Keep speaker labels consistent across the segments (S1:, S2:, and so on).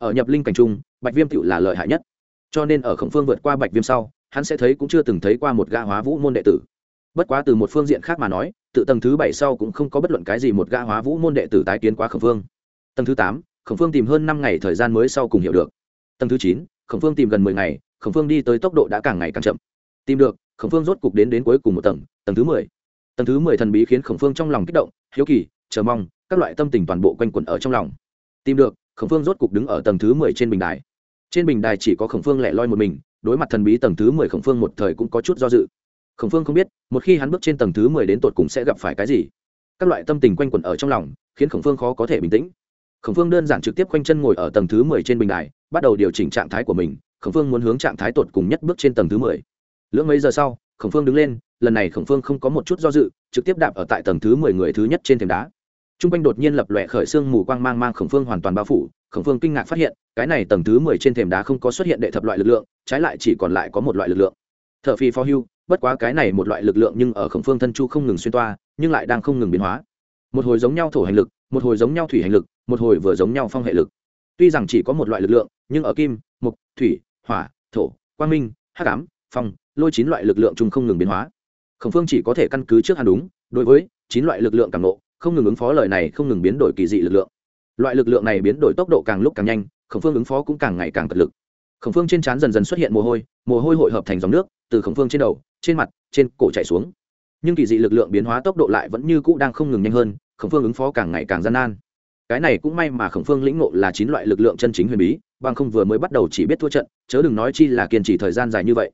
S1: ở nhập linh cảnh trung, bạch viêm tựu là lợi hại nhất. Cho nên ở khổng phương vượt qua bạch viêm sau, hắn sẽ thấy cũng chưa từng thấy qua một gã hóa vũ môn đệ tử. Bất quá từ một phương diện khác mà nói, tự tầng thứ bảy sau cũng không có bất luận cái gì một gã hóa vũ môn đệ tử tái kiến quá khổng phương. Tầng thứ tám, khổng phương tìm hơn năm ngày thời gian mới sau cùng hiểu được. Tầng thứ chín, khổng phương tìm gần mười ngày, khổng phương đi tới tốc độ đã càng ngày càng chậm. Tìm được, khổng phương rốt cục đến đến cuối cùng một tầng tầng thứ mười. Tầng thứ mười thần bí khiến khổng phương trong lòng kích động, hiếu kỳ, chờ mong, các loại tâm tình toàn bộ quanh quẩn ở trong lòng. Tìm được khổng phương rốt cục đứng ở tầng thứ mười trên bình đài. Trên bình đài chỉ có khổng phương lẻ loi một mình, đối mặt thần bí tầng thứ mười khổng phương một thời cũng có chút do dự. Khổng phương không biết, một khi hắn bước trên tầng thứ mười đến tột cùng sẽ gặp phải cái gì. Các loại tâm tình quanh quẩn ở trong lòng, khiến khổng phương khó có thể bình tĩnh. Khổng phương đơn giản trực tiếp quanh chân ngồi ở tầng thứ mười trên bình đài, bắt đầu điều chỉnh trạng thái của mình, khổng phương muốn hướng trạng thái tột cùng nhất bước trên tầng thứ mười. Lưỡng mấy giờ sau, khổng phương đứng lên, lần này khổng phương không có một chút do dự, trực tiếp đạp ở tại tầng thứ mười người thứ nhất trên thềm đá. Trung quanh đột nhiên lập lòe khởi xương mù quang mang mang khổng phương hoàn toàn bao phủ, khổng phương kinh ngạc phát hiện, cái này tầng thứ mười trên thềm đá không có xuất hiện đệ thập loại lực lượng, trái lại chỉ còn lại có một loại lực lượng. T h ở phi phó hưu, bất quá cái này một loại lực lượng nhưng ở khổng phương thân chu không ngừng xuyên toa, nhưng lại đang không ngừng biến hóa. Một hồi giống nhau thổ hành lực, một hồi giống nhau thủy hành lực, một hồi vừa giống nhau phong hệ lực. Tuy rằng chỉ có một loại lực lượng, nhưng ở kim, mục, thủy, hỏa, thổ, quang minh, hắc ám, phong, lôi chín loại lực lượng chung không ngừng biến hóa. Khổng phương chỉ có thể căn cứ trước hắn đúng, đối với chín loại lực lượng càng nộ không ngừng ứng phó lời này không ngừng biến đổi kỳ dị lực lượng. Loại lực lượng này biến đổi tốc độ càng lúc càng nhanh, khổng phương ứng phó cũng càng ngày càng cật lực. Khổng phương trên trán dần dần xuất hiện mồ hôi mồ hôi hội hợp thành dòng nước, từ khổng phương trên đầu, trên mặt, trên cổ chảy xuống. Nhưng kỳ dị lực lượng biến hóa tốc độ lại vẫn như cũ đang không ngừng nhanh hơn, khổng phương ứng phó càng ngày càng gian nan. Cái này cũng may mà khổng phương lĩnh ngộ là chín loại lực lượng chân chính huyền bí, bằng không vừa mới bắt đầu chỉ biết thua trận, chớ đừng nói chi là kiên trì thời gian dài như vậy.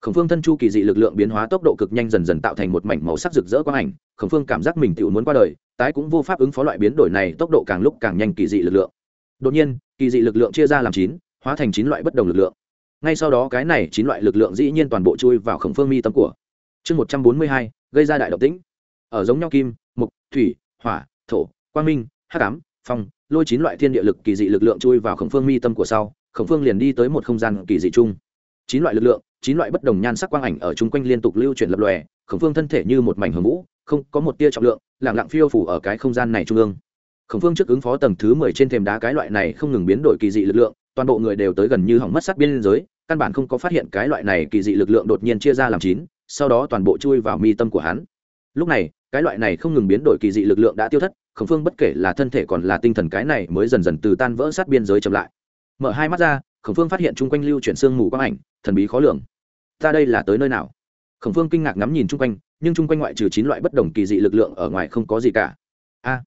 S1: Khổng phương thân chu kỳ dị lực lượng biến hóa tốc độ cực nhanh dần dần tạo thành một mảnh màu sắc rực rỡ quang ảnh, khổng phương cảm giác mình tự muốn qua đời tái cũng vô pháp ứng phó loại biến đổi này, tốc độ càng lúc càng nhanh kỳ dị lực lượng. Đột nhiên, kỳ dị lực lượng chia ra làm chín, hóa thành chín loại bất đồng lực lượng. Ngay sau đó cái này chín loại lực lượng dĩ nhiên toàn bộ chui vào khổng phương mi tâm của. Chương một trăm bốn mươi hai, gây ra đại động tĩnh. Ở giống nhau kim, mục, thủy, hỏa, thổ, quang minh, hắc ám, phong, lôi chín loại thiên địa lực kỳ dị lực lượng chui vào khổng phương mi tâm của sau, khổng phương liền đi tới một không gian kỳ dị chung. Chín loại lực lượng, chín loại bất đồng nhan sắc quang ảnh ở chung quanh liên tục lưu chuyển lập lòe, khổng phương thân thể như một mảnh hầm vũ không có một tia trọng lượng lẳng lặng phiêu phủ ở cái không gian này trung ương. Khổng phương trước ứng phó tầng thứ mười trên thềm đá cái loại này không ngừng biến đổi kỳ dị lực lượng, toàn bộ người đều tới gần như hỏng mất sát biên giới, căn bản không có phát hiện cái loại này kỳ dị lực lượng đột nhiên chia ra làm chín, sau đó toàn bộ chui vào mi tâm của hắn. Lúc này, cái loại này không ngừng biến đổi kỳ dị lực lượng đã tiêu thất, khổng phương bất kể là thân thể còn là tinh thần cái này mới dần dần từ tan vỡ sát biên giới chậm lại. Mở hai mắt ra, khổng phương phát hiện chung quanh lưu chuyển sương mù quang ảnh, thần bí khó lường. Ta đây là tới nơi nào? Khổng phương kinh ngạc ngắm nhìn chung quanh nhưng chung quanh ngoại trừ chín loại bất đồng kỳ dị lực lượng ở ngoài không có gì cả. A,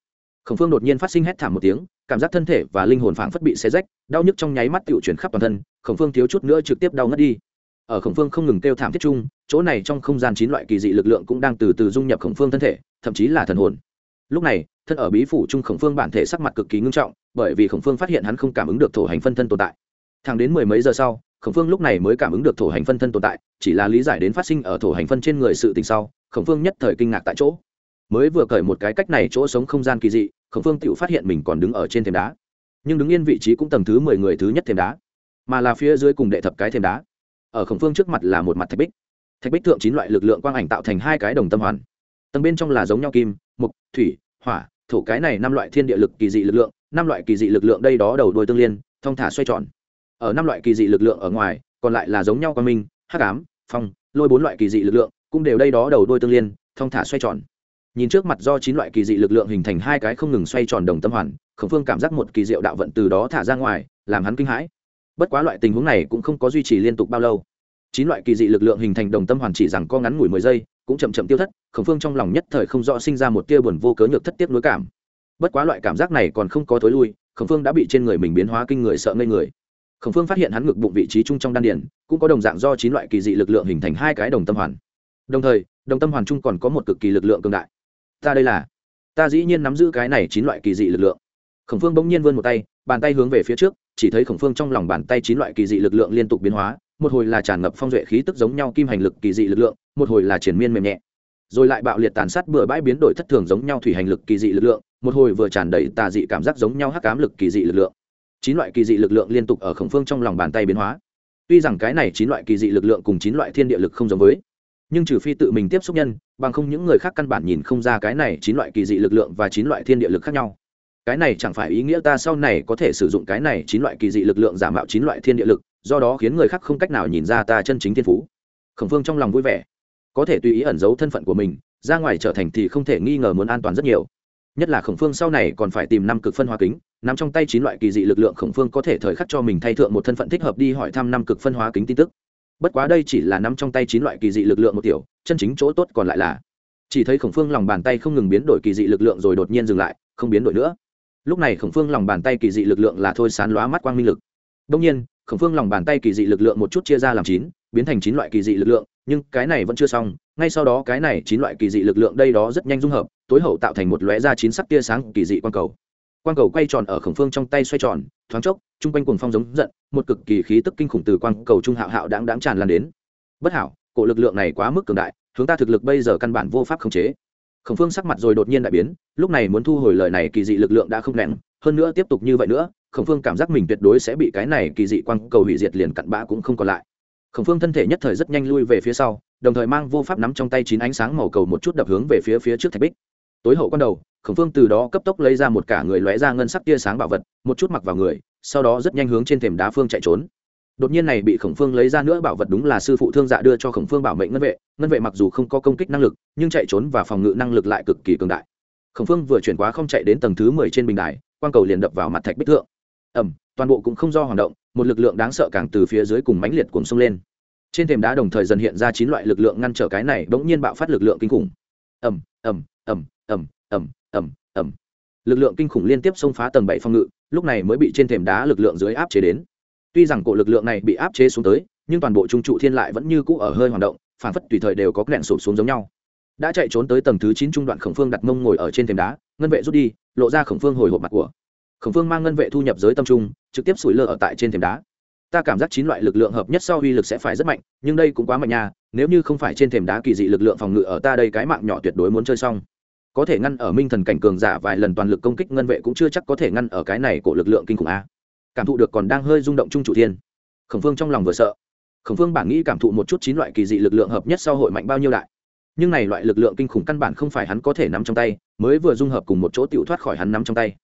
S1: khổng phương đột nhiên phát sinh hét thảm một tiếng, cảm giác thân thể và linh hồn phảng phất bị xé rách, đau nhức trong nháy mắt tự chuyển khắp toàn thân, khổng phương thiếu chút nữa trực tiếp đau ngất đi. Ở khổng phương không ngừng kêu thảm thiết chung, chỗ này trong không gian chín loại kỳ dị lực lượng cũng đang từ từ dung nhập khổng phương thân thể, thậm chí là thần hồn. Lúc này, thân ở bí phủ chung khổng phương bản thể sắc mặt cực kỳ ngưng trọng, bởi vì khổng phương phát hiện hắn không cảm ứng được thổ hành phân thân tồn tại. Thẳng đến mười mấy giờ sau, khổng phương lúc này mới cảm ứng được thổ hành phân thân tồn tại, chỉ là lý giải đến phát sinh ở thổ hành phân trên người sự tình sau khổng phương nhất thời kinh ngạc tại chỗ. Mới vừa cởi một cái cách này chỗ sống không gian kỳ dị, khổng phương tự phát hiện mình còn đứng ở trên thềm đá. Nhưng đứng yên vị trí cũng tầng thứ mười người thứ nhất thềm đá, mà là phía dưới cùng đệ thập cái thềm đá. Ở khổng phương trước mặt là một mặt thạch bích. Thạch bích thượng chín loại lực lượng quang ảnh tạo thành hai cái đồng tâm hoàn. Tầng bên trong là giống nhau kim, mục, thủy, hỏa, thổ cái này năm loại thiên địa lực kỳ dị lực lượng, năm loại kỳ dị lực lượng đây đó đầu đuôi tương liên thong thả xoay tròn. Ở năm loại kỳ dị lực lượng ở ngoài, còn lại là giống nhau quan minh, hắc ám, phong, lôi bốn loại kỳ dị lực lượng cũng đều đây đó đầu đôi tương liên, thong thả xoay tròn. Nhìn trước mặt do chín loại kỳ dị lực lượng hình thành hai cái không ngừng xoay tròn đồng tâm hoàn, khổng phương cảm giác một kỳ diệu đạo vận từ đó thả ra ngoài, làm hắn kinh hãi. Bất quá loại tình huống này cũng không có duy trì liên tục bao lâu. Chín loại kỳ dị lực lượng hình thành đồng tâm hoàn chỉ rằng co ngắn ngủi mười giây, cũng chậm chậm tiêu thất, khổng phương trong lòng nhất thời không rõ sinh ra một tia buồn vô cớ nhược thất tiếp nối cảm. Bất quá loại cảm giác này còn không có thối lui, khổng phương đã bị trên người mình biến hóa kinh người sợ ngây người. Khổng phương phát hiện hắn ngực bụng vị trí chung trong đan điển cũng có đồng dạng do chín loại kỳ dị lực lượng hình thành hai cái đồng tâm hoàn đồng thời, đồng tâm hoàn trung còn có một cực kỳ lực lượng cường đại. Ta đây là, ta dĩ nhiên nắm giữ cái này chín loại kỳ dị lực lượng. Khổng phương bỗng nhiên vươn một tay, bàn tay hướng về phía trước, chỉ thấy khổng phương trong lòng bàn tay chín loại kỳ dị lực lượng liên tục biến hóa, một hồi là tràn ngập phong duệ khí tức giống nhau kim hành lực kỳ dị lực lượng, một hồi là triển miên mềm nhẹ. Rồi lại bạo liệt tàn sát bừa bãi biến đổi thất thường giống nhau thủy hành lực kỳ dị lực lượng, một hồi vừa tràn đầy tà dị cảm giác giống nhau hắc ám lực kỳ dị lực lượng. Chín loại kỳ dị lực lượng liên tục ở khổng phương trong lòng bàn tay biến hóa. Tuy rằng cái này chín loại kỳ dị lực lượng cùng chín loại thiên địa lực không giống với nhưng trừ phi tự mình tiếp xúc nhân, bằng không những người khác căn bản nhìn không ra cái này chín loại kỳ dị lực lượng và chín loại thiên địa lực khác nhau. Cái này chẳng phải ý nghĩa ta sau này có thể sử dụng cái này chín loại kỳ dị lực lượng giả mạo chín loại thiên địa lực, do đó khiến người khác không cách nào nhìn ra ta chân chính thiên phú. Khổng phương trong lòng vui vẻ. Có thể tùy ý ẩn giấu thân phận của mình, ra ngoài trở thành thì không thể nghi ngờ muốn an toàn rất nhiều. Nhất là khổng phương sau này còn phải tìm năm cực phân hóa kính, nằm trong tay chín loại kỳ dị lực lượng khổng phương có thể thời khắc cho mình thay thượng một thân phận thích hợp đi hỏi thăm năm cực phân hóa kính tin tức bất quá đây chỉ là nắm trong tay chín loại kỳ dị lực lượng một tiểu, chân chính chỗ tốt còn lại là, chỉ thấy khổng phương lòng bàn tay không ngừng biến đổi kỳ dị lực lượng rồi đột nhiên dừng lại, không biến đổi nữa. Lúc này khổng phương lòng bàn tay kỳ dị lực lượng là thôi sán lóa mắt quang minh lực. Đông nhiên, khổng phương lòng bàn tay kỳ dị lực lượng một chút chia ra làm chín, biến thành chín loại kỳ dị lực lượng, nhưng cái này vẫn chưa xong, ngay sau đó cái này chín loại kỳ dị lực lượng đây đó rất nhanh dung hợp, tối hậu tạo thành một lóe ra chín sắc tia sáng kỳ dị quang cầu quang cầu quay tròn ở khổng phương trong tay xoay tròn, thoáng chốc, chung quanh cuồng phong giống giận, một cực kỳ khí tức kinh khủng từ quang cầu trung hạo hạo đáng đáng tràn lan đến. Bất hảo, cổ lực lượng này quá mức cường đại chúng ta thực lực bây giờ căn bản vô pháp khống chế. Khổng phương sắc mặt rồi đột nhiên đại biến, lúc này muốn thu hồi lời này kỳ dị lực lượng đã không nén hơn nữa tiếp tục như vậy nữa, khổng phương cảm giác mình tuyệt đối sẽ bị cái này kỳ dị quang cầu hủy diệt liền cặn bã cũng không còn lại. Khổng phương thân thể nhất thời rất nhanh lui về phía sau, đồng thời mang vô pháp nắm trong tay chín ánh sáng màu cầu một chút đập hướng về phía phía trước thạch bích tối hậu quan đầu, khổng phương từ đó cấp tốc lấy ra một cả người lóe ra ngân sắc tia sáng bảo vật, một chút mặc vào người, sau đó rất nhanh hướng trên thềm đá phương chạy trốn. Đột nhiên này bị khổng phương lấy ra nữa bảo vật đúng là sư phụ thương dạ đưa cho khổng phương bảo mệnh ngân vệ. Ngân vệ mặc dù không có công kích năng lực, nhưng chạy trốn và phòng ngự năng lực lại cực kỳ cường đại. Khổng phương vừa chuyển quá không chạy đến tầng thứ mười trên bình đài, quang cầu liền đập vào mặt thạch bích thượng. Ẩm toàn bộ cũng không do hoạt động, một lực lượng đáng sợ càng từ phía dưới cùng mãnh liệt cuồng sông lên. Trên thềm đá đồng thời dần hiện ra chín loại lực lượng ngăn trở cái này bỗng nhiên bạo phát lực lượng kinh khủng. Ẩm ẩm ẩm ầm ầm ầm ầm. Lực lượng kinh khủng liên tiếp xông phá tầng bảy phòng ngự, lúc này mới bị trên thềm đá lực lượng dưới áp chế đến. Tuy rằng cổ lực lượng này bị áp chế xuống tới, nhưng toàn bộ trung trụ thiên lại vẫn như cũ ở hơi hoạt động, phản phất tùy thời đều có lẹn sụp xuống giống nhau. Đã chạy trốn tới tầng thứ chín trung đoạn khổng phương đặt mông ngồi ở trên thềm đá, ngân vệ rút đi, lộ ra khổng phương hồi hộp mặt của. Khổng phương mang ngân vệ thu nhập giới tâm trung, trực tiếp sủi lơ ở tại trên thềm đá. Ta cảm giác chín loại lực lượng hợp nhất sau uy lực sẽ phải rất mạnh, nhưng đây cũng quá mạnh nha, nếu như không phải trên thềm đá kỳ dị lực lượng phòng ngự ở ta đây cái mạng nhỏ tuyệt đối muốn chơi xong có thể ngăn ở minh thần cảnh cường giả vài lần toàn lực công kích ngân vệ cũng chưa chắc có thể ngăn ở cái này của lực lượng kinh khủng a. Cảm thụ được còn đang hơi rung động trung chủ thiên. Khổng phương trong lòng vừa sợ. Khổng phương bản nghĩ cảm thụ một chút chín loại kỳ dị lực lượng hợp nhất sau hội mạnh bao nhiêu đại. Nhưng này loại lực lượng kinh khủng căn bản không phải hắn có thể nắm trong tay, mới vừa dung hợp cùng một chỗ tiểu thoát khỏi hắn nắm trong tay.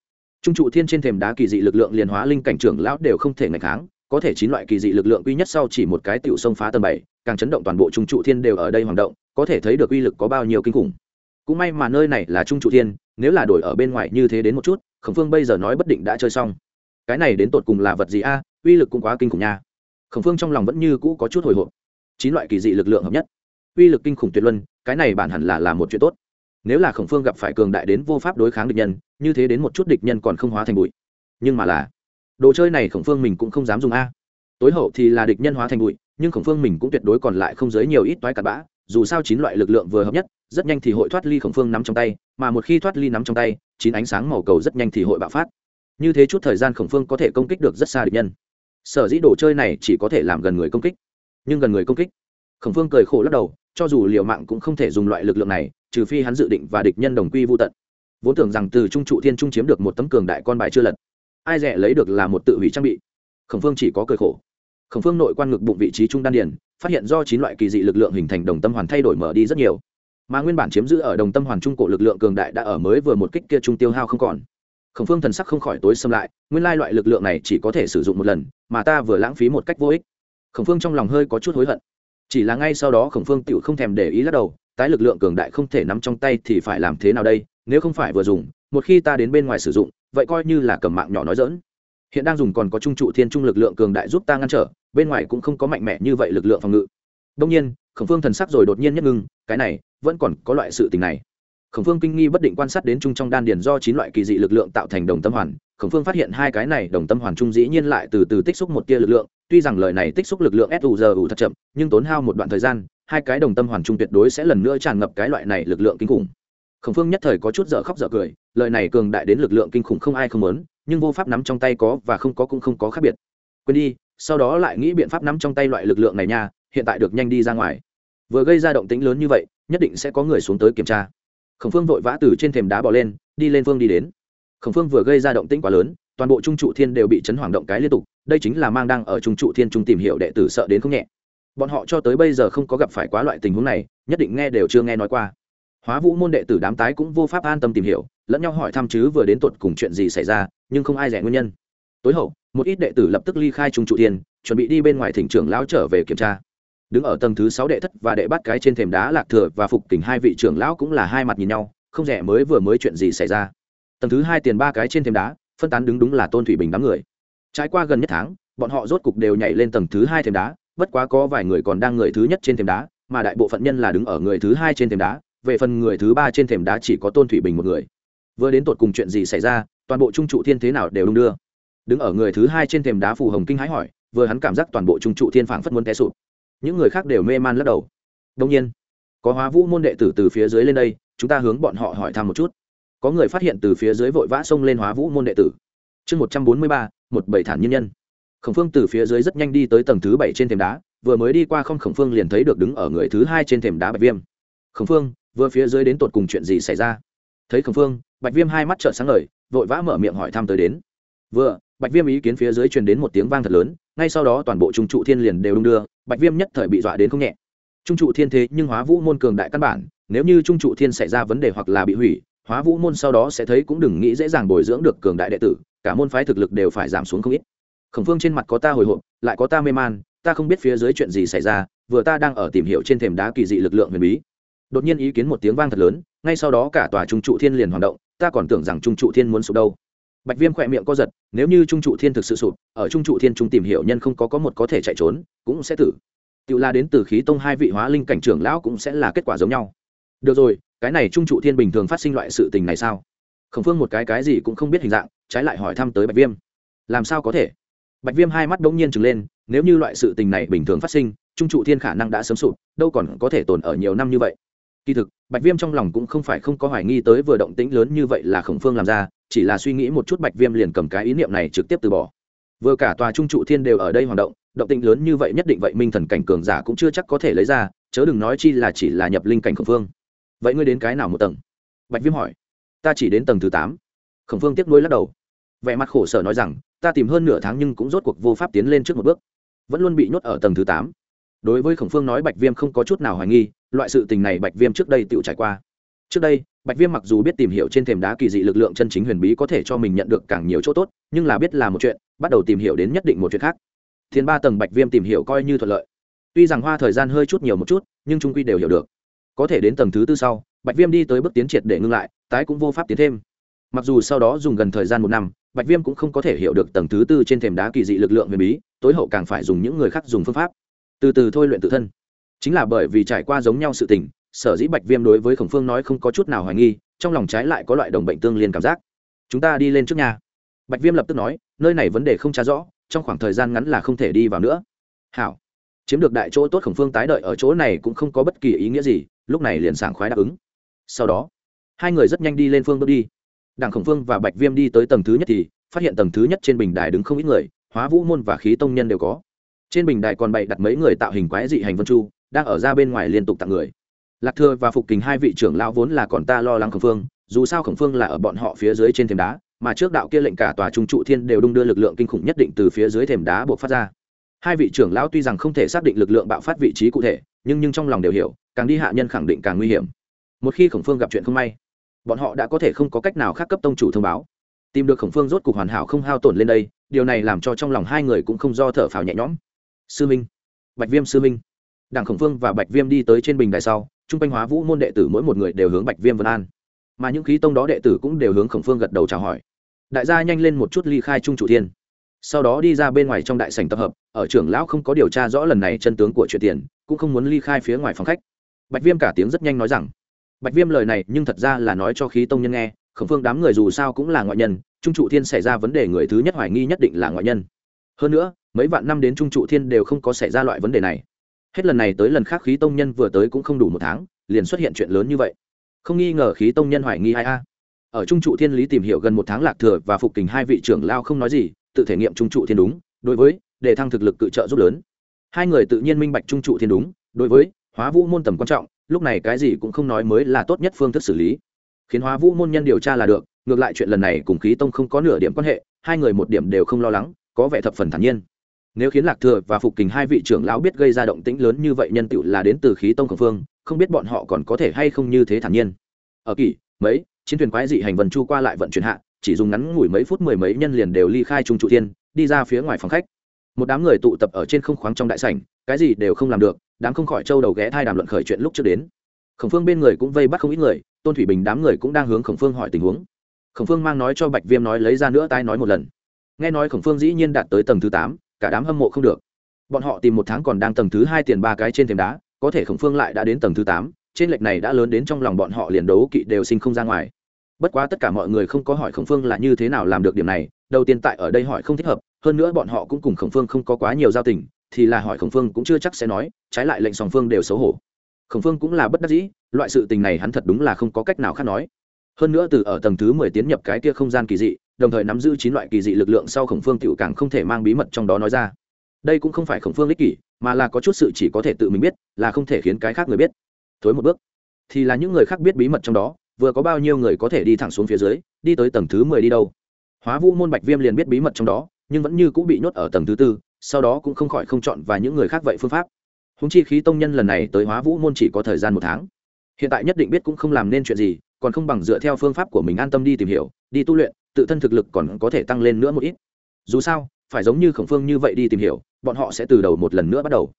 S1: Trung trụ thiên trên thềm đá kỳ dị lực lượng liền hóa linh cảnh trưởng lão đều không thể ngày kháng, có thể chín loại kỳ dị lực lượng quy nhất sau chỉ một cái tiểu sông phá tầng bảy, càng chấn động toàn bộ trung trụ thiên đều ở đây hoạt động, có thể thấy được uy lực có bao nhiêu kinh khủng cũng may mà nơi này là trung trụ thiên, nếu là đổi ở bên ngoài như thế đến một chút, khổng phương bây giờ nói bất định đã chơi xong. Cái này đến tột cùng là vật gì a? Uy lực cũng quá kinh khủng nha. Khổng phương trong lòng vẫn như cũ có chút hồi hộp. Chín loại kỳ dị lực lượng hợp nhất. Uy lực kinh khủng tuyệt luân, cái này bản hẳn là là một chuyện tốt. Nếu là khổng phương gặp phải cường đại đến vô pháp đối kháng địch nhân, như thế đến một chút địch nhân còn không hóa thành bụi. Nhưng mà là, đồ chơi này khổng phương mình cũng không dám dùng a. Tối hậu thì là địch nhân hóa thành bụi, nhưng khổng phương mình cũng tuyệt đối còn lại không giới nhiều ít toái cặn bã, dù sao chín loại lực lượng vừa hợp nhất rất nhanh thì hội thoát ly khổng phương nắm trong tay, mà một khi thoát ly nắm trong tay, chín ánh sáng màu cầu rất nhanh thì hội bạo phát. Như thế chút thời gian khổng phương có thể công kích được rất xa địch nhân. Sở dĩ đồ chơi này chỉ có thể làm gần người công kích, nhưng gần người công kích, khổng phương cười khổ lắc đầu, cho dù liều mạng cũng không thể dùng loại lực lượng này, trừ phi hắn dự định và địch nhân đồng quy vô tận. Vốn tưởng rằng từ trung trụ thiên trung chiếm được một tấm cường đại con bài chưa lật, ai rẻ lấy được là một tự hủy trang bị. Khổng phương chỉ có cười khổ. Khổng phương nội quan ngực bụng vị trí trung đan điền, phát hiện do chín loại kỳ dị lực lượng hình thành đồng tâm hoàn thay đổi mở đi rất nhiều mà nguyên bản chiếm giữ ở đồng tâm hoàn trung cổ lực lượng cường đại đã ở mới vừa một kích kia trung tiêu hao không còn. Khổng phương thần sắc không khỏi tối xâm lại, nguyên lai loại lực lượng này chỉ có thể sử dụng một lần, mà ta vừa lãng phí một cách vô ích. Khổng phương trong lòng hơi có chút hối hận. Chỉ là ngay sau đó khổng phương tựu không thèm để ý lắc đầu, tái lực lượng cường đại không thể nắm trong tay thì phải làm thế nào đây, nếu không phải vừa dùng, một khi ta đến bên ngoài sử dụng, vậy coi như là cầm mạng nhỏ nói dỡn hiện đang dùng còn có trung trụ thiên trung lực lượng cường đại giúp ta ngăn trở, bên ngoài cũng không có mạnh mẽ như vậy lực lượng phòng ngự đông nhiên, khổng phương thần sắc rồi đột nhiên nhất ngưng, cái này, vẫn còn có loại sự tình này. Khổng phương kinh nghi bất định quan sát đến trung trong đan điền do chín loại kỳ dị lực lượng tạo thành đồng tâm hoàn. Khổng phương phát hiện hai cái này đồng tâm hoàn trung dĩ nhiên lại từ từ tích xúc một tia lực lượng. Tuy rằng lời này tích xúc lực lượng SUZU thật chậm, nhưng tốn hao một đoạn thời gian, hai cái đồng tâm hoàn trung tuyệt đối sẽ lần nữa tràn ngập cái loại này lực lượng kinh khủng. Khổng phương nhất thời có chút dở khóc dở cười, lời này cường đại đến lực lượng kinh khủng không ai không muốn, nhưng vô pháp nắm trong tay có và không có cũng không có khác biệt. Quên đi, sau đó lại nghĩ biện pháp nắm trong tay loại lực lượng này nha hiện tại được nhanh đi ra ngoài. Vừa gây ra động tĩnh lớn như vậy, nhất định sẽ có người xuống tới kiểm tra. Khổng phương vội vã từ trên thềm đá bỏ lên, đi lên phương đi đến. Khổng phương vừa gây ra động tĩnh quá lớn, toàn bộ trung trụ thiên đều bị chấn hoảng động cái liên tục, đây chính là mang đang ở trung trụ thiên trung tìm hiểu đệ tử sợ đến không nhẹ. Bọn họ cho tới bây giờ không có gặp phải quá loại tình huống này, nhất định nghe đều chưa nghe nói qua. Hóa vũ môn đệ tử đám tái cũng vô pháp an tâm tìm hiểu, lẫn nhau hỏi thăm chứ vừa đến tột cùng chuyện gì xảy ra, nhưng không ai rẻ nguyên nhân. Tối hậu, một ít đệ tử lập tức ly khai trung trụ thiên, chuẩn bị đi bên ngoài thỉnh trưởng lão trở về kiểm tra đứng ở tầng thứ sáu đệ thất và đệ bát cái trên thềm đá lạc thừa và phục kình hai vị trưởng lão cũng là hai mặt nhìn nhau, không rẻ mới vừa mới chuyện gì xảy ra. Tầng thứ hai tiền ba cái trên thềm đá, phân tán đứng đúng là tôn thủy bình đám người. Trải qua gần nhất tháng, bọn họ rốt cục đều nhảy lên tầng thứ hai thềm đá, bất quá có vài người còn đang người thứ nhất trên thềm đá, mà đại bộ phận nhân là đứng ở người thứ hai trên thềm đá, về phần người thứ ba trên thềm đá chỉ có tôn thủy bình một người. Vừa đến tột cùng chuyện gì xảy ra, toàn bộ trung trụ thiên thế nào đều đung đưa. Đứng ở người thứ hai trên thềm đá phù hồng kinh hãi hỏi, vừa hắn cảm giác toàn bộ trung trụ thiên phảng phất muốn té sụp những người khác đều mê man lắc đầu. Đông nhiên, có hóa vũ môn đệ tử từ phía dưới lên đây, chúng ta hướng bọn họ hỏi thăm một chút. Có người phát hiện từ phía dưới vội vã xông lên hóa vũ môn đệ tử. Chương một trăm bốn mươi ba, một bảy thản nhân nhân. Khổng phương từ phía dưới rất nhanh đi tới tầng thứ bảy trên thềm đá, vừa mới đi qua không khổng phương liền thấy được đứng ở người thứ hai trên thềm đá bạch viêm. Khổng phương, vừa phía dưới đến tột cùng chuyện gì xảy ra? Thấy khổng phương, bạch viêm hai mắt trợn sáng ngời, vội vã mở miệng hỏi thăm tới đến. Vừa bạch viêm ý kiến phía dưới truyền đến một tiếng vang thật lớn, ngay sau đó toàn bộ trung trụ thiên liền đều đung đưa, bạch viêm nhất thời bị dọa đến không nhẹ. Trung trụ thiên thế nhưng hóa vũ môn cường đại căn bản, nếu như trung trụ thiên xảy ra vấn đề hoặc là bị hủy, hóa vũ môn sau đó sẽ thấy cũng đừng nghĩ dễ dàng bồi dưỡng được cường đại đệ tử, cả môn phái thực lực đều phải giảm xuống không ít. Khổng phương trên mặt có ta hồi hộp, lại có ta mê man, ta không biết phía dưới chuyện gì xảy ra, vừa ta đang ở tìm hiểu trên thềm đá kỳ dị lực lượng huyền bí. Đột nhiên ý kiến một tiếng vang thật lớn, ngay sau đó cả tòa trung trụ thiên liền hoạt động, ta còn tưởng rằng trung trụ thiên muốn sụp đâu bạch viêm khỏe miệng co giật, nếu như trung trụ thiên thực sự sụp, ở trung trụ thiên trung tìm hiểu nhân không có có một có thể chạy trốn, cũng sẽ tử. Tự la đến từ khí tông hai vị hóa linh cảnh trưởng lão cũng sẽ là kết quả giống nhau. Được rồi, cái này trung trụ thiên bình thường phát sinh loại sự tình này sao? Khổng phương một cái cái gì cũng không biết hình dạng, trái lại hỏi thăm tới bạch viêm. Làm sao có thể? Bạch viêm hai mắt bỗng nhiên trừng lên, nếu như loại sự tình này bình thường phát sinh, trung trụ thiên khả năng đã sớm sụp, đâu còn có thể tồn ở nhiều năm như vậy. Kỳ thực, bạch viêm trong lòng cũng không phải không có hoài nghi tới vừa động tĩnh lớn như vậy là khổng phương làm ra chỉ là suy nghĩ một chút bạch viêm liền cầm cái ý niệm này trực tiếp từ bỏ. Vừa cả tòa trung trụ thiên đều ở đây hoạt động động tĩnh lớn như vậy nhất định vậy minh thần cảnh cường giả cũng chưa chắc có thể lấy ra, chớ đừng nói chi là chỉ là nhập linh cảnh khổng phương vậy ngươi đến cái nào một tầng? Bạch viêm hỏi. Ta chỉ đến tầng thứ tám. Khổng phương tiếc nuối lắc đầu. Vẻ mặt khổ sở nói rằng, ta tìm hơn nửa tháng nhưng cũng rốt cuộc vô pháp tiến lên trước một bước. Vẫn luôn bị nhốt ở tầng thứ tám. Đối với khổng phương nói bạch viêm không có chút nào hoài nghi, loại sự tình này bạch viêm trước đây tự trải qua trước đây, bạch viêm mặc dù biết tìm hiểu trên thềm đá kỳ dị lực lượng chân chính huyền bí có thể cho mình nhận được càng nhiều chỗ tốt, nhưng là biết là một chuyện, bắt đầu tìm hiểu đến nhất định một chuyện khác. Thiên ba tầng bạch viêm tìm hiểu coi như thuận lợi. Tuy rằng hoa thời gian hơi chút nhiều một chút, nhưng trung quy đều hiểu được. Có thể đến tầng thứ tư sau, bạch viêm đi tới bước tiến triệt để ngưng lại, tái cũng vô pháp tiến thêm. Mặc dù sau đó dùng gần thời gian một năm, bạch viêm cũng không có thể hiểu được tầng thứ tư trên thềm đá kỳ dị lực lượng huyền bí, tối hậu càng phải dùng những người khác dùng phương pháp. Từ từ thôi luyện tự thân. Chính là bởi vì trải qua giống nhau sự tình sở dĩ bạch viêm đối với khổng phương nói không có chút nào hoài nghi, trong lòng trái lại có loại đồng bệnh tương liên cảm giác. Chúng ta đi lên trước nhà bạch viêm lập tức nói, nơi này vấn đề không trả rõ, trong khoảng thời gian ngắn là không thể đi vào nữa. Hảo. Chiếm được đại chỗ tốt khổng phương tái đợi ở chỗ này cũng không có bất kỳ ý nghĩa gì, lúc này liền sảng khoái đáp ứng. Sau đó, hai người rất nhanh đi lên phương bước đi. Đảng khổng phương và bạch viêm đi tới tầng thứ nhất thì, phát hiện tầng thứ nhất trên bình đài đứng không ít người, hóa vũ môn và khí tông nhân đều có. Trên bình đài còn bày đặt mấy người tạo hình quái dị hành vân chu, đang ở ra bên ngoài liên tục tặng người lạc thừa và phục kình hai vị trưởng lão vốn là còn ta lo lắng khổng phương, dù sao khổng phương là ở bọn họ phía dưới trên thềm đá, mà trước đạo kia lệnh cả tòa trung trụ thiên đều đung đưa lực lượng kinh khủng nhất định từ phía dưới thềm đá buộc phát ra. Hai vị trưởng lão tuy rằng không thể xác định lực lượng bạo phát vị trí cụ thể, nhưng nhưng trong lòng đều hiểu, càng đi hạ nhân khẳng định càng nguy hiểm. Một khi khổng phương gặp chuyện không may, bọn họ đã có thể không có cách nào khác cấp tông chủ thông báo. Tìm được khổng phương rốt cục hoàn hảo không hao tổn lên đây, điều này làm cho trong lòng hai người cũng không do thở phào nhẹ nhõm. Sư minh, bạch viêm sư minh. Đảng khổng phương và bạch viêm đi tới trên bình đài sau trung quanh hóa vũ môn đệ tử mỗi một người đều hướng bạch viêm vân an. Mà những khí tông đó đệ tử cũng đều hướng khổng phương gật đầu chào hỏi. Đại gia nhanh lên một chút ly khai trung chủ thiên. Sau đó đi ra bên ngoài trong đại sảnh tập hợp, ở trưởng lão không có điều tra rõ lần này chân tướng của chuyện tiền, cũng không muốn ly khai phía ngoài phòng khách. Bạch viêm cả tiếng rất nhanh nói rằng, bạch viêm lời này nhưng thật ra là nói cho khí tông nhân nghe, khổng phương đám người dù sao cũng là ngoại nhân, trung trụ thiên xảy ra vấn đề người thứ nhất hoài nghi nhất định là ngoại nhân. Hơn nữa, mấy vạn năm đến trung trụ thiên đều không có xảy ra loại vấn đề này hết lần này tới lần khác khí tông nhân vừa tới cũng không đủ một tháng, liền xuất hiện chuyện lớn như vậy. Không nghi ngờ khí tông nhân hoài nghi ai a. Ở trung trụ thiên lý tìm hiểu gần một tháng lạc thừa và phục kình hai vị trưởng lao không nói gì, tự thể nghiệm trung trụ thiên đúng, đối với, để thăng thực lực cự trợ giúp lớn. Hai người tự nhiên minh bạch trung trụ thiên đúng, đối với, hóa vũ môn tầm quan trọng, lúc này cái gì cũng không nói mới là tốt nhất phương thức xử lý. Khiến hóa vũ môn nhân điều tra là được, ngược lại chuyện lần này cùng khí tông không có nửa điểm quan hệ, hai người một điểm đều không lo lắng, có vẻ thập phần thản nhiên nếu khiến lạc thừa và phục kình hai vị trưởng lão biết gây ra động tĩnh lớn như vậy nhân tựu là đến từ khí tông khổng phương, không biết bọn họ còn có thể hay không như thế thản nhiên. Ở kỷ, mấy, chiến thuyền quái dị hành vần chu qua lại vận chuyển hạ, chỉ dùng ngắn ngủi mấy phút mười mấy nhân liền đều ly khai trung trụ thiên, đi ra phía ngoài phòng khách. Một đám người tụ tập ở trên không khoáng trong đại sảnh, cái gì đều không làm được, đám không khỏi trâu đầu ghé thai đàm luận khởi chuyện lúc trước đến. Khổng phương bên người cũng vây bắt không ít người, tôn thủy bình đám người cũng đang hướng khổng phương hỏi tình huống. Khổng phương mang nói cho bạch viêm nói lấy ra nữa tai nói một lần. Nghe nói khổng phương dĩ nhiên đạt tới tầng thứ tám cả đám hâm mộ không được. Bọn họ tìm một tháng còn đang tầng thứ hai tiền ba cái trên thềm đá, có thể khổng phương lại đã đến tầng thứ tám, trên lệch này đã lớn đến trong lòng bọn họ liền đấu kỵ đều sinh không ra ngoài. Bất quá tất cả mọi người không có hỏi khổng phương là như thế nào làm được điểm này, đầu tiên tại ở đây hỏi không thích hợp, hơn nữa bọn họ cũng cùng khổng phương không có quá nhiều giao tình, thì là hỏi khổng phương cũng chưa chắc sẽ nói, trái lại lệnh song phương đều xấu hổ. Khổng phương cũng là bất đắc dĩ, loại sự tình này hắn thật đúng là không có cách nào khác nói. Hơn nữa từ ở tầng thứ mười tiến nhập cái kia không gian kỳ dị đồng thời nắm giữ chín loại kỳ dị lực lượng sau khổng phương tiểu càng không thể mang bí mật trong đó nói ra. Đây cũng không phải khổng phương ích kỷ, mà là có chút sự chỉ có thể tự mình biết, là không thể khiến cái khác người biết. Thối một bước, thì là những người khác biết bí mật trong đó, vừa có bao nhiêu người có thể đi thẳng xuống phía dưới, đi tới tầng thứ mười đi đâu. Hóa vũ môn bạch viêm liền biết bí mật trong đó, nhưng vẫn như cũng bị nhốt ở tầng thứ tư, sau đó cũng không khỏi không chọn và những người khác vậy phương pháp. Húng chi khí tông nhân lần này tới hóa vũ môn chỉ có thời gian một tháng. Hiện tại nhất định biết cũng không làm nên chuyện gì, còn không bằng dựa theo phương pháp của mình an tâm đi tìm hiểu, đi tu luyện tự thân thực lực còn có thể tăng lên nữa một ít. Dù sao, phải giống như khổng phương như vậy đi tìm hiểu, bọn họ sẽ từ đầu một lần nữa bắt đầu.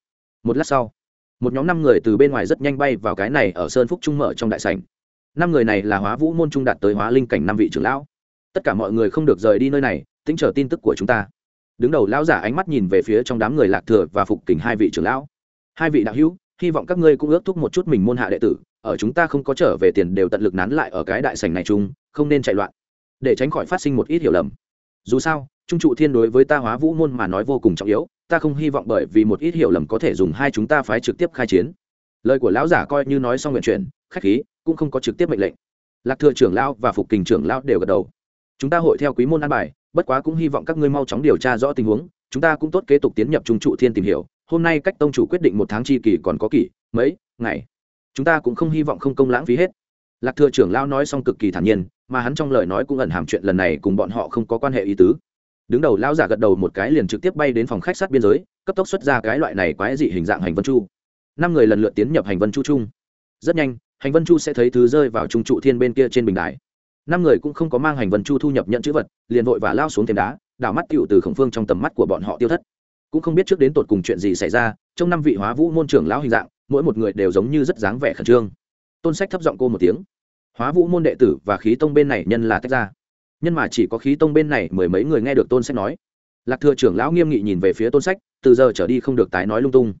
S1: Một lát sau, một nhóm năm người từ bên ngoài rất nhanh bay vào cái này ở sơn phúc trung mở trong đại sảnh. Năm người này là hóa vũ môn trung đạt tới hóa linh cảnh năm vị trưởng lão. Tất cả mọi người không được rời đi nơi này, tính chờ tin tức của chúng ta. Đứng đầu lão giả ánh mắt nhìn về phía trong đám người lạc thừa và phục kình hai vị trưởng lão. Hai vị đạo hữu, hy vọng các ngươi cũng ước thúc một chút mình môn hạ đệ tử, ở chúng ta không có trở về tiền đều tận lực nán lại ở cái đại sảnh này chung, không nên chạy loạn để tránh khỏi phát sinh một ít hiểu lầm. Dù sao, trung trụ thiên đối với ta hóa vũ môn mà nói vô cùng trọng yếu, ta không hy vọng bởi vì một ít hiểu lầm có thể dùng hai chúng ta phái trực tiếp khai chiến. Lời của lão giả coi như nói xong nguyện chuyển, khách khí, cũng không có trực tiếp mệnh lệnh. Lạc thừa trưởng lão và phục kình trưởng lão đều gật đầu. Chúng ta hội theo quý môn an bài, bất quá cũng hy vọng các ngươi mau chóng điều tra rõ tình huống, chúng ta cũng tốt kế tục tiến nhập trung trụ thiên tìm hiểu. Hôm nay cách tông chủ quyết định một tháng chi kỳ còn có kỳ mấy, ngày. Chúng ta cũng không hy vọng không công lãng phí hết lạc thừa trưởng lão nói xong cực kỳ thản nhiên, mà hắn trong lời nói cũng ẩn hàm chuyện lần này cùng bọn họ không có quan hệ ý tứ. Đứng đầu lão giả gật đầu một cái liền trực tiếp bay đến phòng khách sát biên giới, cấp tốc xuất ra cái loại này quái dị hình dạng hành vân chu. Năm người lần lượt tiến nhập hành vân chu chung. Rất nhanh, hành vân chu sẽ thấy thứ rơi vào trung trụ thiên bên kia trên bình đài. Năm người cũng không có mang hành vân chu thu nhập nhận chữ vật, liền vội và lao xuống thềm đá, đảo mắt tựu từ khổng phương trong tầm mắt của bọn họ tiêu thất. Cũng không biết trước đến tột cùng chuyện gì xảy ra, trong năm vị hóa vũ môn trưởng lão hình dạng, mỗi một người đều giống như rất dáng vẻ khẩn trương tôn sách thấp giọng cô một tiếng. Hóa vũ môn đệ tử và khí tông bên này nhân là tách ra. Nhân mà chỉ có khí tông bên này mười mấy người nghe được tôn sách nói. Lạc thừa trưởng lão nghiêm nghị nhìn về phía tôn sách, từ giờ trở đi không được tái nói lung tung.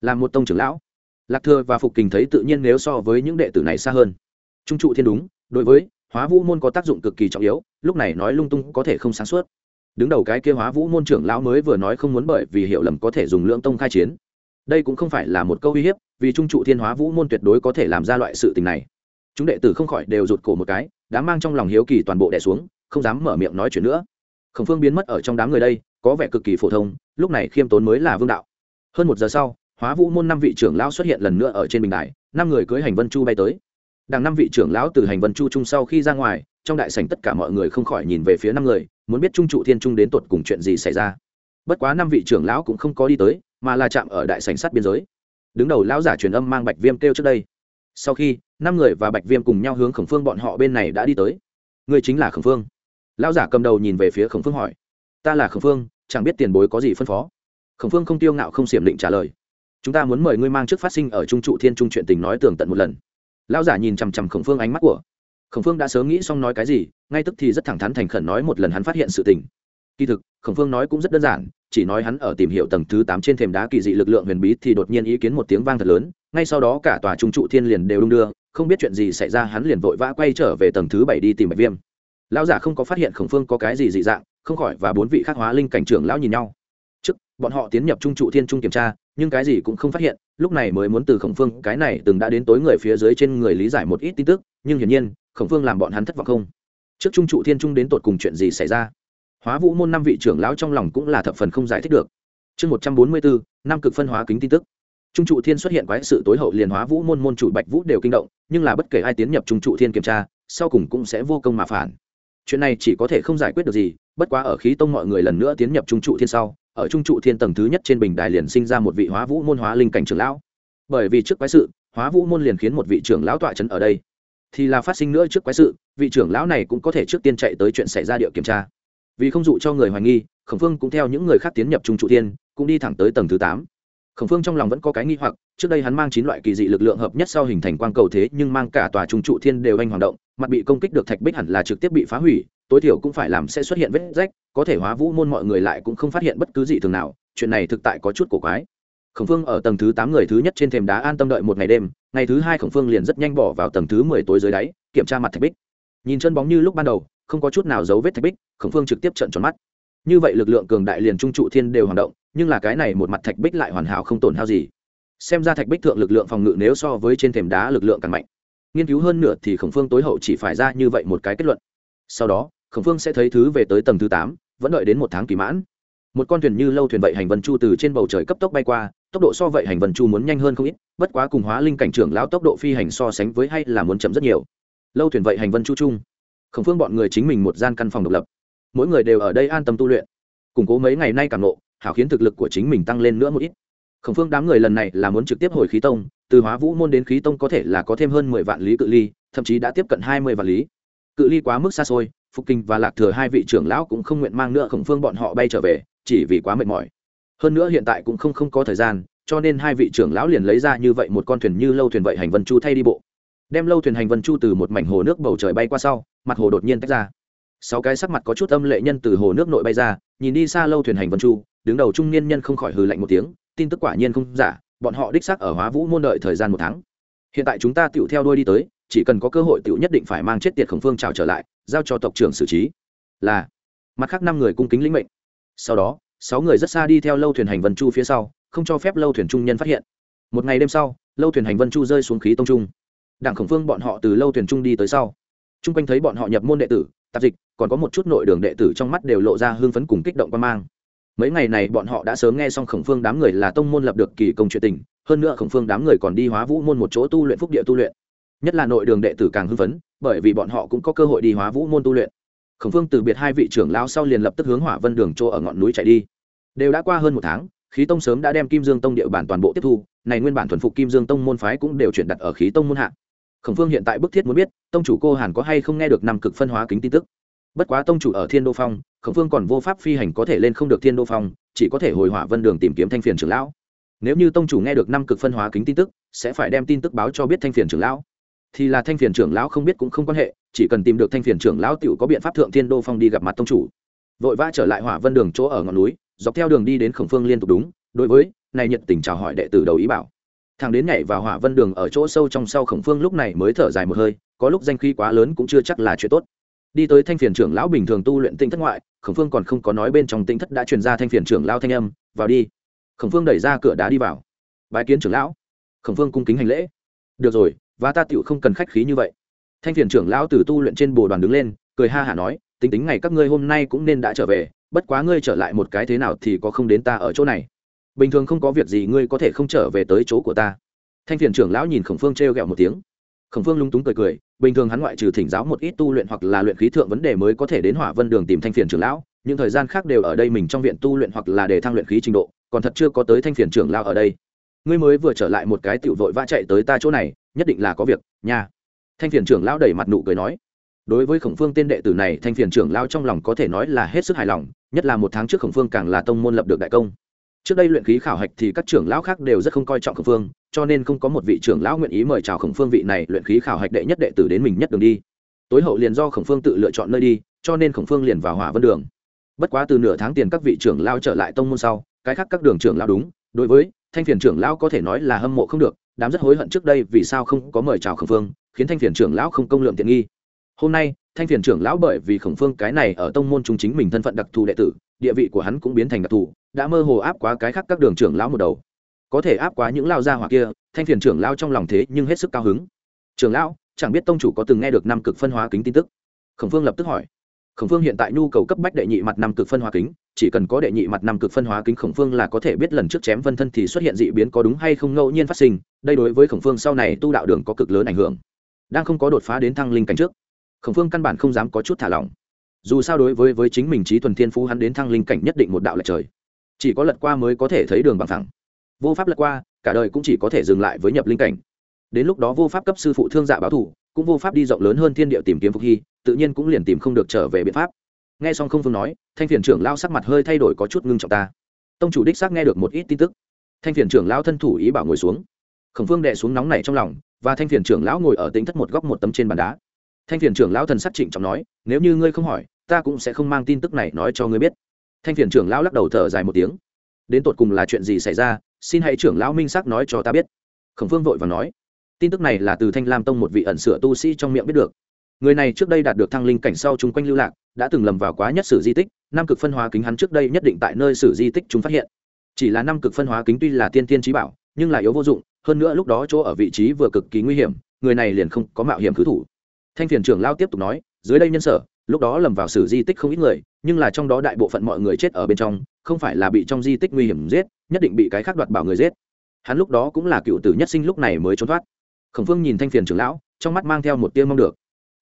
S1: Là một tông trưởng lão. Lạc thừa và phục kình thấy tự nhiên nếu so với những đệ tử này xa hơn. Trung trụ thiên đúng, đối với, hóa vũ môn có tác dụng cực kỳ trọng yếu, lúc này nói lung tung có thể không sáng suốt. Đứng đầu cái kia hóa vũ môn trưởng lão mới vừa nói không muốn bởi vì hiểu lầm có thể dùng lượng tông khai chiến đây cũng không phải là một câu uy hiếp, vì trung trụ thiên hóa vũ môn tuyệt đối có thể làm ra loại sự tình này. Chúng đệ tử không khỏi đều rụt cổ một cái, đã mang trong lòng hiếu kỳ toàn bộ đẻ xuống, không dám mở miệng nói chuyện nữa. Khổng phương biến mất ở trong đám người đây, có vẻ cực kỳ phổ thông, lúc này khiêm tốn mới là vương đạo. Hơn một giờ sau, hóa vũ môn năm vị trưởng lão xuất hiện lần nữa ở trên bình đài, năm người cưới hành vân chu bay tới. Đằng năm vị trưởng lão từ hành vân chu chung sau khi ra ngoài, trong đại sảnh tất cả mọi người không khỏi nhìn về phía năm người, muốn biết trung trụ thiên trung đến tột cùng chuyện gì xảy ra. Bất quá năm vị trưởng lão cũng không có đi tới mà là chạm ở đại sảnh sắt biên giới. Đứng đầu lão giả truyền âm mang bạch viêm kêu trước đây. Sau khi, năm người và bạch viêm cùng nhau hướng khổng phương bọn họ bên này đã đi tới. Người chính là khổng phương. Lão giả cầm đầu nhìn về phía khổng phương hỏi. Ta là khổng phương, chẳng biết tiền bối có gì phân phó. Khổng phương không tiêu ngạo không xiểm định trả lời. Chúng ta muốn mời ngươi mang trước phát sinh ở trung trụ thiên trung chuyện tình nói tường tận một lần. Lão giả nhìn chằm chằm khổng phương ánh mắt của. Khổng phương đã sớm nghĩ xong nói cái gì, ngay tức thì rất thẳng thắn thành khẩn nói một lần hắn phát hiện sự tình kỳ thực, khổng phương nói cũng rất đơn giản, chỉ nói hắn ở tìm hiểu tầng thứ tám trên thềm đá kỳ dị lực lượng huyền bí thì đột nhiên ý kiến một tiếng vang thật lớn, ngay sau đó cả tòa trung trụ thiên liền đều đung đưa, không biết chuyện gì xảy ra hắn liền vội vã quay trở về tầng thứ bảy đi tìm bạch viêm. Lão giả không có phát hiện khổng phương có cái gì dị dạng, không khỏi và bốn vị khắc hóa linh cảnh trưởng lão nhìn nhau. Trước, bọn họ tiến nhập trung trụ thiên trung kiểm tra, nhưng cái gì cũng không phát hiện, lúc này mới muốn từ khổng phương, cái này từng đã đến tối người phía dưới trên người lý giải một ít tin tức, nhưng hiển nhiên, khổng phương làm bọn hắn thất vọng không. Trước trung trụ thiên trung đến tột cùng chuyện gì xảy ra? Hóa vũ môn năm vị trưởng lão trong lòng cũng là thập phần không giải thích được. Chương một trăm bốn mươi bốn năm cực phân hóa kính tin tức. Trung trụ thiên xuất hiện quái sự tối hậu liền hóa vũ môn môn chủ bạch vũ đều kinh động, nhưng là bất kể ai tiến nhập trung trụ thiên kiểm tra, sau cùng cũng sẽ vô công mà phản. Chuyện này chỉ có thể không giải quyết được gì, bất quá ở khí tông mọi người lần nữa tiến nhập trung trụ thiên sau, ở trung trụ thiên tầng thứ nhất trên bình đài liền sinh ra một vị hóa vũ môn hóa linh cảnh trưởng lão. Bởi vì trước quái sự, hóa vũ môn liền khiến một vị trưởng lão tọa trấn ở đây. Thì là phát sinh nữa trước quái sự, vị trưởng lão này cũng có thể trước tiên chạy tới chuyện xảy ra địa kiểm tra vì không dụ cho người hoài nghi, khổng phương cũng theo những người khác tiến nhập trung trụ thiên, cũng đi thẳng tới tầng thứ tám. Khổng phương trong lòng vẫn có cái nghi hoặc, trước đây hắn mang chín loại kỳ dị lực lượng hợp nhất sau hình thành quang cầu thế, nhưng mang cả tòa trung trụ thiên đều anh hoạt động, mặt bị công kích được thạch bích hẳn là trực tiếp bị phá hủy, tối thiểu cũng phải làm sẽ xuất hiện vết rách, có thể hóa vũ môn mọi người lại cũng không phát hiện bất cứ gì thường nào, chuyện này thực tại có chút cổ quái. Khổng phương ở tầng thứ tám người thứ nhất trên thềm đá an tâm đợi một ngày đêm, ngày thứ hai khổng phương liền rất nhanh bỏ vào tầng thứ mười tối dưới đáy, kiểm tra mặt thạch bích. Nhìn chân bóng như lúc ban đầu không có chút nào dấu vết thạch bích, khổng phương trực tiếp trận tròn mắt. Như vậy lực lượng cường đại liền trung trụ thiên đều hoạt động, nhưng là cái này một mặt thạch bích lại hoàn hảo không tổn hao gì. Xem ra thạch bích thượng lực lượng phòng ngự nếu so với trên thềm đá lực lượng càng mạnh. Nghiên cứu hơn nữa thì khổng phương tối hậu chỉ phải ra như vậy một cái kết luận. Sau đó, khổng phương sẽ thấy thứ về tới tầng thứ tám, vẫn đợi đến một tháng kỳ mãn. Một con thuyền như lâu thuyền vậy hành vân chu từ trên bầu trời cấp tốc bay qua, tốc độ so vậy hành vân chu muốn nhanh hơn không ít, bất quá cùng hóa linh cảnh trưởng lão tốc độ phi hành so sánh với hay là muốn chậm rất nhiều. Lâu thuyền vậy hành vân chu chung khổng phương bọn người chính mình một gian căn phòng độc lập. Mỗi người đều ở đây an tâm tu luyện. Củng cố mấy ngày nay cảm nộ, hảo khiến thực lực của chính mình tăng lên nữa một ít. Khổng phương đám người lần này là muốn trực tiếp hồi khí tông, từ hóa vũ môn đến khí tông có thể là có thêm hơn mười vạn lý cự ly, thậm chí đã tiếp cận hai mươi vạn lý. Cự ly quá mức xa xôi, phục kinh và lạc thừa hai vị trưởng lão cũng không nguyện mang nữa khổng phương bọn họ bay trở về, chỉ vì quá mệt mỏi. Hơn nữa hiện tại cũng không không có thời gian, cho nên hai vị trưởng lão liền lấy ra như vậy một con thuyền như lâu thuyền vậy hành vân chu thay đi bộ. Đem lâu thuyền hành vân chu từ một mảnh hồ nước bầu trời bay qua sau mặt hồ đột nhiên tách ra. Sáu cái sắc mặt có chút âm lệ nhân từ hồ nước nội bay ra, nhìn đi xa lâu thuyền hành vân chu, đứng đầu trung niên nhân không khỏi hừ lạnh một tiếng, tin tức quả nhiên không giả, bọn họ đích xác ở hóa vũ môn đợi thời gian một tháng. Hiện tại chúng ta tựu theo đuôi đi tới, chỉ cần có cơ hội tựu nhất định phải mang chết tiệt khổng phương trào trở lại, giao cho tộc trưởng xử trí. Là. Mặt khác năm người cung kính lĩnh mệnh. Sau đó, sáu người rất xa đi theo lâu thuyền hành vân chu phía sau, không cho phép lâu thuyền trung nhân phát hiện. Một ngày đêm sau, lâu thuyền hành vân chu rơi xuống khí tông trung. Đảng khổng phương bọn họ từ lâu thuyền trung đi tới sau t r u n g quanh thấy bọn họ nhập môn đệ tử, tạp dịch, còn có một chút nội đường đệ tử trong mắt đều lộ ra hương phấn cùng kích động quan mang. Mấy ngày này bọn họ đã sớm nghe xong khổng phương đám người là tông môn lập được kỳ công chuyện tình, hơn nữa khổng phương đám người còn đi hóa vũ môn một chỗ tu luyện phúc địa tu luyện. Nhất là nội đường đệ tử càng hưng phấn, bởi vì bọn họ cũng có cơ hội đi hóa vũ môn tu luyện. Khổng phương từ biệt hai vị trưởng lao sau liền lập tức hướng hỏa vân đường chỗ ở ngọn núi chạy đi. Đều đã qua hơn một tháng, khí tông sớm đã đem kim dương tông địa bản toàn bộ tiếp thu, này nguyên bản thuần phục kim dương tông môn phái cũng đều chuyển đặt ở khí tông môn hạ khổng phương hiện tại bức thiết muốn biết, tông chủ cô hàn có hay không nghe được năm cực phân hóa kính tin tức. Bất quá tông chủ ở thiên đô phong, khổng phương còn vô pháp phi hành có thể lên không được thiên đô phong, chỉ có thể hồi hỏa vân đường tìm kiếm thanh phiền trưởng lão. Nếu như tông chủ nghe được năm cực phân hóa kính tin tức, sẽ phải đem tin tức báo cho biết thanh phiền trưởng lão. Thì là thanh phiền trưởng lão không biết cũng không quan hệ, chỉ cần tìm được thanh phiền trưởng lão t có biện pháp thượng thiên đô phong đi gặp mặt tông chủ. Vội vã trở lại hỏa vân đường chỗ ở ngọn núi, dọc theo đường đi đến khổng phương liên tục đúng, đối với này nhiệt tình chào hỏi đệ tử đầu ý bảo thằng đến nhảy vào hỏa vân đường ở chỗ sâu trong sau khổng phương lúc này mới thở dài một hơi, có lúc danh khí quá lớn cũng chưa chắc là chuyện tốt. Đi tới thanh phiền trưởng lão bình thường tu luyện tinh thất ngoại, khổng phương còn không có nói bên trong tinh thất đã truyền ra thanh phiền trưởng lão thanh âm, vào đi. Khổng phương đẩy ra cửa đá đi vào. Bái kiến trưởng lão. Khổng phương cung kính hành lễ. Được rồi, và ta tựu không cần khách khí như vậy. Thanh phiền trưởng lão từ tu luyện trên bồ đoàn đứng lên, cười ha hả nói, tính tính ngày các ngươi hôm nay cũng nên đã trở về, bất quá ngươi trở lại một cái thế nào thì có không đến ta ở chỗ này bình thường không có việc gì, ngươi có thể không trở về tới chỗ của ta. Thanh phiền trưởng lão nhìn khổng phương t r e o g ẹ o một tiếng. Khổng phương lung túng cười cười, bình thường hắn ngoại trừ thỉnh giáo một ít tu luyện hoặc là luyện khí thượng vấn đề mới có thể đến hỏa vân đường tìm thanh phiền trưởng lão, những thời gian khác đều ở đây mình trong viện tu luyện hoặc là để thăng luyện khí trình độ, còn thật chưa có tới thanh phiền trưởng lão ở đây. Ngươi mới vừa trở lại một cái tiểu vội vã chạy tới ta chỗ này, nhất định là có việc, nha. Thanh phiền trưởng lão đẩy mặt nụ cười nói. Đối với khổng phương tên đệ tử này, thanh phiền trưởng lão trong lòng có thể nói là hết sức hài lòng, nhất là một tháng trước khổng phương càng là tông môn lập được đại công trước đây luyện khí khảo hạch thì các trưởng lão khác đều rất không coi trọng khổng phương, cho nên không có một vị trưởng lão nguyện ý mời chào khổng phương vị này luyện khí khảo hạch đệ nhất đệ tử đến mình nhất đường đi. Tối hậu liền do khổng phương tự lựa chọn nơi đi, cho nên khổng phương liền vào hỏa vân đường. Bất quá từ nửa tháng tiền các vị trưởng lao trở lại tông môn sau, cái khác các đường trưởng lao đúng, đối với thanh phiền trưởng lão có thể nói là hâm mộ không được, đám rất hối hận trước đây vì sao không có mời chào khổng phương, khiến thanh phiền trưởng lão không công lượng tiện nghi hôm nay, thanh phiền trưởng lão bởi vì khổng phương cái này ở tông môn chúng chính mình thân phận đặc thù đệ tử, địa vị của hắn cũng biến thành đặc thù, đã mơ hồ áp quá cái khác các đường trưởng lão một đầu. Có thể áp quá những lao gia hỏa kia, thanh phiền trưởng lao trong lòng thế nhưng hết sức cao hứng. Trưởng lão, chẳng biết tông chủ có từng nghe được năm cực phân hóa kính tin tức? Khổng phương lập tức hỏi. Khổng phương hiện tại nhu cầu cấp bách đệ nhị mặt năm cực phân hóa kính, chỉ cần có đệ nhị mặt năm cực phân hóa kính khổng phương là có thể biết lần trước chém vân thân thì xuất hiện dị biến có đúng hay không ngẫu nhiên phát sinh, đây đối với khổng phương sau này tu đạo đường có cực lớn ảnh hưởng, đang không có đột phá đến thăng linh cảnh trước khổng phương căn bản không dám có chút thả lỏng. Dù sao đối với với chính mình trí thuần thiên phú hắn đến thăng linh cảnh nhất định một đạo lệch trời. Chỉ có lật qua mới có thể thấy đường bằng thẳng vô pháp lật qua, cả đời cũng chỉ có thể dừng lại với nhập linh cảnh. Đến lúc đó vô pháp cấp sư phụ thương dạ báo thủ, cũng vô pháp đi rộng lớn hơn thiên địa tìm kiếm phục hy, tự nhiên cũng liền tìm không được trở về biện pháp. Nghe xong không phương nói, thanh phiền trưởng lao sắc mặt hơi thay đổi có chút ngưng trọng ta. Tông chủ đích xác nghe được một ít tin tức. Thanh phiền trưởng lao thân thủ ý bảo ngồi xuống. Khổng phương đệ xuống nóng này trong lòng, và thanh phiền trưởng lão ngồi ở tính thất một góc một tấm trên bàn đá thanh phiền trưởng lão thần sắc trịnh trọng nói, nếu như ngươi không hỏi, ta cũng sẽ không mang tin tức này nói cho ngươi biết. Thanh phiền trưởng lão lắc đầu thở dài một tiếng. Đến tột cùng là chuyện gì xảy ra, xin hãy trưởng lão minh xác nói cho ta biết. Khổng phương vội và nói, tin tức này là từ thanh lam tông một vị ẩn sửa tu sĩ trong miệng biết được. Người này trước đây đạt được thăng linh cảnh sau chung quanh lưu lạc, đã từng lầm vào quá nhất sử di tích Nam cực phân hóa kính hắn trước đây nhất định tại nơi sử di tích chúng phát hiện. Chỉ là Nam cực phân hóa kính tuy là tiên tiên trí bảo, nhưng là yếu vô dụng, hơn nữa lúc đó chỗ ở vị trí vừa cực kỳ nguy hiểm, người này liền không có mạo hiểm cứ thủ thanh phiền trưởng lao tiếp tục nói, dưới đây nhân sở, lúc đó lầm vào sử di tích không ít người, nhưng là trong đó đại bộ phận mọi người chết ở bên trong, không phải là bị trong di tích nguy hiểm giết, nhất định bị cái khác đoạt bảo người giết. Hắn lúc đó cũng là cựu tử nhất sinh lúc này mới trốn thoát. Khổng phương nhìn thanh phiền trưởng lão, trong mắt mang theo một tia mong được.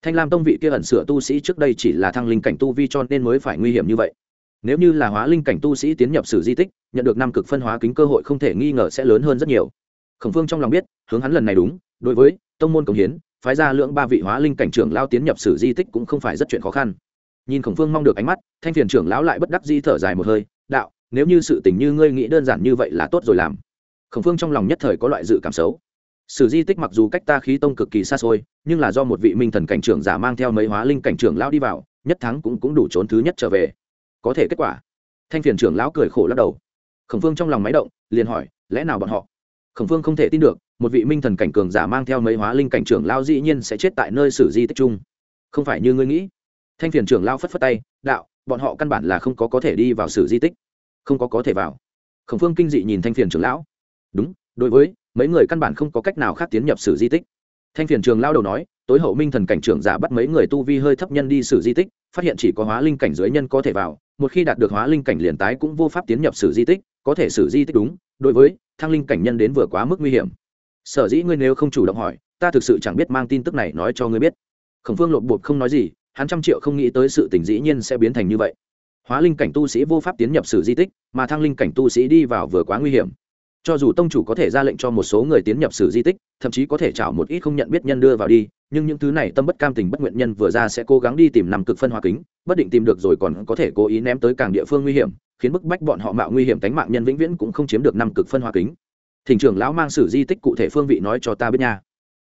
S1: Thanh lam tông vị kia ẩn sửa tu sĩ trước đây chỉ là thăng linh cảnh tu vi cho nên mới phải nguy hiểm như vậy. Nếu như là hóa linh cảnh tu sĩ tiến nhập sử di tích, nhận được năm cực phân hóa kính cơ hội không thể nghi ngờ sẽ lớn hơn rất nhiều. Khổng phương trong lòng biết, hướng hắn lần này đúng, đối với tông môn cống hiến phái ra lượng ba vị hóa linh cảnh trưởng lao tiến nhập sử di tích cũng không phải rất chuyện khó khăn. Nhìn khổng phương mong được ánh mắt, thanh phiền trưởng lão lại bất đắc di thở dài một hơi, đạo, nếu như sự tình như ngươi nghĩ đơn giản như vậy là tốt rồi làm. Khổng phương trong lòng nhất thời có loại dự cảm xấu. Sử di tích mặc dù cách ta khí tông cực kỳ xa xôi, nhưng là do một vị minh thần cảnh trưởng giả mang theo mấy hóa linh cảnh trưởng lão đi vào, nhất thắng cũng cũng đủ trốn thứ nhất trở về. Có thể kết quả. Thanh phiền trưởng lão cười khổ lắc đầu. Khổng phương trong lòng máy động, liền hỏi, lẽ nào bọn họ? Khổng phương không thể tin được một vị minh thần cảnh cường giả mang theo mấy hóa linh cảnh trưởng lao dĩ nhiên sẽ chết tại nơi sử di tích chung. Không phải như ngươi nghĩ. Thanh phiền trưởng lao phất phất tay, đạo, bọn họ căn bản là không có có thể đi vào sử di tích. Không có có thể vào. Khổng phương kinh dị nhìn thanh phiền trưởng lão. Đúng, đối với, mấy người căn bản không có cách nào khác tiến nhập sử di tích. Thanh phiền trường lao đầu nói, tối hậu minh thần cảnh trưởng giả bắt mấy người tu vi hơi thấp nhân đi sử di tích, phát hiện chỉ có hóa linh cảnh dưới nhân có thể vào, một khi đạt được hóa linh cảnh liền tái cũng vô pháp tiến nhập sử di tích, có thể sử di tích đúng, đối với, thăng linh cảnh nhân đến vừa quá mức nguy hiểm sở dĩ ngươi nếu không chủ động hỏi, ta thực sự chẳng biết mang tin tức này nói cho ngươi biết. Khổng phương lộn bột không nói gì, hắn trăm triệu không nghĩ tới sự tình dĩ nhiên sẽ biến thành như vậy. Hóa linh cảnh tu sĩ vô pháp tiến nhập sử di tích, mà thăng linh cảnh tu sĩ đi vào vừa quá nguy hiểm. Cho dù tông chủ có thể ra lệnh cho một số người tiến nhập sử di tích, thậm chí có thể chảo một ít không nhận biết nhân đưa vào đi, nhưng những thứ này tâm bất cam tình bất nguyện nhân vừa ra sẽ cố gắng đi tìm nằm cực phân hóa kính, bất định tìm được rồi còn có thể cố ý ném tới càng địa phương nguy hiểm, khiến bức bách bọn họ mạo nguy hiểm tánh mạng nhân vĩnh viễn cũng không chiếm được năm cực phân hóa kính thỉnh trưởng lão mang sử di tích cụ thể phương vị nói cho ta biết nha.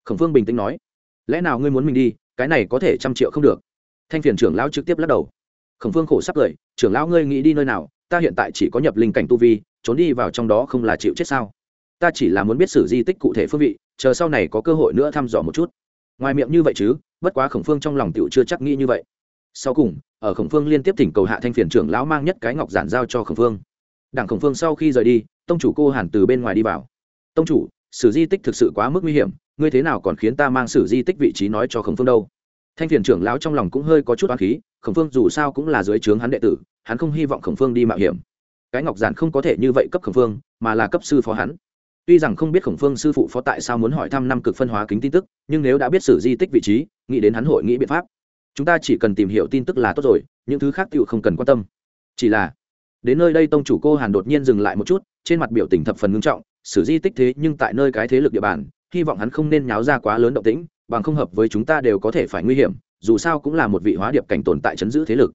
S1: Khổng phương bình tĩnh nói. Lẽ nào ngươi muốn mình đi, cái này có thể trăm triệu không được. Thanh phiền trưởng lão trực tiếp lắc đầu. Khổng phương khổ sắp cười, trưởng lão ngươi nghĩ đi nơi nào, ta hiện tại chỉ có nhập linh cảnh tu vi, trốn đi vào trong đó không là chịu chết sao? Ta chỉ là muốn biết sử di tích cụ thể phương vị, chờ sau này có cơ hội nữa thăm dò một chút. Ngoài miệng như vậy chứ, bất quá khổng phương trong lòng tựu chưa chắc nghĩ như vậy. Sau cùng, ở khổng phương liên tiếp thỉnh cầu hạ thanh phiền trưởng lão mang nhất cái ngọc giản giao cho khổng phương. Đảng khổng phương sau khi rời đi tông chủ cô hàn từ bên ngoài đi vào. Tông chủ, sử di tích thực sự quá mức nguy hiểm, ngươi thế nào còn khiến ta mang sử di tích vị trí nói cho khổng phương đâu? Thanh phiền trưởng lão trong lòng cũng hơi có chút oán khí, khổng phương dù sao cũng là dưới trướng hắn đệ tử, hắn không hy vọng khổng phương đi mạo hiểm. Cái ngọc giản không có thể như vậy cấp khổng phương, mà là cấp sư phó hắn. Tuy rằng không biết khổng phương sư phụ phó tại sao muốn hỏi thăm năm cực phân hóa kính tin tức, nhưng nếu đã biết sử di tích vị trí, nghĩ đến hắn hội nghĩ biện pháp. Chúng ta chỉ cần tìm hiểu tin tức là tốt rồi, những thứ khác tựu không cần quan tâm. Chỉ là, đến nơi đây tông chủ cô hàn đột nhiên dừng lại một chút trên mặt biểu tình thập phần ngưng trọng, sử di tích thế nhưng tại nơi cái thế lực địa bàn, hy vọng hắn không nên nháo ra quá lớn động tĩnh, bằng không hợp với chúng ta đều có thể phải nguy hiểm, dù sao cũng là một vị hóa điệp cảnh tồn tại chấn giữ thế lực.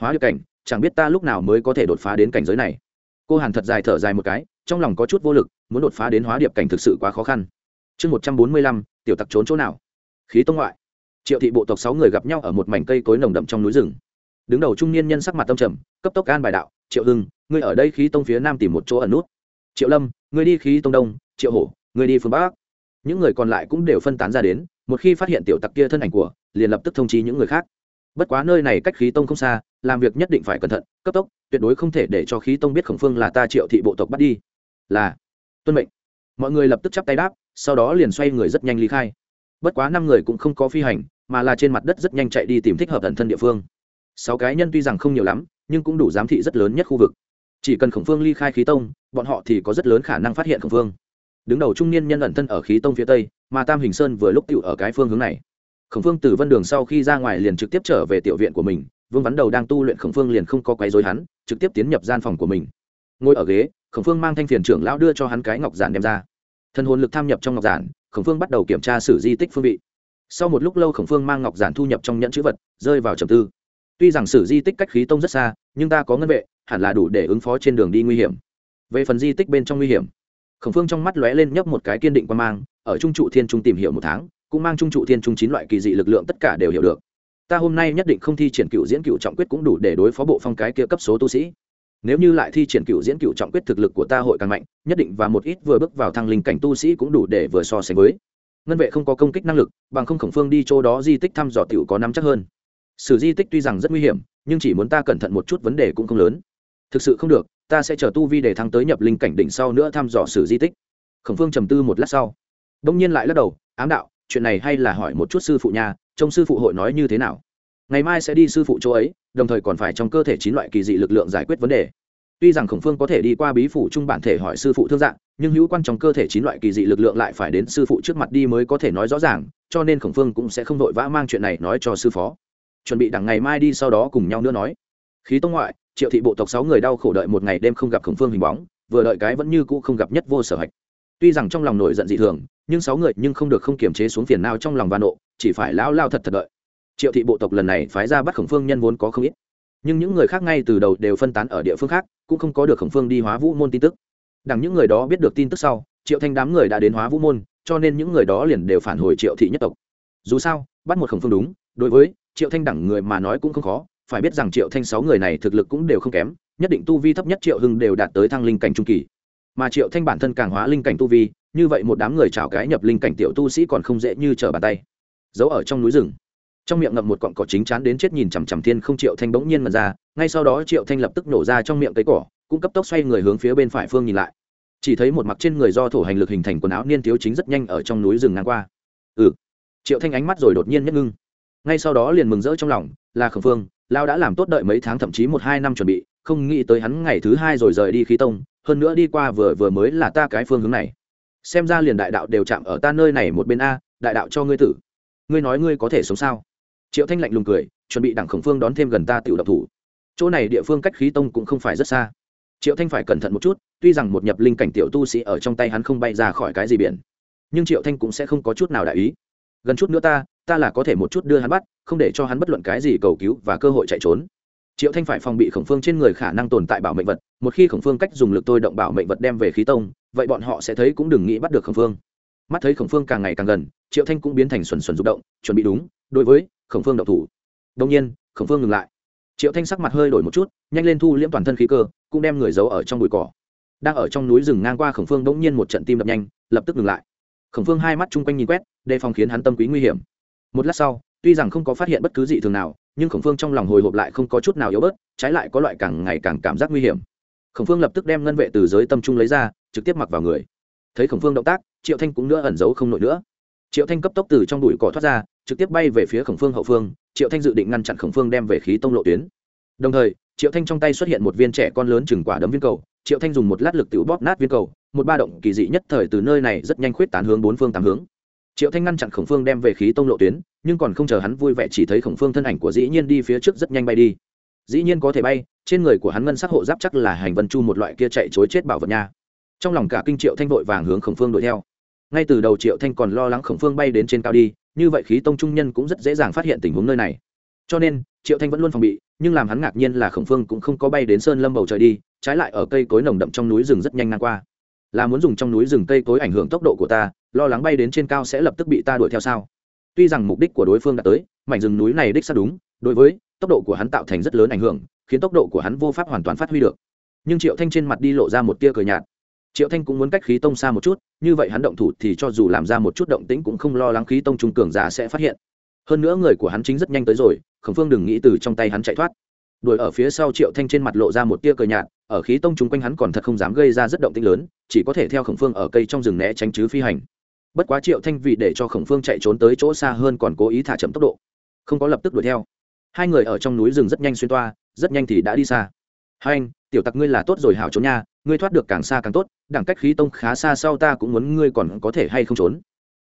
S1: Hóa điệp cảnh, chẳng biết ta lúc nào mới có thể đột phá đến cảnh giới này. Cô hàn thật dài thở dài một cái, trong lòng có chút vô lực, muốn đột phá đến hóa điệp cảnh thực sự quá khó khăn. Chương một trăm bốn mươi lăm, tiểu tặc trốn chỗ nào? Khí tông ngoại. Triệu thị bộ tộc sáu người gặp nhau ở một mảnh cây cối nồng đậm trong núi rừng. Đứng đầu trung niên nhân sắc mặt tâm trầm, cấp tốc an bài đạo triệu hưng, ngươi ở đây khí tông phía nam tìm một chỗ ẩn nút. Triệu lâm, ngươi đi khí tông đông, triệu hổ, ngươi đi phương bắc. Những người còn lại cũng đều phân tán ra đến, một khi phát hiện tiểu tặc kia thân ảnh của, liền lập tức thông chi những người khác. Bất quá nơi này cách khí tông không xa, làm việc nhất định phải cẩn thận, cấp tốc, tuyệt đối không thể để cho khí tông biết khổng phương là ta triệu thị bộ tộc bắt đi. Là, tuân mệnh. Mọi người lập tức chắp tay đáp, sau đó liền xoay người rất nhanh ly khai. Bất quá năm người cũng không có phi hành, mà là trên mặt đất rất nhanh chạy đi tìm thích hợp thần thân địa phương sáu cái nhân tuy rằng không nhiều lắm, nhưng cũng đủ giám thị rất lớn nhất khu vực. Chỉ cần khổng phương ly khai khí tông, bọn họ thì có rất lớn khả năng phát hiện khổng phương. Đứng đầu trung niên nhân ẩn thân ở khí tông phía tây, mà tam hình sơn vừa lúc tựu ở cái phương hướng này. Khổng phương từ vân đường sau khi ra ngoài liền trực tiếp trở về tiểu viện của mình, vương vắn đầu đang tu luyện khổng phương liền không có quấy dối hắn, trực tiếp tiến nhập gian phòng của mình. Ngồi ở ghế, khổng phương mang thanh phiền trưởng lão đưa cho hắn cái ngọc giản đem ra. Thân hồn lực tham nhập trong ngọc giản, khổng phương bắt đầu kiểm tra sử di tích phương vị. Sau một lúc lâu khổng phương mang ngọc giản thu nhập trong nhẫn chữ vật, rơi vào trầm tư tuy rằng sử di tích cách khí tông rất xa, nhưng ta có ngân vệ, hẳn là đủ để ứng phó trên đường đi nguy hiểm. Về phần di tích bên trong nguy hiểm, khổng phương trong mắt lóe lên nhấp một cái kiên định quan mang, ở trung trụ thiên trung tìm hiểu một tháng, cũng mang trung trụ thiên trung chín loại kỳ dị lực lượng tất cả đều hiểu được. Ta hôm nay nhất định không thi triển cựu diễn cựu trọng quyết cũng đủ để đối phó bộ phong cái kia cấp số tu sĩ. Nếu như lại thi triển cựu diễn cựu trọng quyết thực lực của ta hội càng mạnh, nhất định và một ít vừa bước vào thăng linh cảnh tu sĩ cũng đủ để vừa so sánh với. Ngân vệ không có công kích năng lực, bằng không khổng phương đi chỗ đó di tích thăm dò tiểu có nắm chắc hơn sử di tích tuy rằng rất nguy hiểm, nhưng chỉ muốn ta cẩn thận một chút vấn đề cũng không lớn. Thực sự không được, ta sẽ chờ tu vi để thăng tới nhập linh cảnh đỉnh sau nữa thăm dò sử di tích. Khổng phương trầm tư một lát sau đông nhiên lại lắc đầu, ám đạo, chuyện này hay là hỏi một chút sư phụ nhà trông sư phụ hội nói như thế nào? Ngày mai sẽ đi sư phụ chỗ ấy, đồng thời còn phải trong cơ thể chín loại kỳ dị lực lượng giải quyết vấn đề. Tuy rằng khổng phương có thể đi qua bí phủ trung bản thể hỏi sư phụ thương dạng, nhưng hữu quan trong cơ thể chín loại kỳ dị lực lượng lại phải đến sư phụ trước mặt đi mới có thể nói rõ ràng, cho nên khổng phương cũng sẽ không vội vã mang chuyện này nói cho sư phó chuẩn bị đằng ngày mai đi sau đó cùng nhau nữa nói. Khí tông ngoại, triệu thị bộ tộc sáu người đau khổ đợi một ngày đêm không gặp khổng phương hình bóng, vừa đợi cái vẫn như cũ không gặp nhất vô sở hạch. Tuy rằng trong lòng nổi giận dị thường, nhưng sáu người nhưng không được không kiềm chế xuống phiền nào trong lòng và nộ, chỉ phải lao lao thật thật đợi. Triệu thị bộ tộc lần này phái ra bắt khổng phương nhân vốn có không ít. Nhưng những người khác ngay từ đầu đều phân tán ở địa phương khác, cũng không có được khổng phương đi hóa vũ môn tin tức. Đằng những người đó biết được tin tức sau, triệu thanh đám người đã đến hóa vũ môn, cho nên những người đó liền đều phản hồi triệu thị nhất tộc. Dù sao, bắt một khổng phương đúng, đối với triệu thanh đẳng người mà nói cũng không khó, phải biết rằng triệu thanh sáu người này thực lực cũng đều không kém, nhất định tu vi thấp nhất triệu hưng đều đạt tới thăng linh cảnh trung kỳ. Mà triệu thanh bản thân càng hóa linh cảnh tu vi, như vậy một đám người chào cái nhập linh cảnh tiểu tu sĩ còn không dễ như trở bàn tay. Giấu ở trong núi rừng. Trong miệng ngậm một cọn cỏ chính chán đến chết nhìn chằm chằm thiên không triệu thanh bỗng nhiên mật ra, ngay sau đó triệu thanh lập tức nổ ra trong miệng cây cỏ, cũng cấp tốc xoay người hướng phía bên phải phương nhìn lại. Chỉ thấy một mặc trên người do thổ hành lực hình thành quần áo niên thiếu chính rất nhanh ở trong núi rừng ngang qua. Ừ. Triệu thanh ánh mắt rồi đột nhiên nhất ngưng ngay sau đó liền mừng rỡ trong lòng, là khẩn phương, lao đã làm tốt đợi mấy tháng thậm chí một hai năm chuẩn bị, không nghĩ tới hắn ngày thứ hai rồi rời đi khí tông, hơn nữa đi qua vừa vừa mới là ta cái phương hướng này. Xem ra liền đại đạo đều chạm ở ta nơi này một bên a, đại đạo cho ngươi tử. Ngươi nói ngươi có thể sống sao? Triệu thanh lạnh lùng cười, chuẩn bị đảng khổng phương đón thêm gần ta tiểu độc thủ. Chỗ này địa phương cách khí tông cũng không phải rất xa. Triệu thanh phải cẩn thận một chút, tuy rằng một nhập linh cảnh tiểu tu sĩ ở trong tay hắn không bay ra khỏi cái gì biển, nhưng triệu thanh cũng sẽ không có chút nào đại ý. Gần chút nữa ta ta là có thể một chút đưa hắn bắt, không để cho hắn bất luận cái gì cầu cứu và cơ hội chạy trốn. Triệu thanh phải phòng bị khổng phương trên người khả năng tồn tại bảo mệnh vật, một khi khổng phương cách dùng lực tôi động bảo mệnh vật đem về khí tông, vậy bọn họ sẽ thấy cũng đừng nghĩ bắt được khổng phương. Mắt thấy khổng phương càng ngày càng gần, triệu thanh cũng biến thành xuẩn xuẩn rụng động, chuẩn bị đúng, đối với khổng phương độc thủ. Đông nhiên, khổng phương ngừng lại. Triệu thanh sắc mặt hơi đổi một chút, nhanh lên thu liễm toàn thân khí cơ, cũng đem người giấu ở trong bụi cỏ. Đang ở trong núi rừng ngang qua khổng phương đ ỗ n g nhiên một trận tim đập nhanh, lập tức ngừng lại. Khổng phương hai mắt chung quanh nhìn quét, đề phòng khiến hắn tâm quý nguy hiểm một lát sau, tuy rằng không có phát hiện bất cứ gì thường nào, nhưng khổng phương trong lòng hồi hộp lại không có chút nào yếu bớt, trái lại có loại càng ngày càng cảm giác nguy hiểm. Khổng phương lập tức đem ngân vệ từ giới tâm trung lấy ra, trực tiếp mặc vào người. Thấy khổng phương động tác, triệu thanh cũng nữa ẩn giấu không nổi nữa. Triệu thanh cấp tốc từ trong đùi cỏ thoát ra, trực tiếp bay về phía khổng phương hậu phương, triệu thanh dự định ngăn chặn khổng phương đem về khí tông lộ tuyến. Đồng thời, triệu thanh trong tay xuất hiện một viên trẻ con lớn chừng quả đấm viên cầu, triệu thanh dùng một lát lực tự bóp nát viên cầu, một ba động kỳ dị nhất thời từ nơi này rất nhanh khuyết tán hướng bốn phương tám hướng triệu thanh ngăn chặn khổng phương đem về khí tông lộ tuyến, nhưng còn không chờ hắn vui vẻ chỉ thấy khổng phương thân ảnh của dĩ nhiên đi phía trước rất nhanh bay đi. Dĩ nhiên có thể bay, trên người của hắn ngân sắc hộ giáp chắc là hành vân chu một loại kia chạy chối chết bảo vật nha. Trong lòng cả kinh triệu thanh vội vàng hướng khổng phương đuổi theo. Ngay từ đầu triệu thanh còn lo lắng khổng phương bay đến trên cao đi, như vậy khí tông trung nhân cũng rất dễ dàng phát hiện tình huống nơi này. Cho nên, triệu thanh vẫn luôn phòng bị, nhưng làm hắn ngạc nhiên là khổng phương cũng không có bay đến sơn lâm bầu trời đi, trái lại ở cây cối nồng đậm trong núi rừng rất nhanh ngang qua. Là muốn dùng trong núi rừng cây cối ảnh hưởng tốc độ của ta lo lắng bay đến trên cao sẽ lập tức bị ta đuổi theo sao? Tuy rằng mục đích của đối phương đã tới, mảnh rừng núi này đích xác đúng, đối với tốc độ của hắn tạo thành rất lớn ảnh hưởng, khiến tốc độ của hắn vô pháp hoàn toàn phát huy được. Nhưng triệu thanh trên mặt đi lộ ra một tia cười nhạt. Triệu thanh cũng muốn cách khí tông xa một chút, như vậy hắn động thủ thì cho dù làm ra một chút động tĩnh cũng không lo lắng khí tông trung cường giả sẽ phát hiện. Hơn nữa người của hắn chính rất nhanh tới rồi, khổng phương đừng nghĩ từ trong tay hắn chạy thoát. Đuổi ở phía sau triệu thanh trên mặt lộ ra một tia cờ nhạt, ở khí tông chung quanh hắn còn thật không dám gây ra rất động tĩnh lớn, chỉ có thể theo khổng phương ở cây trong rừng né tránh chứ phi hành bất quá triệu thanh vì để cho khổng phương chạy trốn tới chỗ xa hơn còn cố ý thả chậm tốc độ. Không có lập tức đuổi theo. Hai người ở trong núi rừng rất nhanh xuyên toa, rất nhanh thì đã đi xa. Hai anh, tiểu tặc ngươi là tốt rồi hảo trốn nha, ngươi thoát được càng xa càng tốt, đẳng cách khí tông khá xa sau ta cũng muốn ngươi còn có thể hay không trốn.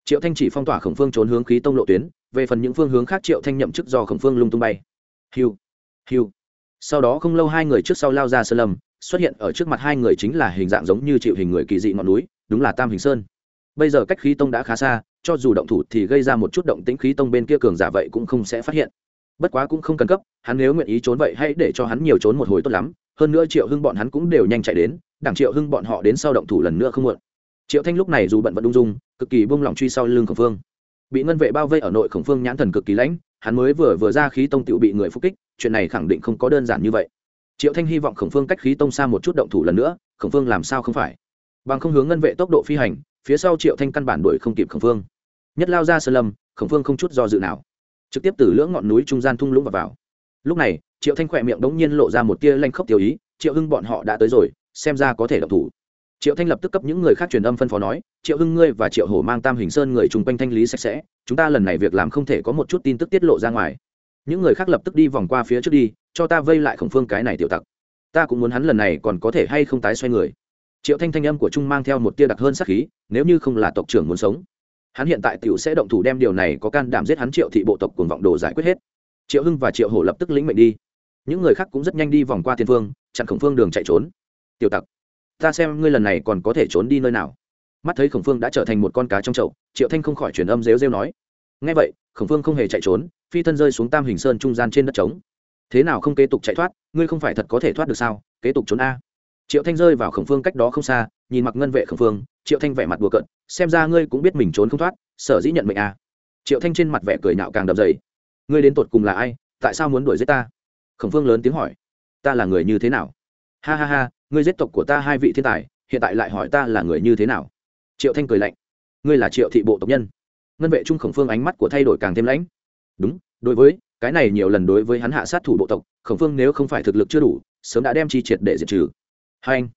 S1: Triệu thanh chỉ phong tỏa khổng phương trốn hướng khí tông lộ tuyến, về phần những phương hướng khác triệu thanh nhậm chức do khổng phương lung tung bay. Hiu hiu sau đó không lâu hai người trước sau lao ra sơn lâm, xuất hiện ở trước mặt hai người chính là hình dạng giống như chịu hình người kỳ dị ngọn núi, đúng là tam hình sơn bây giờ cách khí tông đã khá xa, cho dù động thủ thì gây ra một chút động tĩnh khí tông bên kia cường giả vậy cũng không sẽ phát hiện. Bất quá cũng không cần cấp, hắn nếu nguyện ý trốn vậy hãy để cho hắn nhiều trốn một hồi tốt lắm, hơn nữa triệu hưng bọn hắn cũng đều nhanh chạy đến, đảng triệu hưng bọn họ đến sau động thủ lần nữa không muộn. Triệu thanh lúc này dù bận vẫn ung dung, cực kỳ buông lòng truy sau lưng khổng phương. Bị ngân vệ bao vây ở nội khổng phương nhãn thần cực kỳ lãnh, hắn mới vừa vừa ra khí tông tự bị người phục kích, chuyện này khẳng định không có đơn giản như vậy. Triệu thanh hy vọng khổng phương cách khí tông xa một chút động thủ lần nữa, khổng phương làm sao không phải? Bằng không hướng ngân vệ tốc độ phi hành phía sau triệu thanh căn bản đuổi không kịp khổng phương. Nhất lao ra sơn lâm khổng phương không chút do dự nào. Trực tiếp từ lưỡng ngọn núi trung gian thung lũng vào, vào. lúc này triệu thanh khỏe miệng đống nhiên lộ ra một tia lanh khốc tiêu ý triệu hưng bọn họ đã tới rồi xem ra có thể động thủ. Triệu thanh lập tức cấp những người khác truyền âm phân phó nói triệu hưng ngươi và triệu hổ mang tam hình sơn người chung quanh thanh lý sạch sẽ chúng ta lần này việc làm không thể có một chút tin tức tiết lộ ra ngoài. Những người khác lập tức đi vòng qua phía trước đi cho ta vây lại khổng phương cái này tiểu tặc. Ta cũng muốn hắn lần này còn có thể hay không tái xoay người triệu thanh thanh âm của trung mang theo một tia đặc hơn sắc khí, nếu như không là tộc trưởng muốn sống, hắn hiện tại t i ể u sẽ động thủ đem điều này có can đảm giết hắn triệu thị bộ tộc cùng vọng đồ giải quyết hết. Triệu hưng và triệu hổ lập tức lĩnh mệnh đi. Những người khác cũng rất nhanh đi vòng qua thiên phương, chặn khổng phương đường chạy trốn. Tiểu tặc, ta xem ngươi lần này còn có thể trốn đi nơi nào? Mắt thấy khổng phương đã trở thành một con cá trong chậu, triệu thanh không khỏi truyền âm rêu rêu nói. Ngay vậy, khổng phương không hề chạy trốn, phi thân rơi xuống tam hình sơn trung gian trên đất trống. Thế nào không kế tục chạy thoát? Ngươi không phải thật có thể thoát được sao? Kế tục trốn a triệu thanh rơi vào khổng phương cách đó không xa, nhìn mặc ngân vệ khổng phương, triệu thanh vẻ mặt đùa cận xem ra ngươi cũng biết mình trốn không thoát, sở dĩ nhận mệnh à? triệu thanh trên mặt vẻ cười nhạo càng đậm dày. Ngươi đến tột cùng là ai? Tại sao muốn đuổi giết ta? Khổng phương lớn tiếng hỏi. Ta là người như thế nào? Ha ha ha, ngươi giết tộc của ta hai vị thiên tài, hiện tại lại hỏi ta là người như thế nào? Triệu thanh cười lạnh. Ngươi là triệu thị bộ tộc nhân. Ngân vệ trung khổng phương ánh mắt của thay đổi càng thêm lãnh. Đúng, đối với, cái này nhiều lần đối với hắn hạ sát thủ bộ tộc, khổng phương nếu không phải thực lực chưa đủ, sớm đã đem chi triệt để diệt trừ hai anh.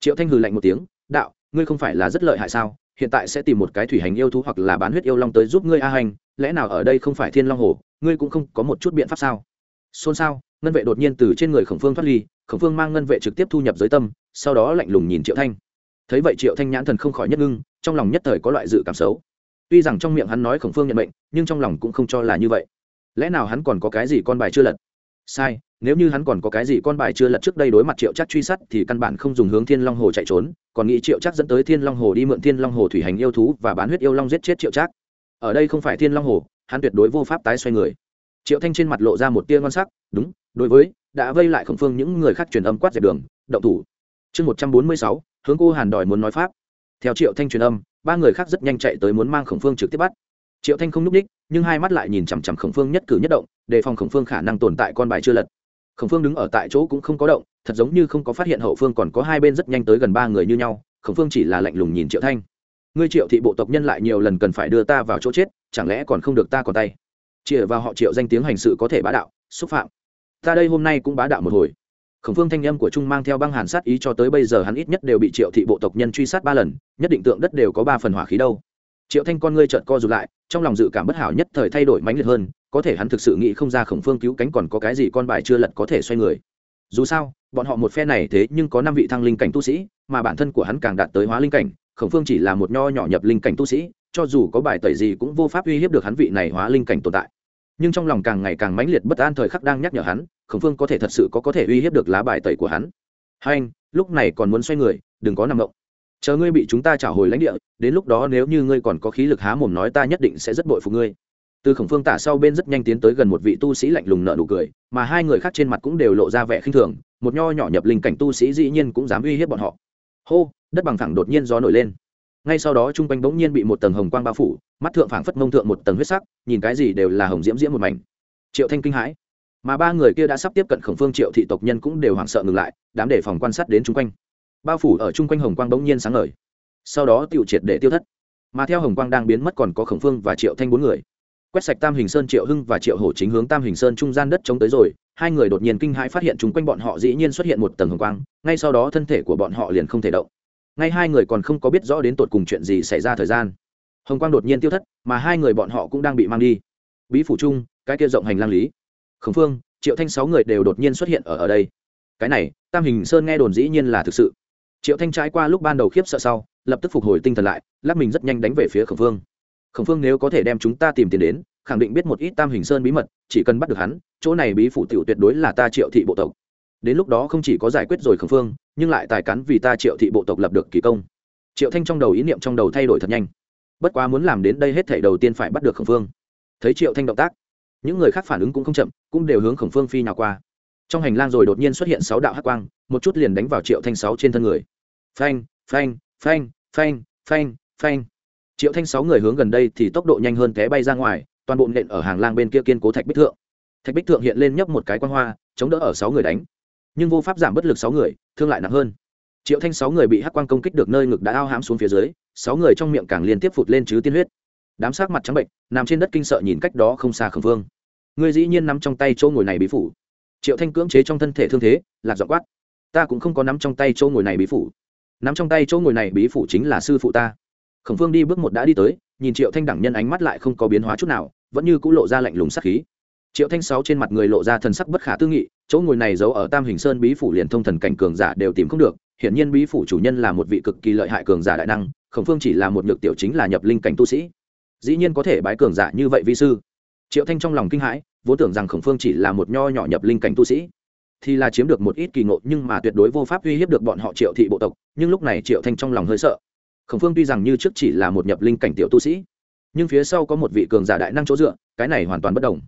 S1: Triệu thanh hừ lạnh một tiếng, đạo, ngươi không phải là rất lợi hại sao? Hiện tại sẽ tìm một cái thủy hành yêu thú hoặc là bán huyết yêu long tới giúp ngươi a hành, lẽ nào ở đây không phải thiên long hồ, ngươi cũng không có một chút biện pháp sao? Xôn xao. Ngân vệ đột nhiên từ trên người khổng phương thoát ly, khổng phương mang ngân vệ trực tiếp thu nhập giới tâm, sau đó lạnh lùng nhìn triệu thanh. Thấy vậy triệu thanh nhãn thần không khỏi nhất ngưng, trong lòng nhất thời có loại dự cảm xấu. Tuy rằng trong miệng hắn nói khổng phương nhận mệnh, nhưng trong lòng cũng không cho là như vậy. Lẽ nào hắn còn có cái gì con bài chưa lật? Sai nếu như hắn còn có cái gì con bài chưa lật trước đây đối mặt triệu chắc truy sát thì căn bản không dùng hướng thiên long hồ chạy trốn, còn nghĩ triệu chắc dẫn tới thiên long hồ đi mượn thiên long hồ thủy hành yêu thú và bán huyết yêu long giết chết triệu chắc. Ở đây không phải thiên long hồ, hắn tuyệt đối vô pháp tái xoay người. Triệu thanh trên mặt lộ ra một tia ngon sắc, đúng, đối với, đã vây lại khổng phương những người khác truyền âm quát dẹp đường, động thủ. Chương một trăm bốn mươi sáu, hướng cô hàn đòi muốn nói pháp. Theo triệu thanh truyền âm, ba người khác rất nhanh chạy tới muốn mang khổng phương trực tiếp bắt. Triệu thanh không n ú c ních nhưng hai mắt lại nhìn chằm chằm khổng phương nhất cử nhất động, đề phòng khổng phương khả năng tồn tại con bài chưa lật khổng phương đứng ở tại chỗ cũng không có động, thật giống như không có phát hiện hậu phương còn có hai bên rất nhanh tới gần ba người như nhau, khổng phương chỉ là lạnh lùng nhìn triệu thanh. Ngươi triệu thị bộ tộc nhân lại nhiều lần cần phải đưa ta vào chỗ chết, chẳng lẽ còn không được ta còn tay? Chĩa vào họ triệu danh tiếng hành sự có thể bá đạo, xúc phạm. Ta đây hôm nay cũng bá đạo một hồi. Khổng phương thanh âm của trung mang theo băng hàn sát ý cho tới bây giờ hắn ít nhất đều bị triệu thị bộ tộc nhân truy sát ba lần, nhất định tượng đất đều có ba phần hỏa khí đâu. Triệu thanh con ngươi trợn co rụt lại, trong lòng dự cảm bất hảo nhất thời thay đổi mãnh liệt hơn có thể hắn thực sự nghĩ không ra khổng phương cứu cánh còn có cái gì con bài chưa lật có thể xoay người. Dù sao, bọn họ một phe này thế nhưng có năm vị thăng linh cảnh tu sĩ, mà bản thân của hắn càng đạt tới hóa linh cảnh, khổng phương chỉ là một nho nhỏ nhập linh cảnh tu sĩ, cho dù có bài tẩy gì cũng vô pháp uy hiếp được hắn vị này hóa linh cảnh tồn tại. Nhưng trong lòng càng ngày càng mãnh liệt bất an thời khắc đang nhắc nhở hắn, khổng phương có thể thật sự có có thể uy hiếp được lá bài tẩy của hắn. Hai anh, lúc này còn muốn xoay người, đừng có nằm động. Chờ ngươi bị chúng ta trả hồi lãnh địa, đến lúc đó nếu như ngươi còn có khí lực há mồm nói ta nhất định sẽ rất bội phục ngươi từ khổng phương tả sau bên rất nhanh tiến tới gần một vị tu sĩ lạnh lùng nợ nụ cười, mà hai người khác trên mặt cũng đều lộ ra vẻ khinh thường, một nho nhỏ nhập linh cảnh tu sĩ dĩ nhiên cũng dám uy hiếp bọn họ. Hô, đất bằng thẳng đột nhiên gió nổi lên. Ngay sau đó chung quanh bỗng nhiên bị một tầng hồng quang bao phủ, mắt thượng phảng phất mông thượng một tầng huyết sắc, nhìn cái gì đều là hồng diễm diễm một mảnh. Triệu thanh kinh hãi. Mà ba người kia đã sắp tiếp cận khổng phương triệu thị tộc nhân cũng đều hoảng sợ ngừng lại, đám đề phòng quan sát đến chung quanh. Bao phủ ở chung quanh hồng quang bỗng nhiên sáng ngời. Sau đó tiêu triệt để tiêu thất. Mà theo hồng quang đang biến mất còn có khổng phương và triệu thanh bốn người quét sạch tam hình sơn, triệu hưng và triệu hổ chính hướng tam hình sơn trung gian đất chống tới rồi. Hai người đột nhiên kinh hãi phát hiện chung quanh bọn họ dĩ nhiên xuất hiện một tầng hồng quang, ngay sau đó thân thể của bọn họ liền không thể động. Ngay hai người còn không có biết rõ đến tột cùng chuyện gì xảy ra thời gian. Hồng quang đột nhiên tiêu thất, mà hai người bọn họ cũng đang bị mang đi. Bí phủ chung cái kia rộng hành lang lý. Khổng phương, triệu thanh sáu người đều đột nhiên xuất hiện ở ở đây. Cái này, tam hình sơn nghe đồn dĩ nhiên là thực sự. Triệu thanh trái qua lúc ban đầu khiếp sợ sau, lập tức phục hồi tinh thần lại, lắc mình rất nhanh đánh về phía khổng phương khổng phương nếu có thể đem chúng ta tìm tiền đến, khẳng định biết một ít tam hình sơn bí mật, chỉ cần bắt được hắn, chỗ này bí phủ tiểu tuyệt đối là ta triệu thị bộ tộc. Đến lúc đó không chỉ có giải quyết rồi khổng phương, nhưng lại tài cắn vì ta triệu thị bộ tộc lập được kỳ công. Triệu thanh trong đầu ý niệm trong đầu thay đổi thật nhanh. Bất quá muốn làm đến đây hết thể đầu tiên phải bắt được khổng phương. Thấy triệu thanh động tác, những người khác phản ứng cũng không chậm, cũng đều hướng khổng phương phi nào qua. Trong hành lang rồi đột nhiên xuất hiện sáu đạo hắc quang, một chút liền đánh vào triệu thanh sáu trên thân người. Phanh phanh phanh phanh phanh phanh triệu thanh sáu người hướng gần đây thì tốc độ nhanh hơn té bay ra ngoài, toàn bộ nện ở hàng lang bên kia kiên cố thạch bích thượng. Thạch bích thượng hiện lên nhấp một cái quan hoa, chống đỡ ở sáu người đánh. Nhưng vô pháp giảm bất lực sáu người, thương lại nặng hơn. Triệu thanh sáu người bị hắc quang công kích được nơi ngực đã ao hãm xuống phía dưới, sáu người trong miệng càng liên tiếp phụt lên chứ tiên huyết. Đám sát mặt trắng bệnh, nằm trên đất kinh sợ nhìn cách đó không xa khẩn vương. người dĩ nhiên nắm trong tay chỗ ngồi này bí phủ. Triệu thanh cưỡng chế trong thân thể thương thế, lạc dọ quát. Ta cũng không có nắm trong tay chỗ ngồi này bí phủ. Nắm trong tay chỗ ngồi này bí phủ chính là sư phụ ta khổng phương đi bước một đã đi tới, nhìn triệu thanh đẳng nhân ánh mắt lại không có biến hóa chút nào, vẫn như c ũ lộ ra lạnh lùng sắc khí. Triệu thanh sáu trên mặt người lộ ra thần sắc bất khả tư nghị, chỗ ngồi này giấu ở tam hình sơn bí phủ liền thông thần cảnh cường giả đều tìm không được, hiển nhiên bí phủ chủ nhân là một vị cực kỳ lợi hại cường giả đại năng, khổng phương chỉ là một nhược tiểu chính là nhập linh cảnh tu sĩ. Dĩ nhiên có thể bái cường giả như vậy vi sư. Triệu thanh trong lòng kinh hãi, vốn tưởng rằng khổng phương chỉ là một nho nhỏ nhập linh cảnh tu sĩ, thì là chiếm được một ít kỳ ngộ, nhưng mà tuyệt đối vô pháp uy hiếp được bọn họ triệu thị bộ tộc, nhưng lúc này triệu thanh trong lòng hơi sợ khổng phương tuy rằng như trước chỉ là một nhập linh cảnh tiểu tu sĩ, nhưng phía sau có một vị cường giả đại năng chỗ dựa, cái này hoàn toàn bất đồng.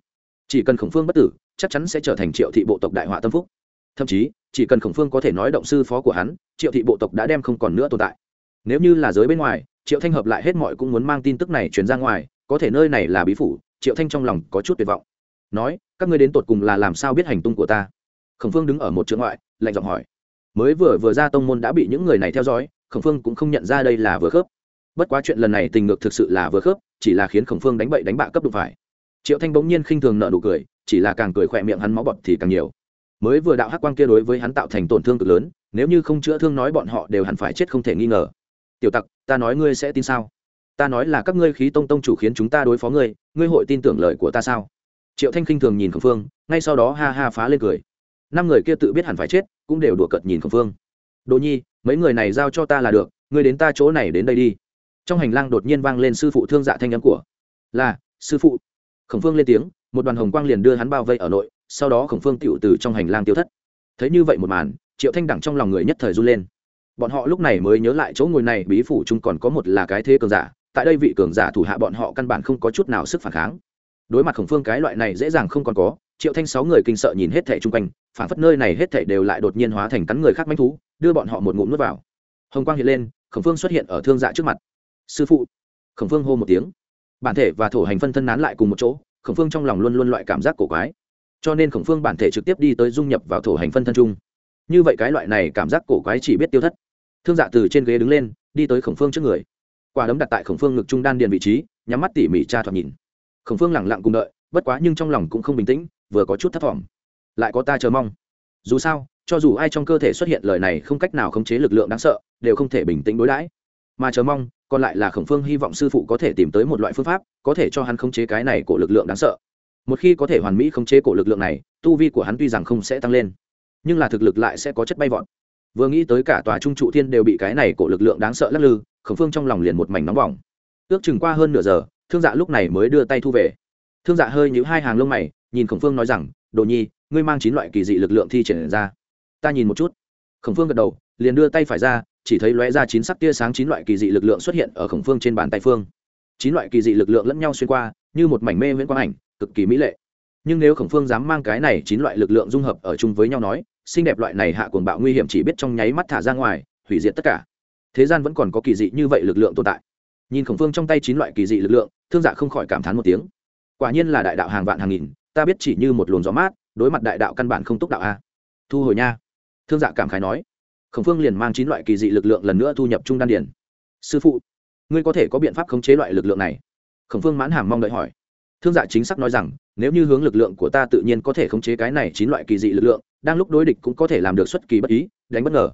S1: Chỉ cần khổng phương bất tử, chắc chắn sẽ trở thành triệu thị bộ tộc đại họa tâm phúc. Thậm chí, chỉ cần khổng phương có thể nói động sư phó của hắn, triệu thị bộ tộc đã đem không còn nữa tồn tại. Nếu như là giới bên ngoài, triệu thanh hợp lại hết mọi cũng muốn mang tin tức này chuyển ra ngoài, có thể nơi này là bí phủ, triệu thanh trong lòng có chút tuyệt vọng. Nói, các ngươi đến tột cùng là làm sao biết hành tung của ta? Khổng phương đứng ở một trường ngoại, lạnh giọng hỏi. Mới vừa vừa ra tông môn đã bị những người này theo dõi khổng phương cũng không nhận ra đây là vừa khớp. Bất quá chuyện lần này tình ngược thực sự là vừa khớp, chỉ là khiến khổng phương đánh bậy đánh bạ cấp độ phải. Triệu thanh bỗng nhiên khinh thường nợ nụ cười, chỉ là càng cười khỏe miệng hắn máu bọt thì càng nhiều. Mới vừa đạo hắc quang kia đối với hắn tạo thành tổn thương cực lớn, nếu như không chữa thương nói bọn họ đều hẳn phải chết không thể nghi ngờ. Tiểu tặc, ta nói ngươi sẽ tin sao? Ta nói là các ngươi khí tông tông chủ khiến chúng ta đối phó ngươi ngươi hội tin tưởng lời của ta sao? Triệu thanh khinh thường nhìn khổng phương, ngay sau đó ha ha phá lên cười. Năm người kia tự biết hẳn phải chết, cũng đều đùa cợt nhìn khổng phương. Đồ nhi mấy người này giao cho ta là được, ngươi đến ta chỗ này đến đây đi. Trong hành lang đột nhiên vang lên sư phụ thương dạ thanh nhắm của, là, sư phụ. Khổng phương lên tiếng, một đoàn hồng quang liền đưa hắn bao vây ở nội, sau đó khổng phương tựu từ trong hành lang tiêu thất. Thấy như vậy một màn, triệu thanh đẳng trong lòng người nhất thời run lên. Bọn họ lúc này mới nhớ lại chỗ ngồi này, bí phủ chung còn có một là cái thế cường giả, tại đây vị cường giả thủ hạ bọn họ căn bản không có chút nào sức phản kháng. Đối mặt khổng phương cái loại này dễ dàng không còn có, triệu thanh sáu người kinh sợ nhìn hết thẻ chung quanh, phản phất nơi này hết thảy đều lại đột nhiên hóa thành cắn người khác manh thú đưa bọn họ một ngụm nuốt vào. Hồng quang hiện lên, khổng phương xuất hiện ở thương dạ trước mặt. Sư phụ. Khổng phương hô một tiếng. Bản thể và thổ hành phân thân nán lại cùng một chỗ, khổng phương trong lòng luôn luôn loại cảm giác cổ quái. Cho nên khổng phương bản thể trực tiếp đi tới dung nhập vào thổ hành phân thân chung. Như vậy cái loại này cảm giác cổ quái chỉ biết tiêu thất. Thương dạ từ trên ghế đứng lên, đi tới khổng phương trước người. Quả đấm đặt tại khổng phương ngực trung đan điền vị trí, nhắm mắt tỉ mỉ tra thoạt nhìn. Khổng phương lẳng lặng cùng đợi, bất quá nhưng trong lòng cũng không bình tĩnh, vừa có chút thất vọng. Lại có ta chờ mong. Dù sao cho dù ai trong cơ thể xuất hiện lời này không cách nào khống chế lực lượng đáng sợ, đều không thể bình tĩnh đối đãi. Mà chờ mong, còn lại là khổng phương hy vọng sư phụ có thể tìm tới một loại phương pháp, có thể cho hắn khống chế cái này của lực lượng đáng sợ. Một khi có thể hoàn mỹ khống chế cổ lực lượng này, tu vi của hắn tuy rằng không sẽ tăng lên, nhưng là thực lực lại sẽ có chất bay vọt. Vừa nghĩ tới cả tòa trung trụ thiên đều bị cái này cổ lực lượng đáng sợ lắc lư, khổng phương trong lòng liền một mảnh nóng bỏng. Ước chừng qua hơn nửa giờ, thương dạ lúc này mới đưa tay thu về. Thương dạ hơi nhíu hai hàng lông mày, nhìn khổng phương nói rằng, đồ nhi, ngươi mang chín loại kỳ dị lực lượng thi triển ra ta nhìn một chút. Khổng phương gật đầu, liền đưa tay phải ra, chỉ thấy lóe ra chín sắc tia sáng chín loại kỳ dị lực lượng xuất hiện ở khổng phương trên bàn tay phương. Chín loại kỳ dị lực lượng lẫn nhau xuyên qua, như một mảnh mê viễn quang ảnh, cực kỳ mỹ lệ. Nhưng nếu khổng phương dám mang cái này chín loại lực lượng dung hợp ở chung với nhau nói, xinh đẹp loại này hạ cuồng bạo nguy hiểm chỉ biết trong nháy mắt thả ra ngoài, hủy diệt tất cả. Thế gian vẫn còn có kỳ dị như vậy lực lượng tồn tại. Nhìn khổng phương trong tay chín loại kỳ dị lực lượng, thương dạ không khỏi cảm thán một tiếng. Quả nhiên là đại đạo hàng vạn hàng nghìn, ta biết chỉ như một luồng gió mát, đối mặt đại đạo căn bản không túc đạo a. Thu hồi nha thương dạ cảm khái nói, khổng phương liền mang chín loại kỳ dị lực lượng lần nữa thu nhập trung đan điển sư phụ, ngươi có thể có biện pháp khống chế loại lực lượng này? Khổng phương mãn hàm mong đợi hỏi. Thương dạ chính xác nói rằng, nếu như hướng lực lượng của ta tự nhiên có thể khống chế cái này chín loại kỳ dị lực lượng, đang lúc đối địch cũng có thể làm được xuất kỳ bất ý, đánh bất ngờ.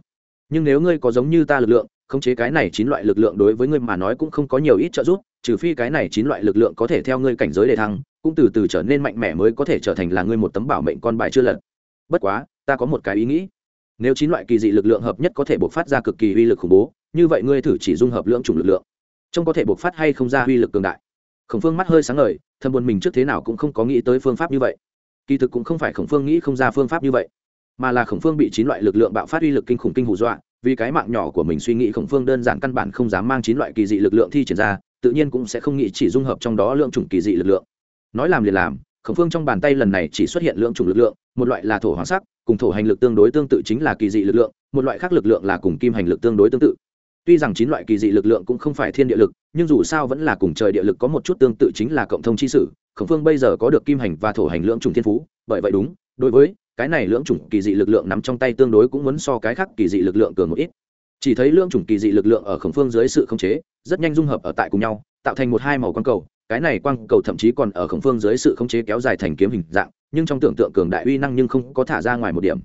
S1: Nhưng nếu ngươi có giống như ta lực lượng, khống chế cái này chín loại lực lượng đối với ngươi mà nói cũng không có nhiều ít trợ giúp, trừ phi cái này chín loại lực lượng có thể theo ngươi cảnh giới đề thăng, cũng từ từ trở nên mạnh mẽ mới có thể trở thành là ngươi một tấm bảo mệnh con bài chưa lật. Bất quá, ta có một cái ý nghĩ nếu chín loại kỳ dị lực lượng hợp nhất có thể bộc phát ra cực kỳ uy lực khủng bố, như vậy ngươi thử chỉ dung hợp lưỡng chủng lực lượng. Trông có thể bộc phát hay không ra uy lực cường đại. Khổng phương mắt hơi sáng ngời thâm buồn mình trước thế nào cũng không có nghĩ tới phương pháp như vậy. Kỳ thực cũng không phải khổng phương nghĩ không ra phương pháp như vậy, mà là khổng phương bị chín loại lực lượng bạo phát uy lực kinh khủng kinh hù dọa, vì cái mạng nhỏ của mình suy nghĩ khổng phương đơn giản căn bản không dám mang chín loại kỳ dị lực lượng thi triển ra, tự nhiên cũng sẽ không nghĩ chỉ dung hợp trong đó lượng chủng kỳ dị lực lượng. Nói làm liền làm, khổng phương trong bàn tay lần này chỉ xuất hiện lượng chủng lực lượng, một loại là thổ hoàng sắc cùng thổ hành lực tương đối tương tự chính là kỳ dị lực lượng, một loại khác lực lượng là cùng kim hành lực tương đối tương tự. Tuy rằng chín loại kỳ dị lực lượng cũng không phải thiên địa lực, nhưng dù sao vẫn là cùng trời địa lực có một chút tương tự chính là cộng thông chi sử khổng phương bây giờ có được kim hành và thổ hành lượng trùng thiên phú, bởi vậy đúng, đối với cái này lượng chủng kỳ dị lực lượng nắm trong tay tương đối cũng muốn so cái khác kỳ dị lực lượng cường một ít. Chỉ thấy lượng chủng kỳ dị lực lượng ở khổng phương dưới sự khống chế, rất nhanh dung hợp ở tại cùng nhau, tạo thành một hai màu quang cầu, cái này quang cầu thậm chí còn ở khổng phương dưới sự khống chế kéo dài thành kiếm hình dạng nhưng trong tưởng tượng cường đại uy năng nhưng không có thả ra ngoài một điểm.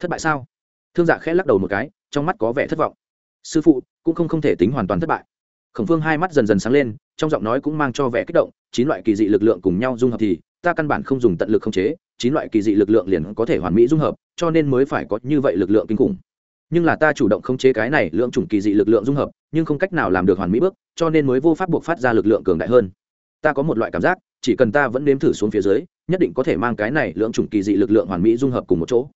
S1: Thất bại sao? Thương dạ khẽ lắc đầu một cái, trong mắt có vẻ thất vọng. Sư phụ, cũng không không thể tính hoàn toàn thất bại. Khổng phương hai mắt dần dần sáng lên, trong giọng nói cũng mang cho vẻ kích động, chín loại kỳ dị lực lượng cùng nhau dung hợp thì, ta căn bản không dùng tận lực khống chế, chín loại kỳ dị lực lượng liền có thể hoàn mỹ dung hợp, cho nên mới phải có như vậy lực lượng kinh khủng. Nhưng là ta chủ động khống chế cái này lượng chủng kỳ dị lực lượng dung hợp, nhưng không cách nào làm được hoàn mỹ bước, cho nên mới vô pháp buộc phát ra lực lượng cường đại hơn. Ta có một loại cảm giác, chỉ cần ta vẫn nếm thử xuống phía dưới nhất định có thể mang cái này lượng chủng kỳ dị lực lượng hoàn mỹ dung hợp cùng một chỗ.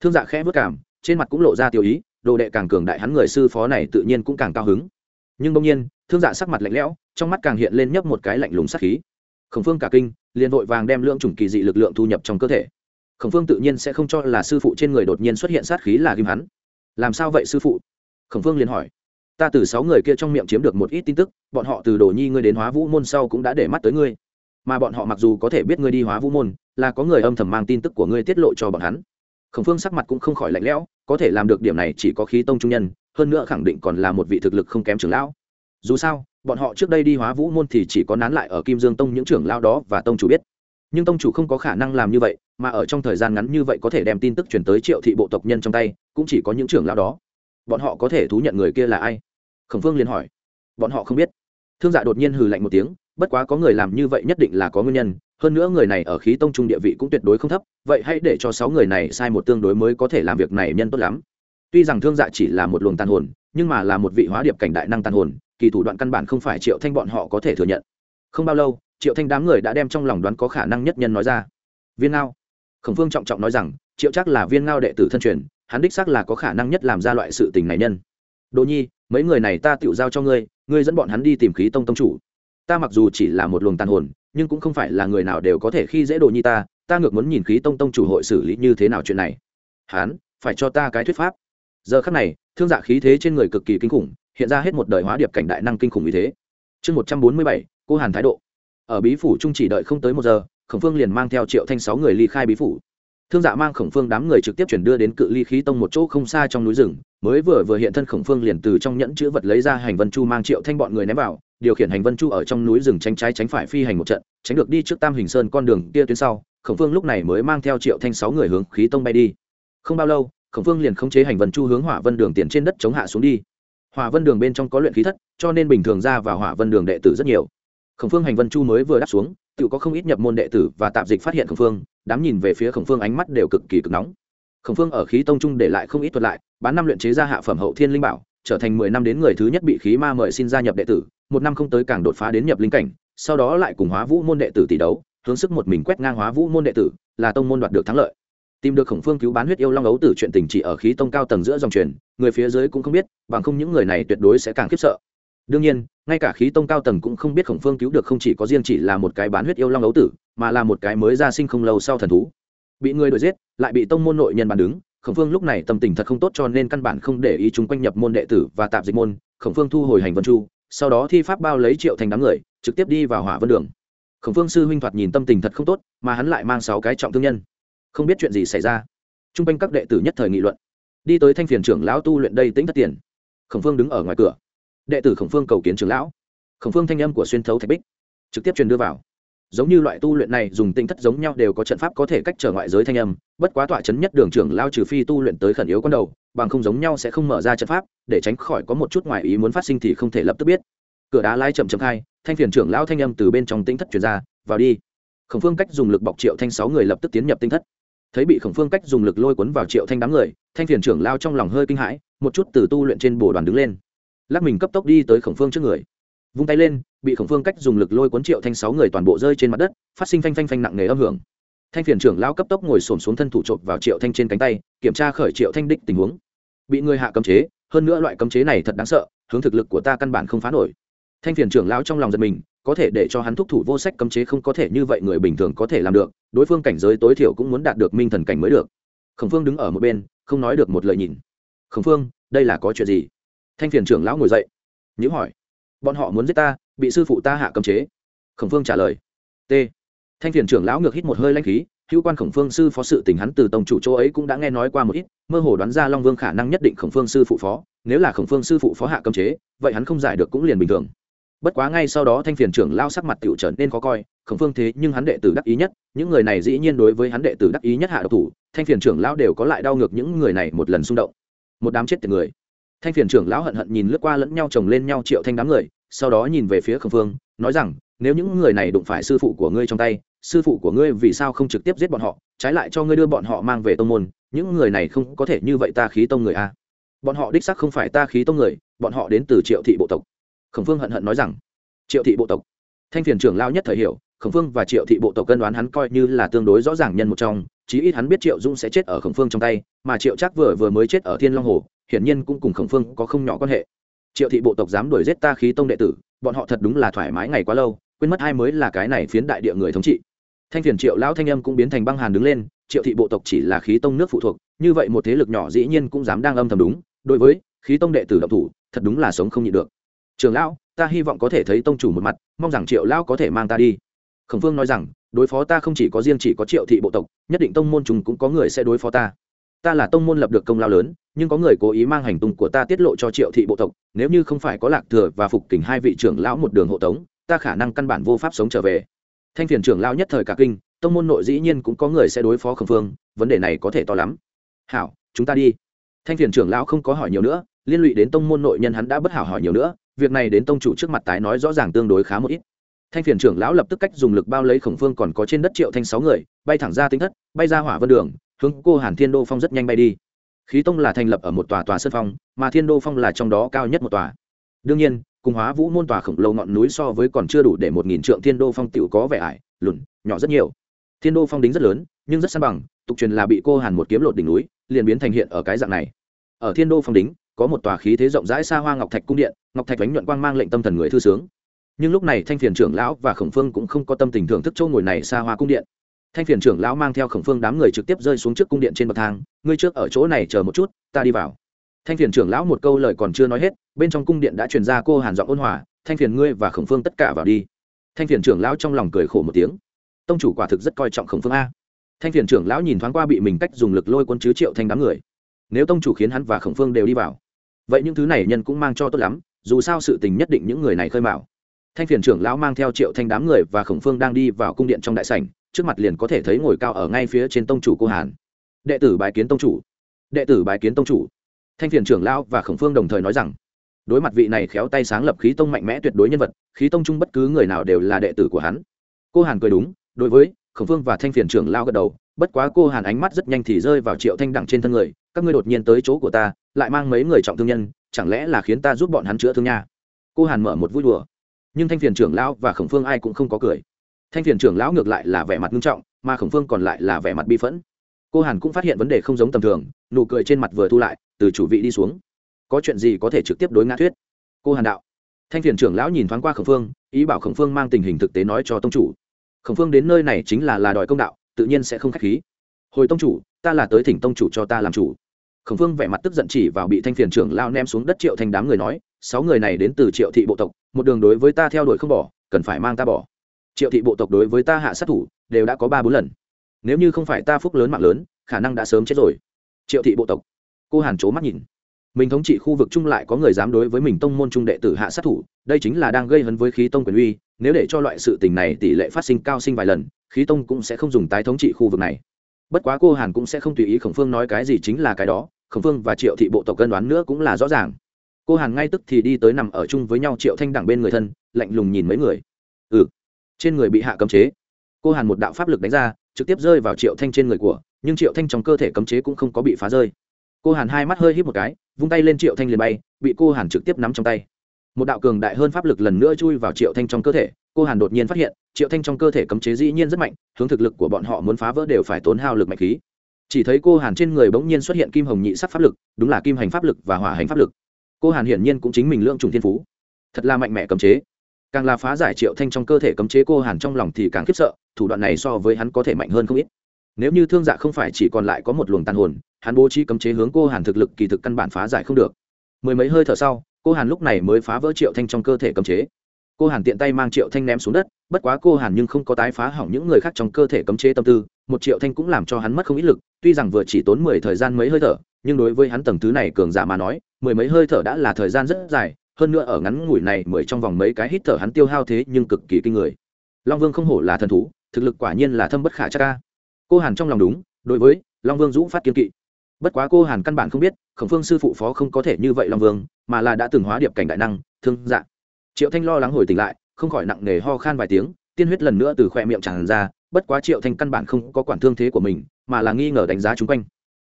S1: Thương dạ khẽ vất cảm, trên mặt cũng lộ ra tiêu ý, đồ đệ càng cường đại hắn người sư phó này tự nhiên cũng càng cao hứng. Nhưng bỗng nhiên, thương dạ sắc mặt lạnh lẽo, trong mắt càng hiện lên nhấp một cái lạnh lùng sắc khí. Khổng phương cả kinh, liền vội vàng đem lượng chủng kỳ dị lực lượng thu nhập trong cơ thể. Khổng phương tự nhiên sẽ không cho là sư phụ trên người đột nhiên xuất hiện sát khí là ghim hắn. Làm sao vậy sư phụ? Khổng phương liền hỏi. Ta từ sáu người kia trong miệng chiếm được một ít tin tức, bọn họ từ đồ nhi ngươi đến hóa vũ môn sau cũng đã để mắt tới ngươi mà bọn họ mặc dù có thể biết ngươi đi hóa vũ môn, là có người âm thầm mang tin tức của ngươi tiết lộ cho bọn hắn. Khổng phương sắc mặt cũng không khỏi lạnh lẽo, có thể làm được điểm này chỉ có khí tông trung nhân, hơn nữa khẳng định còn là một vị thực lực không kém trưởng lão. Dù sao, bọn họ trước đây đi hóa vũ môn thì chỉ có nán lại ở kim dương tông những trưởng lao đó và tông chủ biết. Nhưng tông chủ không có khả năng làm như vậy, mà ở trong thời gian ngắn như vậy có thể đem tin tức chuyển tới triệu thị bộ tộc nhân trong tay, cũng chỉ có những trưởng lao đó. Bọn họ có thể thú nhận người kia là ai? Khổng phương liền hỏi. Bọn họ không biết. Thương dạ đột nhiên hừ lạnh một tiếng bất quá có người làm như vậy nhất định là có nguyên nhân, hơn nữa người này ở khí tông trung địa vị cũng tuyệt đối không thấp, vậy hãy để cho sáu người này sai một tương đối mới có thể làm việc này nhân tốt lắm. Tuy rằng thương dạ chỉ là một luồng tàn hồn, nhưng mà là một vị hóa điệp cảnh đại năng tàn hồn, kỳ thủ đoạn căn bản không phải triệu thanh bọn họ có thể thừa nhận. Không bao lâu, triệu thanh đám người đã đem trong lòng đoán có khả năng nhất nhân nói ra. Viên ngao. Khổng phương trọng trọng nói rằng, triệu chắc là viên ngao đệ tử thân truyền, hắn đích xác là có khả năng nhất làm ra loại sự tình này nhân. Đỗ nhi, mấy người này ta tự giao cho ngươi ngươi dẫn bọn hắn đi tìm khí tông tông chủ ta mặc dù chỉ là một luồng tàn hồn nhưng cũng không phải là người nào đều có thể khi dễ đồ nhi ta ta ngược muốn nhìn khí tông tông chủ hội xử lý như thế nào chuyện này. Hán, phải cho ta cái thuyết pháp. Giờ khắc này thương dạ khí thế trên người cực kỳ kinh khủng hiện ra hết một đời hóa điệp cảnh đại năng kinh khủng như thế. Chương một trăm bốn mươi bảy cô hàn thái độ. Ở bí phủ trung chỉ đợi không tới một giờ khổng phương liền mang theo triệu thanh sáu người ly khai bí phủ. Thương dạ mang khổng phương đám người trực tiếp chuyển đưa đến cự ly khí tông một chỗ không xa trong núi rừng mới vừa vừa hiện thân khổng phương liền từ trong nhẫn chữ vật lấy ra hành vân chu mang triệu thanh bọn người ném vào điều khiển hành vân chu ở trong núi rừng tránh trái tránh phải phi hành một trận, tránh được đi trước tam hình sơn con đường kia tuyến sau, khổng phương lúc này mới mang theo triệu thanh sáu người hướng khí tông bay đi. Không bao lâu, khổng phương liền khống chế hành vân chu hướng hỏa vân đường tiền trên đất chống hạ xuống đi. Hỏa vân đường bên trong có luyện khí thất, cho nên bình thường ra vào hỏa vân đường đệ tử rất nhiều. Khổng phương hành vân chu mới vừa đáp xuống, tự có không ít nhập môn đệ tử và tạp dịch phát hiện khổng phương, đám nhìn về phía khổng phương ánh mắt đều cực kỳ cực nóng. Khổng phương ở khí tông trung để lại không ít thuật lại, bán năm luyện chế ra hạ phẩm hậu thiên linh bảo, trở thành mười năm đến người thứ nhất bị khí ma mời xin gia nhập đệ tử một năm không tới càng đột phá đến nhập linh cảnh, sau đó lại cùng hóa vũ môn đệ tử tỷ đấu, hướng sức một mình quét ngang hóa vũ môn đệ tử, là tông môn đoạt được thắng lợi. Tìm được khổng phương cứu bán huyết yêu long ấu tử chuyện tình chỉ ở khí tông cao tầng giữa dòng truyền, người phía dưới cũng không biết, bằng không những người này tuyệt đối sẽ càng khiếp sợ. Đương nhiên, ngay cả khí tông cao tầng cũng không biết khổng phương cứu được không chỉ có riêng chỉ là một cái bán huyết yêu long ấu tử, mà là một cái mới ra sinh không lâu sau thần thú. Bị người đuổi giết, lại bị tông môn nội nhân bàn đứng, khổng phương lúc này tâm tình thật không tốt cho nên căn bản không để ý chúng quanh nhập môn đệ tử và tạp dịch môn, khổng phương thu hồi hành vân chu sau đó thi pháp bao lấy triệu thành đám người, trực tiếp đi vào hỏa vân đường. Khổng phương sư huynh thoạt nhìn tâm tình thật không tốt, mà hắn lại mang sáu cái trọng thương nhân. Không biết chuyện gì xảy ra. T r u n g quanh các đệ tử nhất thời nghị luận. Đi tới thanh phiền trưởng lão tu luyện đây tính thất tiền. Khổng phương đứng ở ngoài cửa. Đệ tử khổng phương cầu kiến trưởng lão. Khổng phương thanh âm của xuyên thấu thạch bích, trực tiếp truyền đưa vào giống như loại tu luyện này dùng tinh thất giống nhau đều có trận pháp có thể cách trở ngoại giới thanh âm, bất quá tọa chấn nhất đường trưởng lao trừ phi tu luyện tới khẩn yếu con đầu, bằng không giống nhau sẽ không mở ra trận pháp, để tránh khỏi có một chút ngoại ý muốn phát sinh thì không thể lập tức biết. Cửa đá lái chậm chậm khai, thanh phiền trưởng lao thanh âm từ bên trong tinh thất truyền ra, vào đi. Khổng phương cách dùng lực bọc triệu thanh sáu người lập tức tiến nhập tinh thất. Thấy bị khổng phương cách dùng lực lôi cuốn vào triệu thanh đám người, thanh phiền trưởng lao trong lòng hơi kinh hãi, một chút từ tu luyện trên bồ đoàn đứng lên. Lắc mình cấp tốc đi tới khổng phương trước người vung tay lên, bị khổng phương cách dùng lực lôi cuốn triệu thanh sáu người toàn bộ rơi trên mặt đất, phát sinh phanh phanh phanh nặng nề âm hưởng. Thanh phiền trưởng lao cấp tốc ngồi xổm xuống thân thủ trộm vào triệu thanh trên cánh tay, kiểm tra khởi triệu thanh đích tình huống. Bị người hạ cấm chế, hơn nữa loại cấm chế này thật đáng sợ, hướng thực lực của ta căn bản không phá nổi. Thanh phiền trưởng lão trong lòng giật mình, có thể để cho hắn thúc thủ vô sách cấm chế không có thể như vậy người bình thường có thể làm được, đối phương cảnh giới tối thiểu cũng muốn đạt được minh thần cảnh mới được. Khổng phương đứng ở một bên, không nói được một lời nhìn. Khổng phương, đây là có chuyện gì? Thanh phiền trưởng lão ngồi dậy nhữ hỏi bọn họ muốn giết ta, bị sư phụ ta hạ cầm chế. Khổng phương trả lời. T. Thanh phiền trưởng lão ngược hít một hơi lanh khí, hữu quan khổng phương sư phó sự tình hắn từ tổng chủ chỗ ấy cũng đã nghe nói qua một ít, mơ hồ đoán ra long vương khả năng nhất định khổng phương sư phụ phó, nếu là khổng phương sư phụ phó hạ cầm chế, vậy hắn không giải được cũng liền bình thường. Bất quá ngay sau đó thanh phiền trưởng lao sắc mặt tiểu trở nên khó coi, khổng phương thế nhưng hắn đệ tử đắc ý nhất, những người này dĩ nhiên đối với hắn đệ tử đắc ý nhất hạ độc thủ, thanh phiền trưởng lão đều có lại đau ngược những người này một lần xung động. Một đám chết tiệt người thanh phiền trưởng lão hận hận nhìn lướt qua lẫn nhau chồng lên nhau triệu thanh đám người, sau đó nhìn về phía khổng phương, nói rằng, nếu những người này đụng phải sư phụ của ngươi trong tay, sư phụ của ngươi vì sao không trực tiếp giết bọn họ, trái lại cho ngươi đưa bọn họ mang về tông môn, những người này không có thể như vậy ta khí tông người a. Bọn họ đích sắc không phải ta khí tông người, bọn họ đến từ triệu thị bộ tộc. Khổng phương hận hận nói rằng, triệu thị bộ tộc? Thanh phiền trưởng lao nhất thời hiểu, khổng phương và triệu thị bộ tộc cân đoán hắn coi như là tương đối rõ ràng nhân một trong, chí ít hắn biết triệu dung sẽ chết ở khổng phương trong tay, mà triệu chắc vừa vừa mới chết ở thiên long hồ hiển nhiên cũng cùng khổng phương có không nhỏ quan hệ. Triệu thị bộ tộc dám đuổi giết ta khí tông đệ tử, bọn họ thật đúng là thoải mái ngày quá lâu, quên mất ai mới là cái này phiến đại địa người thống trị. Thanh phiền triệu lão thanh âm cũng biến thành băng hàn đứng lên, triệu thị bộ tộc chỉ là khí tông nước phụ thuộc, như vậy một thế lực nhỏ dĩ nhiên cũng dám đang âm thầm đúng, đối với khí tông đệ tử động thủ, thật đúng là sống không nhịn được. Trường lão, ta hy vọng có thể thấy tông chủ một mặt, mong rằng triệu lão có thể mang ta đi. Khổng phương nói rằng, đối phó ta không chỉ có riêng chỉ có triệu thị bộ tộc, nhất định tông môn chúng cũng có người sẽ đối phó ta ta là tông môn lập được công lao lớn, nhưng có người cố ý mang hành tung của ta tiết lộ cho triệu thị bộ tộc, nếu như không phải có lạc thừa và phục kình hai vị trưởng lão một đường hộ tống, ta khả năng căn bản vô pháp sống trở về. Thanh phiền trưởng lão nhất thời cả kinh, tông môn nội dĩ nhiên cũng có người sẽ đối phó khổng phương, vấn đề này có thể to lắm. Hảo, chúng ta đi. Thanh phiền trưởng lão không có hỏi nhiều nữa, liên lụy đến tông môn nội nhân hắn đã bất hảo hỏi nhiều nữa, việc này đến tông chủ trước mặt tái nói rõ ràng tương đối khá một ít. Thanh phiền trưởng lão lập tức cách dùng lực bao lấy khổng phương còn có trên đất triệu thanh sáu người, bay thẳng ra tính thất, bay ra hỏa vân đường hướng cô hàn thiên đô phong rất nhanh bay đi. Khí tông là thành lập ở một tòa tòa sân phong, mà thiên đô phong là trong đó cao nhất một tòa. Đương nhiên, cùng hóa vũ môn tòa khổng lồ ngọn núi so với còn chưa đủ để một nghìn trượng thiên đô phong tựu có vẻ ải, lùn, nhỏ rất nhiều. Thiên đô phong đính rất lớn, nhưng rất san bằng, tục truyền là bị cô hàn một kiếm lột đỉnh núi, liền biến thành hiện ở cái dạng này. Ở thiên đô phong đính, có một tòa khí thế rộng rãi xa hoa ngọc thạch cung điện, ngọc thạch đánh nhuận quang mang lệnh tâm thần người thư sướng. Nhưng lúc này thanh phiền trưởng lão và khổng phương cũng không có tâm tình thưởng thức châu ngồi này xa hoa cung điện thanh phiền trưởng lão mang theo khổng phương đám người trực tiếp rơi xuống trước cung điện trên bậc thang, ngươi trước ở chỗ này chờ một chút, ta đi vào. Thanh phiền trưởng lão một câu lời còn chưa nói hết, bên trong cung điện đã truyền ra cô hàn giọng ôn hòa, thanh phiền ngươi và khổng phương tất cả vào đi. Thanh phiền trưởng lão trong lòng cười khổ một tiếng. Tông chủ quả thực rất coi trọng khổng phương a. Thanh phiền trưởng lão nhìn thoáng qua bị mình cách dùng lực lôi quân chứ triệu thanh đám người. Nếu tông chủ khiến hắn và khổng phương đều đi vào, vậy những thứ này nhân cũng mang cho tốt lắm, dù sao sự tình nhất định những người này khơi mạo thanh phiền trưởng lão mang theo triệu thanh đám người và khổng phương đang đi vào cung điện trong đại sảnh trước mặt liền có thể thấy ngồi cao ở ngay phía trên tông chủ cô hàn. Đệ tử bái kiến tông chủ. Đệ tử bái kiến tông chủ. Thanh phiền trưởng lão và khổng phương đồng thời nói rằng, đối mặt vị này khéo tay sáng lập khí tông mạnh mẽ tuyệt đối nhân vật, khí tông chung bất cứ người nào đều là đệ tử của hắn. Cô hàn cười đúng, đối với khổng phương và thanh phiền trưởng lao gật đầu, bất quá cô hàn ánh mắt rất nhanh thì rơi vào triệu thanh đẳng trên thân người, các ngươi đột nhiên tới chỗ của ta, lại mang mấy người trọng thương nhân, chẳng lẽ là khiến ta giúp bọn hắn chữa thương nha? Cô hàn mở một vui đùa. Nhưng thanh phiền trưởng lão và khổng phương ai cũng không có cười thanh phiền trưởng lão ngược lại là vẻ mặt nghiêm trọng, mà khổng phương còn lại là vẻ mặt bi phẫn. Cô hàn cũng phát hiện vấn đề không giống tầm thường, nụ cười trên mặt vừa thu lại, từ chủ vị đi xuống. Có chuyện gì có thể trực tiếp đối ngã thuyết? Cô hàn đạo. Thanh phiền trưởng lão nhìn thoáng qua khổng phương, ý bảo khổng phương mang tình hình thực tế nói cho tông chủ. Khổng phương đến nơi này chính là là đòi công đạo, tự nhiên sẽ không k h á c h khí. Hồi tông chủ, ta là tới thỉnh tông chủ cho ta làm chủ. Khổng phương vẻ mặt tức giận chỉ vào bị thanh phiền trưởng lao ném xuống đất triệu thành đám người nói, sáu người này đến từ triệu thị bộ tộc, một đường đối với ta theo đuổi không bỏ, cần phải mang ta bỏ triệu thị bộ tộc đối với ta hạ sát thủ, đều đã có ba bốn lần. Nếu như không phải ta phúc lớn mạng lớn, khả năng đã sớm chết rồi. Triệu thị bộ tộc. Cô hàn c mắt nhìn. Mình thống trị khu vực chung lại có người dám đối với mình tông môn trung đệ tử hạ sát thủ, đây chính là đang gây hấn với khí tông quyền uy, nếu để cho loại sự tình này tỷ lệ phát sinh cao sinh vài lần, khí tông cũng sẽ không dùng tái thống trị khu vực này. Bất quá cô hàn cũng sẽ không tùy ý khổng phương nói cái gì chính là cái đó, khổng phương và triệu thị bộ tộc cân đoán nữa cũng là rõ ràng. Cô hàn ngay tức thì đi tới nằm ở chung với nhau triệu thanh đẳng bên người thân, lạnh lùng nhìn mấy người. Ừ trên người bị hạ cấm chế. Cô hàn một đạo pháp lực đánh ra, trực tiếp rơi vào triệu thanh trên người của, nhưng triệu thanh trong cơ thể cấm chế cũng không có bị phá rơi. Cô hàn hai mắt hơi hít một cái, vung tay lên triệu thanh liền bay, bị cô hàn trực tiếp nắm trong tay. Một đạo cường đại hơn pháp lực lần nữa chui vào triệu thanh trong cơ thể, cô hàn đột nhiên phát hiện, triệu thanh trong cơ thể cấm chế dĩ nhiên rất mạnh, hướng thực lực của bọn họ muốn phá vỡ đều phải tốn hao lực mạnh khí. Chỉ thấy cô hàn trên người bỗng nhiên xuất hiện kim hồng nhị sắc pháp lực, đúng là kim hành pháp lực và hỏa hành pháp lực. Cô hàn hiển nhiên cũng chính mình lượng trùng thiên phú. Thật là mạnh mẽ cấm chế càng là phá giải triệu thanh trong cơ thể cấm chế cô hàn trong lòng thì càng khiếp sợ, thủ đoạn này so với hắn có thể mạnh hơn không ít. Nếu như thương dạ không phải chỉ còn lại có một luồng tàn hồn, hắn bố trí cấm chế hướng cô hàn thực lực kỳ thực căn bản phá giải không được. Mười mấy hơi thở sau, cô hàn lúc này mới phá vỡ triệu thanh trong cơ thể cấm chế. Cô hàn tiện tay mang triệu thanh ném xuống đất, bất quá cô hàn nhưng không có tái phá hỏng những người khác trong cơ thể cấm chế tâm tư, một triệu thanh cũng làm cho hắn mất không ít lực, tuy rằng vừa chỉ tốn mười thời gian mấy hơi thở, nhưng đối với hắn tầng thứ này cường giả mà nói, mười mấy hơi thở đã là thời gian rất dài hơn nữa ở ngắn ngủi này mười trong vòng mấy cái hít thở hắn tiêu hao thế nhưng cực kỳ kinh người. Long vương không hổ là thần thú, thực lực quả nhiên là thâm bất khả chắc ca cô hàn trong lòng đúng, đối với long vương dũng phát kiên kỵ. Bất quá cô hàn căn bản không biết, khổng phương sư phụ phó không có thể như vậy long vương, mà là đã từng hóa điệp cảnh đại năng, thương dạng triệu thanh lo lắng hồi tỉnh lại, không khỏi nặng nề ho khan vài tiếng, tiên huyết lần nữa từ khoe miệng tràn ra, bất quá triệu thanh căn bản không có quản thương thế của mình, mà là nghi ngờ đánh giá chung quanh.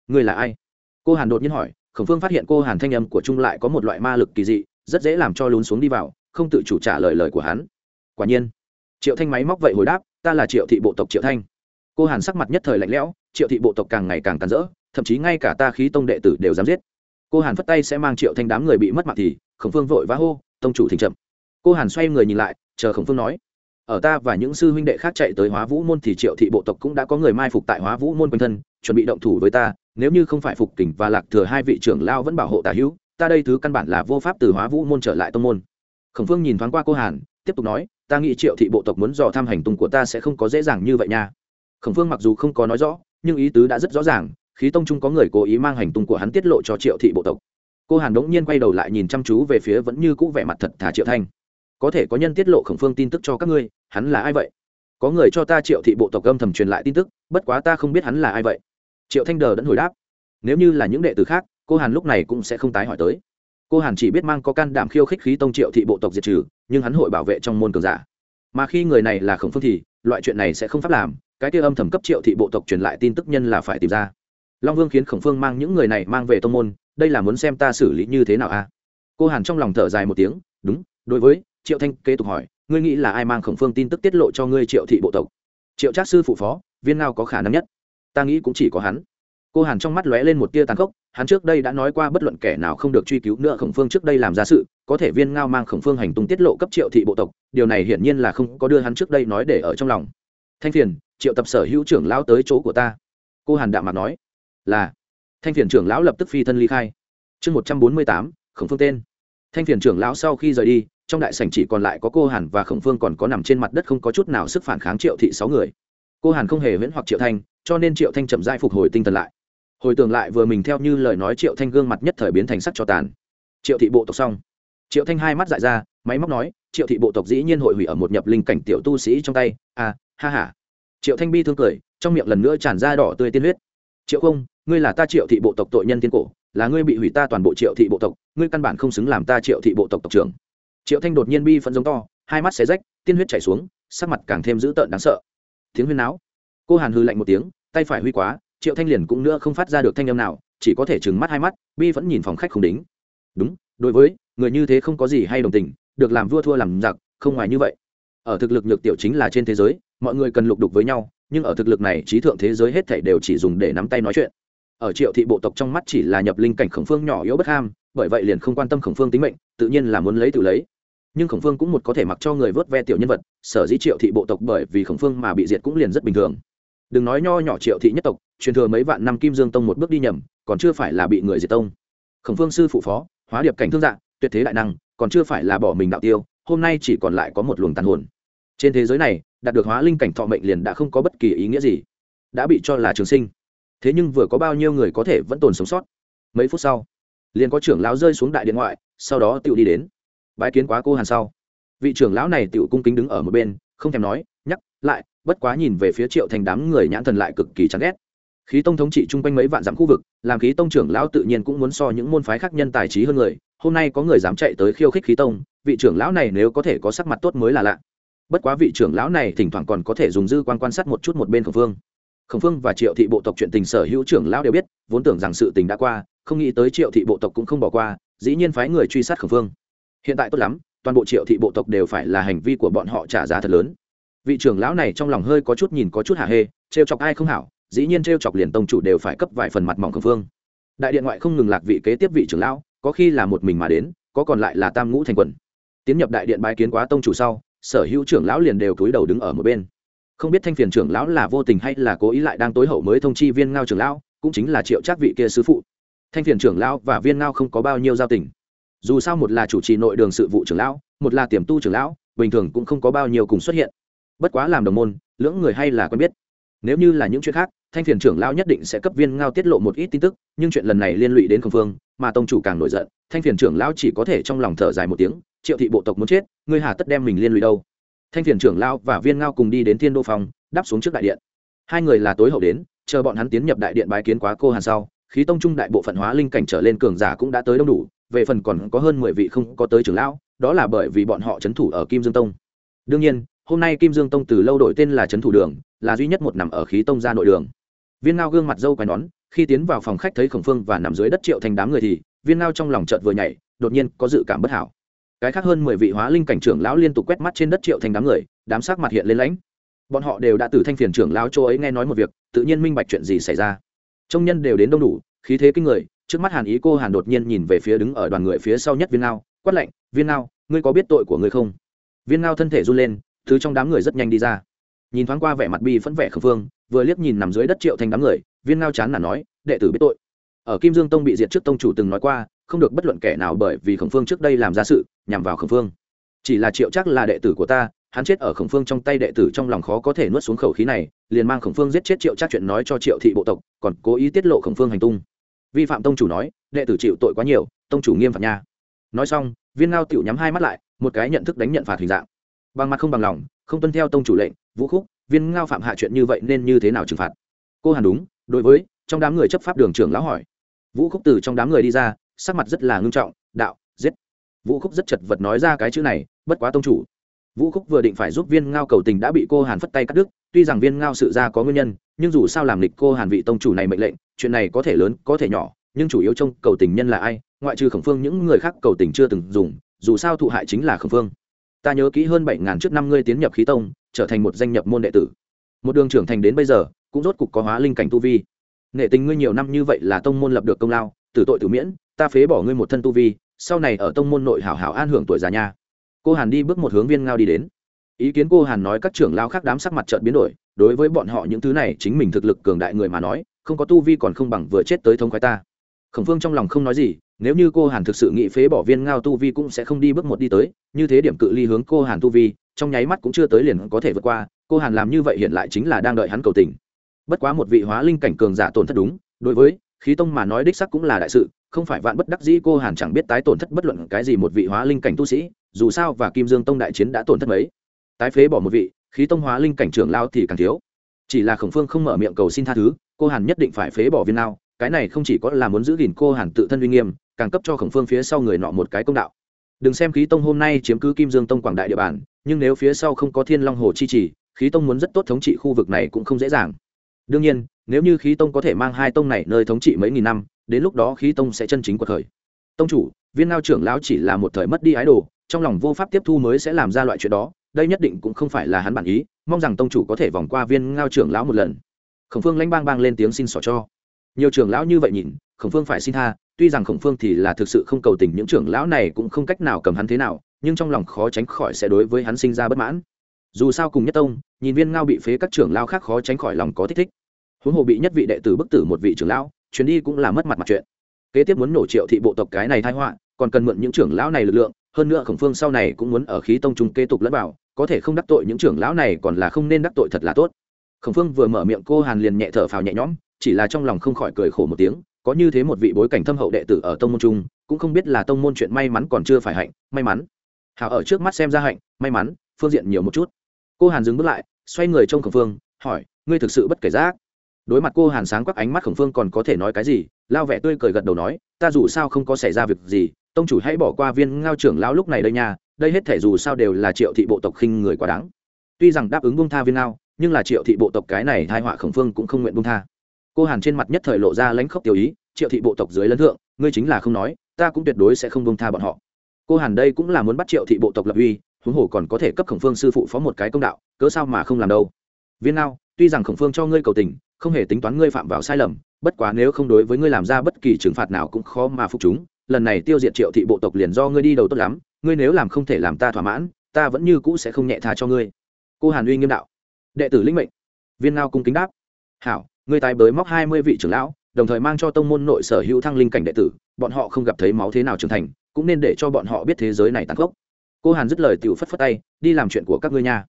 S1: Người là ai? Cô hàn đột nhiên hỏi, khổng phương phát hiện cô hàn thanh âm của trung lại có một loại ma lực kỳ dị rất dễ làm cho lún xuống đi vào, không tự chủ trả lời lời của hắn. Quả nhiên, triệu thanh máy móc vậy hồi đáp, ta là triệu thị bộ tộc triệu thanh. Cô hàn sắc mặt nhất thời lạnh lẽo, triệu thị bộ tộc càng ngày càng tàn rỡ, thậm chí ngay cả ta khí tông đệ tử đều dám giết. Cô hàn phất tay sẽ mang triệu thanh đám người bị mất mạng thì, khổng phương vội vã hô, tông chủ thỉnh chậm. Cô hàn xoay người nhìn lại, chờ khổng phương nói, ở ta và những sư huynh đệ khác chạy tới hóa vũ môn thì triệu thị bộ tộc cũng đã có người mai phục tại hóa vũ môn quanh thân, chuẩn bị động thủ với ta, nếu như không phải phục kình và lạc thừa hai vị trưởng lao vẫn bảo hộ tả hữu ta đây thứ căn bản là vô pháp từ hóa vũ môn trở lại tông môn. Khổng phương nhìn thoáng qua cô hàn, tiếp tục nói, ta nghĩ triệu thị bộ tộc muốn dò tham hành tung của ta sẽ không có dễ dàng như vậy nha. Khổng phương mặc dù không có nói rõ, nhưng ý tứ đã rất rõ ràng, khí tông trung có người cố ý mang hành tung của hắn tiết lộ cho triệu thị bộ tộc. Cô hàn đống nhiên quay đầu lại nhìn chăm chú về phía vẫn như cũ vẻ mặt thật thà triệu thanh. Có thể có nhân tiết lộ khổng phương tin tức cho các ngươi, hắn là ai vậy? Có người cho ta triệu thị bộ tộc âm thầm truyền lại tin tức, bất quá ta không biết hắn là ai vậy. Triệu thanh đờ đẫn hồi đáp, nếu như là những đệ tử khác cô hàn lúc này cũng sẽ không tái hỏi tới. Cô hàn chỉ biết mang có can đảm khiêu khích khí tông triệu thị bộ tộc diệt trừ, nhưng hắn hội bảo vệ trong môn cường giả. Mà khi người này là khổng phương thì, loại chuyện này sẽ không pháp làm, cái kia âm thầm cấp triệu thị bộ tộc truyền lại tin tức nhân là phải tìm ra. Long vương khiến khổng phương mang những người này mang về tông môn, đây là muốn xem ta xử lý như thế nào a cô hàn trong lòng thở dài một tiếng, đúng, đối với, triệu thanh kế tục hỏi, ngươi nghĩ là ai mang khổng phương tin tức tiết lộ cho ngươi triệu thị bộ tộc? Triệu trác sư phụ phó, viên ngao có khả năng nhất. Ta nghĩ cũng chỉ có hắn cô hàn trong mắt lóe lên một tia tàn khốc, hắn trước đây đã nói qua bất luận kẻ nào không được truy cứu nữa khổng phương trước đây làm ra sự, có thể viên ngao mang khổng phương hành tung tiết lộ cấp triệu thị bộ tộc, điều này hiển nhiên là không có đưa hắn trước đây nói để ở trong lòng. Thanh phiền, triệu tập sở hữu trưởng lão tới chỗ của ta. Cô hàn đạm mặt nói, là. Thanh phiền trưởng lão lập tức phi thân ly khai. Chương một trăm bốn mươi tám, khổng phương tên. Thanh phiền trưởng lão sau khi rời đi, trong đại sảnh chỉ còn lại có cô hàn và khổng phương còn có nằm trên mặt đất không có chút nào sức phản kháng triệu thị sáu người. Cô hàn không hề viễn hoặc triệu thanh, cho nên triệu thanh chậm dai phục hồi tinh thần lại hồi tưởng lại vừa mình theo như lời nói triệu thanh gương mặt nhất thời biến thành sắc cho tàn. Triệu thị bộ tộc xong. Triệu thanh hai mắt dại ra, máy móc nói, triệu thị bộ tộc dĩ nhiên hội hủy ở một nhập linh cảnh tiểu tu sĩ trong tay. À ha h a triệu thanh bi thương cười, trong miệng lần nữa tràn ra đỏ tươi tiên huyết. Triệu không ngươi là ta triệu thị bộ tộc tội nhân tiên cổ, là ngươi bị hủy ta toàn bộ triệu thị bộ tộc, ngươi căn bản không xứng làm ta triệu thị bộ tộc tộc trưởng. Triệu thanh đột nhiên bi phẫn giống to, hai mắt xé rách, tiên huyết chảy xuống, sắc mặt càng thêm dữ tợn đáng sợ. Tiếng huyên náo. Cô hàn hư lạnh một tiếng, tay phải huy quá triệu thanh liền cũng nữa không phát ra được thanh âm nào, chỉ có thể trừng mắt hai mắt, bi vẫn nhìn phòng khách không đính. Đúng, đối với, người như thế không có gì hay đồng tình, được làm vua thua làm giặc, không ngoài như vậy. Ở thực lực nhược tiểu chính là trên thế giới, mọi người cần lục đục với nhau, nhưng ở thực lực này, trí thượng thế giới hết thảy đều chỉ dùng để nắm tay nói chuyện. Ở triệu thị bộ tộc trong mắt chỉ là nhập linh cảnh khổng phương nhỏ yếu bất ham, bởi vậy liền không quan tâm khổng phương tính mệnh, tự nhiên là muốn lấy tự lấy. Nhưng khổng phương cũng một có thể mặc cho người vớt ve tiểu nhân vật, sở dĩ triệu thị bộ tộc bởi vì khổng phương mà bị diệt cũng liền rất bình thường đừng nói nho nhỏ triệu thị nhất tộc, truyền thừa mấy vạn năm kim dương tông một bước đi nhầm, còn chưa phải là bị người diệt tông. Khổng phương sư phụ phó, hóa điệp cảnh thương dạng tuyệt thế đại năng, còn chưa phải là bỏ mình đạo tiêu, hôm nay chỉ còn lại có một luồng tàn hồn. Trên thế giới này, đạt được hóa linh cảnh thọ mệnh liền đã không có bất kỳ ý nghĩa gì, đã bị cho là trường sinh. Thế nhưng vừa có bao nhiêu người có thể vẫn tồn sống sót? Mấy phút sau, liền có trưởng lão rơi xuống đại điện ngoại, sau đó tự đi đến. Bái kiến quá cô hàn sau. Vị trưởng lão này tự cung kính đứng ở một bên, không thèm nói, nhắc lại bất quá nhìn về phía triệu thành đám người nhãn thần lại cực kỳ chán ghét. Khí tông thống trị chung quanh mấy vạn dặm khu vực, làm khí tông trưởng lão tự nhiên cũng muốn so những môn phái khác nhân tài trí hơn người, hôm nay có người dám chạy tới khiêu khích khí tông, vị trưởng lão này nếu có thể có sắc mặt tốt mới là lạ. Bất quá vị trưởng lão này thỉnh thoảng còn có thể dùng dư quan quan sát một chút một bên khổng phương. Khổng phương và triệu thị bộ tộc chuyện tình sở hữu trưởng lão đều biết, vốn tưởng rằng sự tình đã qua, không nghĩ tới triệu thị bộ tộc cũng không bỏ qua, dĩ nhiên phái người truy sát khổng phương. Hiện tại tốt lắm, toàn bộ triệu thị bộ tộc đều phải là hành vi của bọn họ trả giá thật lớn vị trưởng lão này trong lòng hơi có chút nhìn có chút hạ hê, trêu chọc ai không hảo, dĩ nhiên trêu chọc liền tông chủ đều phải cấp vài phần mặt mỏng khẩn phương. Đại điện ngoại không ngừng lạc vị kế tiếp vị trưởng lão, có khi là một mình mà đến, có còn lại là tam ngũ thành quần tiến nhập đại điện bái kiến quá tông chủ sau, sở hữu trưởng lão liền đều cúi đầu đứng ở một bên. Không biết thanh phiền trưởng lão là vô tình hay là cố ý lại đang tối hậu mới thông chi viên ngao trưởng lão, cũng chính là triệu trác vị kia sứ phụ. Thanh phiền trưởng lão và viên ngao không có bao nhiêu giao tình. Dù sao một là chủ trì nội đường sự vụ trưởng lão, một là tiềm tu trưởng lão, bình thường cũng không có bao nhiêu cùng xuất hiện bất quá làm đồng môn, lưỡng người hay là quen biết. Nếu như là những chuyện khác, thanh phiền trưởng lão nhất định sẽ cấp viên ngao tiết lộ một ít tin tức, nhưng chuyện lần này liên lụy đến khổng phương, mà tông chủ càng nổi giận, thanh phiền trưởng lão chỉ có thể trong lòng thở dài một tiếng, triệu thị bộ tộc muốn chết, ngươi hà tất đem mình liên lụy đâu? Thanh phiền trưởng lão và viên ngao cùng đi đến thiên đô phòng, đáp xuống trước đại điện. Hai người là tối hậu đến, chờ bọn hắn tiến nhập đại điện bái kiến quá cô hàn sau, khí tông trung đại bộ phận hóa linh cảnh trở lên cường giả cũng đã tới đông đủ, về phần còn có hơn mười vị không có tới trưởng lão, đó là bởi vì bọn họ c h ấ n thủ ở kim dương tông. Đương nhiên hôm nay kim dương tông từ lâu đổi tên là Trấn thủ đường, là duy nhất một nằm ở khí tông ra nội đường. Viên ngao gương mặt dâu quai nón, khi tiến vào phòng khách thấy khổng phương và nằm dưới đất triệu thành đám người thì, viên ngao trong lòng chợt vừa nhảy, đột nhiên có dự cảm bất hảo. Cái khác hơn mười vị hóa linh cảnh trưởng lão liên tục quét mắt trên đất triệu thành đám người, đám sắc mặt hiện lên lãnh. Bọn họ đều đã từ thanh phiền trưởng lão châu ấy nghe nói một việc, tự nhiên minh bạch chuyện gì xảy ra. Trông nhân đều đến đông đủ, khí thế kinh người, trước mắt hàn ý cô hàn đột nhiên nhìn về phía đứng ở đoàn người phía sau nhất viên ngao, quát lạnh, viên ngao, ngươi có biết tội của ngươi không? Viên ngao thân thể run lên thứ trong đám người rất nhanh đi ra. Nhìn thoáng qua vẻ mặt bi phẫn vẻ khẩn phương vừa liếc nhìn nằm dưới đất triệu thành đám người, viên ngao chán là nói, đệ tử biết tội. Ở kim dương tông bị diệt trước tông chủ từng nói qua, không được bất luận kẻ nào bởi vì khổng phương trước đây làm ra sự, nhằm vào khổng phương chỉ là triệu chắc là đệ tử của ta, hắn chết ở khổng phương trong tay đệ tử trong lòng khó có thể nuốt xuống khẩu khí này, liền mang khổng phương giết chết triệu chắc chuyện nói cho triệu thị bộ tộc, còn cố ý tiết lộ khổng phương hành tung. Vi phạm tông chủ nói, đệ tử chịu tội quá nhiều, tông chủ nghiêm phạt nha. Nói xong, viên ngao tiểu nhắm hai mắt lại, một cái nhận thức đánh nhận phạt hình dạng bằng mặt không bằng lòng, không tuân theo tông chủ lệnh, vũ khúc, viên ngao phạm hạ chuyện như vậy nên như thế nào trừng phạt? Cô hàn đúng, đối với, trong đám người chấp pháp đường trưởng lão hỏi. Vũ khúc từ trong đám người đi ra, sắc mặt rất là ngưng trọng, đạo, giết. Vũ khúc rất chật vật nói ra cái chữ này, bất quá tông chủ. Vũ khúc vừa định phải giúp viên ngao cầu tình đã bị cô hàn phất tay cắt đứt, tuy rằng viên ngao sự ra có nguyên nhân, nhưng dù sao làm lịch cô hàn vị tông chủ này mệnh lệnh, chuyện này có thể lớn, có thể nhỏ, nhưng chủ yếu trong cầu tình nhân là ai, ngoại trừ khổng phương những người khác cầu tình chưa từng dùng, dù sao thụ hại chính là khổng phương ta nhớ kỹ hơn bảy ngàn trước năm ngươi tiến nhập khí tông, trở thành một danh nhập môn đệ tử. Một đường trưởng thành đến bây giờ, cũng rốt cục có hóa linh cảnh tu vi. Nghệ tình ngươi nhiều năm như vậy là tông môn lập được công lao, tử tội tử miễn, ta phế bỏ ngươi một thân tu vi, sau này ở tông môn nội hảo hảo an hưởng tuổi già nha. Cô hàn đi bước một hướng viên ngao đi đến. Ý kiến cô hàn nói các trưởng lao khác đám sắc mặt trợn biến đổi, đối với bọn họ những thứ này chính mình thực lực cường đại người mà nói, không có tu vi còn không bằng vừa chết tới thống khoái ta. Khổng phương trong lòng không nói gì nếu như cô hàn thực sự nghĩ phế bỏ viên ngao tu vi cũng sẽ không đi bước một đi tới, như thế điểm cự ly hướng cô hàn tu vi, trong nháy mắt cũng chưa tới liền có thể vượt qua, cô hàn làm như vậy hiện lại chính là đang đợi hắn cầu tình. Bất quá một vị hóa linh cảnh cường giả tổn thất đúng, đối với khí tông mà nói đích sắc cũng là đại sự, không phải vạn bất đắc dĩ cô hàn chẳng biết tái tổn thất bất luận cái gì một vị hóa linh cảnh tu sĩ, dù sao và kim dương tông đại chiến đã tổn thất mấy. Tái phế bỏ một vị, khí tông hóa linh cảnh trưởng lao thì càng thiếu. Chỉ là khổng phương không mở miệng cầu xin tha thứ, cô hàn nhất định phải phế bỏ viên nào cái này không chỉ có là muốn giữ gìn cô hàn tự thân uy nghiêm càng cấp cho khổng phương phía sau người nọ một cái công đạo. Đừng xem khí tông hôm nay chiếm cứ kim dương tông quảng đại địa bàn, nhưng nếu phía sau không có thiên long hồ chi trì khí tông muốn rất tốt thống trị khu vực này cũng không dễ dàng. Đương nhiên, nếu như khí tông có thể mang hai tông này nơi thống trị mấy nghìn năm, đến lúc đó khí tông sẽ chân chính cuộc thời. tông chủ, viên ngao trưởng lão chỉ là một thời mất đi ái đồ, trong lòng vô pháp tiếp thu mới sẽ làm ra loại chuyện đó, đây nhất định cũng không phải là hắn bản ý, mong rằng tông chủ có thể vòng qua viên ngao trưởng lão một lần. Khổng phương lãnh bang bang lên tiếng xin xỏ cho. Nhiều trưởng lão như vậy nhìn khổng phương phải xin tha, tuy rằng khổng phương thì là thực sự không cầu tình, những trưởng lão này cũng không cách nào cầm hắn thế nào, nhưng trong lòng khó tránh khỏi sẽ đối với hắn sinh ra bất mãn. Dù sao cùng nhất tông, nhìn viên ngao bị phế các trưởng lão khác khó tránh khỏi lòng có thích thích. Huống hồ bị nhất vị đệ tử bức tử một vị trưởng lão, chuyến đi cũng là mất mặt mặt chuyện. Kế tiếp muốn nổ triệu thị bộ tộc cái này thai họa, còn cần mượn những trưởng lão này lực lượng, hơn nữa khổng phương sau này cũng muốn ở khí tông trung kế tục lẫn vào, có thể không đắc tội những trưởng lão này còn là không nên đắc tội thật là tốt. Khổng phương vừa mở miệng, cô hàn liền nhẹ thở phào nhẹ nhõm, chỉ là trong lòng không khỏi cười khổ một tiếng có như thế một vị bối cảnh thâm hậu đệ tử ở tông môn trung, cũng không biết là tông môn chuyện may mắn còn chưa phải hạnh, may mắn. Hảo ở trước mắt xem ra hạnh, may mắn, phương diện nhiều một chút. Cô hàn dừng bước lại, xoay người trông khổng phương, hỏi, ngươi thực sự bất kể giác đối mặt cô hàn sáng quắc ánh mắt khổng phương còn có thể nói cái gì, lao vẻ tươi cười gật đầu nói, ta dù sao không có xảy ra việc gì, tông chủ hãy bỏ qua viên ngao trưởng lao lúc này đây nha, đây hết thể dù sao đều là triệu thị bộ tộc khinh người quá đáng. Tuy rằng đáp ứng bông tha viên ngao, nhưng là triệu thị bộ tộc cái này thai họa khổng phương cũng không nguyện bông tha cô hàn trên mặt nhất thời lộ ra lãnh khốc tiểu ý, triệu thị bộ tộc dưới lân thượng, ngươi chính là không nói, ta cũng tuyệt đối sẽ không bông tha bọn họ. Cô hàn đây cũng là muốn bắt triệu thị bộ tộc lập uy, huống hồ còn có thể cấp khổng phương sư phụ phó một cái công đạo, cớ sao mà không làm đâu? Viên nào tuy rằng khổng phương cho ngươi cầu tình, không hề tính toán ngươi phạm vào sai lầm, bất quá nếu không đối với ngươi làm ra bất kỳ trừng phạt nào cũng khó mà phục chúng, lần này tiêu diệt triệu thị bộ tộc liền do ngươi đi đầu tốt lắm, ngươi nếu làm không thể làm ta thỏa mãn, ta vẫn như cũ sẽ không nhẹ tha cho ngươi. Cô hàn uy nghiêm đạo. Đệ tử linh mệnh. Viên ngao cung kính đáp. Hảo Người tài bới móc hai mươi vị trưởng lão, đồng thời mang cho tông môn nội sở hữu thăng linh cảnh đệ tử, bọn họ không gặp thấy máu thế nào trưởng thành, cũng nên để cho bọn họ biết thế giới này tăng khốc. Cô hàn dứt lời t phất phất tay, đi làm chuyện của các ngươi nha.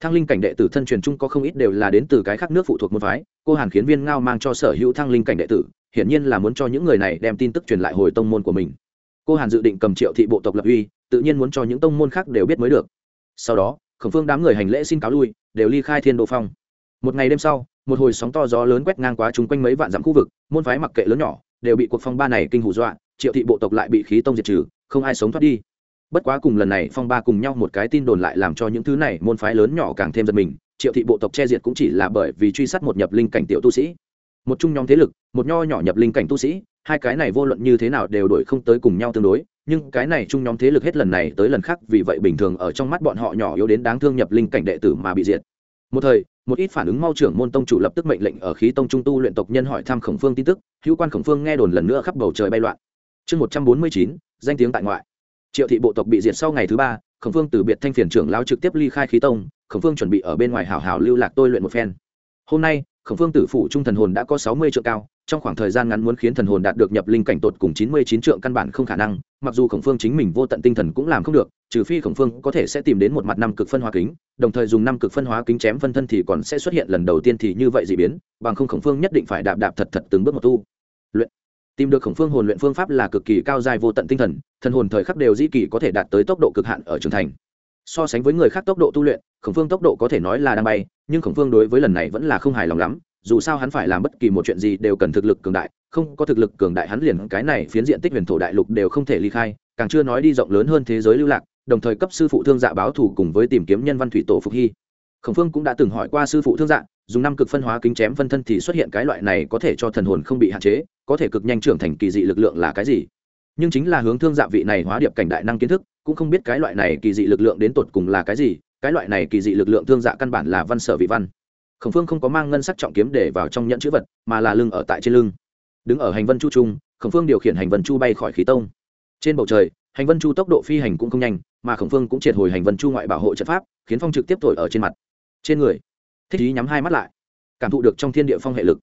S1: Thăng linh cảnh đệ tử thân truyền chung có không ít đều là đến từ cái khác nước phụ thuộc môn phái, cô hàn khiến viên ngao mang cho sở hữu thăng linh cảnh đệ tử, hiển nhiên là muốn cho những người này đem tin tức truyền lại hồi tông môn của mình. Cô hàn dự định cầm triệu thị bộ tộc lập uy, tự nhiên muốn cho những tông môn khác đều biết mới được. Sau đó, khổng phương đám người hành lễ xin cáo lui, đều ly khai thiên đô phong một ngày đêm sau, một hồi sóng to gió lớn quét ngang qua chúng quanh mấy vạn dặm khu vực, môn phái mặc kệ lớn nhỏ, đều bị cuộc phong ba này kinh hù dọa, triệu thị bộ tộc lại bị khí tông diệt trừ, không ai sống thoát đi. Bất quá cùng lần này phong ba cùng nhau một cái tin đồn lại làm cho những thứ này môn phái lớn nhỏ càng thêm giật mình, triệu thị bộ tộc che diệt cũng chỉ là bởi vì truy sát một nhập linh cảnh tiểu tu sĩ. Một chung nhóm thế lực, một nho nhỏ nhập linh cảnh tu sĩ, hai cái này vô luận như thế nào đều đổi không tới cùng nhau tương đối, nhưng cái này chung nhóm thế lực hết lần này tới lần khác vì vậy bình thường ở trong mắt bọn họ nhỏ yếu đến đáng thương nhập linh cảnh đệ tử mà bị diệt. Một thời một ít phản ứng mau trưởng môn tông chủ lập tức mệnh lệnh ở khí tông trung tu luyện tộc nhân hỏi thăm khổng phương tin tức, hữu quan khổng phương nghe đồn lần nữa khắp bầu trời bay loạn. Chương một trăm bốn mươi chín, danh tiếng tại ngoại. Triệu thị bộ tộc bị diệt sau ngày thứ ba, khổng phương từ biệt thanh phiền trưởng lao trực tiếp ly khai khí tông, khổng phương chuẩn bị ở bên ngoài hào hào lưu lạc tôi luyện một phen. Hôm nay, khổng phương tử phủ trung thần hồn đã có sáu mươi triệu cao, trong khoảng thời gian ngắn muốn khiến thần hồn đạt được nhập linh cảnh tột cùng chín mươi chín trượng căn bản không khả năng, mặc dù khổng phương chính mình vô tận tinh thần cũng làm không được trừ phi khổng phương có thể sẽ tìm đến một mặt năm cực phân hóa kính, đồng thời dùng năm cực phân hóa kính chém phân thân thì còn sẽ xuất hiện lần đầu tiên thì như vậy dị biến, bằng không khổng phương nhất định phải đạp đạp thật thật từng bước một tu. Luyện. Tìm được khổng phương hồn luyện phương pháp là cực kỳ cao dài vô tận tinh thần thần hồn thời khắc đều di kỳ có thể đạt tới tốc độ cực hạn ở trưởng thành. So sánh với người khác tốc độ tu luyện, khổng phương tốc độ có thể nói là đang bay, nhưng khổng phương đối với lần này vẫn là không hài lòng lắm, dù sao hắn phải làm bất kỳ một chuyện gì đều cần thực lực cường đại, không có thực lực cường đại hắn liền cái này phiến diện tích huyền thổ đại lục đều không thể ly khai, càng chưa nói đi rộng lớn hơn thế giới lưu lạc đồng thời cấp sư phụ thương dạ báo thù cùng với tìm kiếm nhân văn thủy tổ phục hy. Khổng phương cũng đã từng hỏi qua sư phụ thương dạ dùng năm cực phân hóa kính chém phân thân thì xuất hiện cái loại này có thể cho thần hồn không bị hạn chế, có thể cực nhanh trưởng thành kỳ dị lực lượng là cái gì? Nhưng chính là hướng thương dạ vị này hóa điệp cảnh đại năng kiến thức, cũng không biết cái loại này kỳ dị lực lượng đến tột cùng là cái gì, cái loại này kỳ dị lực lượng thương dạ căn bản là văn sở vị văn. Khổng phương không có mang ngân sắc trọng kiếm để vào trong nhận chữ vật, mà là lưng ở tại trên lưng. Đứng ở hành vân chu trung, khổng phương điều khiển hành vân chu bay khỏi khí tông. Trên bầu trời hành vân chu tốc độ phi hành cũng không nhanh, mà khổng phương cũng triệt hồi hành vân chu ngoại bảo hộ trận pháp, khiến phong trực tiếp thổi ở trên mặt. Trên người, thích ý nhắm hai mắt lại, cảm thụ được trong thiên địa phong hệ lực.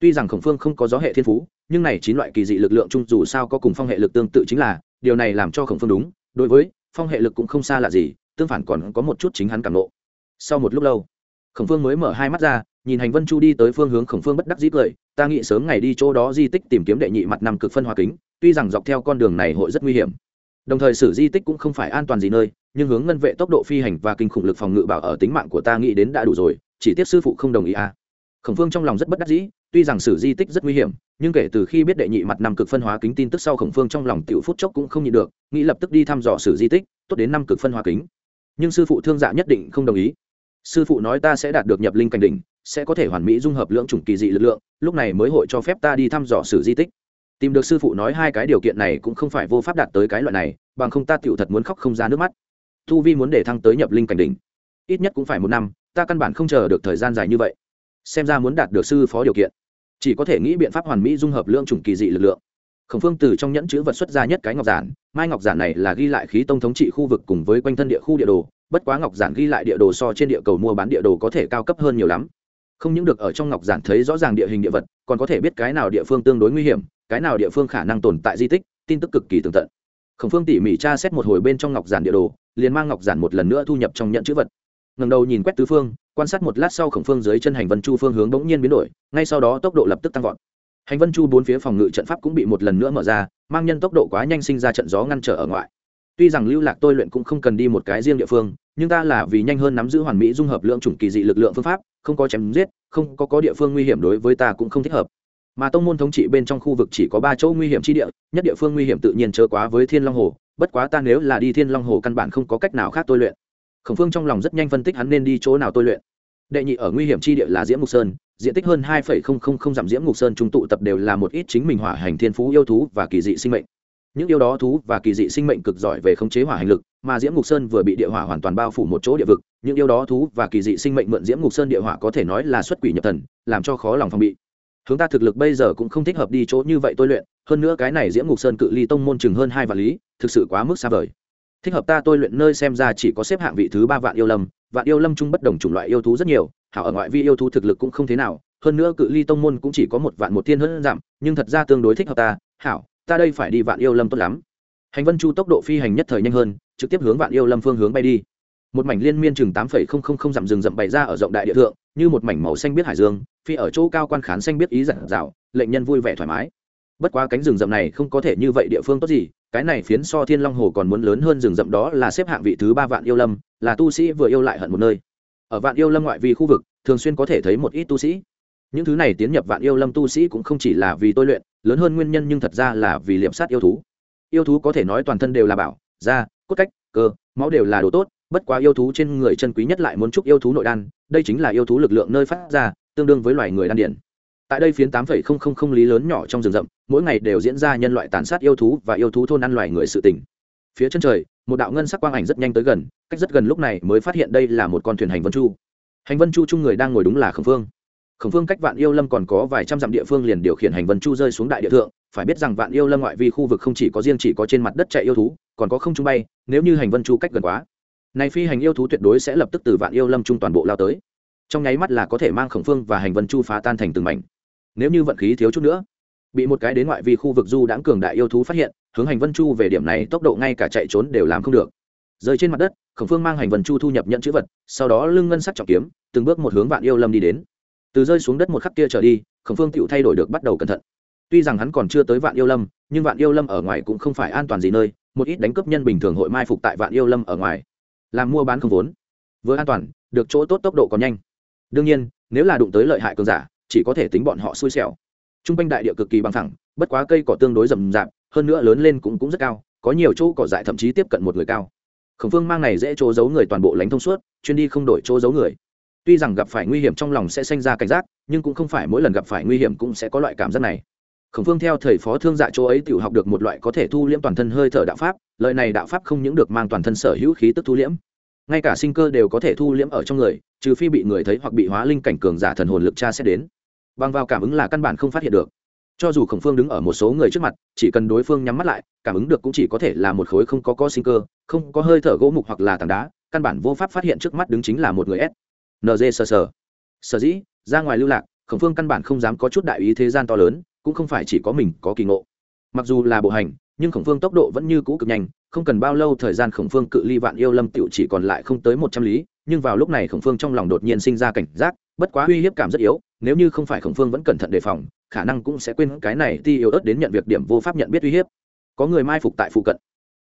S1: Tuy rằng khổng phương không có gió hệ thiên phú, nhưng này chín loại kỳ dị lực lượng chung dù sao có cùng phong hệ lực tương tự chính là, điều này làm cho khổng phương đúng, đối với phong hệ lực cũng không xa lạ gì, tương phản còn có một chút chính hắn cảm nộ sau một lúc lâu, khổng phương mới mở hai mắt ra, nhìn hành vân chu đi tới phương hướng khổng phương bất đắc dĩ cười, ta nghĩ sớm ngày đi chỗ đó di tích tìm kiếm đệ nhị mặt nằm cực phân hoa kính, tuy rằng dọc theo con đường này hội rất nguy hiểm đồng thời sử di tích cũng không phải an toàn gì nơi, nhưng hướng ngân vệ tốc độ phi hành và kinh khủng lực phòng ngự bảo ở tính mạng của ta nghĩ đến đã đủ rồi, chỉ tiếc sư phụ không đồng ý à. khổng phương trong lòng rất bất đắc dĩ, tuy rằng sử di tích rất nguy hiểm, nhưng kể từ khi biết đệ nhị mặt năm cực phân hóa kính tin tức sau khổng phương trong lòng tiểu phút chốc cũng không nhịn được, nghĩ lập tức đi thăm dò sử di tích, tốt đến năm cực phân hóa kính. Nhưng sư phụ thương dạ nhất định không đồng ý. Sư phụ nói ta sẽ đạt được nhập linh cảnh đỉnh, sẽ có thể hoàn mỹ dung hợp lưỡng chủng kỳ dị lực lượng, lúc này mới hội cho phép ta đi thăm dò sử di tích tìm được sư phụ nói hai cái điều kiện này cũng không phải vô pháp đạt tới cái loại này, bằng không ta tựu thật muốn khóc không ra nước mắt. Tu vi muốn để thăng tới nhập linh cảnh đỉnh. Ít nhất cũng phải một năm, ta căn bản không chờ được thời gian dài như vậy. Xem ra muốn đạt được sư phó điều kiện, chỉ có thể nghĩ biện pháp hoàn mỹ dung hợp lương chủng kỳ dị lực lượng. Khổng phương từ trong nhẫn chữ vật xuất ra nhất cái ngọc giản, mai ngọc giản này là ghi lại khí tông thống trị khu vực cùng với quanh thân địa khu địa đồ, bất quá ngọc giản ghi lại địa đồ so trên địa cầu mua bán địa đồ có thể cao cấp hơn nhiều lắm. Không những được ở trong ngọc giản thấy rõ ràng địa hình địa vật, còn có thể biết cái nào địa phương tương đối nguy hiểm cái nào địa phương khả năng tồn tại di tích, tin tức cực kỳ tường tận. Khổng phương tỉ mỉ tra xét một hồi bên trong ngọc giản địa đồ, liền mang ngọc giản một lần nữa thu nhập trong nhận chữ vật. Ngầm đầu nhìn quét tứ phương, quan sát một lát sau khổng phương dưới chân hành vân chu phương hướng bỗng nhiên biến đổi, ngay sau đó tốc độ lập tức tăng vọt. Hành vân chu bốn phía phòng ngự trận pháp cũng bị một lần nữa mở ra, mang nhân tốc độ quá nhanh sinh ra trận gió ngăn trở ở ngoại tuy rằng lưu lạc tôi luyện cũng không cần đi một cái riêng địa phương, nhưng ta là vì nhanh hơn nắm giữ hoàn mỹ dung hợp lượng chủng kỳ dị lực lượng phương pháp, không có chém giết, không có có địa phương nguy hiểm đối với ta cũng không thích hợp mà tông môn thống trị bên trong khu vực chỉ có ba chỗ nguy hiểm chi địa, nhất địa phương nguy hiểm tự nhiên chớ quá với thiên long hồ, bất quá ta nếu là đi thiên long hồ căn bản không có cách nào khác tôi luyện. Khổng phương trong lòng rất nhanh phân tích hắn nên đi chỗ nào tôi luyện. Đệ nhị ở nguy hiểm chi địa là diễm mục sơn, diện tích hơn hai dặm diễm mục sơn trung tụ tập đều là một ít chính mình hỏa hành thiên phú yêu thú và kỳ dị sinh mệnh. Những yêu đó thú và kỳ dị sinh mệnh cực giỏi về khống chế hỏa hành lực, mà diễm ngục sơn vừa bị địa hỏa hoàn toàn bao phủ một chỗ địa vực, những yêu đó thú và kỳ dị sinh mệnh mượn diễm ngục sơn địa hỏa có thể nói là xuất quỷ nhập thần, làm cho khó lòng phòng bị hướng ta thực lực bây giờ cũng không thích hợp đi chỗ như vậy tôi luyện, hơn nữa cái này diễm ngục sơn cự ly tông môn chừng hơn hai vạn lý, thực sự quá mức xa vời. Thích hợp ta tôi luyện nơi xem ra chỉ có xếp hạng vị thứ ba vạn yêu lâm, vạn yêu lâm chung bất đồng chủng loại yêu thú rất nhiều, hảo ở ngoại vi yêu thú thực lực cũng không thế nào, hơn nữa cự ly tông môn cũng chỉ có một vạn một thiên hơn giảm, nhưng thật ra tương đối thích hợp ta, hảo, ta đây phải đi vạn yêu lâm tốt lắm. Hành vân chu tốc độ phi hành nhất thời nhanh hơn, trực tiếp hướng vạn yêu lâm phương hướng bay đi. Một mảnh liên miên chừng tám phẩy không không không dặm rừng rậm bày ra ở rộng đại địa thượng, như một mảnh màu xanh biết hải dương phi ở chỗ cao quan khán xanh biết ý giản dạo, lệnh nhân vui vẻ thoải mái. Bất quá cánh rừng rậm này không có thể như vậy địa phương tốt gì, cái này phiến so thiên long hồ còn muốn lớn hơn rừng rậm đó là xếp hạng vị thứ ba vạn yêu lâm, là tu sĩ vừa yêu lại hận một nơi. Ở vạn yêu lâm ngoại vi khu vực, thường xuyên có thể thấy một ít tu sĩ. Những thứ này tiến nhập vạn yêu lâm tu sĩ cũng không chỉ là vì tôi luyện, lớn hơn nguyên nhân nhưng thật ra là vì liệm sát yêu thú. Yêu thú có thể nói toàn thân đều là bảo, da, cốt cách, cơ, máu đều là đồ tốt, bất quá yêu thú trên người chân quý nhất lại muốn chúc yêu thú nội đan, đây chính là yêu thú lực lượng nơi phát ra tương đương với loài người đan điện tại đây phiến tám phẩy không không không lý lớn nhỏ trong rừng rậm, mỗi ngày đều diễn ra nhân loại tàn sát yêu thú và yêu thú thôn ăn loài người sự tình. Phía chân trời, một đạo ngân sắc quang ảnh rất nhanh tới gần, cách rất gần lúc này mới phát hiện đây là một con thuyền hành vân chu. Hành vân chu chung người đang ngồi đúng là khẩn phương. Khẩn phương cách vạn yêu lâm còn có vài trăm dặm địa phương liền điều khiển hành vân chu rơi xuống đại địa thượng, phải biết rằng vạn yêu lâm ngoại vi khu vực không chỉ có riêng chỉ có trên mặt đất chạy yêu thú, còn có không trung bay, nếu như hành vân chu cách gần quá này phi hành yêu thú tuyệt đối sẽ lập tức từ vạn yêu lâm trung toàn bộ lao tới trong nháy mắt là có thể mang khổng phương và hành vân chu phá tan thành từng mảnh. Nếu như vận khí thiếu chút nữa, bị một cái đến ngoại vi khu vực du đãng cường đại yêu thú phát hiện, hướng hành vân chu về điểm này tốc độ ngay cả chạy trốn đều làm không được. Rơi trên mặt đất, khổng phương mang hành vân chu thu nhập nhận chữ vật, sau đó lưng ngân sắc trọng kiếm, từng bước một hướng vạn yêu lâm đi đến. Từ rơi xuống đất một khắc kia trở đi, khổng phương tự thay đổi được bắt đầu cẩn thận. Tuy rằng hắn còn chưa tới vạn yêu lâm, nhưng vạn yêu lâm ở ngoài cũng không phải an toàn gì nơi, một ít đánh cướp nhân bình thường hội mai phục tại vạn yêu lâm ở ngoài. Làm mua bán không vốn. Vừa an toàn, được chỗ tốt tốc độ còn nhanh đương nhiên nếu là đụng tới lợi hại cường giả chỉ có thể tính bọn họ xui xẻo. T r u n g quanh đại địa cực kỳ bằng thẳng bất quá cây cỏ tương đối rậm rạp hơn nữa lớn lên cũng, cũng rất cao có nhiều chỗ cỏ dại thậm chí tiếp cận một người cao. Khổng phương mang này dễ chỗ giấu người toàn bộ lánh thông suốt chuyên đi không đổi chỗ giấu người. Tuy rằng gặp phải nguy hiểm trong lòng sẽ sinh ra cảnh giác nhưng cũng không phải mỗi lần gặp phải nguy hiểm cũng sẽ có loại cảm giác này. Khổng phương theo thầy phó thương dạ chỗ ấy tự học được một loại có thể thu liễm toàn thân hơi thở đạo pháp lợi này đạo pháp không những được mang toàn thân sở hữu khí tức thu liễm ngay cả sinh cơ đều có thể thu liễm ở trong người, trừ phi bị người thấy hoặc bị hóa linh cảnh cường giả thần hồn lực tra sẽ đến. Bằng vào cảm ứng là căn bản không phát hiện được. Cho dù khổng phương đứng ở một số người trước mặt, chỉ cần đối phương nhắm mắt lại, cảm ứng được cũng chỉ có thể là một khối không có có sinh cơ, không có hơi thở gỗ mục hoặc là tảng đá, căn bản vô pháp phát hiện trước mắt đứng chính là một người s. Nz sờ sờ. Sở dĩ, ra ngoài lưu lạc, khổng phương căn bản không dám có chút đại ý thế gian to lớn, cũng không phải chỉ có mình có kỳ ngộ. Mặc dù là bộ hành nhưng khổng phương tốc độ vẫn như cũ cực nhanh, không cần bao lâu thời gian khổng phương cự ly vạn yêu lâm tựu chỉ còn lại không tới một trăm lý, nhưng vào lúc này khổng phương trong lòng đột nhiên sinh ra cảnh giác, bất quá uy hiếp cảm rất yếu, nếu như không phải khổng phương vẫn cẩn thận đề phòng, khả năng cũng sẽ quên cái này ti yếu ớt đến nhận việc điểm vô pháp nhận biết uy hiếp. Có người mai phục tại phụ cận.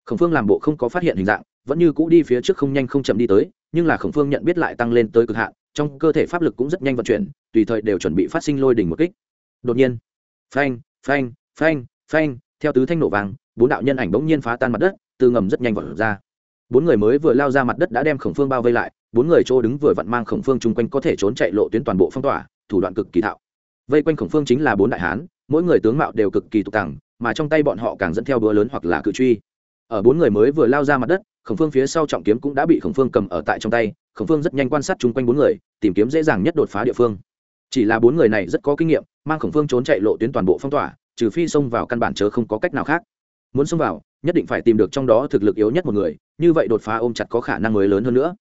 S1: Khổng phương làm bộ không có phát hiện hình dạng, vẫn như cũ đi phía trước không nhanh không chậm đi tới, nhưng là khổng phương nhận biết lại tăng lên tới cực hạn, trong cơ thể pháp lực cũng rất nhanh vận chuyển, tùy thời đều chuẩn bị phát sinh lôi đỉnh một kích. Đột nhiên, phanh phanh phanh phanh, theo tứ thanh nổ vàng bốn đạo nhân ảnh bỗng nhiên phá tan mặt đất, từ ngầm rất nhanh vọt ra. Bốn người mới vừa lao ra mặt đất đã đem khổng phương bao vây lại, bốn người chỗ đứng vừa vặn mang khổng phương chung quanh có thể trốn chạy lộ tuyến toàn bộ phong tỏa, thủ đoạn cực kỳ thạo. Vây quanh khổng phương chính là bốn đại hán, mỗi người tướng mạo đều cực kỳ tục tằng, mà trong tay bọn họ càng dẫn theo búa lớn hoặc là cự truy. Ở bốn người mới vừa lao ra mặt đất, khổng phương phía sau trọng kiếm cũng đã bị khổng phương cầm ở tại trong tay, khổng phương rất nhanh quan sát chung quanh bốn người, tìm kiếm dễ dàng nhất đột phá địa phương. Chỉ là bốn người này rất có kinh nghiệm, mang khổng phương trốn chạy lộ tuyến toàn bộ phong tỏa, trừ phi xông vào căn bản chớ không có cách nào khác muốn xông vào, nhất định phải tìm được trong đó thực lực yếu nhất một người, như vậy đột phá ôm chặt có khả năng mới lớn hơn nữa.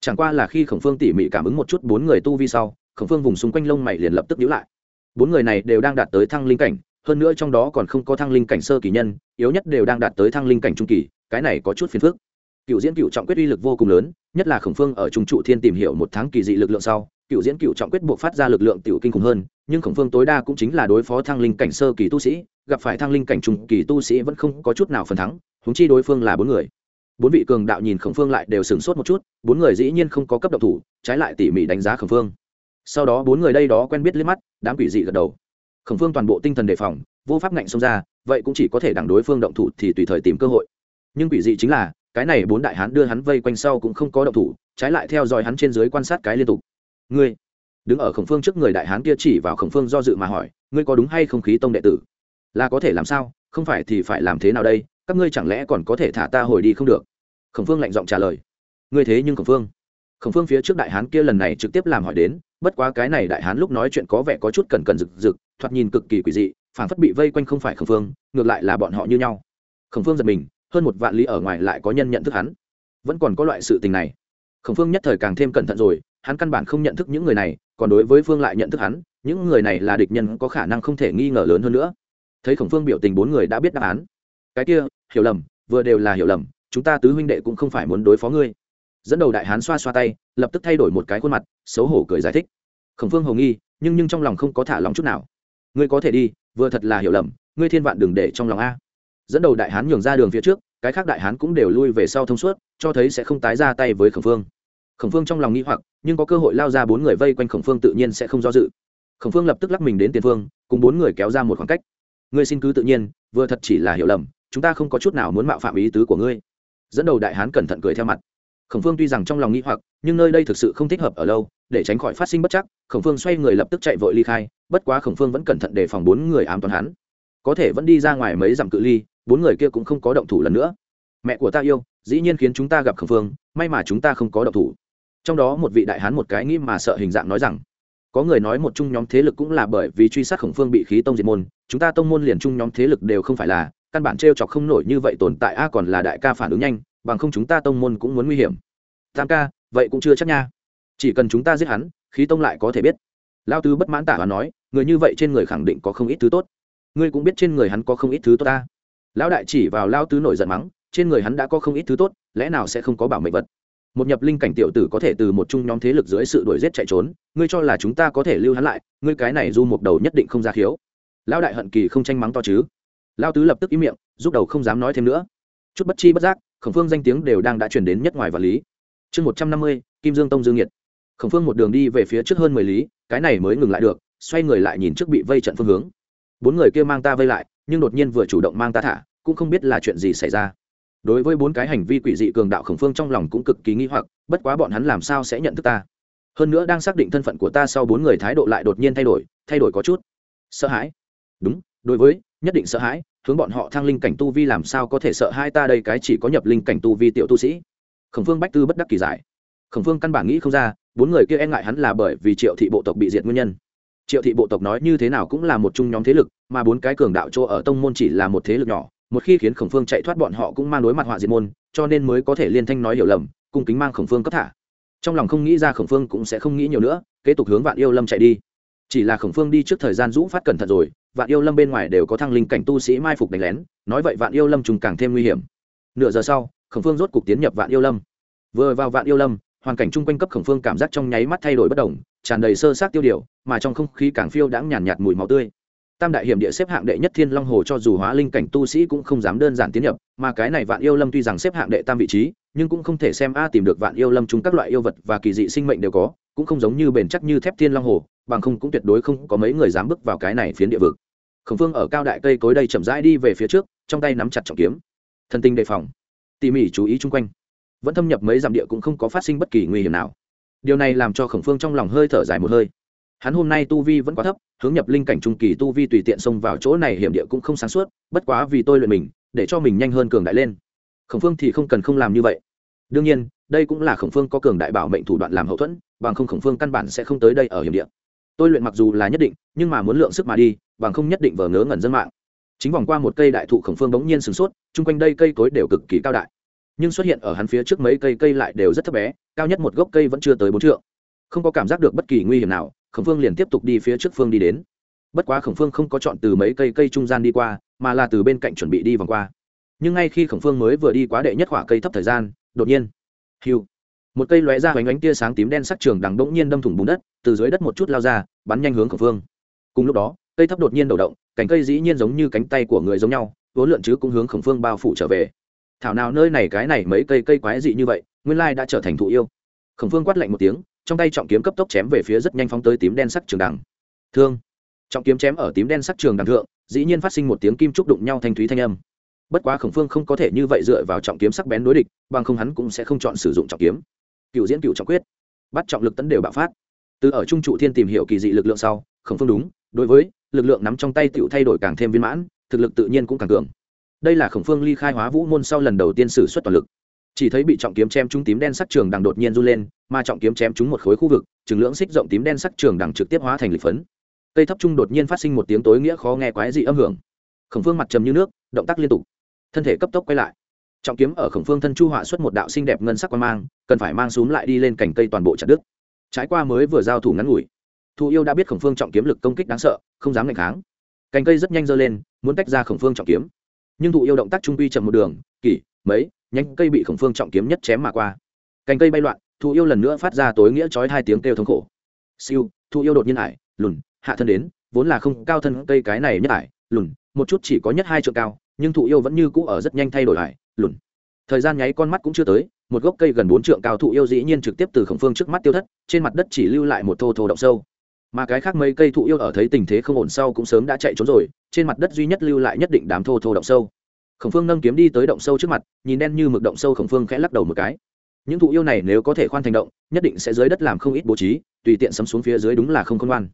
S1: Chẳng qua là khi khổng phương tỉ mỉ cảm ứng một chút bốn người tu vi sau, khổng phương vùng xung quanh lông mày liền lập tức nhíu lại. Bốn người này đều đang đạt tới thăng linh cảnh, hơn nữa trong đó còn không có thăng linh cảnh sơ kỳ nhân, yếu nhất đều đang đạt tới thăng linh cảnh trung kỳ, cái này có chút phiền phức. Cựu diễn cựu trọng quyết uy lực vô cùng lớn, nhất là khổng phương ở trung trụ thiên tìm hiểu một tháng kỳ dị lực lượng sau, cựu diễn cựu trọng quyết buộc phát ra lực lượng tiểu kinh khủng hơn nhưng khổng phương tối đa cũng chính là đối phó thăng linh cảnh sơ kỳ tu sĩ, gặp phải thăng linh cảnh trung kỳ tu sĩ vẫn không có chút nào phần thắng húng chi đối phương là bốn người. Bốn vị cường đạo nhìn khổng phương lại đều sửng sốt một chút, bốn người dĩ nhiên không có cấp độc thủ, trái lại tỉ mỉ đánh giá khổng phương. Sau đó bốn người đây đó quen biết liếc mắt, đám quỷ dị gật đầu. Khổng phương toàn bộ tinh thần đề phòng, vô pháp ngạnh xông ra, vậy cũng chỉ có thể đẳng đối phương động thủ thì tùy thời tìm cơ hội. Nhưng quỷ dị chính là, cái này bốn đại hán đưa hắn vây quanh sau cũng không có động thủ, trái lại theo dõi hắn trên dưới quan sát cái liên tục. Ngươi đứng ở khổng phương trước người đại hán kia chỉ vào khổng phương do dự mà hỏi, ngươi có đúng hay không khí tông đệ tử? Là có thể làm sao? Không phải thì phải làm thế nào đây? Các ngươi chẳng lẽ còn có thể thả ta hồi đi không được? Khổng phương lạnh giọng trả lời, ngươi thế nhưng khổng phương. Khổng phương phía trước đại hán kia lần này trực tiếp làm hỏi đến, bất quá cái này đại hán lúc nói chuyện có vẻ có chút cần cần rực rực, thoạt nhìn cực kỳ quỷ dị phản phất bị vây quanh không phải khổng phương, ngược lại là bọn họ như nhau. Khổng phương giật mình, hơn một vạn lý ở ngoài lại có nhân nhận thức hắn. Vẫn còn có loại sự tình này. Khổng phương nhất thời càng thêm cẩn thận rồi hắn căn bản không nhận thức những người này, còn đối với phương lại nhận thức hắn, những người này là địch nhân có khả năng không thể nghi ngờ lớn hơn nữa. Thấy khổng phương biểu tình bốn người đã biết đáp án. Cái kia, hiểu lầm, vừa đều là hiểu lầm, chúng ta tứ huynh đệ cũng không phải muốn đối phó ngươi. Dẫn đầu đại hán xoa xoa tay, lập tức thay đổi một cái khuôn mặt, xấu hổ cười giải thích. Khổng phương hầu nghi, nhưng nhưng trong lòng không có thả lòng chút nào. Ngươi có thể đi, vừa thật là hiểu lầm, ngươi thiên vạn đừng để trong lòng a. Dẫn đầu đại hán nhường ra đường phía trước, cái khác đại hán cũng đều lui về sau thông suốt, cho thấy sẽ không tái ra tay với khổng phương khổng phương trong lòng nghĩ hoặc, nhưng có cơ hội lao ra bốn người vây quanh khổng phương tự nhiên sẽ không do dự. Khổng phương lập tức lắc mình đến tiền phương, cùng bốn người kéo ra một khoảng cách. Ngươi xin cứ tự nhiên, vừa thật chỉ là hiểu lầm, chúng ta không có chút nào muốn mạo phạm ý tứ của ngươi. Dẫn đầu đại hán cẩn thận cười theo mặt. Khổng phương tuy rằng trong lòng nghĩ hoặc, nhưng nơi đây thực sự không thích hợp ở lâu, để tránh khỏi phát sinh bất chắc, khổng phương xoay người lập tức chạy vội ly khai, bất quá khổng phương vẫn cẩn thận đề phòng bốn người ám toàn hắn. Có thể vẫn đi ra ngoài mấy dặm cự ly, bốn người kia cũng không có động thủ lần nữa. Mẹ của ta yêu, dĩ nhiên khiến chúng ta gặp khổng phương, may mà chúng ta không có động thủ trong đó một vị đại hán một cái nghĩ mà sợ hình dạng nói rằng, có người nói một chung nhóm thế lực cũng là bởi vì truy sát khổng phương bị khí tông diệt môn, chúng ta tông môn liền chung nhóm thế lực đều không phải là, căn bản t r e o chọc không nổi như vậy tồn tại a còn là đại ca phản ứng nhanh, bằng không chúng ta tông môn cũng muốn nguy hiểm. Tam ca, vậy cũng chưa chắc nha. Chỉ cần chúng ta giết hắn, khí tông lại có thể biết. Lao tứ bất mãn tả và nói, người như vậy trên người khẳng định có không ít thứ tốt. Ngươi cũng biết trên người hắn có không ít thứ tốt ta. Lão đại chỉ vào lao tứ nổi giận mắng, trên người hắn đã có không ít thứ tốt, lẽ nào sẽ không có bảo mệnh vật? Một nhập linh cảnh tiểu tử có thể từ một chung nhóm thế lực dưới sự đuổi giết chạy trốn, ngươi cho là chúng ta có thể lưu hắn lại, ngươi cái này du một đầu nhất định không ra khiếu. Lão đại hận kỳ không tranh mắng to chứ? Lao tứ lập tức ý miệng, giúp đầu không dám nói thêm nữa. Chút bất chi bất giác, khổng phương danh tiếng đều đang đã chuyển đến nhất ngoài và lý. Chương một trăm năm mươi, kim dương tông dương nhiệt. Khổng phương một đường đi về phía trước hơn mười lý, cái này mới ngừng lại được, xoay người lại nhìn trước bị vây trận phương hướng. Bốn người kia mang ta vây lại, nhưng đột nhiên vừa chủ động mang ta thả, cũng không biết là chuyện gì xảy ra đối với bốn cái hành vi quỷ dị cường đạo khổng phương trong lòng cũng cực kỳ nghi hoặc, bất quá bọn hắn làm sao sẽ nhận thức ta? Hơn nữa đang xác định thân phận của ta sau bốn người thái độ lại đột nhiên thay đổi thay đổi có chút. Sợ hãi. Đúng, đối với, nhất định sợ hãi, hướng bọn họ thăng linh cảnh tu vi làm sao có thể sợ hai ta đây cái chỉ có nhập linh cảnh tu vi tiểu tu sĩ. Khổng phương bách tư bất đắc kỳ giải. Khổng phương căn bản nghĩ không ra, bốn người kia e ngại hắn là bởi vì triệu thị bộ tộc bị diệt nguyên nhân. Triệu thị bộ tộc nói như thế nào cũng là một chung nhóm thế lực, mà bốn cái cường đạo chỗ ở tông môn chỉ là một thế lực nhỏ một khi khiến khổng phương chạy thoát bọn họ cũng mang đối mặt họa diệt môn cho nên mới có thể liên thanh nói hiểu lầm cung kính mang khổng phương cấp thả. Trong lòng không nghĩ ra khổng phương cũng sẽ không nghĩ nhiều nữa kế tục hướng vạn yêu lâm chạy đi. Chỉ là khổng phương đi trước thời gian rũ phát cẩn thận rồi vạn yêu lâm bên ngoài đều có thăng linh cảnh tu sĩ mai phục đánh lén nói vậy vạn yêu lâm trùng càng thêm nguy hiểm. Nửa giờ sau khổng phương rốt cục tiến nhập vạn yêu lâm. Vừa vào vạn yêu lâm hoàn cảnh chung quanh cấp khổng phương cảm giác trong nháy mắt thay đổi bất đồng tràn đầy sơ sát tiêu điều mà trong không khí càng phiêu đãng nhàn nhạt, nhạt mùi máu tươi tam đại hiểm địa xếp hạng đệ nhất thiên long hồ cho dù hóa linh cảnh tu sĩ cũng không dám đơn giản tiến nhập, mà cái này vạn yêu lâm tuy rằng xếp hạng đệ tam vị trí, nhưng cũng không thể xem a tìm được vạn yêu lâm chúng các loại yêu vật và kỳ dị sinh mệnh đều có, cũng không giống như bền chắc như thép thiên long hồ, bằng không cũng tuyệt đối không có mấy người dám bước vào cái này phiến địa vực. Khổng phương ở cao đại cây cối đây chậm rãi đi về phía trước, trong tay nắm chặt trọng kiếm. Thân tinh đề phòng. Tỉ mỉ chú ý chung quanh. Vẫn thâm nhập mấy dặm địa cũng không có phát sinh bất kỳ nguy hiểm nào. Điều này làm cho khổng phương trong lòng hơi thở dài một hơi hắn hôm nay tu vi vẫn quá thấp, hướng nhập linh cảnh trung kỳ tu vi tùy tiện xông vào chỗ này hiểm địa cũng không sáng suốt, bất quá vì tôi luyện mình, để cho mình nhanh hơn cường đại lên. Khổng phương thì không cần không làm như vậy. Đương nhiên, đây cũng là khổng phương có cường đại bảo mệnh thủ đoạn làm hậu thuẫn, bằng không khổng phương căn bản sẽ không tới đây ở hiểm địa. Tôi luyện mặc dù là nhất định, nhưng mà muốn lượng sức mà đi, bằng không nhất định vờ ngớ ngẩn dân mạng. Chính vòng qua một cây đại thụ khổng phương bỗng nhiên sửng sốt, chung quanh đây cây cối đều cực kỳ cao đại. Nhưng xuất hiện ở hắn phía trước mấy cây cây lại đều rất thấp bé, cao nhất một gốc cây vẫn chưa tới bốn trượng không có cảm giác được bất kỳ nguy hiểm nào, khổng phương liền tiếp tục đi phía trước phương đi đến. Bất quá khổng phương không có chọn từ mấy cây cây trung gian đi qua, mà là từ bên cạnh chuẩn bị đi vòng qua. Nhưng ngay khi khổng phương mới vừa đi quá đệ nhất hỏa cây thấp thời gian, đột nhiên, hiu, một cây lóe ra hoành ánh tia sáng tím đen sắc trường đằng đống nhiên đâm thủng bùn đất, từ dưới đất một chút lao ra, bắn nhanh hướng khổng phương. Cùng lúc đó, cây thấp đột nhiên đầu động, cành cây dĩ nhiên giống như cánh tay của người giống nhau, vốn lượn chứ cũng hướng khổng phương bao phủ trở về. Thảo nào nơi này cái này mấy cây cây quái dị như vậy, nguyên lai đã trở thành thụ yêu. Khổng phương quát lạnh một tiếng trong tay trọng kiếm cấp tốc chém về phía rất nhanh phóng tới tím đen sắc trường đằng. Thương. Trọng kiếm chém ở tím đen sắc trường đằng thượng, dĩ nhiên phát sinh một tiếng kim trúc đụng nhau thanh thúy thanh âm. Bất quá khổng phương không có thể như vậy dựa vào trọng kiếm sắc bén đối địch, bằng không hắn cũng sẽ không chọn sử dụng trọng kiếm. Cựu diễn cựu trọng quyết. Bắt trọng lực tấn đều bạo phát. Từ ở trung trụ thiên tìm hiểu kỳ dị lực lượng sau, khổng phương đúng, đối với lực lượng nắm trong tay tựu thay đổi càng thêm viên mãn, thực lực tự nhiên cũng càng cường. Đây là khổng phương ly khai hóa vũ môn sau lần đầu tiên sử xuất toàn lực chỉ thấy bị trọng kiếm chém trúng tím đen sắc trường đằng đột nhiên run lên, mà trọng kiếm chém trúng một khối khu vực chừng lưỡng xích rộng tím đen sắc trường đằng trực tiếp hóa thành lịch phấn. Cây thấp trung đột nhiên phát sinh một tiếng tối nghĩa khó nghe quái dị âm hưởng. Khổng phương mặt trầm như nước, động tác liên tục. Thân thể cấp tốc quay lại. Trọng kiếm ở khổng phương thân chu họa xuất một đạo xinh đẹp ngân sắc quan mang, cần phải mang xuống lại đi lên cành cây toàn bộ chặt đứt. Trái qua mới vừa giao thủ ngắn ngủi thụ yêu đã biết khổng phương trọng kiếm lực công kích đáng sợ, không dám ngạch kháng. Cành cây rất nhanh dơ lên, muốn tách ra khổng phương trọng kiếm. Nhưng thụ yêu động tác trung quy chậm một đường kỷ mấy nhánh cây bị khổng phương trọng kiếm nhất chém mà qua. Cành cây bay loạn thụ yêu lần nữa phát ra tối nghĩa chói hai tiếng kêu thống khổ. Siêu thụ yêu đột nhiên ải, lùn, hạ thân đến, vốn là không cao thân cây cái này nhất ải, lùn, một chút chỉ có nhất hai trượng cao, nhưng thụ yêu vẫn như cũ ở rất nhanh thay đổi ải, lùn. Thời gian nháy con mắt cũng chưa tới, một gốc cây gần bốn trượng cao thụ yêu dĩ nhiên trực tiếp từ khổng phương trước mắt tiêu thất, trên mặt đất chỉ lưu lại một thô thô động sâu. Mà cái khác mấy cây thụ yêu ở thấy tình thế không ổn sau cũng sớm đã chạy trốn rồi, trên mặt đất duy nhất lưu lại nhất định đám thô thô động sâu khổng phương nâng kiếm đi tới động sâu trước mặt, nhìn đen như mực động sâu khổng phương khẽ lắc đầu một cái. Những thụ yêu này nếu có thể khoan thành động, nhất định sẽ dưới đất làm không ít bố trí, tùy tiện sấm xuống phía dưới đúng là không khôn ngoan.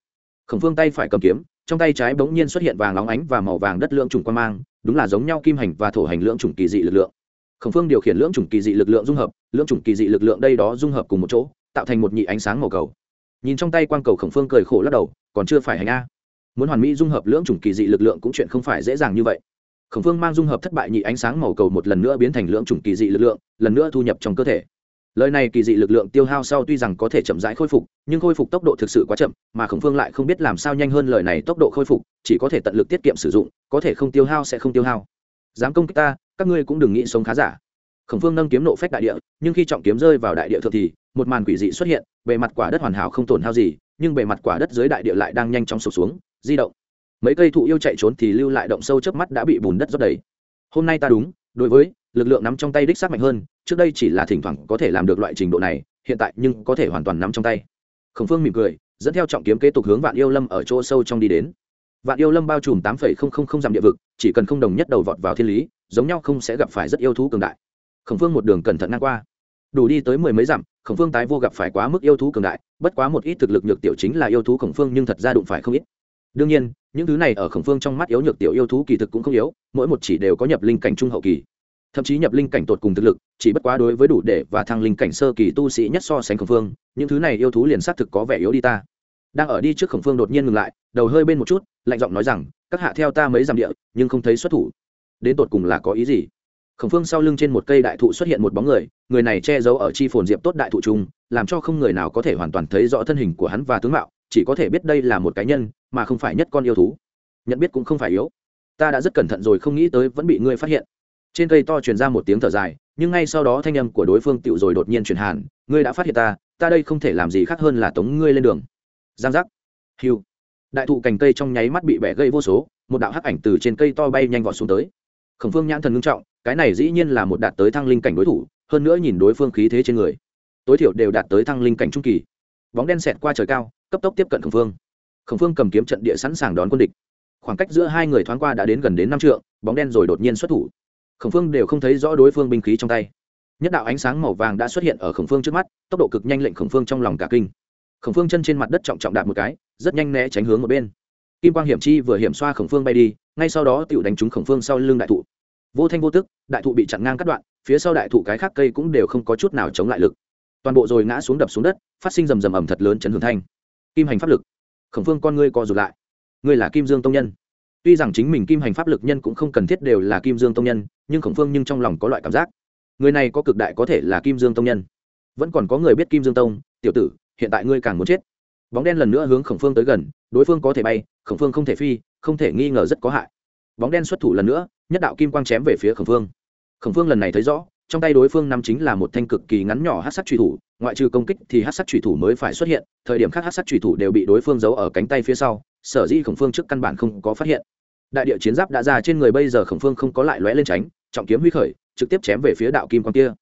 S1: Khổng phương tay phải cầm kiếm, trong tay trái bỗng nhiên xuất hiện vàng óng ánh và màu vàng đất lượng trùng quan mang, đúng là giống nhau kim hành và thổ hành lượng trùng kỳ dị lực lượng. Khổng phương điều khiển lượng trùng kỳ dị lực lượng dung hợp, lượng trùng kỳ dị lực lượng đây đó dung hợp cùng một chỗ, tạo thành một nhị ánh sáng màu cầu. Nhìn trong tay quang cầu khổng phương cười khổ lắc đầu, còn chưa phải hành a. Muốn hoàn mỹ dung hợp lượng trùng kỳ dị lực lượng cũng chuyện không phải dễ dàng như vậy khổng phương mang dung hợp thất bại nhị ánh sáng màu cầu một lần nữa biến thành lưỡng chủng kỳ dị lực lượng, lần nữa thu nhập trong cơ thể. Lời này kỳ dị lực lượng tiêu hao sau tuy rằng có thể chậm rãi khôi phục, nhưng khôi phục tốc độ thực sự quá chậm, mà khổng phương lại không biết làm sao nhanh hơn lời này tốc độ khôi phục, chỉ có thể tận lực tiết kiệm sử dụng, có thể không tiêu hao sẽ không tiêu hao. Dám công kích ta, các ngươi cũng đừng nghĩ sống khá giả. Khổng phương nâng kiếm nộ phách đại địa, nhưng khi trọng kiếm rơi vào đại địa thượng thì, một màn quỷ dị xuất hiện, bề mặt quả đất hoàn hảo không tổn hao gì, nhưng bề mặt quả đất dưới đại địa lại đang nhanh chóng sụp xuống, di động mấy cây thụ yêu chạy trốn thì lưu lại động sâu trước mắt đã bị bùn đất rót đầy. Hôm nay ta đúng, đối với, lực lượng nắm trong tay đích xác mạnh hơn, trước đây chỉ là thỉnh thoảng có thể làm được loại trình độ này, hiện tại nhưng có thể hoàn toàn nắm trong tay. Khổng phương mỉm cười, dẫn theo trọng kiếm kế tục hướng vạn yêu lâm ở chỗ sâu trong đi đến. Vạn yêu lâm bao trùm tám phẩy không không không dặm địa vực, chỉ cần không đồng nhất đầu vọt vào thiên lý, giống nhau không sẽ gặp phải rất yêu thú cường đại. Khổng phương một đường cẩn thận ngang qua. Đủ đi tới mười mấy dặm, khổng phương tái vô gặp phải quá mức yêu thú cường đại, bất quá một ít thực lực nhược tiểu chính là yêu thú khổng phương nhưng thật ra đụng phải không ít đương nhiên, những thứ này ở khổng phương trong mắt yếu nhược tiểu yêu thú kỳ thực cũng không yếu, mỗi một chỉ đều có nhập linh cảnh trung hậu kỳ. Thậm chí nhập linh cảnh tột cùng thực lực, chỉ bất quá đối với đủ để và thăng linh cảnh sơ kỳ tu sĩ nhất so sánh khổng phương, những thứ này yêu thú liền xác thực có vẻ yếu đi ta. Đang ở đi trước khổng phương đột nhiên ngừng lại, đầu hơi bên một chút, lạnh giọng nói rằng, các hạ theo ta mấy dặm địa, nhưng không thấy xuất thủ. Đến tột cùng là có ý gì? Khổng phương sau lưng trên một cây đại thụ xuất hiện một bóng người người này che giấu ở chi phồn diệp tốt đại thụ trung, làm cho không người nào có thể hoàn toàn thấy rõ thân hình của hắn và tướng mạo chỉ có thể biết đây là một cá nhân, mà không phải nhất con yêu thú. Nhận biết cũng không phải yếu. Ta đã rất cẩn thận rồi, không nghĩ tới vẫn bị ngươi phát hiện. Trên cây to truyền ra một tiếng thở dài, nhưng ngay sau đó thanh âm của đối phương tựu rồi đột nhiên chuyển hàn ngươi đã phát hiện ta ta đây không thể làm gì khác hơn là tống ngươi lên đường. Giang giác. Hiu đại thụ cành cây trong nháy mắt bị bẻ gây vô số, một đạo hắc ảnh từ trên cây to bay nhanh vọt xuống tới. Khổng phương nhãn thần ngưng trọng, cái này dĩ nhiên là một đạt tới thăng linh cảnh đối thủ, hơn nữa nhìn đối phương khí thế trên người. Tối thiểu đều đạt tới thăng linh cảnh trung kỳ. Bóng đen xẹt qua trời cao cấp tốc tiếp cận khổng phương. Khổng phương cầm kiếm trận địa sẵn sàng đón quân địch. Khoảng cách giữa hai người thoáng qua đã đến gần đến năm trượng, bóng đen rồi đột nhiên xuất thủ. Khổng phương đều không thấy rõ đối phương binh khí trong tay. Nhất đạo ánh sáng màu vàng đã xuất hiện ở khổng phương trước mắt, tốc độ cực nhanh lệnh khổng phương trong lòng cả kinh. Khổng phương chân trên mặt đất trọng trọng đạp một cái, rất nhanh né tránh hướng một bên. Kim quang hiểm chi vừa hiểm xoa khổng phương bay đi, ngay sau đó tựu đánh trúng khổng phương sau lưng đại thụ. Vô thanh vô tức, đại thụ bị chặn ngang cắt đoạn, phía sau đại thụ cái khác cây cũng đều không có chút nào chống lại lực. Toàn bộ rồi ngã xuống đập xuống đất, phát sinh rầm rầm ầm thật lớn chấn hưởng thanh kim hành pháp lực. Khổng phương, con ngươi co rụt lại. Ngươi là kim dương tông nhân. Tuy rằng chính mình kim hành pháp lực nhân cũng không cần thiết đều là kim dương tông nhân, nhưng khổng phương nhưng trong lòng có loại cảm giác. Người này có cực đại có thể là kim dương tông nhân. Vẫn còn có người biết kim dương tông, tiểu tử, hiện tại ngươi càng muốn chết. Bóng đen lần nữa hướng khổng phương tới gần, đối phương có thể bay, khổng phương không thể phi, không thể nghi ngờ rất có hại. Bóng đen xuất thủ lần nữa, nhất đạo kim quang chém về phía khổng phương. Khổng phương lần này thấy rõ, trong tay đối phương nằm chính là một thanh cực kỳ ngắn nhỏ hát sắc truy thủ ngoại trừ công kích thì hát sắc thủy thủ mới phải xuất hiện, thời điểm khác hát sắc thủy thủ đều bị đối phương giấu ở cánh tay phía sau, sở dĩ khổng phương trước căn bản không có phát hiện. Đại địa chiến giáp đã ra trên người bây giờ khổng phương không có lại lóe lên tránh, trọng kiếm huy khởi, trực tiếp chém về phía đạo kim quang kia.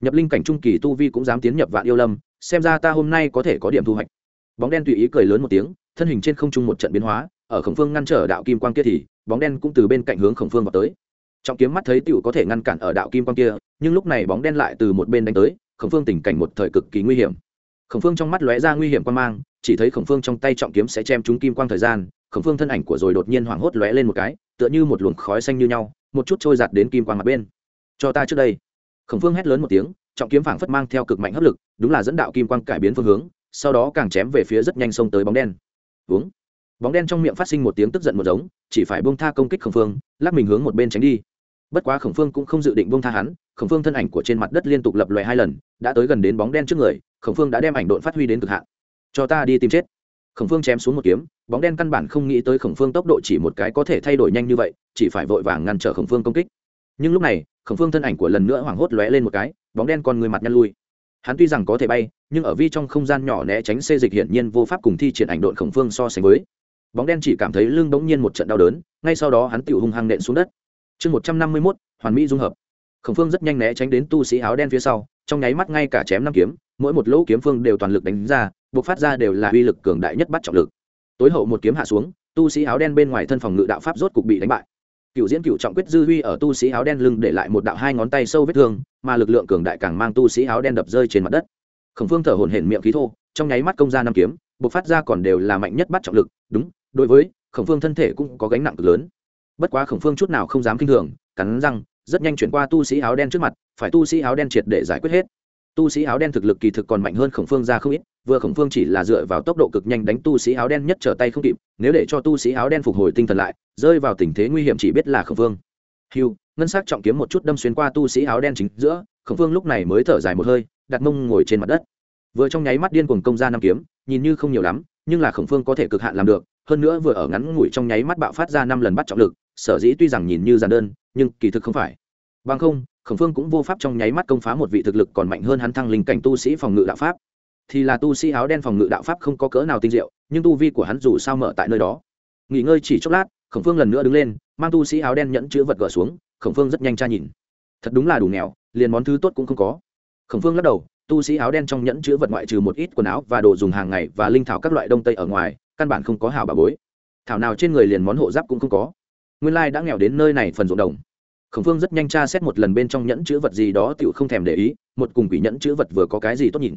S1: Nhập linh cảnh trung kỳ tu vi cũng dám tiến nhập vạn yêu lâm, xem ra ta hôm nay có thể có điểm thu hoạch. Bóng đen tùy ý cười lớn một tiếng, thân hình trên không trung một trận biến hóa, ở khổng phương ngăn trở đạo kim quang kia thì, bóng đen cũng từ bên cạnh hướng khổng phương vào tới. Trọng kiếm mắt thấy tựu có thể ngăn cản ở đạo kim quang kia, nhưng lúc này bóng đen lại từ một bên đánh tới khổng phương tình cảnh một thời cực kỳ nguy hiểm. Khổng phương trong mắt lóe ra nguy hiểm quan mang, chỉ thấy khổng phương trong tay trọng kiếm sẽ chém trúng kim quang thời gian, khổng phương thân ảnh của rồi đột nhiên hoảng hốt lóe lên một cái, tựa như một luồng khói xanh như nhau, một chút trôi giặt đến kim quang mặt bên. Cho ta trước đây. Khổng phương hét lớn một tiếng, trọng kiếm phảng phất mang theo cực mạnh hấp lực, đúng là dẫn đạo kim quang cải biến phương hướng, sau đó càng chém về phía rất nhanh xông tới bóng đen. Uống bóng đen trong miệng phát sinh một tiếng tức giận một giống, chỉ phải bông tha công kích khổng phương, lắc mình hướng một bên tránh đi bất quá khổng phương cũng không dự định bông tha hắn, khổng phương thân ảnh của trên mặt đất liên tục lập lòe hai lần, đã tới gần đến bóng đen trước người, khổng phương đã đem ảnh độn phát huy đến cực hạn. Cho ta đi tìm chết. Khổng phương chém xuống một kiếm, bóng đen căn bản không nghĩ tới khổng phương tốc độ chỉ một cái có thể thay đổi nhanh như vậy, chỉ phải vội vàng ngăn trở khổng phương công kích. Nhưng lúc này, khổng phương thân ảnh của lần nữa hoảng hốt lóe lên một cái, bóng đen còn người mặt nhăn lui. Hắn tuy rằng có thể bay, nhưng ở vi trong không gian nhỏ né tránh xê dịch hiển nhiên vô pháp cùng thi triển ảnh độn khổng phương so sánh với. Bóng đen chỉ cảm thấy lưng bỗng nhiên một trận đau đớn, ngay sau đó hắn tự hung hăng nện xuống đất chương một trăm năm mươi mốt, hoàn mỹ dung hợp. Khổng phương rất nhanh né tránh đến tu sĩ áo đen phía sau, trong nháy mắt ngay cả chém năm kiếm, mỗi một lỗ kiếm phương đều toàn lực đánh ra, buộc phát ra đều là uy lực cường đại nhất bắt trọng lực. Tối hậu một kiếm hạ xuống, tu sĩ áo đen bên ngoài thân phòng ngự đạo pháp rốt cục bị đánh bại. Cựu diễn cựu trọng quyết dư huy ở tu sĩ áo đen lưng để lại một đạo hai ngón tay sâu vết thương, mà lực lượng cường đại càng mang tu sĩ áo đen đập rơi trên mặt đất. Khổng phương thở hổn hển miệng khí thô, trong nháy mắt công ra năm kiếm, buộc phát ra còn đều là mạnh nhất bắt trọng lực, đúng, đối với khổng phương thân thể cũng có gánh nặng cực lớn bất quá khổng phương chút nào không dám kinh thường, cắn răng, rất nhanh chuyển qua tu sĩ áo đen trước mặt, phải tu sĩ áo đen triệt để giải quyết hết. Tu sĩ áo đen thực lực kỳ thực còn mạnh hơn khổng phương ra không ít, vừa khổng phương chỉ là dựa vào tốc độ cực nhanh đánh tu sĩ áo đen nhất trở tay không kịp, nếu để cho tu sĩ áo đen phục hồi tinh thần lại, rơi vào tình thế nguy hiểm chỉ biết là khổng phương. Hiu ngân s ắ c trọng kiếm một chút đâm xuyên qua tu sĩ áo đen chính giữa, khổng phương lúc này mới thở dài một hơi, đặt mông ngồi trên mặt đất. Vừa trong nháy mắt điên cuồng công ra năm kiếm, nhìn như không nhiều lắm, nhưng là khổng phương có thể cực hạn làm được, hơn nữa vừa ở ngắn ngủi trong nháy mắt bạo phát ra năm lần bắt trọng lực sở dĩ tuy rằng nhìn như giản đơn, nhưng kỳ thực không phải. Bằng không, khổng phương cũng vô pháp trong nháy mắt công phá một vị thực lực còn mạnh hơn hắn thăng linh cảnh tu sĩ phòng ngự đạo pháp. Thì là tu sĩ áo đen phòng ngự đạo pháp không có cỡ nào tinh diệu, nhưng tu vi của hắn dù sao mở tại nơi đó. Nghỉ ngơi chỉ chốc lát, khổng phương lần nữa đứng lên, mang tu sĩ áo đen nhẫn chữ vật gỡ xuống, khổng phương rất nhanh tra nhìn. Thật đúng là đủ nghèo, liền món thứ tốt cũng không có. Khổng phương lắc đầu, tu sĩ áo đen trong nhẫn chữ vật ngoại trừ một ít quần áo và đồ dùng hàng ngày và linh thảo các loại đông tây ở ngoài, căn bản không có hào bà bối. Thảo nào trên người liền món hộ giáp cũng không có nguyên lai đã nghèo đến nơi này phần ruộng đồng. Khổng phương rất nhanh tra xét một lần bên trong nhẫn chữ vật gì đó tựu không thèm để ý, một cùng quỷ nhẫn chữ vật vừa có cái gì tốt nhìn.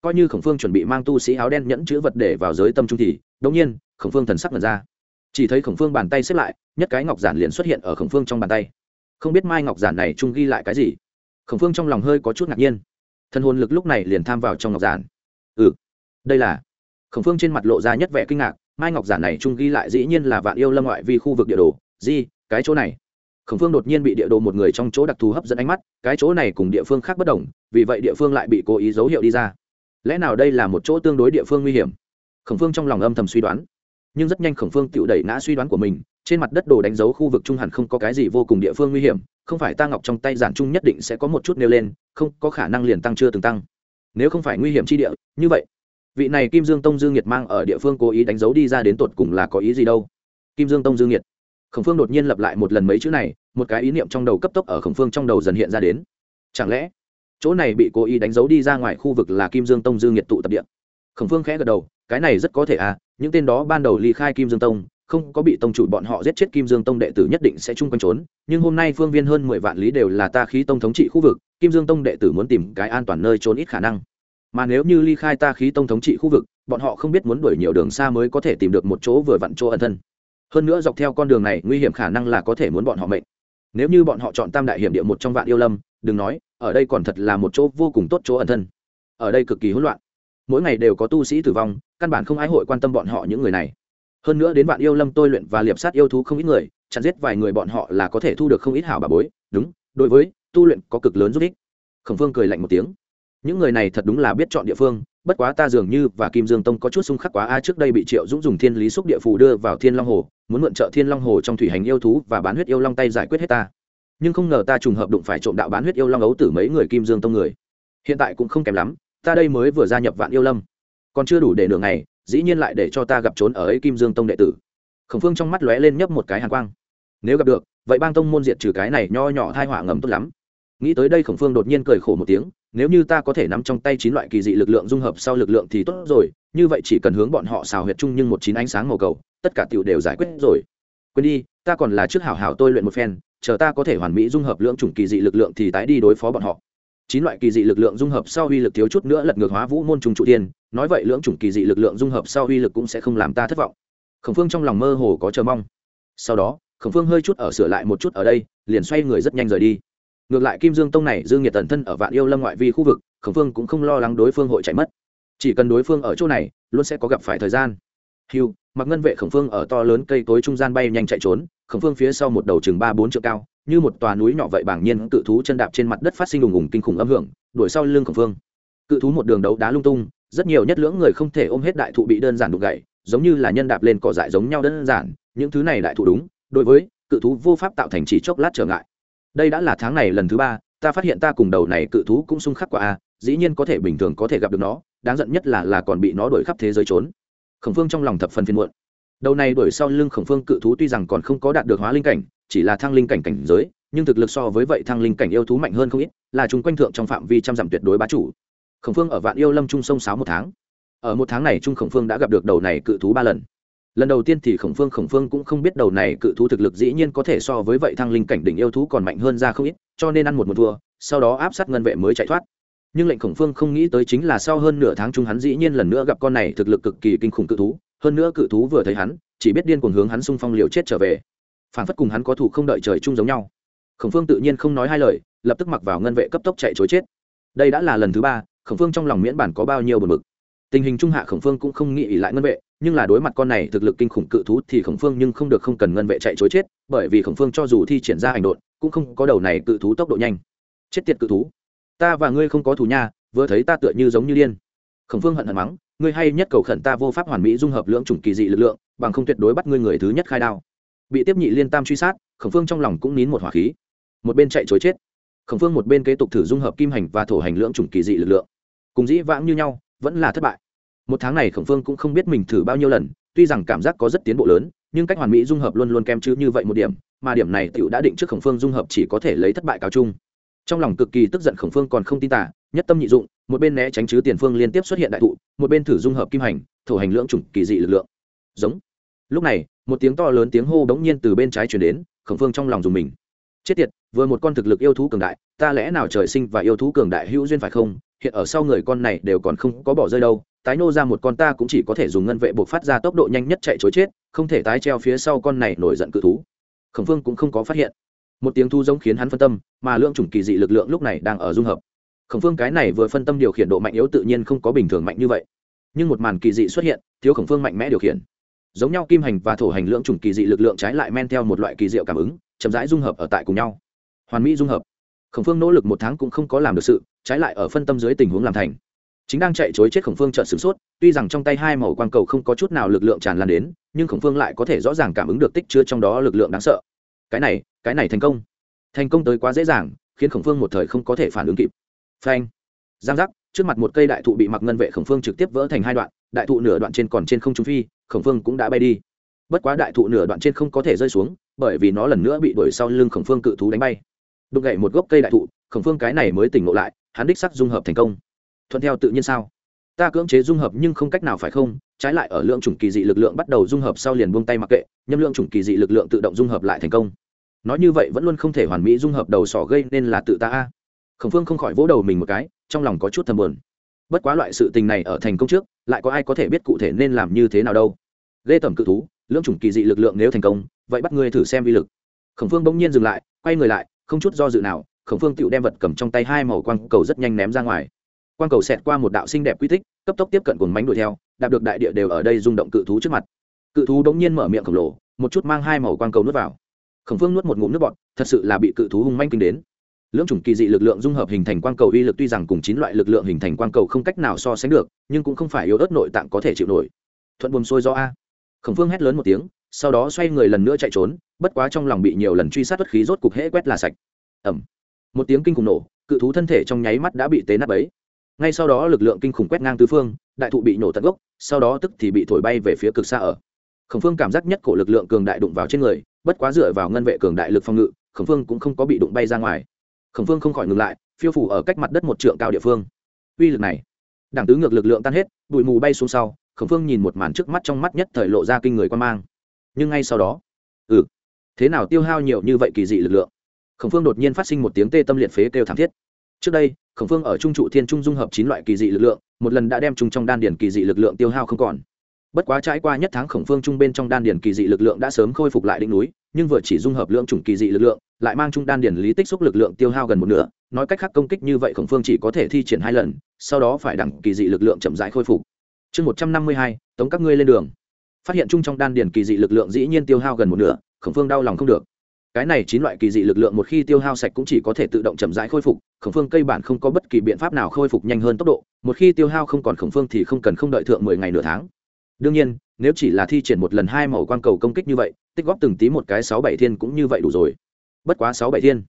S1: Coi như khổng phương chuẩn bị mang tu sĩ áo đen nhẫn chữ vật để vào giới tâm trung thì đ ỗ n g nhiên, khổng phương thần sắc lần ra. Chỉ thấy khổng phương bàn tay xếp lại, nhất cái ngọc giản liền xuất hiện ở khổng phương trong bàn tay. Không biết mai ngọc giản này trung ghi lại cái gì? Khổng phương trong lòng hơi có chút ngạc nhiên. Thân hồn lực lúc này liền tham vào trong ngọc giản. Ừ đây là. Khổng phương trên mặt lộ ra nhất vẻ kinh ngạc, mai ngọc giản này trung ghi lại dĩ nhiên là vạn yêu lâm ngoại vi khu vực địa đồ di, cái chỗ này. Khổng phương đột nhiên bị địa đồ một người trong chỗ đặc thù hấp dẫn ánh mắt, cái chỗ này cùng địa phương khác bất đồng, vì vậy địa phương lại bị cố ý dấu hiệu đi ra. Lẽ nào đây là một chỗ tương đối địa phương nguy hiểm? Khổng phương trong lòng âm thầm suy đoán. Nhưng rất nhanh khổng phương tự đẩy ngã suy đoán của mình, trên mặt đất đồ đánh dấu khu vực trung hẳn không có cái gì vô cùng địa phương nguy hiểm, không phải ta ngọc trong tay giản trung nhất định sẽ có một chút nêu lên, không, có khả năng liền tăng chưa từng tăng. Nếu không phải nguy hiểm chi địa, như vậy, vị này kim dương tông dương nhiệt mang ở địa phương cố ý đánh dấu đi ra đến tột cùng là có ý gì đâu? Kim dương tông dương nhiệt khổng phương đột nhiên lặp lại một lần mấy chữ này, một cái ý niệm trong đầu cấp tốc ở khổng phương trong đầu dần hiện ra đến. Chẳng lẽ, chỗ này bị cố ý đánh dấu đi ra ngoài khu vực là kim dương tông dương nhiệt tụ tập điện khổng phương khẽ gật đầu, cái này rất có thể à những tên đó ban đầu ly khai kim dương tông, không có bị tông chủ bọn họ giết chết kim dương tông đệ tử nhất định sẽ chung quanh trốn, nhưng hôm nay phương viên hơn mười vạn lý đều là ta khí tông thống trị khu vực, kim dương tông đệ tử muốn tìm cái an toàn nơi trốn ít khả năng. Mà nếu như ly khai ta khí tông thống trị khu vực, bọn họ không biết muốn đuổi nhiều đường xa mới có thể tìm được một chỗ vừa vặn chỗ ẩn thân hơn nữa dọc theo con đường này, nguy hiểm khả năng là có thể muốn bọn họ mệnh. Nếu như bọn họ chọn tam đại hiểm địa một trong vạn yêu lâm, đừng nói, ở đây còn thật là một chỗ vô cùng tốt chỗ ẩn thân. Ở đây cực kỳ hỗn loạn. Mỗi ngày đều có tu sĩ tử vong, căn bản không ai hội quan tâm bọn họ những người này. Hơn nữa đến vạn yêu lâm tôi luyện và liệp sát yêu thú không ít người, chặn giết vài người bọn họ là có thể thu được không ít hảo bà bối. Đúng, đối với, tu luyện có cực lớn giúp ích. Khổng phương cười lạnh một tiếng. Những người này thật đúng là biết chọn địa phương bất quá ta dường như và kim dương tông có chút xung khắc quá, a, trước đây bị triệu dũng dùng thiên lý xúc địa phù đưa vào thiên long hồ, muốn mượn trợ thiên long hồ trong thủy hành yêu thú và bán huyết yêu long tay giải quyết hết ta. Nhưng không ngờ ta trùng hợp đụng phải trộm đạo bán huyết yêu long ấu tử mấy người kim dương tông người. Hiện tại cũng không kém lắm, ta đây mới vừa gia nhập vạn yêu lâm. Còn chưa đủ để nửa ngày, dĩ nhiên lại để cho ta gặp trốn ở ấy kim dương tông đệ tử. Khổng phương trong mắt lóe lên nhấp một cái hàn quang. Nếu gặp được, vậy bang tông môn diệt trừ cái này nho nhỏ thai họa ngầm tốt lắm nghĩ tới đây khổng phương đột nhiên cười khổ một tiếng, nếu như ta có thể nắm trong tay chín loại kỳ dị lực lượng dung hợp sau lực lượng thì tốt rồi, như vậy chỉ cần hướng bọn họ xào huyệt chung nhưng một chín ánh sáng màu cầu, tất cả tiểu đều giải quyết rồi. Quên đi, ta còn là trước hảo hảo tôi luyện một phen, chờ ta có thể hoàn mỹ dung hợp lượng chủng kỳ dị lực lượng thì tái đi đối phó bọn họ. Chín loại kỳ dị lực lượng dung hợp sau uy lực thiếu chút nữa lật ngược hóa vũ môn trùng trụ tiên, nói vậy lưỡng chủng kỳ dị lực lượng dung hợp sau uy lực cũng sẽ không làm ta thất vọng. Khổng phương trong lòng mơ hồ có chờ mong. Sau đó, khổng phương hơi chút ở sửa lại một chút ở đây, liền xoay người rất nhanh rời đi ngược lại kim dương tông này, dương nhiệt tần thân ở vạn yêu lâm ngoại vi khu vực, khổng phương cũng không lo lắng đối phương hội chạy mất. Chỉ cần đối phương ở chỗ này, luôn sẽ có gặp phải thời gian. Hiu mặc ngân vệ khổng phương ở to lớn cây tối trung gian bay nhanh chạy trốn, khổng phương phía sau một đầu chừng ba bốn triệu cao, như một tòa núi nhỏ vậy bảng nhiên cự thú chân đạp trên mặt đất phát sinh đùng ùng kinh khủng âm hưởng, đuổi sau lưng khổng phương cự thú một đường đấu đá lung tung, rất nhiều nhất lưỡng người không thể ôm hết đại thụ bị đơn giản đục gậy giống như là nhân đạp lên cỏ dại giống nhau đơn giản, những thứ này đại thụ đúng, đối với cự thú vô pháp tạo thành chỉ chốc lát trở ngại đây đã là tháng này lần thứ ba, ta phát hiện ta cùng đầu này cự thú cũng xung khắc qua a à, dĩ nhiên có thể bình thường có thể gặp được nó, đáng giận nhất là là còn bị nó đuổi khắp thế giới trốn. Khổng phương trong lòng thập phần phiên muộn. Đầu này đuổi sau lưng khổng phương cự thú tuy rằng còn không có đạt được hóa linh cảnh, chỉ là thăng linh cảnh cảnh giới, nhưng thực lực so với vậy thăng linh cảnh yêu thú mạnh hơn không ít, là chúng quanh thượng trong phạm vi trăm dặm tuyệt đối bá chủ. Khổng phương ở vạn yêu lâm trung sông sáu một tháng. Ở một tháng này trung khổng phương đã gặp được đầu này cự thú ba lần lần đầu tiên thì khổng phương khổng phương cũng không biết đầu này cự thú thực lực dĩ nhiên có thể so với vậy thăng linh cảnh đỉnh yêu thú còn mạnh hơn ra không ít, cho nên ăn một một thua, sau đó áp sát ngân vệ mới chạy thoát. Nhưng lệnh khổng phương không nghĩ tới chính là sau hơn nửa tháng chung hắn dĩ nhiên lần nữa gặp con này thực lực cực kỳ kinh khủng cự thú, hơn nữa cự thú vừa thấy hắn, chỉ biết điên cuồng hướng hắn xung phong liều chết trở về. Phản phất cùng hắn có thủ không đợi trời chung giống nhau. Khổng phương tự nhiên không nói hai lời, lập tức mặc vào ngân vệ cấp tốc chạy chối chết. Đây đã là lần thứ ba, khổng phương trong lòng miễn bản có bao nhiêu buồn bực. Tình hình trung hạ khổng phương cũng không nghĩ ỉ lại ngân vệ nhưng là đối mặt con này thực lực kinh khủng cự thú thì khổng phương nhưng không được không cần ngân vệ chạy chối chết, bởi vì khổng phương cho dù thi triển ra hành đột cũng không có đầu này cự thú tốc độ nhanh. Chết tiệt cự thú. Ta và ngươi không có thù nha, vừa thấy ta tựa như giống như điên. Khổng phương hận hận mắng, ngươi hay nhất cầu khẩn ta vô pháp hoàn mỹ dung hợp lưỡng chủng kỳ dị lực lượng, bằng không tuyệt đối bắt ngươi người thứ nhất khai đao. Bị tiếp nhị liên tam truy sát, khổng phương trong lòng cũng nín một hỏa khí. Một bên chạy chối chết, khổng phương một bên kế tục thử dung hợp kim hành và thổ hành lưỡng chủng kỳ dị lực lượng. Cùng dĩ vãng như nhau, vẫn là thất bại một tháng này khổng phương cũng không biết mình thử bao nhiêu lần, tuy rằng cảm giác có rất tiến bộ lớn, nhưng cách hoàn mỹ dung hợp luôn luôn kém chứ như vậy một điểm, mà điểm này tựu đã định trước khổng phương dung hợp chỉ có thể lấy thất bại cáo chung. Trong lòng cực kỳ tức giận khổng phương còn không tin tả nhất tâm nhị dụng, một bên né tránh chứ tiền phương liên tiếp xuất hiện đại thụ, một bên thử dung hợp kim hành, thổ hành lưỡng chủng kỳ dị lực lượng. Giống. Lúc này, một tiếng to lớn tiếng hô bỗng nhiên từ bên trái chuyển đến, khổng phương trong lòng dùng mình. Chết tiệt, vừa một con thực lực yêu thú cường đại, ta lẽ nào trời sinh và yêu thú cường đại hữu duyên phải không? Hiện ở sau người con này đều còn không có bỏ rơi đâu tái nô ra một con ta cũng chỉ có thể dùng ngân vệ buộc phát ra tốc độ nhanh nhất chạy chối chết, không thể tái treo phía sau con này nổi giận cự thú. Khổng phương cũng không có phát hiện. Một tiếng thu giống khiến hắn phân tâm, mà lượng chủng kỳ dị lực lượng lúc này đang ở dung hợp. Khổng phương cái này vừa phân tâm điều khiển độ mạnh yếu tự nhiên không có bình thường mạnh như vậy. Nhưng một màn kỳ dị xuất hiện, thiếu khổng phương mạnh mẽ điều khiển. Giống nhau kim hành và thổ hành lượng chủng kỳ dị lực lượng trái lại men theo một loại kỳ diệu cảm ứng, chậm rãi dung hợp ở tại cùng nhau. Hoàn mỹ dung hợp. Khổng phương nỗ lực một tháng cũng không có làm được sự, trái lại ở phân tâm dưới tình huống làm thành chính đang chạy chối chết khổng phương trợn sửng sốt, tuy rằng trong tay hai màu quang cầu không có chút nào lực lượng tràn lan đến, nhưng khổng phương lại có thể rõ ràng cảm ứng được tích chứa trong đó lực lượng đáng sợ. Cái này cái này thành công. Thành công tới quá dễ dàng, khiến khổng phương một thời không có thể phản ứng kịp. Phanh. Giang giác, trước mặt một cây đại thụ bị mặc ngân vệ khổng phương trực tiếp vỡ thành hai đoạn, đại thụ nửa đoạn trên còn trên không trung phi, khổng phương cũng đã bay đi. Bất quá đại thụ nửa đoạn trên không có thể rơi xuống, bởi vì nó lần nữa bị đuổi sau lưng khổng phương cự thú đánh bay. Đục gậy một gốc cây đại thụ, khổng phương cái này mới tỉnh ngộ lại, hắn đích sắc dung hợp thành công thuận theo tự nhiên sao? Ta cưỡng chế dung hợp nhưng không cách nào phải không? Trái lại ở lượng chủng kỳ dị lực lượng bắt đầu dung hợp sau liền buông tay mặc kệ, nhâm lượng chủng kỳ dị lực lượng tự động dung hợp lại thành công. Nói như vậy vẫn luôn không thể hoàn mỹ dung hợp đầu sỏ gây nên là tự ta a. Khổng phương không khỏi vỗ đầu mình một cái, trong lòng có chút thầm buồn. Bất quá loại sự tình này ở thành công trước, lại có ai có thể biết cụ thể nên làm như thế nào đâu. Ghê tẩm cự thú lưỡng chủng kỳ dị lực lượng nếu thành công, vậy bắt ngươi thử xem vi lực. Khổng phương bỗng nhiên dừng lại, quay người lại, không chút do dự nào, khổng phương tựu đem vật cầm trong tay hai màu quang cầu rất nhanh ném ra ngoài quang cầu xẹt qua một đạo xinh đẹp quy tích, cấp tốc tiếp cận cùng mánh đuổi theo đạt được đại địa đều ở đây rung động cự thú trước mặt. Cự thú đống nhiên mở miệng khổng lồ, một chút mang hai màu quang cầu nuốt vào. Khổng phương nuốt một ngụm nước bọt, thật sự là bị cự thú hung manh kinh đến. Lưỡng chủng kỳ dị lực lượng dung hợp hình thành quang cầu uy lực tuy rằng cùng chín loại lực lượng hình thành quang cầu không cách nào so sánh được, nhưng cũng không phải yếu ớt nội tạng có thể chịu nổi. Thuận buồm sôi do a. Khổng phương hét lớn một tiếng, sau đó xoay người lần nữa chạy trốn, bất quá trong lòng bị nhiều lần truy sát bất khí rốt cục hễ quét là sạch. Ẩm một tiếng kinh khủng nổ, cự thú thân thể trong nháy mắt đã bị tế nát ấy ngay sau đó lực lượng kinh khủng quét ngang tứ phương, đại thụ bị nổ tận gốc, sau đó tức thì bị thổi bay về phía cực xa ở. Khổng phương cảm giác nhất cổ lực lượng cường đại đụng vào trên người, bất quá dựa vào ngân vệ cường đại lực phòng ngự, khổng phương cũng không có bị đụng bay ra ngoài. Khổng phương không khỏi ngừng lại, phiêu phủ ở cách mặt đất một trượng cao địa phương. Uy lực này, đảng tứ ngược lực lượng tan hết, bụi mù bay xuống sau, khổng phương nhìn một màn trước mắt trong mắt nhất thời lộ ra kinh người quan mang. Nhưng ngay sau đó ừ thế nào tiêu hao nhiều như vậy kỳ dị lực lượng? Khổng phương đột nhiên phát sinh một tiếng tê tâm liệt phế kêu thảm thiết. Trước đây khổng phương ở trung trụ thiên trung dung hợp chín loại kỳ dị lực lượng, một lần đã đem chung trong đan điển kỳ dị lực lượng tiêu hao không còn. Bất quá trải qua nhất tháng khổng phương trung bên trong đan điển kỳ dị lực lượng đã sớm khôi phục lại đỉnh núi, nhưng vừa chỉ dung hợp lượng chủng kỳ dị lực lượng, lại mang trung đan điển lý tích xúc lực lượng tiêu hao gần một nửa, nói cách khác công kích như vậy khổng phương chỉ có thể thi triển hai lần, sau đó phải đẳng kỳ dị lực lượng chậm rãi khôi phục. Chương một trăm năm mươi hai, tống các ngươi lên đường. Phát hiện chung trong đan điển kỳ dị lực lượng dĩ nhiên tiêu hao gần một nửa, khổng phương đau lòng không được cái này chín loại kỳ dị lực lượng một khi tiêu hao sạch cũng chỉ có thể tự động chậm rãi khôi phục, khổng phương cây bản không có bất kỳ biện pháp nào khôi phục nhanh hơn tốc độ, một khi tiêu hao không còn khổng phương thì không cần không đợi thượng mười ngày nửa tháng. Đương nhiên, nếu chỉ là thi triển một lần hai màu quang cầu công kích như vậy, tích góp từng tí một cái sáu bảy thiên cũng như vậy đủ rồi. Bất quá sáu bảy thiên,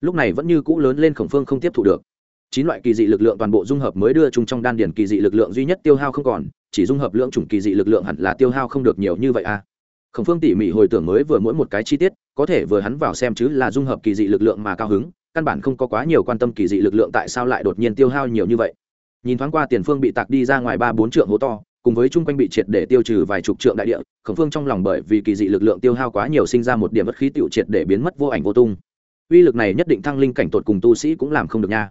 S1: lúc này vẫn như cũ lớn lên khổng phương không tiếp thu được. Chín loại kỳ dị lực lượng toàn bộ dung hợp mới đưa chung trong đan điển kỳ dị lực lượng duy nhất tiêu hao không còn, chỉ dung hợp lượng chủng kỳ dị lực lượng hẳn là tiêu hao không được nhiều như vậy à khổng phương tỉ mỉ hồi tưởng mới vừa mỗi một cái chi tiết, có thể vừa hắn vào xem chứ là dung hợp kỳ dị lực lượng mà cao hứng, căn bản không có quá nhiều quan tâm kỳ dị lực lượng tại sao lại đột nhiên tiêu hao nhiều như vậy. Nhìn thoáng qua tiền phương bị tạc đi ra ngoài ba bốn trượng hố to, cùng với chung quanh bị triệt để tiêu trừ vài chục trượng đại địa, khổng phương trong lòng bởi vì kỳ dị lực lượng tiêu hao quá nhiều sinh ra một điểm bất khí tiểu triệt để biến mất vô ảnh vô tung. Uy lực này nhất định thăng linh cảnh tột cùng tu sĩ cũng làm không được nha.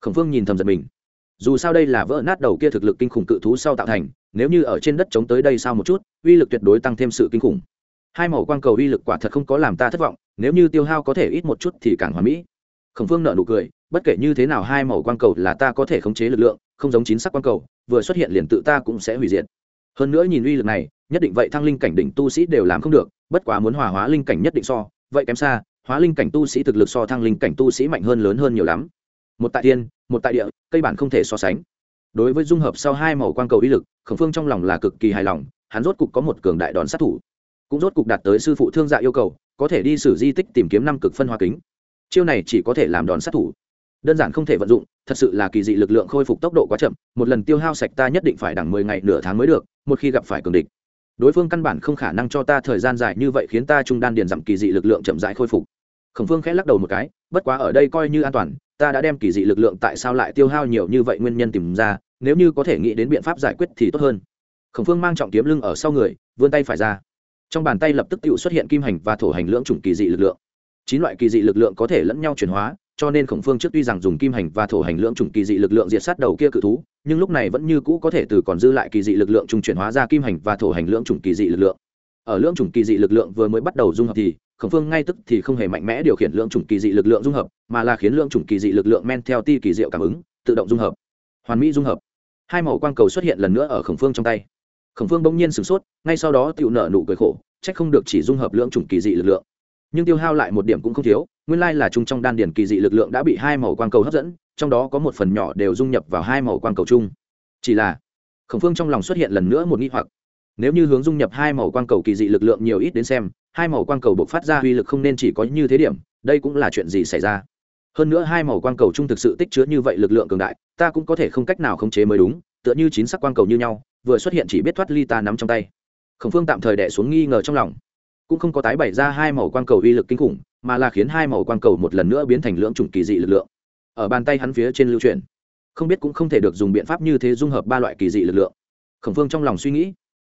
S1: Khổng phương nhìn thầm giật mình. Dù sao đây là vỡ nát đầu kia thực lực kinh khủng cự thú sau tạo thành, nếu như ở trên đất chống tới đây sao một chút uy lực tuyệt đối tăng thêm sự kinh khủng. Hai màu quang cầu uy lực quả thật không có làm ta thất vọng, nếu như tiêu hao có thể ít một chút thì càng hoàn mỹ. Khổng phương nợ nụ cười, bất kể như thế nào hai màu quang cầu là ta có thể khống chế lực lượng, không giống chín sắc quang cầu, vừa xuất hiện liền tự ta cũng sẽ hủy diệt. Hơn nữa nhìn uy lực này, nhất định vậy thăng linh cảnh đỉnh tu sĩ đều làm không được, bất quá muốn hòa hóa linh cảnh nhất định so, vậy kém xa, hóa linh cảnh tu sĩ thực lực so thăng linh cảnh tu sĩ mạnh hơn lớn hơn nhiều lắm. Một tại thiên, một tại địa, cây bản không thể so sánh. Đối với dung hợp sau hai màu quang cầu uy lực, khổng phương trong lòng là cực kỳ hài lòng hắn rốt cục có một cường đại đòn sát thủ. Cũng rốt cục đạt tới sư phụ thương dạ yêu cầu, có thể đi xử di tích tìm kiếm năm cực phân hoa kính. Chiêu này chỉ có thể làm đòn sát thủ. Đơn giản không thể vận dụng, thật sự là kỳ dị lực lượng khôi phục tốc độ quá chậm, một lần tiêu hao sạch ta nhất định phải đẳng mười ngày nửa tháng mới được, một khi gặp phải cường địch. Đối phương căn bản không khả năng cho ta thời gian dài như vậy khiến ta trung đan điền giảm kỳ dị lực lượng chậm rãi khôi phục. Khổng phương khẽ lắc đầu một cái, bất quá ở đây coi như an toàn, ta đã đem kỳ dị lực lượng tại sao lại tiêu hao nhiều như vậy nguyên nhân tìm ra, nếu như có thể nghĩ đến biện pháp giải quyết thì tốt hơn khổng phương mang trọng kiếm lưng ở sau người, vươn tay phải ra. Trong bàn tay lập tức tự xuất hiện kim hành và thổ hành lưỡng chủng kỳ dị lực lượng. Chín loại kỳ dị lực lượng có thể lẫn nhau chuyển hóa, cho nên khổng phương trước tuy rằng dùng kim hành và thổ hành lưỡng chủng kỳ dị lực lượng diệt sát đầu kia cự thú, nhưng lúc này vẫn như cũ có thể từ còn dư lại kỳ dị lực lượng trung chuyển hóa ra kim hành và thổ hành lưỡng chủng kỳ dị lực lượng. Ở lưỡng chủng kỳ dị lực lượng vừa mới bắt đầu dung hợp thì, khổng phương ngay tức thì không hề mạnh mẽ điều khiển lưỡng chủng kỳ dị lực lượng dung hợp, mà là khiến lưỡng chủng kỳ dị lực lượng men theo ti kỳ diệu cảm ứng, tự động dung hợp. Hoàn mỹ dung hợp. Hai màu quang cầu xuất hiện lần nữa ở khổng phương trong tay khổng phương bỗng nhiên sửng sốt, ngay sau đó tựu nợ nụ cười khổ, trách không được chỉ dung hợp lưỡng chủng kỳ dị lực lượng. Nhưng tiêu hao lại một điểm cũng không thiếu, nguyên lai là chung trong đan điển kỳ dị lực lượng đã bị hai màu quang cầu hấp dẫn, trong đó có một phần nhỏ đều dung nhập vào hai màu quang cầu chung. Chỉ là, khổng phương trong lòng xuất hiện lần nữa một nghi hoặc. Nếu như hướng dung nhập hai màu quang cầu kỳ dị lực lượng nhiều ít đến xem, hai màu quang cầu buộc phát ra uy lực không nên chỉ có như thế điểm, đây cũng là chuyện gì xảy ra? Hơn nữa hai màu quang cầu chung thực sự tích chứa như vậy lực lượng cường đại, ta cũng có thể không cách nào khống chế mới đúng, tựa như chín sắc quang cầu như nhau vừa xuất hiện chỉ biết thoát ly ta nắm trong tay. Khổng phương tạm thời đẻ xuống nghi ngờ trong lòng. Cũng không có tái bày ra hai màu quang cầu uy lực kinh khủng, mà là khiến hai màu quang cầu một lần nữa biến thành lưỡng chủng kỳ dị lực lượng. Ở bàn tay hắn phía trên lưu truyền không biết cũng không thể được dùng biện pháp như thế dung hợp ba loại kỳ dị lực lượng. Khổng phương trong lòng suy nghĩ,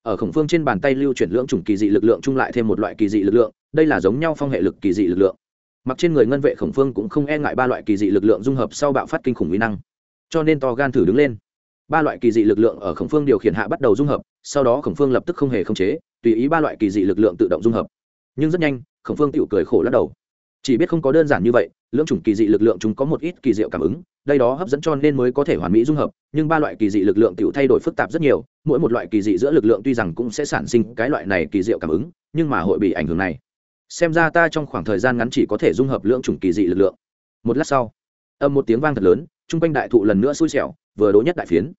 S1: ở khổng phương trên bàn tay lưu chuyển lưỡng chủng kỳ dị lực lượng chung lại thêm một loại kỳ dị lực lượng, đây là giống nhau phong hệ lực kỳ dị lực lượng. Mặc trên người ngân vệ khổng phương cũng không e ngại ba loại kỳ dị lực lượng dung hợp sau bạo phát kinh khủng uy năng. Cho nên to gan thử đứng lên ba loại kỳ dị lực lượng ở khổng phương điều khiển hạ bắt đầu dung hợp, sau đó khổng phương lập tức không hề khống chế, tùy ý ba loại kỳ dị lực lượng tự động dung hợp. Nhưng rất nhanh, khổng phương tự cười khổ lắc đầu. Chỉ biết không có đơn giản như vậy, lưỡng chủng kỳ dị lực lượng chúng có một ít kỳ diệu cảm ứng, đây đó hấp dẫn cho nên mới có thể hoàn mỹ dung hợp, nhưng ba loại kỳ dị lực lượng tự thay đổi phức tạp rất nhiều, mỗi một loại kỳ dị giữa lực lượng tuy rằng cũng sẽ sản sinh cái loại này kỳ diệu cảm ứng, nhưng mà hội bị ảnh hưởng này. Xem ra ta trong khoảng thời gian ngắn chỉ có thể dung hợp lưỡng chủng kỳ dị lực lượng. Một lát sau âm một tiếng vang thật lớn, chung quanh đại thụ lần nữa xui xẻo, vừa đố nhất đại phiến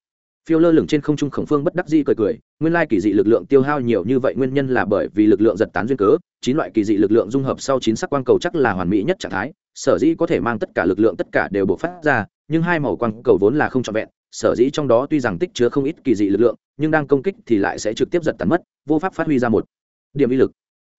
S1: phiêu lơ lửng trên không trung khổng phương bất đắc di cười cười, nguyên lai kỳ dị lực lượng tiêu hao nhiều như vậy nguyên nhân là bởi vì lực lượng giật tán duyên cớ, chín loại kỳ dị lực lượng dung hợp sau chín sắc quang cầu chắc là hoàn mỹ nhất trạng thái, sở dĩ có thể mang tất cả lực lượng tất cả đều bộc phát ra, nhưng hai màu quang cầu vốn là không trọn vẹn, sở dĩ trong đó tuy rằng tích chứa không ít kỳ dị lực lượng, nhưng đang công kích thì lại sẽ trực tiếp giật tán mất, vô pháp phát huy ra một điểm uy lực.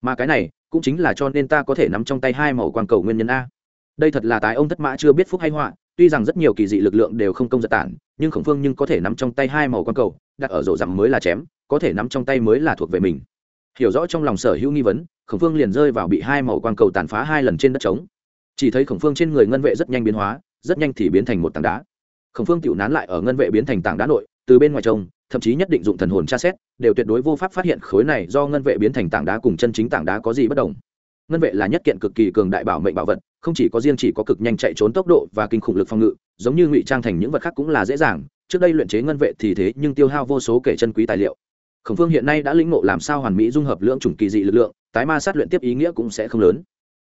S1: Mà cái này cũng chính là cho nên ta có thể nắm trong tay hai màu quang cầu nguyên nhân a. Đây thật là tái ông thất mã chưa biết phúc hay họa, tuy rằng rất nhiều kỳ dị lực lượng đều không công giật tản nhưng khổng phương nhưng có thể nắm trong tay hai màu quang cầu, đặt ở rổ rằm mới là chém, có thể nắm trong tay mới là thuộc về mình. Hiểu rõ trong lòng sở hữu nghi vấn, khổng phương liền rơi vào bị hai màu quang cầu tàn phá hai lần trên đất trống. Chỉ thấy khổng phương trên người ngân vệ rất nhanh biến hóa, rất nhanh thì biến thành một tảng đá. Khổng phương tự nán lại ở ngân vệ biến thành tảng đá nội, từ bên ngoài trông, thậm chí nhất định dụng thần hồn tra xét, đều tuyệt đối vô pháp phát hiện khối này do ngân vệ biến thành tảng đá cùng chân chính tảng đá có gì bất đồng. Ngân vệ là nhất kiện cực kỳ cường đại bảo mệnh bảo vật không chỉ có riêng chỉ có cực nhanh chạy trốn tốc độ và kinh khủng lực phòng ngự, giống như ngụy trang thành những vật khác cũng là dễ dàng. Trước đây luyện chế ngân vệ thì thế, nhưng tiêu hao vô số kể chân quý tài liệu. Khổng phương hiện nay đã lĩnh ngộ làm sao hoàn mỹ dung hợp lưỡng chủng kỳ dị lực lượng, tái ma sát luyện tiếp ý nghĩa cũng sẽ không lớn.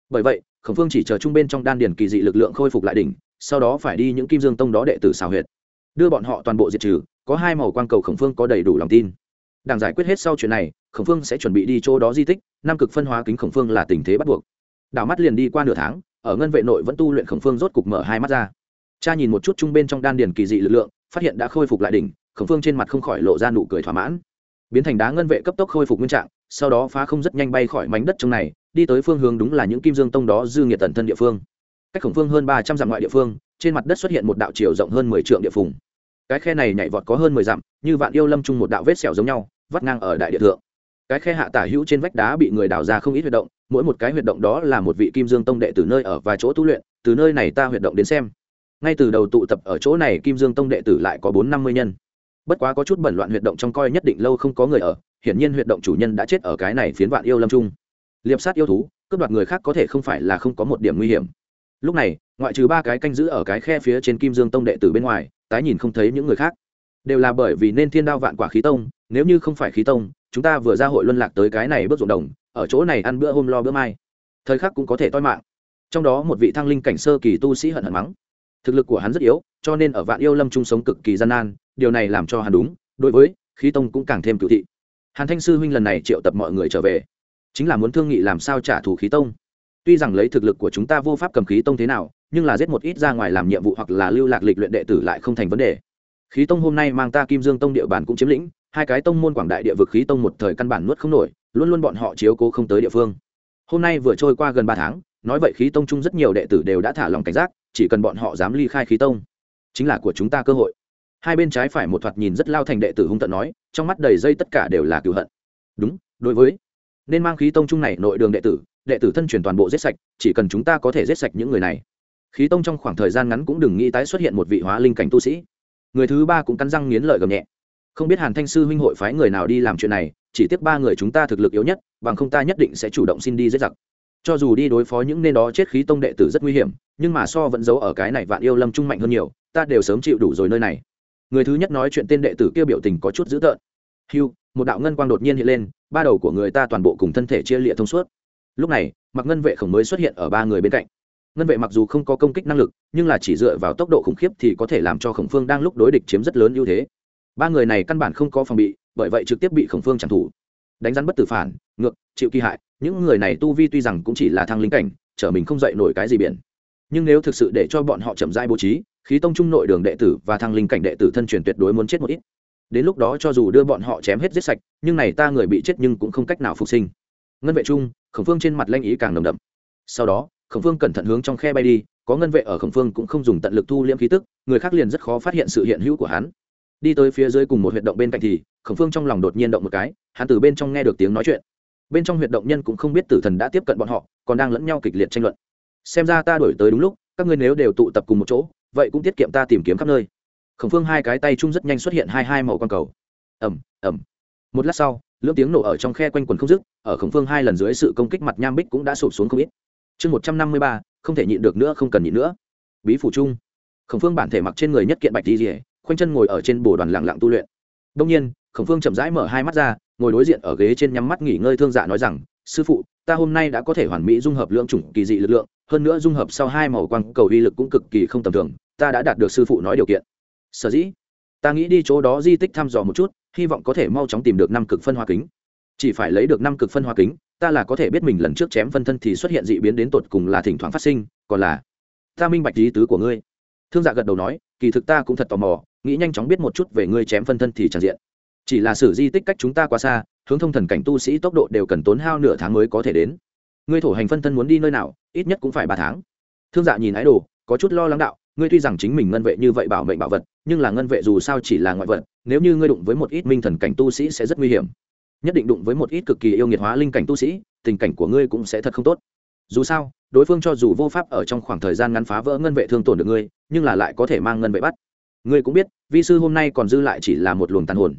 S1: Bởi vậy, khổng phương chỉ chờ trung bên trong đan điền kỳ dị lực lượng khôi phục lại đỉnh, sau đó phải đi những kim dương tông đó đệ tử xào huyệt. Đưa bọn họ toàn bộ diệt trừ, có hai màu quan cầu khổng phương có đầy đủ lòng tin. Đang giải quyết hết sau chuyện này, khổng phương sẽ chuẩn bị đi chỗ đó di tích nam cực phân hóa kính khổng phương là tình thế bắt buộc. Đảo mắt liền đi qua nửa tháng ở ngân vệ nội vẫn tu luyện khổng phương rốt cục mở hai mắt ra. Cha nhìn một chút trung bên trong đan điền kỳ dị lực lượng, phát hiện đã khôi phục lại đỉnh, khổng phương trên mặt không khỏi lộ ra nụ cười thỏa mãn. Biến thành đá ngân vệ cấp tốc khôi phục nguyên trạng, sau đó phá không rất nhanh bay khỏi mảnh đất trong này, đi tới phương hướng đúng là những kim dương tông đó dư nghiệt tần thân địa phương. Cách khổng phương hơn ba trăm dặm ngoại địa phương, trên mặt đất xuất hiện một đạo chiều rộng hơn mười trượng địa phùng. Cái khe này nhảy vọt có hơn mười dặm, như vạn yêu lâm chung một đạo vết sẹo giống nhau, vắt ngang ở đại địa thượng cái khe hạ tả hữu trên vách đá bị người đào ra không ít huyệt động, mỗi một cái huyệt động đó là một vị kim dương tông đệ từ nơi ở và chỗ tu luyện, từ nơi này ta huyệt động đến xem. Ngay từ đầu tụ tập ở chỗ này kim dương tông đệ tử lại có bốn năm mươi nhân. Bất quá có chút bẩn loạn huyệt động trong coi nhất định lâu không có người ở, hiển nhiên huyệt động chủ nhân đã chết ở cái này phiến vạn yêu lâm trung. Liệp sát yêu thú, cướp đoạt người khác có thể không phải là không có một điểm nguy hiểm. Lúc này, ngoại trừ ba cái canh giữ ở cái khe phía trên kim dương tông đệ tử bên ngoài, tái nhìn không thấy những người khác. Đều là bởi vì nên thiên đao vạn quả khí tông, nếu như không phải khí tông chúng ta vừa ra hội luân lạc tới cái này bước ruộng đồng, ở chỗ này ăn bữa hôm lo bữa mai. Thời khắc cũng có thể toi mạng. Trong đó một vị thăng linh cảnh sơ kỳ tu sĩ hận hận mắng. Thực lực của hắn rất yếu, cho nên ở vạn yêu lâm chung sống cực kỳ gian nan, điều này làm cho hắn đúng, đối với khí tông cũng càng thêm cựu thị. Hàn thanh sư huynh lần này triệu tập mọi người trở về. Chính là muốn thương nghị làm sao trả thù khí tông. Tuy rằng lấy thực lực của chúng ta vô pháp cầm khí tông thế nào, nhưng là giết một ít ra ngoài làm nhiệm vụ hoặc là lưu lạc lịch luyện đệ tử lại không thành vấn đề. Khí tông hôm nay mang ta kim dương tông địa bàn cũng chiếm lĩnh hai cái tông môn quảng đại địa vực khí tông một thời căn bản nuốt không nổi, luôn luôn bọn họ chiếu cố không tới địa phương. Hôm nay vừa trôi qua gần ba tháng, nói vậy khí tông chung rất nhiều đệ tử đều đã thả lòng cảnh giác, chỉ cần bọn họ dám ly khai khí tông, chính là của chúng ta cơ hội. Hai bên trái phải một thoạt nhìn rất lao thành đệ tử hung tận nói, trong mắt đầy dây tất cả đều là cựu hận. Đúng, đối với, nên mang khí tông chung này nội đường đệ tử đệ tử thân truyền toàn bộ giết sạch, chỉ cần chúng ta có thể giết sạch những người này. Khí tông trong khoảng thời gian ngắn cũng đừng nghĩ tái xuất hiện một vị hóa linh cảnh tu sĩ. Người thứ ba cũng cắn răng nghiến lợi gầm nhẹ không biết hàn thanh sư huynh hội phái người nào đi làm chuyện này, chỉ tiếc ba người chúng ta thực lực yếu nhất, bằng không ta nhất định sẽ chủ động xin đi giết giặc. Cho dù đi đối phó những nên đó chết khí tông đệ tử rất nguy hiểm, nhưng mà so vẫn giấu ở cái này vạn yêu lâm trung mạnh hơn nhiều, ta đều sớm chịu đủ rồi nơi này. Người thứ nhất nói chuyện tên đệ tử kia biểu tình có chút dữ tợn. Hiu một đạo ngân quang đột nhiên hiện lên, ba đầu của người ta toàn bộ cùng thân thể chia lịa thông suốt. Lúc này mặc ngân vệ khổng mới xuất hiện ở ba người bên cạnh. Ngân vệ mặc dù không có công kích năng lực, nhưng là chỉ dựa vào tốc độ khủng khiếp thì có thể làm cho khổng phương đang lúc đối địch chiếm rất lớn ưu thế ba người này căn bản không có phòng bị, bởi vậy trực tiếp bị khổng phương trảm thủ đánh rắn bất tử phản, ngược, chịu kỳ hại, những người này tu vi tuy rằng cũng chỉ là thăng lính cảnh, trở mình không dậy nổi cái gì biển. Nhưng nếu thực sự để cho bọn họ chậm rãi bố trí, khí tông trung nội đường đệ tử và thăng linh cảnh đệ tử thân truyền tuyệt đối muốn chết một ít. Đến lúc đó cho dù đưa bọn họ chém hết giết sạch, nhưng này ta người bị chết nhưng cũng không cách nào phục sinh. Ngân vệ trung, khổng phương trên mặt lanh ý càng nồng đậm. Sau đó, khổng phương cẩn thận hướng trong khe bay đi, có ngân vệ ở khổng phương cũng không dùng tận lực thu liễm khí tức, người khác liền rất khó phát hiện sự hiện hữu của hắn đi tới phía dưới cùng một huyệt động bên cạnh thì, khổng phương trong lòng đột nhiên động một cái, hắn từ bên trong nghe được tiếng nói chuyện. Bên trong huyệt động nhân cũng không biết tử thần đã tiếp cận bọn họ, còn đang lẫn nhau kịch liệt tranh luận. Xem ra ta đổi tới đúng lúc, các ngươi nếu đều tụ tập cùng một chỗ, vậy cũng tiết kiệm ta tìm kiếm khắp nơi. Khổng phương hai cái tay chung rất nhanh xuất hiện hai hai màu con cầu. Ẩm ẩm một lát sau, lưỡng tiếng nổ ở trong khe quanh quần không dứt, ở khổng phương hai lần dưới sự công kích mặt nham bích cũng đã sụp xuống không ít. Chương một trăm năm mươi ba, không thể nhịn được nữa, không cần nhịn nữa. Bí phủ chung. Khổng phương bản thể mặc trên người nhất kiện bạch đi rỉa khoanh chân ngồi ở trên bồ đoàn lặng lặng tu luyện. Đông nhiên, khổng phương chậm rãi mở hai mắt ra, ngồi đối diện ở ghế trên nhắm mắt nghỉ ngơi thương dạ nói rằng, sư phụ, ta hôm nay đã có thể hoàn mỹ dung hợp lượng chủng kỳ dị lực lượng, hơn nữa dung hợp sau hai màu quang cầu uy lực cũng cực kỳ không tầm thường, ta đã đạt được sư phụ nói điều kiện. Sở dĩ? Ta nghĩ đi chỗ đó di tích thăm dò một chút, hy vọng có thể mau chóng tìm được năm cực phân hoa kính. Chỉ phải lấy được năm cực phân hoa kính, ta là có thể biết mình lần trước chém phân thân thì xuất hiện dị biến đến tột cùng là thỉnh thoảng phát sinh, còn là ta minh bạch lý tứ của ngươi. Thương dạ gật đầu nói, kỳ thực ta cũng thật tò mò nghĩ nhanh chóng biết một chút về ngươi chém phân thân thì tràn diện. Chỉ là sử di tích cách chúng ta quá xa, hướng thông thần cảnh tu sĩ tốc độ đều cần tốn hao nửa tháng mới có thể đến. Ngươi thổ hành phân thân muốn đi nơi nào, ít nhất cũng phải ba tháng. Thương dạ nhìn ái đồ, có chút lo lắng đạo, ngươi tuy rằng chính mình ngân vệ như vậy bảo mệnh bảo vật, nhưng là ngân vệ dù sao chỉ là ngoại vật, nếu như ngươi đụng với một ít minh thần cảnh tu sĩ sẽ rất nguy hiểm. Nhất định đụng với một ít cực kỳ yêu nghiệt hóa linh cảnh tu sĩ, tình cảnh của ngươi cũng sẽ thật không tốt. Dù sao, đối phương cho dù vô pháp ở trong khoảng thời gian ngắn phá vỡ ngân vệ thương tổn được ngươi, nhưng là lại có thể mang ngân vệ bắt ngươi cũng biết, vi sư hôm nay còn dư lại chỉ là một luồng tàn hồn.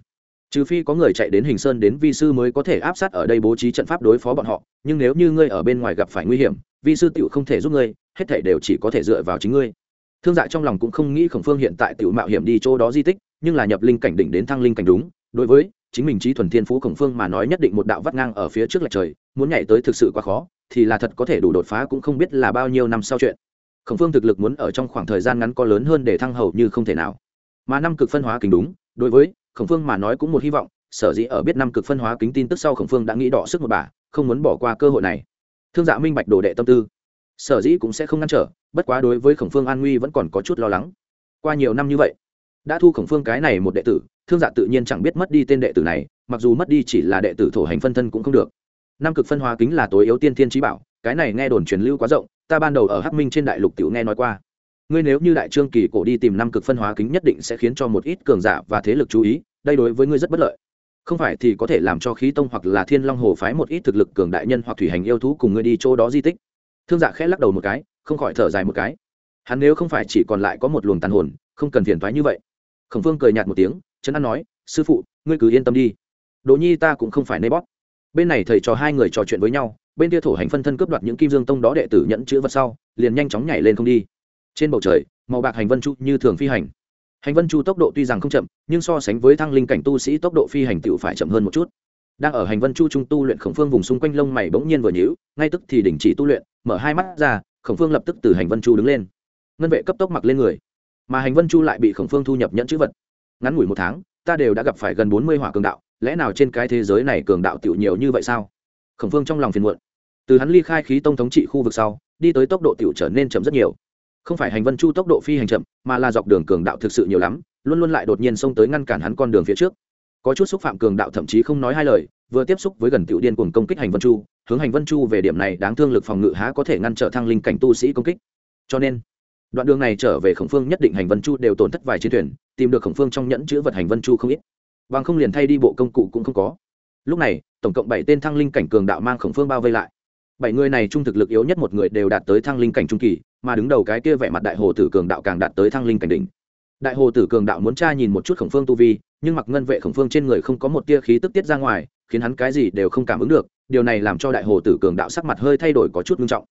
S1: Trừ phi có người chạy đến hình sơn đến vi sư mới có thể áp sát ở đây bố trí trận pháp đối phó bọn họ, nhưng nếu như ngươi ở bên ngoài gặp phải nguy hiểm, vi sư tựu không thể giúp ngươi, hết thể đều chỉ có thể dựa vào chính ngươi. Thương dạ trong lòng cũng không nghĩ khổng phương hiện tại tựu mạo hiểm đi chỗ đó di tích, nhưng là nhập linh cảnh đỉnh đến thăng linh cảnh đúng. Đối với chính mình trí thuần thiên phú khổng phương mà nói nhất định một đạo vắt ngang ở phía trước lạch trời, muốn nhảy tới thực sự quá khó, thì là thật có thể đủ đột phá cũng không biết là bao nhiêu năm sau chuyện khổng phương thực lực muốn ở trong khoảng thời gian ngắn có lớn hơn để thăng hầu như không thể nào. Mà năm cực phân hóa kính đúng, đối với khổng phương mà nói cũng một hy vọng, sở dĩ ở biết năm cực phân hóa kính tin tức sau khổng phương đã nghĩ đỏ sức một bà, không muốn bỏ qua cơ hội này. Thương dạ minh bạch đồ đệ tâm tư. Sở dĩ cũng sẽ không ngăn trở, bất quá đối với khổng phương an nguy vẫn còn có chút lo lắng. Qua nhiều năm như vậy, đã thu khổng phương cái này một đệ tử, thương dạ tự nhiên chẳng biết mất đi tên đệ tử này, mặc dù mất đi chỉ là đệ tử thổ hành phân thân cũng không được. Năm cực phân hóa kính là tối yếu tiên thiên trí bảo, cái này nghe đồn truyền lưu quá rộng ta ban đầu ở hắc minh trên đại lục tiểu nghe nói qua. Ngươi nếu như đại trương kỳ cổ đi tìm năm cực phân hóa kính nhất định sẽ khiến cho một ít cường giả và thế lực chú ý, đây đối với ngươi rất bất lợi. Không phải thì có thể làm cho khí tông hoặc là thiên long hồ phái một ít thực lực cường đại nhân hoặc thủy hành yêu thú cùng ngươi đi chỗ đó di tích. Thương dạ khẽ lắc đầu một cái, không khỏi thở dài một cái. Hắn nếu không phải chỉ còn lại có một luồng tàn hồn, không cần phiền thoái như vậy. Khổng phương cười nhạt một tiếng, trấn an nói, sư phụ, ngươi cứ yên tâm đi. Đỗ nhi ta cũng không phải nê bóp. Bên này thầy trò hai người trò chuyện với nhau bên kia thổ hành phân thân cướp đoạt những kim dương tông đó đệ tử nhận chữ vật sau, liền nhanh chóng nhảy lên không đi. Trên bầu trời, màu bạc hành vân chu như thường phi hành. Hành vân chu tốc độ tuy rằng không chậm, nhưng so sánh với thăng linh cảnh tu sĩ tốc độ phi hành tựu phải chậm hơn một chút. Đang ở hành vân chu trung tu luyện khổng phương vùng xung quanh lông mày bỗng nhiên vừa nhíu, ngay tức thì đình chỉ tu luyện, mở hai mắt ra, khổng phương lập tức từ hành vân chu đứng lên. Ngân vệ cấp tốc mặc lên người, mà hành vân chu lại bị khổng phương thu nhập nhận chữ vật. Ngắn ngủi một tháng, ta đều đã gặp phải gần bốn mươi hỏa cường đạo, lẽ nào trên cái thế giới này cường đạo tiểu nhiều như vậy sao? Khổng phương trong lòng phiền muộn từ hắn ly khai khí tông thống trị khu vực sau, đi tới tốc độ tiểu trở nên chậm rất nhiều. Không phải hành vân chu tốc độ phi hành chậm, mà là dọc đường cường đạo thực sự nhiều lắm, luôn luôn lại đột nhiên xông tới ngăn cản hắn con đường phía trước. Có chút xúc phạm cường đạo thậm chí không nói hai lời, vừa tiếp xúc với gần tiểu điên cuồng công kích hành vân chu, hướng hành vân chu về điểm này đáng thương lực phòng ngự há có thể ngăn trở thăng linh cảnh tu sĩ công kích. Cho nên, đoạn đường này trở về khổng phương nhất định hành vân chu đều tổn thất vài chiến thuyền, tìm được khổng phương trong nhẫn chữ vật hành vân chu không ít. Bằng không liền thay đi bộ công cụ cũng không có. Lúc này, tổng cộng bảy tên thăng linh cảnh cường đạo mang khổng phương bao vây lại bảy người này trung thực lực yếu nhất một người đều đạt tới thăng linh cảnh trung kỳ, mà đứng đầu cái kia vẻ mặt đại hồ tử cường đạo càng đạt tới thăng linh cảnh đỉnh. Đại hồ tử cường đạo muốn tra nhìn một chút khổng phương tu vi, nhưng mặc ngân vệ khổng phương trên người không có một tia khí tức tiết ra ngoài, khiến hắn cái gì đều không cảm ứng được, điều này làm cho đại hồ tử cường đạo sắc mặt hơi thay đổi có chút nghiêm trọng.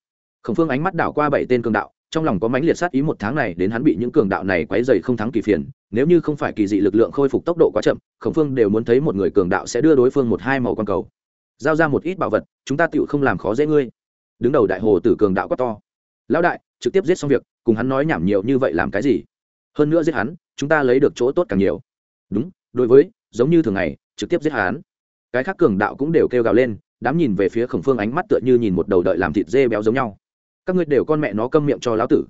S1: Khổng phương ánh mắt đảo qua bảy tên cường đạo, trong lòng có mãnh liệt sát ý một tháng này đến hắn bị những cường đạo này quấy dày không thắng kỳ phiền, nếu như không phải kỳ dị lực lượng khôi phục tốc độ quá chậm, khổng phương đều muốn thấy một người cường đạo sẽ đưa đối phương một hai màu quan cầu giao ra một ít bảo vật, chúng ta tựu không làm khó dễ ngươi. Đứng đầu đại hồ tử cường đạo quát to. Lão đại, trực tiếp giết xong việc, cùng hắn nói nhảm nhiều như vậy làm cái gì? Hơn nữa giết hắn, chúng ta lấy được chỗ tốt càng nhiều. Đúng, đối với, giống như thường ngày, trực tiếp giết hắn. Cái khác cường đạo cũng đều kêu gào lên, đám nhìn về phía khổng phương ánh mắt tựa như nhìn một đầu đợi làm thịt dê béo giống nhau. Các ngươi đều con mẹ nó câm miệng cho lão tử.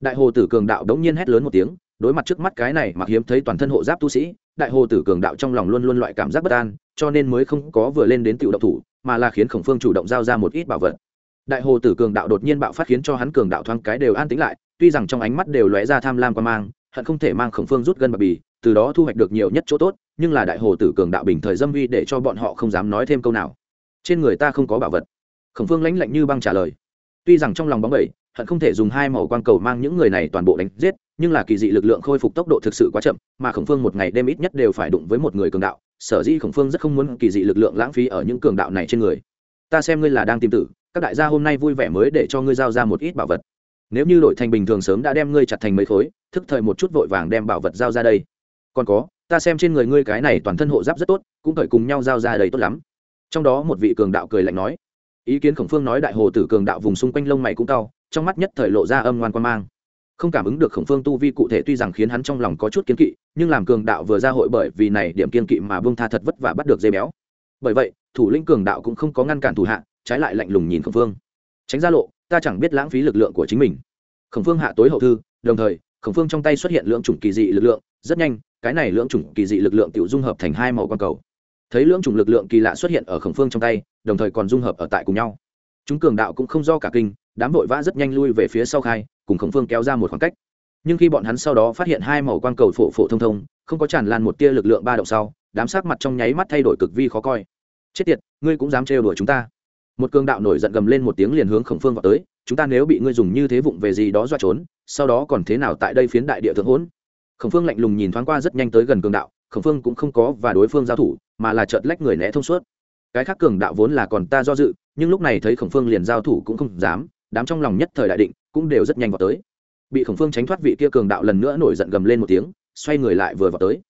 S1: Đại hồ tử cường đạo đống nhiên hét lớn một tiếng đối mặt trước mắt cái này mặc hiếm thấy toàn thân hộ giáp tu sĩ, đại hồ tử cường đạo trong lòng luôn luôn loại cảm giác bất an, cho nên mới không có vừa lên đến tiểu động thủ, mà là khiến khổng phương chủ động giao ra một ít bảo vật. Đại hồ tử cường đạo đột nhiên bạo phát khiến cho hắn cường đạo thoáng cái đều an tĩnh lại, tuy rằng trong ánh mắt đều lóe ra tham lam quan mang, hận không thể mang khổng phương rút gân bạc bì, từ đó thu hoạch được nhiều nhất chỗ tốt, nhưng là đại hồ tử cường đạo bình thời dâm vi để cho bọn họ không dám nói thêm câu nào. Trên người ta không có bảo vật. Khổng phương lãnh lạnh như băng trả lời tuy rằng trong lòng bóng bẩy, hận không thể dùng hai màu quang cầu mang những người này toàn bộ đánh giết, nhưng là kỳ dị lực lượng khôi phục tốc độ thực sự quá chậm, mà khổng phương một ngày đêm ít nhất đều phải đụng với một người cường đạo. Sở dĩ khổng phương rất không muốn kỳ dị lực lượng lãng phí ở những cường đạo này trên người. Ta xem ngươi là đang tìm tử, các đại gia hôm nay vui vẻ mới để cho ngươi giao ra một ít bảo vật. Nếu như đội thành bình thường sớm đã đem ngươi chặt thành mấy khối, thức thời một chút vội vàng đem bảo vật giao ra đây. Còn có, ta xem trên người ngươi cái này toàn thân hộ giáp rất tốt, cũng phải cùng nhau giao ra đây tốt lắm. Trong đó một vị cường đạo cười lạnh nói ý kiến khổng phương nói đại hồ tử cường đạo vùng xung quanh lông mày cũng cao trong mắt nhất thời lộ ra âm ngoan quan mang. Không cảm ứng được khổng phương tu vi cụ thể tuy rằng khiến hắn trong lòng có chút kiên kỵ, nhưng làm cường đạo vừa ra hội bởi vì này điểm kiên kỵ mà bông tha thật vất vả bắt được dây béo. Bởi vậy, thủ lĩnh cường đạo cũng không có ngăn cản thủ hạ, trái lại lạnh lùng nhìn khổng phương. Tránh ra lộ, ta chẳng biết lãng phí lực lượng của chính mình. Khổng phương hạ tối hậu thư, đồng thời, khổng phương trong tay xuất hiện lượng chủng kỳ dị lực lượng, rất nhanh, cái này lượng chủng kỳ dị lực lượng tự dung hợp thành hai màu quang cầu. Thấy lượng chủng lực lượng kỳ lạ xuất hiện ở khổng phương trong tay đồng thời còn dung hợp ở tại cùng nhau. Chúng cường đạo cũng không do cả kinh, đám vội vã rất nhanh lui về phía sau khai, cùng khổng phương kéo ra một khoảng cách. Nhưng khi bọn hắn sau đó phát hiện hai màu quang cầu phổ phổ thông thông, không có tràn lan một tia lực lượng ba động sau, đám sắc mặt trong nháy mắt thay đổi cực vi khó coi. Chết tiệt, ngươi cũng dám trêu đuổi chúng ta. Một cường đạo nổi giận gầm lên một tiếng liền hướng khổng phương vào tới, chúng ta nếu bị ngươi dùng như thế vụng về gì đó dọa trốn, sau đó còn thế nào tại đây phiến đại địa thượng hỗn? Khổng phương lạnh lùng nhìn thoáng qua rất nhanh tới gần cường đạo, khổng phương cũng không có và đối phương giao thủ, mà là chợt lách người né thông suốt cái khác cường đạo vốn là còn ta do dự, nhưng lúc này thấy khổng phương liền giao thủ cũng không dám, đám trong lòng nhất thời đại định, cũng đều rất nhanh vào tới. Bị khổng phương tránh thoát vị kia cường đạo lần nữa nổi giận gầm lên một tiếng, xoay người lại vừa vào tới.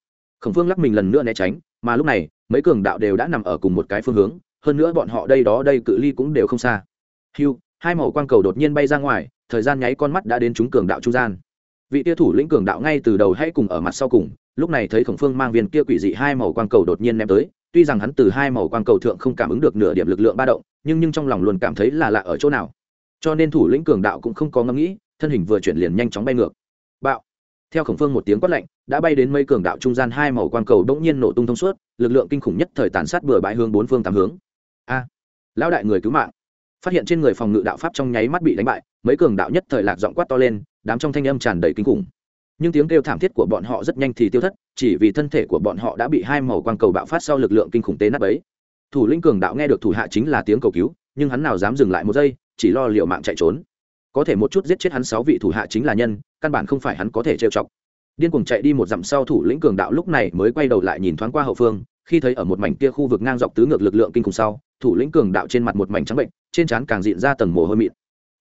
S1: Khổng phương lắc mình lần nữa né tránh, mà lúc này, mấy cường đạo đều đã nằm ở cùng một cái phương hướng, hơn nữa bọn họ đây đó đây cự ly cũng đều không xa. Hiu hai màu quang cầu đột nhiên bay ra ngoài, thời gian nháy con mắt đã đến chúng cường đạo trung gian. Vị tia thủ lĩnh cường đạo ngay từ đầu hay cùng ở mặt sau cùng, lúc này thấy khổng phương mang viên kia quỷ dị hai màu quang cầu đột nhiên ném tới tuy rằng hắn từ hai màu quang cầu thượng không cảm ứng được nửa điểm lực lượng ba động, nhưng nhưng trong lòng luôn cảm thấy là lạ ở chỗ nào. Cho nên thủ lĩnh cường đạo cũng không có ngẫm nghĩ, thân hình vừa chuyển liền nhanh chóng bay ngược. Bạo. Theo khổng phương một tiếng quát lạnh, đã bay đến mây cường đạo trung gian hai màu quang cầu đ ỗ n g nhiên nổ tung thông suốt, lực lượng kinh khủng nhất thời tàn sát bừa bãi hướng bốn phương tám hướng. A. Lão đại người cứu mạng. Phát hiện trên người phòng ngự đạo pháp trong nháy mắt bị đánh bại, mấy cường đạo nhất thời lạc giọng quát to lên, đám trong thanh âm tràn đầy kinh khủng nhưng tiếng kêu thảm thiết của bọn họ rất nhanh thì tiêu thất, chỉ vì thân thể của bọn họ đã bị hai màu quang cầu bạo phát sau lực lượng kinh khủng tế nắp ấy thủ lĩnh cường đạo nghe được thủ hạ chính là tiếng cầu cứu, nhưng hắn nào dám dừng lại một giây, chỉ lo liệu mạng chạy trốn. Có thể một chút giết chết hắn sáu vị thủ hạ chính là nhân, căn bản không phải hắn có thể trêu chọc. Điên cuồng chạy đi một dặm sau thủ lĩnh cường đạo lúc này mới quay đầu lại nhìn thoáng qua hậu phương, khi thấy ở một mảnh kia khu vực ngang dọc tứ ngược lực lượng kinh khủng sau, thủ lĩnh cường đạo trên mặt một mảnh trắng bệnh, trên trán càng diện ra tầng mồ hôi mịn.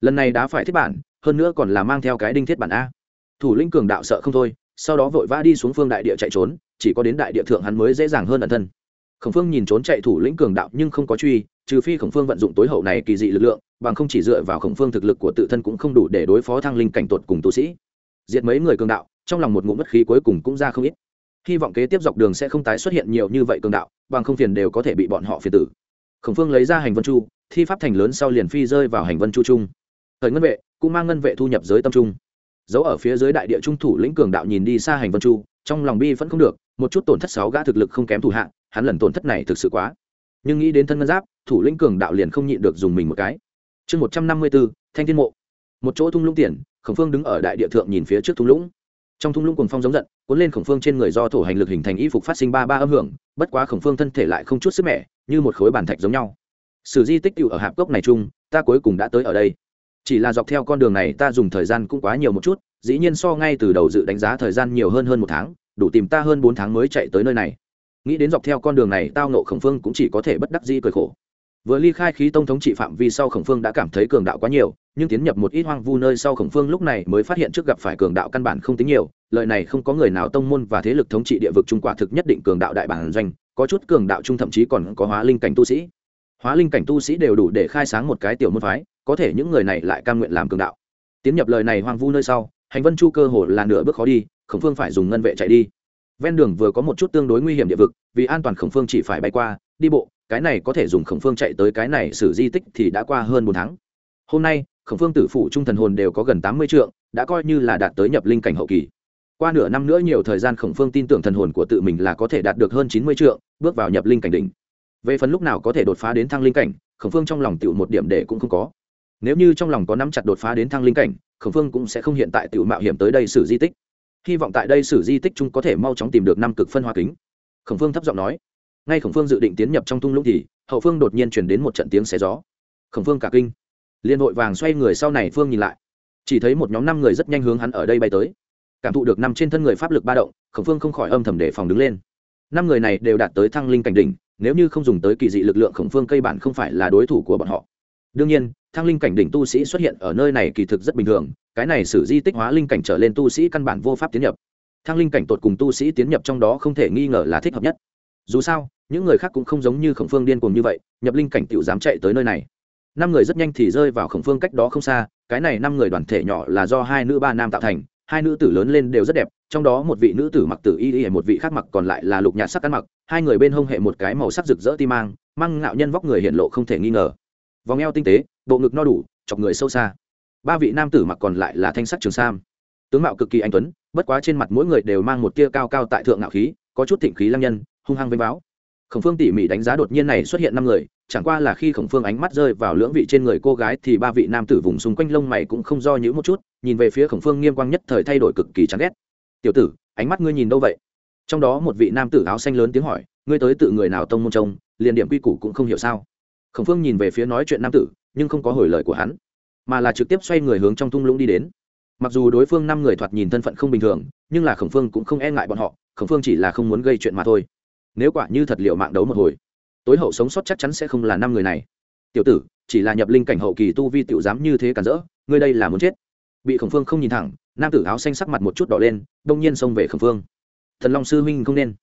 S1: Lần này đã phải thiết bản, hơn nữa còn là mang theo cái đinh thiết bản a thủ lĩnh cường đạo sợ không thôi, sau đó vội vã đi xuống phương đại địa chạy trốn, chỉ có đến đại địa thượng hắn mới dễ dàng hơn ẩn thân. Khổng phương nhìn trốn chạy thủ lĩnh cường đạo nhưng không có truy, trừ phi khổng phương vận dụng tối hậu này kỳ dị lực lượng, bằng không chỉ dựa vào khổng phương thực lực của tự thân cũng không đủ để đối phó thăng linh cảnh tột cùng tu sĩ. Diệt mấy người cường đạo, trong lòng một ngụm bất khí cuối cùng cũng ra không ít. Hy vọng kế tiếp dọc đường sẽ không tái xuất hiện nhiều như vậy cường đạo, bằng không phiền đều có thể bị bọn họ phiền tử. Khổng phương lấy ra hành vân chu, thi pháp thành lớn sau liền phi rơi vào hành vân chu trung thời ngân vệ, cũng mang ngân vệ thu nhập giới tâm trung dấu ở phía dưới đại địa trung thủ lĩnh cường đạo nhìn đi xa hành vân chu, trong lòng bi vẫn không được, một chút tổn thất sáu gã thực lực không kém thủ hạng hắn lần tổn thất này thực sự quá. Nhưng nghĩ đến thân ngân giáp, thủ lĩnh cường đạo liền không nhịn được dùng mình một cái. Chương một trăm năm mươi bốn thanh thiên mộ. Một chỗ thung lũng tiền, khổng phương đứng ở đại địa thượng nhìn phía trước thung lũng. Trong thung lũng cùng phong giống giận, cuốn lên khổng phương trên người do thổ hành lực hình thành y phục phát sinh ba ba âm hưởng, bất quá khổng phương thân thể lại không chút sức mẻ, như một khối bàn thạch giống nhau. Sử di tích cựu ở hạp cốc này chung, ta cuối cùng đã tới ở đây chỉ là dọc theo con đường này ta dùng thời gian cũng quá nhiều một chút, dĩ nhiên so ngay từ đầu dự đánh giá thời gian nhiều hơn hơn một tháng, đủ tìm ta hơn bốn tháng mới chạy tới nơi này. Nghĩ đến dọc theo con đường này tao nộ khổng phương cũng chỉ có thể bất đắc dĩ cười khổ. Vừa ly khai khí tông thống trị phạm vi sau khổng phương đã cảm thấy cường đạo quá nhiều, nhưng tiến nhập một ít hoang vu nơi sau khổng phương lúc này mới phát hiện trước gặp phải cường đạo căn bản không tính nhiều, lợi này không có người nào tông môn và thế lực thống trị địa vực trung quả thực nhất định cường đạo đại bản doanh, có chút cường đạo trung thậm chí còn có hóa linh cảnh tu sĩ. Hóa linh cảnh tu sĩ đều đủ để khai sáng một cái tiểu môn phái có thể những người này lại cam nguyện làm cường đạo. Tiến nhập lời này hoang vu nơi sau, hành vân chu cơ hồ là nửa bước khó đi, khổng phương phải dùng ngân vệ chạy đi. Ven đường vừa có một chút tương đối nguy hiểm địa vực, vì an toàn khổng phương chỉ phải bay qua, đi bộ, cái này có thể dùng khổng phương chạy tới cái này xử di tích thì đã qua hơn bốn tháng. Hôm nay, khổng phương tử phụ trung thần hồn đều có gần tám mươi trượng, đã coi như là đạt tới nhập linh cảnh hậu kỳ. Qua nửa năm nữa nhiều thời gian khổng phương tin tưởng thần hồn của tự mình là có thể đạt được hơn chín mươi trượng, bước vào nhập linh cảnh đỉnh. Về phần lúc nào có thể đột phá đến thăng linh cảnh, khổng phương trong lòng tựu một điểm để cũng không có nếu như trong lòng có nắm chặt đột phá đến thăng linh cảnh, khổng phương cũng sẽ không hiện tại tự mạo hiểm tới đây xử di tích. Hy vọng tại đây sử di tích chúng có thể mau chóng tìm được năm cực phân hoa kính. Khổng phương thấp giọng nói. Ngay khổng phương dự định tiến nhập trong thung lũng thì, hậu phương đột nhiên chuyển đến một trận tiếng xé gió. Khổng phương cả kinh. Liên hội vàng xoay người sau này phương nhìn lại. Chỉ thấy một nhóm năm người rất nhanh hướng hắn ở đây bay tới. Cảm thụ được nằm trên thân người pháp lực ba động, khổng phương không khỏi âm thầm để phòng đứng lên. Năm người này đều đạt tới thăng linh cảnh đỉnh, nếu như không dùng tới kỳ dị lực lượng khổng phương cây bản không phải là đối thủ của bọn họ. Đương nhiên thăng linh cảnh đỉnh tu sĩ xuất hiện ở nơi này kỳ thực rất bình thường, cái này sử di tích hóa linh cảnh trở lên tu sĩ căn bản vô pháp tiến nhập. Thăng linh cảnh tột cùng tu sĩ tiến nhập trong đó không thể nghi ngờ là thích hợp nhất. Dù sao, những người khác cũng không giống như khổng phương điên cuồng như vậy, nhập linh cảnh tự dám chạy tới nơi này. Năm người rất nhanh thì rơi vào khổng phương cách đó không xa, cái này năm người đoàn thể nhỏ là do hai nữ ba nam tạo thành, hai nữ tử lớn lên đều rất đẹp, trong đó một vị nữ tử mặc tử y y một vị khác mặc còn lại là lục nhạt sắc ăn mặc, hai người bên hông hệ một cái màu sắc rực rỡ ti mang mang ngạo nhân vóc người hiện lộ không thể nghi ngờ vòng eo tinh tế, bộ ngực no đủ, chọc người sâu xa. Ba vị nam tử mặc còn lại là thanh sắc trường sam. Tướng mạo cực kỳ anh tuấn, bất quá trên mặt mỗi người đều mang một tia cao cao tại thượng ngạo khí, có chút thịnh khí lăng nhân, hung hăng vênh báo khổng phương tỉ mỉ đánh giá đột nhiên này xuất hiện năm người, chẳng qua là khi khổng phương ánh mắt rơi vào lưỡng vị trên người cô gái thì ba vị nam tử vùng xung quanh lông mày cũng không do nhữ một chút, nhìn về phía khổng phương nghiêm quang nhất thời thay đổi cực kỳ chán ghét. Tiểu tử, ánh mắt ngươi nhìn đâu vậy? Trong đó một vị nam tử áo xanh lớn tiếng hỏi, ngươi tới tự người nào tông môn trông, liền điểm quy củ cũng không hiểu sao? Khổng phương nhìn về phía nói chuyện nam tử, nhưng không có hồi lời của hắn, mà là trực tiếp xoay người hướng trong thung lũng đi đến. Mặc dù đối phương năm người thoạt nhìn thân phận không bình thường, nhưng là khổng phương cũng không e ngại bọn họ, khổng phương chỉ là không muốn gây chuyện mà thôi. Nếu quả như thật liệu mạng đấu một hồi, tối hậu sống sót chắc chắn sẽ không là năm người này. Tiểu tử, chỉ là nhập linh cảnh hậu kỳ tu vi tiểu dám như thế cản rỡ, ngươi đây là muốn chết. Bị khổng phương không nhìn thẳng, nam tử áo xanh sắc mặt một chút đỏ lên, đông nhiên xông về khổng phương. Thần long sư huynh không nên.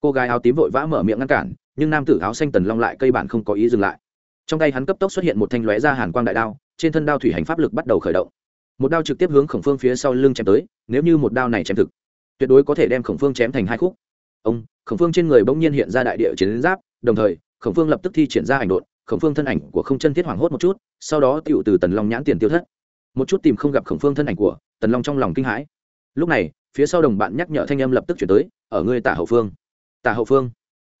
S1: Cô gái áo tím vội vã mở miệng ngăn cản, nhưng nam tử áo xanh tần long lại cây bản không có ý dừng lại trong tay hắn cấp tốc xuất hiện một thanh lóe ra hàn quang đại đao, trên thân đao thủy hành pháp lực bắt đầu khởi động. Một đao trực tiếp hướng khổng phương phía sau lưng chém tới, nếu như một đao này chém thực, tuyệt đối có thể đem khổng phương chém thành hai khúc. Ông, khổng phương trên người bỗng nhiên hiện ra đại địa chiến giáp, đồng thời, khổng phương lập tức thi triển ra ảnh đột, khổng phương thân ảnh của không chân thiết hoảng hốt một chút, sau đó tựu từ tần long nhãn tiền tiêu thất. Một chút tìm không gặp khổng phương thân ảnh của tần long trong lòng kinh hãi. Lúc này, phía sau đồng bạn nhắc nhở thanh âm lập tức chuyển tới, ở ngươi tả hậu phương. Tả hậu phương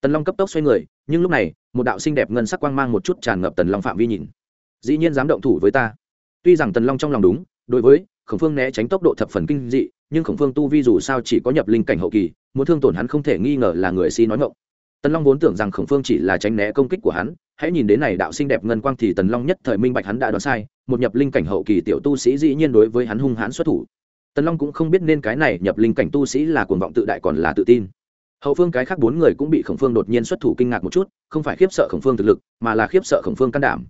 S1: tần long cấp tốc xoay người, nhưng lúc này, một đạo xinh đẹp ngân sắc quang mang một chút tràn ngập tần long phạm vi nhìn. Dĩ nhiên dám động thủ với ta. Tuy rằng tần long trong lòng đúng, đối với khổng phương né tránh tốc độ thập phần kinh dị, nhưng khổng phương tu vi dù sao chỉ có nhập linh cảnh hậu kỳ, muốn thương tổn hắn không thể nghi ngờ là người si nói ngộng tần long vốn tưởng rằng khổng phương chỉ là tránh né công kích của hắn, hãy nhìn đến này đạo xinh đẹp ngân quang thì tần long nhất thời minh bạch hắn đã đoán sai, một nhập linh cảnh hậu kỳ tiểu tu sĩ dĩ nhiên đối với hắn hung hãn xuất thủ. Tần long cũng không biết nên cái này nhập linh cảnh tu sĩ là cuồng vọng tự đại còn là tự tin hậu phương cái khác bốn người cũng bị khổng phương đột nhiên xuất thủ kinh ngạc một chút, không phải khiếp sợ khổng phương thực lực, mà là khiếp sợ khổng phương can đảm.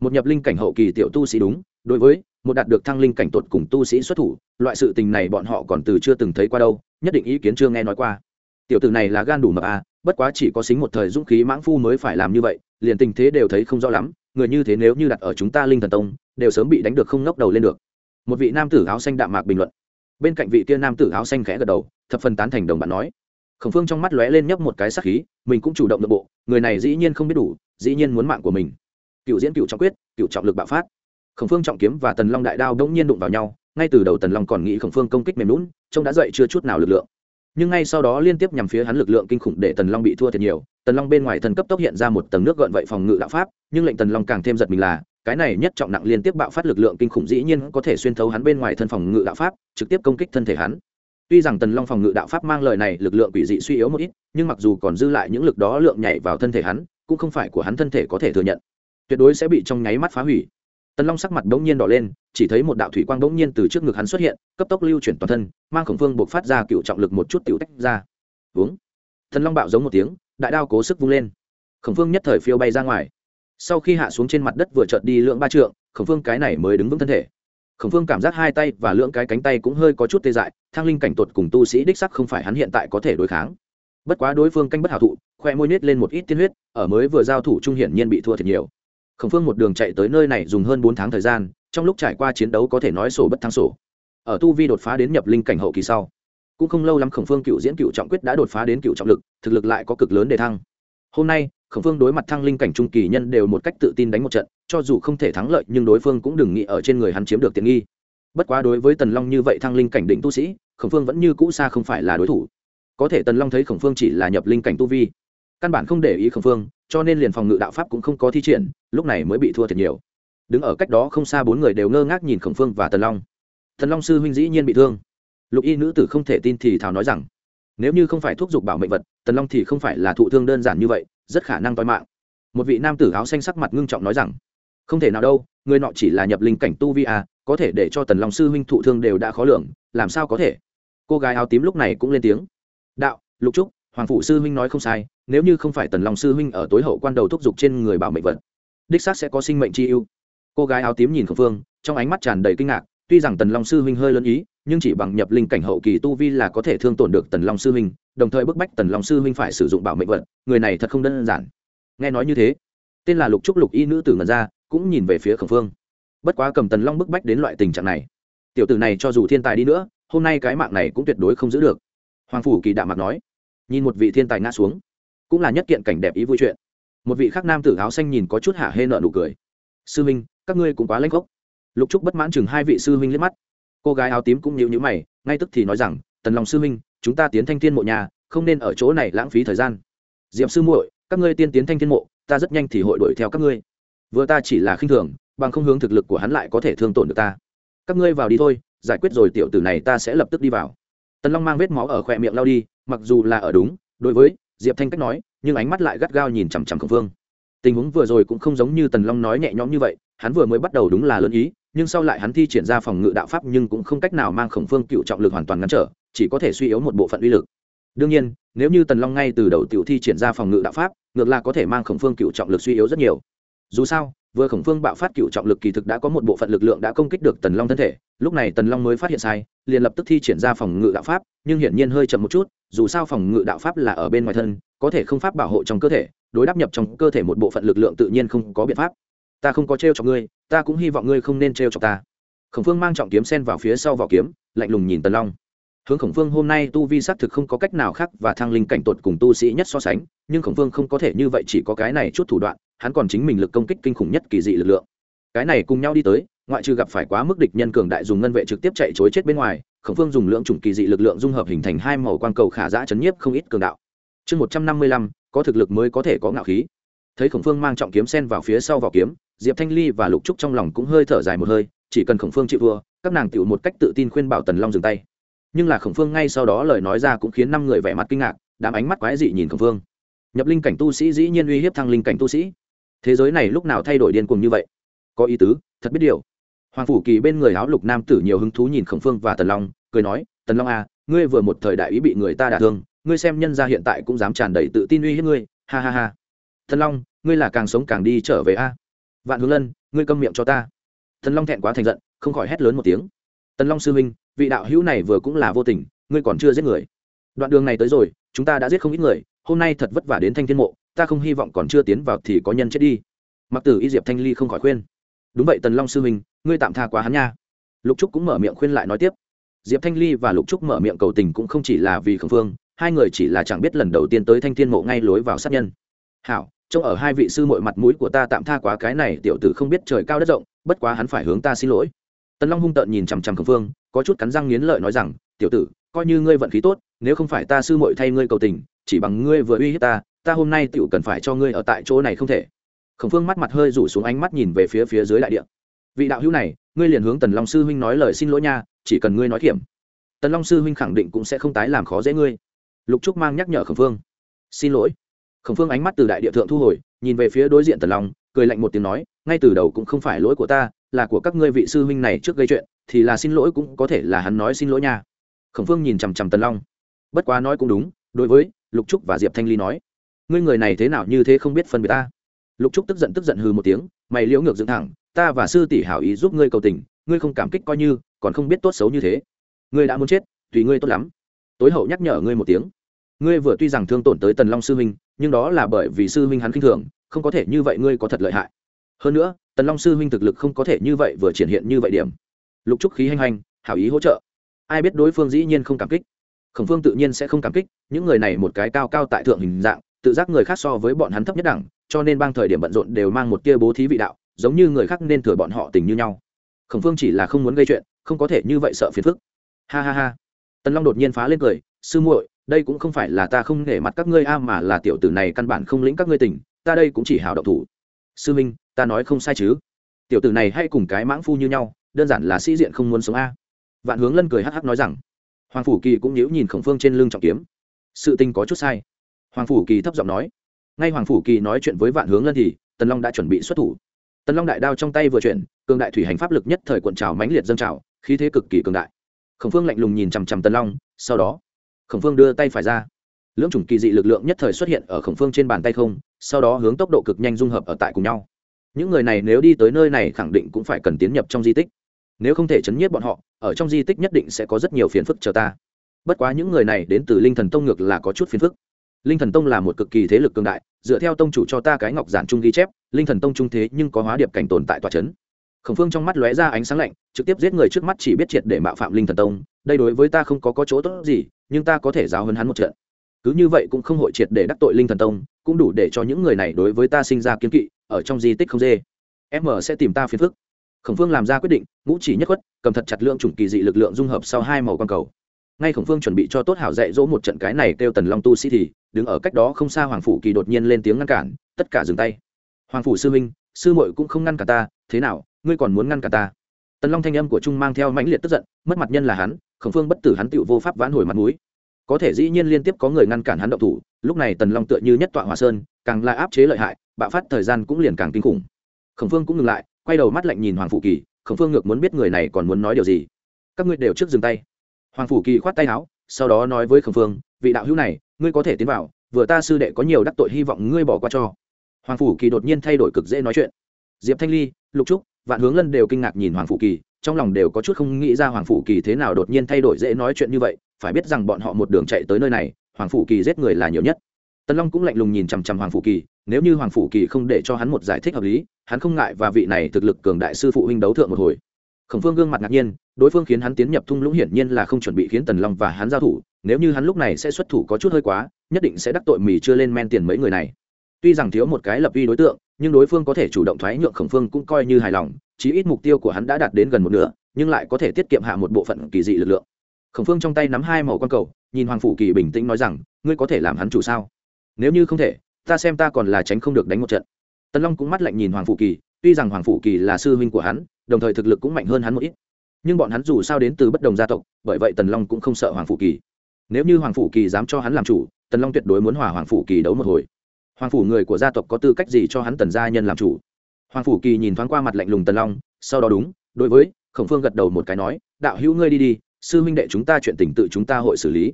S1: Một nhập linh cảnh hậu kỳ tiểu tu sĩ đúng, đối với, một đạt được thăng linh cảnh tột cùng tu sĩ xuất thủ, loại sự tình này bọn họ còn từ chưa từng thấy qua đâu, nhất định ý kiến chưa nghe nói qua. Tiểu tử này là gan đủ mập à bất quá chỉ có xính một thời dũng khí mãng phu mới phải làm như vậy, liền tình thế đều thấy không rõ lắm, người như thế nếu như đặt ở chúng ta linh thần tông, đều sớm bị đánh được không ngóc đầu lên được. Một vị nam tử áo xanh đạm mạc bình luận. Bên cạnh vị kia nam tử áo xanh khẽ gật đầu, thập phần tán thành đồng bạn nói khổng phương trong mắt lóe lên nhấp một cái sắc khí, mình cũng chủ động nội bộ, người này dĩ nhiên không biết đủ, dĩ nhiên muốn mạng của mình. Cựu diễn cựu trọng quyết, cựu trọng lực bạo phát. Khổng phương trọng kiếm và tần long đại đao đ ỗ n g nhiên đụng vào nhau, ngay từ đầu tần long còn nghĩ khổng phương công kích mềm lún trông đã dậy chưa chút nào lực lượng. Nhưng ngay sau đó liên tiếp nhằm phía hắn lực lượng kinh khủng để tần long bị thua thiệt nhiều, tần long bên ngoài thần cấp tốc hiện ra một tầng nước gợn vậy phòng ngự đạo pháp, nhưng lệnh tần long càng thêm giật mình là, cái này nhất trọng nặng liên tiếp bạo phát lực lượng kinh khủng dĩ nhiên có thể xuyên thấu hắn bên ngoài thân phòng ngự đạo pháp, trực tiếp công kích thân thể hắn tuy rằng tần long phòng ngự đạo pháp mang lời này lực lượng quỷ dị suy yếu một ít, nhưng mặc dù còn dư lại những lực đó lượng nhảy vào thân thể hắn, cũng không phải của hắn thân thể có thể thừa nhận. Tuyệt đối sẽ bị trong nháy mắt phá hủy. Tần long sắc mặt bỗng nhiên đỏ lên, chỉ thấy một đạo thủy quang bỗng nhiên từ trước ngực hắn xuất hiện, cấp tốc lưu chuyển toàn thân, mang khổng phương buộc phát ra cựu trọng lực một chút tiểu tách ra. Uống thần long bạo giống một tiếng, đại đao cố sức vung lên. Khổng phương nhất thời phiêu bay ra ngoài. Sau khi hạ xuống trên mặt đất vừa chợt đi lượng ba trượng, khổng phương cái này mới đứng vững thân thể khổng phương cảm giác hai tay và lưỡng cái cánh tay cũng hơi có chút tê dại thang linh cảnh tột cùng tu sĩ đích sắc không phải hắn hiện tại có thể đối kháng. Bất quá đối phương canh bất hảo thụ, khoe môi nết lên một ít tiên huyết, ở mới vừa giao thủ trung hiển nhiên bị thua thiệt nhiều. Khổng phương một đường chạy tới nơi này dùng hơn bốn tháng thời gian, trong lúc trải qua chiến đấu có thể nói sổ bất thắng sổ. Ở tu vi đột phá đến nhập linh cảnh hậu kỳ sau, cũng không lâu lắm khổng phương cựu diễn cựu trọng quyết đã đột phá đến cựu trọng lực, thực lực lại có cực lớn để thăng. Hôm nay, khổng phương đối mặt thăng linh cảnh trung kỳ nhân đều một cách tự tin đánh một trận cho dù không thể thắng lợi, nhưng đối phương cũng đừng nghĩ ở trên người hắn chiếm được tiện nghi. Bất quá đối với tần long như vậy thăng linh cảnh định tu sĩ, khổng phương vẫn như cũ xa không phải là đối thủ. Có thể tần long thấy khổng phương chỉ là nhập linh cảnh tu vi, căn bản không để ý khổng phương, cho nên liền phòng ngự đạo pháp cũng không có thi triển, lúc này mới bị thua thiệt nhiều. Đứng ở cách đó không xa bốn người đều ngơ ngác nhìn khổng phương và tần long. Thần long sư huynh dĩ nhiên bị thương. Lục y nữ tử không thể tin thì thào nói rằng, nếu như không phải thuốc dục bảo mệnh vật, tần long thì không phải là thụ thương đơn giản như vậy, rất khả năng toi mạng. Một vị nam tử áo xanh sắc mặt ngưng trọng nói rằng không thể nào đâu, người nọ chỉ là nhập linh cảnh tu vi à có thể để cho tần long sư huynh thụ thương đều đã khó lường, làm sao có thể? Cô gái áo tím lúc này cũng lên tiếng. Đạo, lục trúc, hoàng phụ sư huynh nói không sai, nếu như không phải tần long sư huynh ở tối hậu quan đầu thúc giục trên người bảo mệnh vật, đích xác sẽ có sinh mệnh chi ưu. Cô gái áo tím nhìn khổng phương, trong ánh mắt tràn đầy kinh ngạc, tuy rằng tần long sư huynh hơi lớn ý, nhưng chỉ bằng nhập linh cảnh hậu kỳ tu vi là có thể thương tổn được tần long sư huynh, đồng thời bức bách tần long sư huynh phải sử dụng bảo mệnh vật, người này thật không đơn giản. Nghe nói như thế, tên là lục trúc lục y nữ tử ngần ra cũng nhìn về phía khổng phương. Bất quá cầm tần long bức bách đến loại tình trạng này tiểu tử này cho dù thiên tài đi nữa hôm nay cái mạng này cũng tuyệt đối không giữ được. Hoàng phủ kỳ đạm mặt nói nhìn một vị thiên tài ngã xuống cũng là nhất kiện cảnh đẹp ý vui chuyện. Một vị khác nam tử áo xanh nhìn có chút hạ hê nợ nụ cười. Sư minh các ngươi cũng quá lanh gốc lục trúc bất mãn chừng hai vị sư minh liếc mắt. Cô gái áo tím cũng nhịu nhữ mày ngay tức thì nói rằng tần lòng sư minh, chúng ta tiến thanh thiên mộ nhà không nên ở chỗ này lãng phí thời gian. Diệm sư muội các ngươi tiên tiến thanh thiên mộ ta rất nhanh thì hội đuổi theo các ngươi vừa ta chỉ là khinh thường, bằng không hướng thực lực của hắn lại có thể thương tổn được ta. Các ngươi vào đi thôi, giải quyết rồi tiểu tử này ta sẽ lập tức đi vào. Tần long mang vết máu ở khỏe miệng lao đi, mặc dù là ở đúng, đối với diệp thanh cách nói, nhưng ánh mắt lại gắt gao nhìn chằm chằm khổng phương tình huống vừa rồi cũng không giống như tần long nói nhẹ nhõm như vậy, hắn vừa mới bắt đầu đúng là lớn ý, nhưng sau lại hắn thi triển ra phòng ngự đạo pháp nhưng cũng không cách nào mang khổng phương cựu trọng lực hoàn toàn ngăn trở, chỉ có thể suy yếu một bộ phận uy lực. Đương nhiên, nếu như tần long ngay từ đầu tiểu thi triển ra phòng ngự đạo pháp, ngược lại có thể mang khổng phương cựu trọng lực suy yếu rất nhiều dù sao, vừa khổng phương bạo phát cựu trọng lực kỳ thực đã có một bộ phận lực lượng đã công kích được tần long thân thể, lúc này tần long mới phát hiện sai, liền lập tức thi triển ra phòng ngự đạo pháp, nhưng hiển nhiên hơi chậm một chút, dù sao phòng ngự đạo pháp là ở bên ngoài thân, có thể không pháp bảo hộ trong cơ thể, đối đáp nhập trong cơ thể một bộ phận lực lượng tự nhiên không có biện pháp. Ta không có t r e o chọc ngươi, ta cũng hy vọng ngươi không nên t r e o chọc ta. Khổng phương mang trọng kiếm sen vào phía sau vỏ kiếm, lạnh lùng nhìn tần long. Hướng khổng phương hôm nay tu vi xác thực không có cách nào khác và thăng linh cảnh tột cùng tu sĩ nhất so sánh, nhưng khổng phương không có thể như vậy chỉ có cái này chút thủ đoạn hắn còn chính mình lực công kích kinh khủng nhất kỳ dị lực lượng. Cái này cùng nhau đi tới, ngoại trừ gặp phải quá mức địch nhân cường đại dùng ngân vệ trực tiếp chạy chối chết bên ngoài, khổng phương dùng lượng chủng kỳ dị lực lượng dung hợp hình thành hai màu quang cầu khả giã chấn nhiếp không ít cường đạo. Chương một trăm năm mươi lăm, có thực lực mới có thể có ngạo khí. Thấy khổng phương mang trọng kiếm sen vào phía sau vỏ kiếm, diệp thanh ly và lục trúc trong lòng cũng hơi thở dài một hơi, chỉ cần khổng phương chịu vừa các nàng tựu một cách tự tin khuyên bảo tần long dừng tay. Nhưng là khổng phương ngay sau đó lời nói ra cũng khiến năm người vẻ mặt kinh ngạc, đám ánh mắt quái dị nhìn khổng phương. Nhập linh cảnh tu sĩ dĩ nhiên uy hiếp thăng linh cảnh tu sĩ thế giới này lúc nào thay đổi điên cuồng như vậy? Có ý tứ, thật biết điều. Hoàng phủ kỳ bên người áo lục nam tử nhiều hứng thú nhìn khổng phương và tần long, cười nói, tần long à ngươi vừa một thời đại ý bị người ta đả thương, ngươi xem nhân gia hiện tại cũng dám tràn đầy tự tin uy hiếp ngươi, ha ha ha. Thần long, ngươi là càng sống càng đi trở về a. Vạn hướng lân, ngươi câm miệng cho ta. Thần long thẹn quá thành giận, không khỏi hét lớn một tiếng. Tần long sư huynh, vị đạo hữu này vừa cũng là vô tình, ngươi còn chưa giết người. Đoạn đường này tới rồi, chúng ta đã giết không ít người hôm nay thật vất vả đến thanh thiên mộ, ta không hy vọng còn chưa tiến vào thì có nhân chết đi. Mặc tử y diệp thanh ly không khỏi khuyên. Đúng vậy, tần long sư huynh, ngươi tạm tha quá hắn nha. Lục trúc cũng mở miệng khuyên lại nói tiếp. Diệp thanh ly và lục trúc mở miệng cầu tình cũng không chỉ là vì khẩn phương, hai người chỉ là chẳng biết lần đầu tiên tới thanh thiên mộ ngay lối vào sát nhân. Hảo, trông ở hai vị sư mội mặt mũi của ta tạm tha quá cái này, tiểu tử không biết trời cao đất rộng, bất quá hắn phải hướng ta xin lỗi. Tần long hung tợn nhìn chằm chằm khẩn phương, có chút cắn răng nghiến lợi nói rằng, tiểu tử, coi như ngươi vận khí tốt, nếu không phải ta sư mội thay ngươi cầu tình chỉ bằng ngươi vừa uy hiếp ta ta hôm nay tựu cần phải cho ngươi ở tại chỗ này không thể. Khổng phương mắt mặt hơi rủ xuống ánh mắt nhìn về phía phía dưới đại địa. Vị đạo hữu này, ngươi liền hướng tần long sư huynh nói lời xin lỗi nha, chỉ cần ngươi nói kiểm. Tần long sư huynh khẳng định cũng sẽ không tái làm khó dễ ngươi. Lục trúc mang nhắc nhở khổng phương. Xin lỗi. Khổng phương ánh mắt từ đại địa thượng thu hồi, nhìn về phía đối diện tần long, cười lạnh một tiếng nói, ngay từ đầu cũng không phải lỗi của ta, là của các ngươi vị sư huynh này trước gây chuyện, thì là xin lỗi cũng có thể là hắn nói xin lỗi nha. Khổng phương nhìn chằm chằm tần long. Bất quá nói cũng đúng, đối với lục trúc và diệp thanh ly nói. Ngươi người này thế nào như thế không biết phân biệt ta? Lục trúc tức giận tức giận hừ một tiếng, mày liễu ngược dựng thẳng, ta và sư tỷ hảo ý giúp ngươi cầu tình, ngươi không cảm kích coi như, còn không biết tốt xấu như thế. Ngươi đã muốn chết, tùy ngươi tốt lắm. Tối hậu nhắc nhở ngươi một tiếng. Ngươi vừa tuy rằng thương tổn tới tần long sư huynh, nhưng đó là bởi vì sư huynh hắn khinh thường, không có thể như vậy ngươi có thật lợi hại. Hơn nữa, tần long sư huynh thực lực không có thể như vậy vừa triển hiện như vậy điểm. Lục trúc khí hành hành hảo ý hỗ trợ. Ai biết đối phương dĩ nhiên không cảm kích khổng phương tự nhiên sẽ không cảm kích, những người này một cái cao cao tại thượng hình dạng, tự giác người khác so với bọn hắn thấp nhất đẳng, cho nên bang thời điểm bận rộn đều mang một tia bố thí vị đạo, giống như người khác nên thừa bọn họ tình như nhau. Khổng phương chỉ là không muốn gây chuyện, không có thể như vậy sợ phiền phức. Ha ha ha. Tần long đột nhiên phá lên cười, sư muội, đây cũng không phải là ta không nể mặt các ngươi a, mà là tiểu tử này căn bản không lĩnh các ngươi tình, ta đây cũng chỉ hào động thủ. Sư minh, ta nói không sai chứ. Tiểu tử này hay cùng cái mãng phu như nhau, đơn giản là sĩ diện không muốn sống a. Vạn hướng lân cười hắc hắc nói rằng hoàng phủ kỳ cũng nhíu nhìn khổng phương trên lưng trọng kiếm. Sự tình có chút sai. Hoàng phủ kỳ thấp giọng nói. Ngay hoàng phủ kỳ nói chuyện với vạn hướng lân thì, tần long đã chuẩn bị xuất thủ. Tần long đại đao trong tay vừa chuyển, cường đại thủy hành pháp lực nhất thời cuộn trào mãnh liệt dâng trào, khí thế cực kỳ cường đại. Khổng phương lạnh lùng nhìn chằm chằm tần long, sau đó, khổng phương đưa tay phải ra. Lưỡng chủng kỳ dị lực lượng nhất thời xuất hiện ở khổng phương trên bàn tay không, sau đó hướng tốc độ cực nhanh dung hợp ở tại cùng nhau. Những người này nếu đi tới nơi này khẳng định cũng phải cần tiến nhập trong di tích nếu không thể chấn nhiếp bọn họ ở trong di tích nhất định sẽ có rất nhiều phiền phức chờ ta. Bất quá những người này đến từ linh thần tông ngược là có chút phiền phức. Linh thần tông là một cực kỳ thế lực cường đại dựa theo tông chủ cho ta cái ngọc giản trung ghi chép linh thần tông trung thế nhưng có hóa điệp cảnh tồn tại tòa c h ấ n khổng phương trong mắt lóe ra ánh sáng lạnh trực tiếp giết người trước mắt chỉ biết triệt để mạo phạm linh thần tông đây đối với ta không có, có chỗ tốt gì nhưng ta có thể giáo hơn hắn một trận. Cứ như vậy cũng không hội triệt để đắc tội linh thần tông cũng đủ để cho những người này đối với ta sinh ra kiếm kỵ ở trong di tích không dê. Em sẽ tìm ta phiền phức khổng phương làm ra quyết định, ngũ chỉ nhất khuất, cầm thật chặt lượng chủng kỳ dị lực lượng dung hợp sau hai màu quang cầu. Ngay khổng phương chuẩn bị cho tốt hảo dạy dỗ một trận cái này kêu tần long tu sĩ thì, đứng ở cách đó không xa hoàng phủ kỳ đột nhiên lên tiếng ngăn cản, tất cả dừng tay. Hoàng phủ sư minh sư muội cũng không ngăn cả ta, thế nào, ngươi còn muốn ngăn cả ta? Tần long thanh âm của trung mang theo mãnh liệt tức giận, mất mặt nhân là hắn, khổng phương bất tử hắn tựu vô pháp vãn hồi mặt mũi. Có thể dĩ nhiên liên tiếp có người ngăn cản hắn động thủ, lúc này tần long tựa như nhất tọa hòa sơn, càng là áp chế lợi hại, bạo phát thời gian cũng liền càng kinh khủng. Khổng phương cũng ngừng lại quay đầu mắt lạnh nhìn hoàng phủ kỳ, khổng phương ngược muốn biết người này còn muốn nói điều gì. Các ngươi đều trước dừng tay. Hoàng phủ kỳ khoát tay áo, sau đó nói với khổng phương, vị đạo hữu này, ngươi có thể tiến vào, vừa ta sư đệ có nhiều đắc tội hy vọng ngươi bỏ qua cho. Hoàng phủ kỳ đột nhiên thay đổi cực dễ nói chuyện. Diệp thanh ly, lục trúc, vạn hướng lân đều kinh ngạc nhìn hoàng phủ kỳ, trong lòng đều có chút không nghĩ ra hoàng phủ kỳ thế nào đột nhiên thay đổi dễ nói chuyện như vậy, phải biết rằng bọn họ một đường chạy tới nơi này, hoàng phủ kỳ giết người là nhiều nhất. Tần long cũng lạnh lùng nhìn chằm chằm hoàng phủ kỳ, nếu như hoàng phủ kỳ không để cho hắn một giải thích hợp lý hắn không ngại và vị này thực lực cường đại sư phụ huynh đấu thượng một hồi. Khổng phương gương mặt ngạc nhiên, đối phương khiến hắn tiến nhập thung lũng hiển nhiên là không chuẩn bị khiến tần long và hắn giao thủ, nếu như hắn lúc này sẽ xuất thủ có chút hơi quá, nhất định sẽ đắc tội mì chưa lên men tiền mấy người này. Tuy rằng thiếu một cái lập vi đối tượng, nhưng đối phương có thể chủ động thoái nhượng khổng phương cũng coi như hài lòng, chí ít mục tiêu của hắn đã đạt đến gần một nửa, nhưng lại có thể tiết kiệm hạ một bộ phận kỳ dị lực lượng. Khổng phương trong tay nắm hai màu quan cầu, nhìn hoàng phủ kỳ bình tĩnh nói rằng, ngươi có thể làm hắn chủ sao? Nếu như không thể, ta xem ta còn là tránh không được đánh một trận tần long cũng mắt lạnh nhìn hoàng phủ kỳ, tuy rằng hoàng phủ kỳ là sư huynh của hắn, đồng thời thực lực cũng mạnh hơn hắn một ít. Nhưng bọn hắn dù sao đến từ bất đồng gia tộc, bởi vậy tần long cũng không sợ hoàng phủ kỳ. Nếu như hoàng phủ kỳ dám cho hắn làm chủ, tần long tuyệt đối muốn hòa hoàng phủ kỳ đấu một hồi. Hoàng phủ người của gia tộc có tư cách gì cho hắn tần gia nhân làm chủ? Hoàng phủ kỳ nhìn thoáng qua mặt lạnh lùng tần long, sau đó đúng, đối với khổng phương gật đầu một cái nói, đạo hữu ngươi đi đi, sư huynh đệ chúng ta chuyện tình tự chúng ta hội xử lý.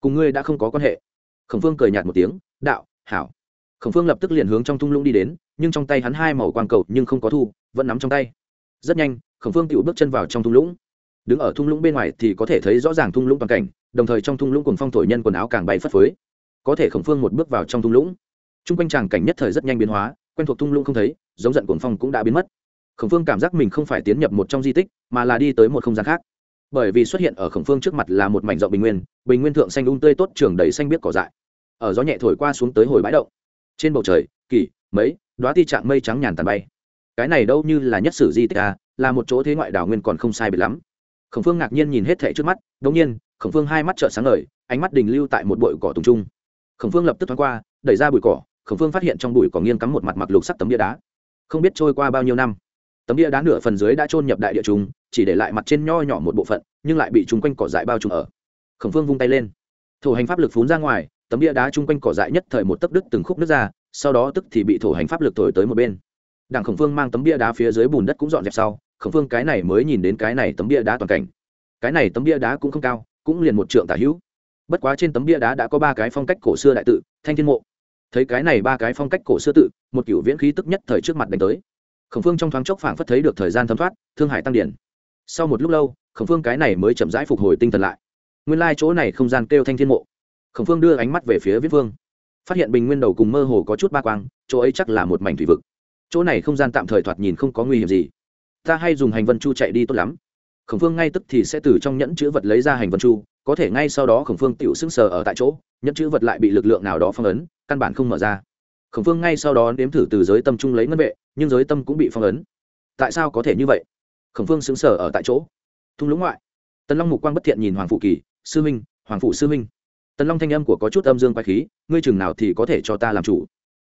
S1: Cùng ngươi đã không có quan hệ. Khổng phương cười nhạt một tiếng, đạo, hảo. Khổng phương lập tức liền hướng trong thung lũng đi đến nhưng trong tay hắn hai màu quang cầu nhưng không có thu, vẫn nắm trong tay. Rất nhanh, khổng phương tựu bước chân vào trong thung lũng. Đứng ở thung lũng bên ngoài thì có thể thấy rõ ràng thung lũng toàn cảnh, đồng thời trong thung lũng cùng phong thổi nhân quần áo càng bay phất phới. Có thể khổng phương một bước vào trong thung lũng. T r u n g quanh tràng cảnh nhất thời rất nhanh biến hóa, quen thuộc thung lũng không thấy, giống giận cuồng phong cũng đã biến mất. Khổng phương cảm giác mình không phải tiến nhập một trong di tích, mà là đi tới một không gian khác. Bởi vì xuất hiện ở khổng phương trước mặt là một mảnh rộng bình nguyên bình nguyên thượng xanh ung tươi tốt, trường đầy xanh biết cỏ dại. Ở gió nhẹ thổi qua xuống tới hồi bãi động trên bầu trời, kỳ mấy đoá ti trạng mây trắng nhàn tàn bay. Cái này đâu như là nhất sử di tích à là một chỗ thế ngoại đảo nguyên còn không sai biệt lắm. Khổng phương ngạc nhiên nhìn hết thệ trước mắt đ ỗ n g nhiên, khổng phương hai mắt trợ sáng ngời, ánh mắt đình lưu tại một bụi cỏ tùng trung. Khổng phương lập tức thoáng qua, đẩy ra bụi cỏ, khổng phương phát hiện trong bụi cỏ nghiêng cắm một mặt mặc lục sắc tấm bia đá. Không biết trôi qua bao nhiêu năm, tấm bia đá nửa phần dưới đã trôn nhập đại địa chúng, chỉ để lại mặt trên nho nhỏ một bộ phận, nhưng lại bị chúng quanh cỏ dại bao trùm ở. Khổng phương vung tay lên. Thủ hành pháp lực phún ra ngoài, tấm bia đá chung quanh cỏ dại nhất thời một tấc đứt từng khúc nước ra sau đó tức thì bị thổ hành pháp lực thổi tới một bên. Đảng khổng phương mang tấm bia đá phía dưới bùn đất cũng dọn dẹp sau, khổng phương cái này mới nhìn đến cái này tấm bia đá toàn cảnh. Cái này tấm bia đá cũng không cao, cũng liền một trượng tả hữu. Bất quá trên tấm bia đá đã có ba cái phong cách cổ xưa đại tự, thanh thiên mộ. Thấy cái này ba cái phong cách cổ xưa tự, một cựu viễn khí tức nhất thời trước mặt đánh tới. Khổng phương trong thoáng chốc phảng phất thấy được thời gian thấm thoát, thương hải tăng điển. Sau một lúc lâu, khổng phương cái này mới chậm rãi phục hồi tinh thần lại. Nguyên lai、like、chỗ này không gian kêu thanh thiên mộ. Khổng phương đưa ánh mắt về phía viết vương phát hiện bình nguyên đầu cùng mơ hồ có chút ba quang, chỗ ấy chắc là một mảnh thủy vực. Chỗ này không gian tạm thời thoạt nhìn không có nguy hiểm gì. Ta hay dùng hành vân chu chạy đi tốt lắm. Khổng phương ngay tức thì sẽ từ trong nhẫn chữ vật lấy ra hành vân chu, có thể ngay sau đó khổng phương tự sững sờ ở tại chỗ, nhẫn chữ vật lại bị lực lượng nào đó phong ấn, căn bản không mở ra. Khổng phương ngay sau đó nếm thử từ giới tâm trung lấy ngân vệ, nhưng giới tâm cũng bị phong ấn. Tại sao có thể như vậy? Khổng phương sững sờ ở tại chỗ. Thung lũng ngoại. Tần long mục quang bất thiện nhìn hoàng phụ kỳ, sư minh, hoàng phụ sư minh tần long thanh âm của có chút âm dương quay khí, ngươi chừng nào thì có thể cho ta làm chủ?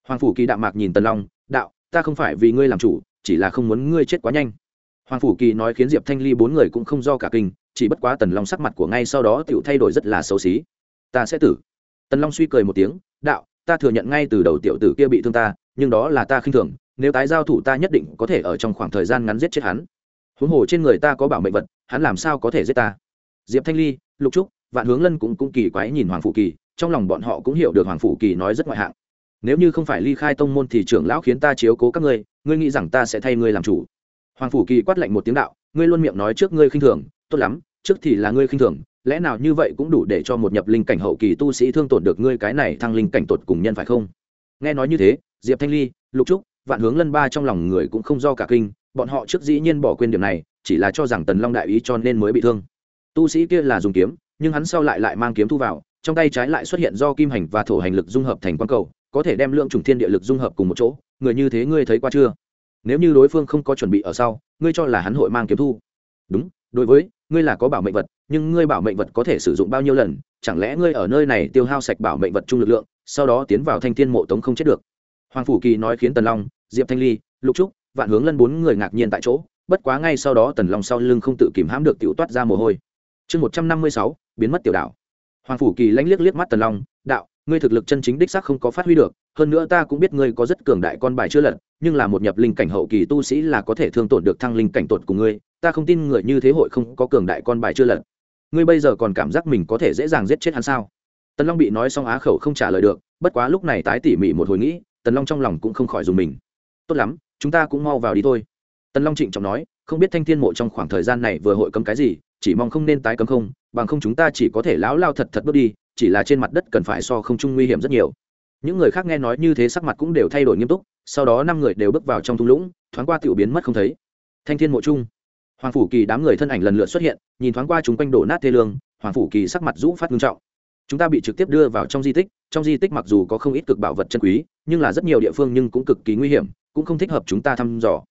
S1: Hoàng phủ kỳ đạm mạc nhìn tần long, đạo, ta không phải vì ngươi làm chủ, chỉ là không muốn ngươi chết quá nhanh. Hoàng phủ kỳ nói khiến diệp thanh ly bốn người cũng không do cả kinh, chỉ bất quá tần long sắc mặt của ngay sau đó tựu thay đổi rất là xấu xí. Ta sẽ tử. Tần long suy cười một tiếng, đạo, ta thừa nhận ngay từ đầu tiểu tử kia bị thương ta, nhưng đó là ta khinh thường, nếu tái giao thủ ta nhất định có thể ở trong khoảng thời gian ngắn giết chết hắn. Huống hồ trên người ta có bảo mệnh vật, hắn làm sao có thể giết ta? Diệp thanh ly, lục trúc vạn hướng lân cũng cũng kỳ quái nhìn hoàng phủ kỳ, trong lòng bọn họ cũng hiểu được hoàng phủ kỳ nói rất ngoại hạng. Nếu như không phải ly khai tông môn thì trưởng lão khiến ta chiếu cố các ngươi ngươi nghĩ rằng ta sẽ thay ngươi làm chủ? Hoàng phủ kỳ quát lạnh một tiếng đạo, ngươi luôn miệng nói trước ngươi khinh thường, tốt lắm, trước thì là ngươi khinh thường, lẽ nào như vậy cũng đủ để cho một nhập linh cảnh hậu kỳ tu sĩ thương tổn được ngươi cái này thăng linh cảnh tột cùng nhân phải không? Nghe nói như thế, diệp thanh ly, lục trúc, vạn hướng lân ba trong lòng người cũng không do cả kinh, bọn họ trước dĩ nhiên bỏ quên điểm này, chỉ là cho rằng tần long đại ý cho nên mới bị thương. Tu sĩ kia là dùng kiếm nhưng hắn sau lại lại mang kiếm thu vào, trong tay trái lại xuất hiện do kim hành và thổ hành lực dung hợp thành quang cầu, có thể đem lượng trùng thiên địa lực dung hợp cùng một chỗ, người như thế ngươi thấy qua chưa? Nếu như đối phương không có chuẩn bị ở sau, ngươi cho là hắn hội mang kiếm thu. Đúng, đối với, ngươi là có bảo mệnh vật, nhưng ngươi bảo mệnh vật có thể sử dụng bao nhiêu lần, chẳng lẽ ngươi ở nơi này tiêu hao sạch bảo mệnh vật chung lực lượng, sau đó tiến vào thanh thiên mộ tống không chết được? Hoàng phủ kỳ nói khiến tần long, diệp thanh ly, lục trúc, vạn hướng lân bốn người ngạc nhiên tại chỗ, bất quá ngay sau đó tần long sau lưng không tự kìm hãm được tiểu toát ra mồ hôi. Chương một trăm năm mươi sáu biến mất tiểu đạo hoàng phủ kỳ lãnh liếc liếc mắt tần long, đạo, ngươi thực lực chân chính đích xác không có phát huy được, hơn nữa ta cũng biết ngươi có rất cường đại con bài chưa lật, nhưng là một nhập linh cảnh hậu kỳ tu sĩ là có thể thương tổn được thăng linh cảnh tột của ngươi, ta không tin người như thế hội không có cường đại con bài chưa lật. Ngươi bây giờ còn cảm giác mình có thể dễ dàng giết chết hắn sao? Tần long bị nói xong á khẩu không trả lời được, bất quá lúc này tái tỉ mỉ một hồi nghĩ, tần long trong lòng cũng không khỏi dùng mình. Tốt lắm, chúng ta cũng mau vào đi thôi. Tần long trịnh trọng nói, không biết thanh thiên mộ trong khoảng thời gian này vừa hội cấm cái gì chỉ mong không nên tái cấm không, bằng không chúng ta chỉ có thể lão lao thật thật bước đi, chỉ là trên mặt đất cần phải so không trung nguy hiểm rất nhiều. Những người khác nghe nói như thế sắc mặt cũng đều thay đổi nghiêm túc, sau đó năm người đều bước vào trong thung lũng, thoáng qua tiểu biến mất không thấy. Thanh thiên mộ trung, hoàng phủ kỳ đám người thân ảnh lần lượt xuất hiện, nhìn thoáng qua chúng quanh đổ nát thê lương, hoàng phủ kỳ sắc mặt rũ phát nghiêm trọng. Chúng ta bị trực tiếp đưa vào trong di tích, trong di tích mặc dù có không ít cực bảo vật chân quý, nhưng là rất nhiều địa phương nhưng cũng cực kỳ nguy hiểm, cũng không thích hợp chúng ta thăm dò.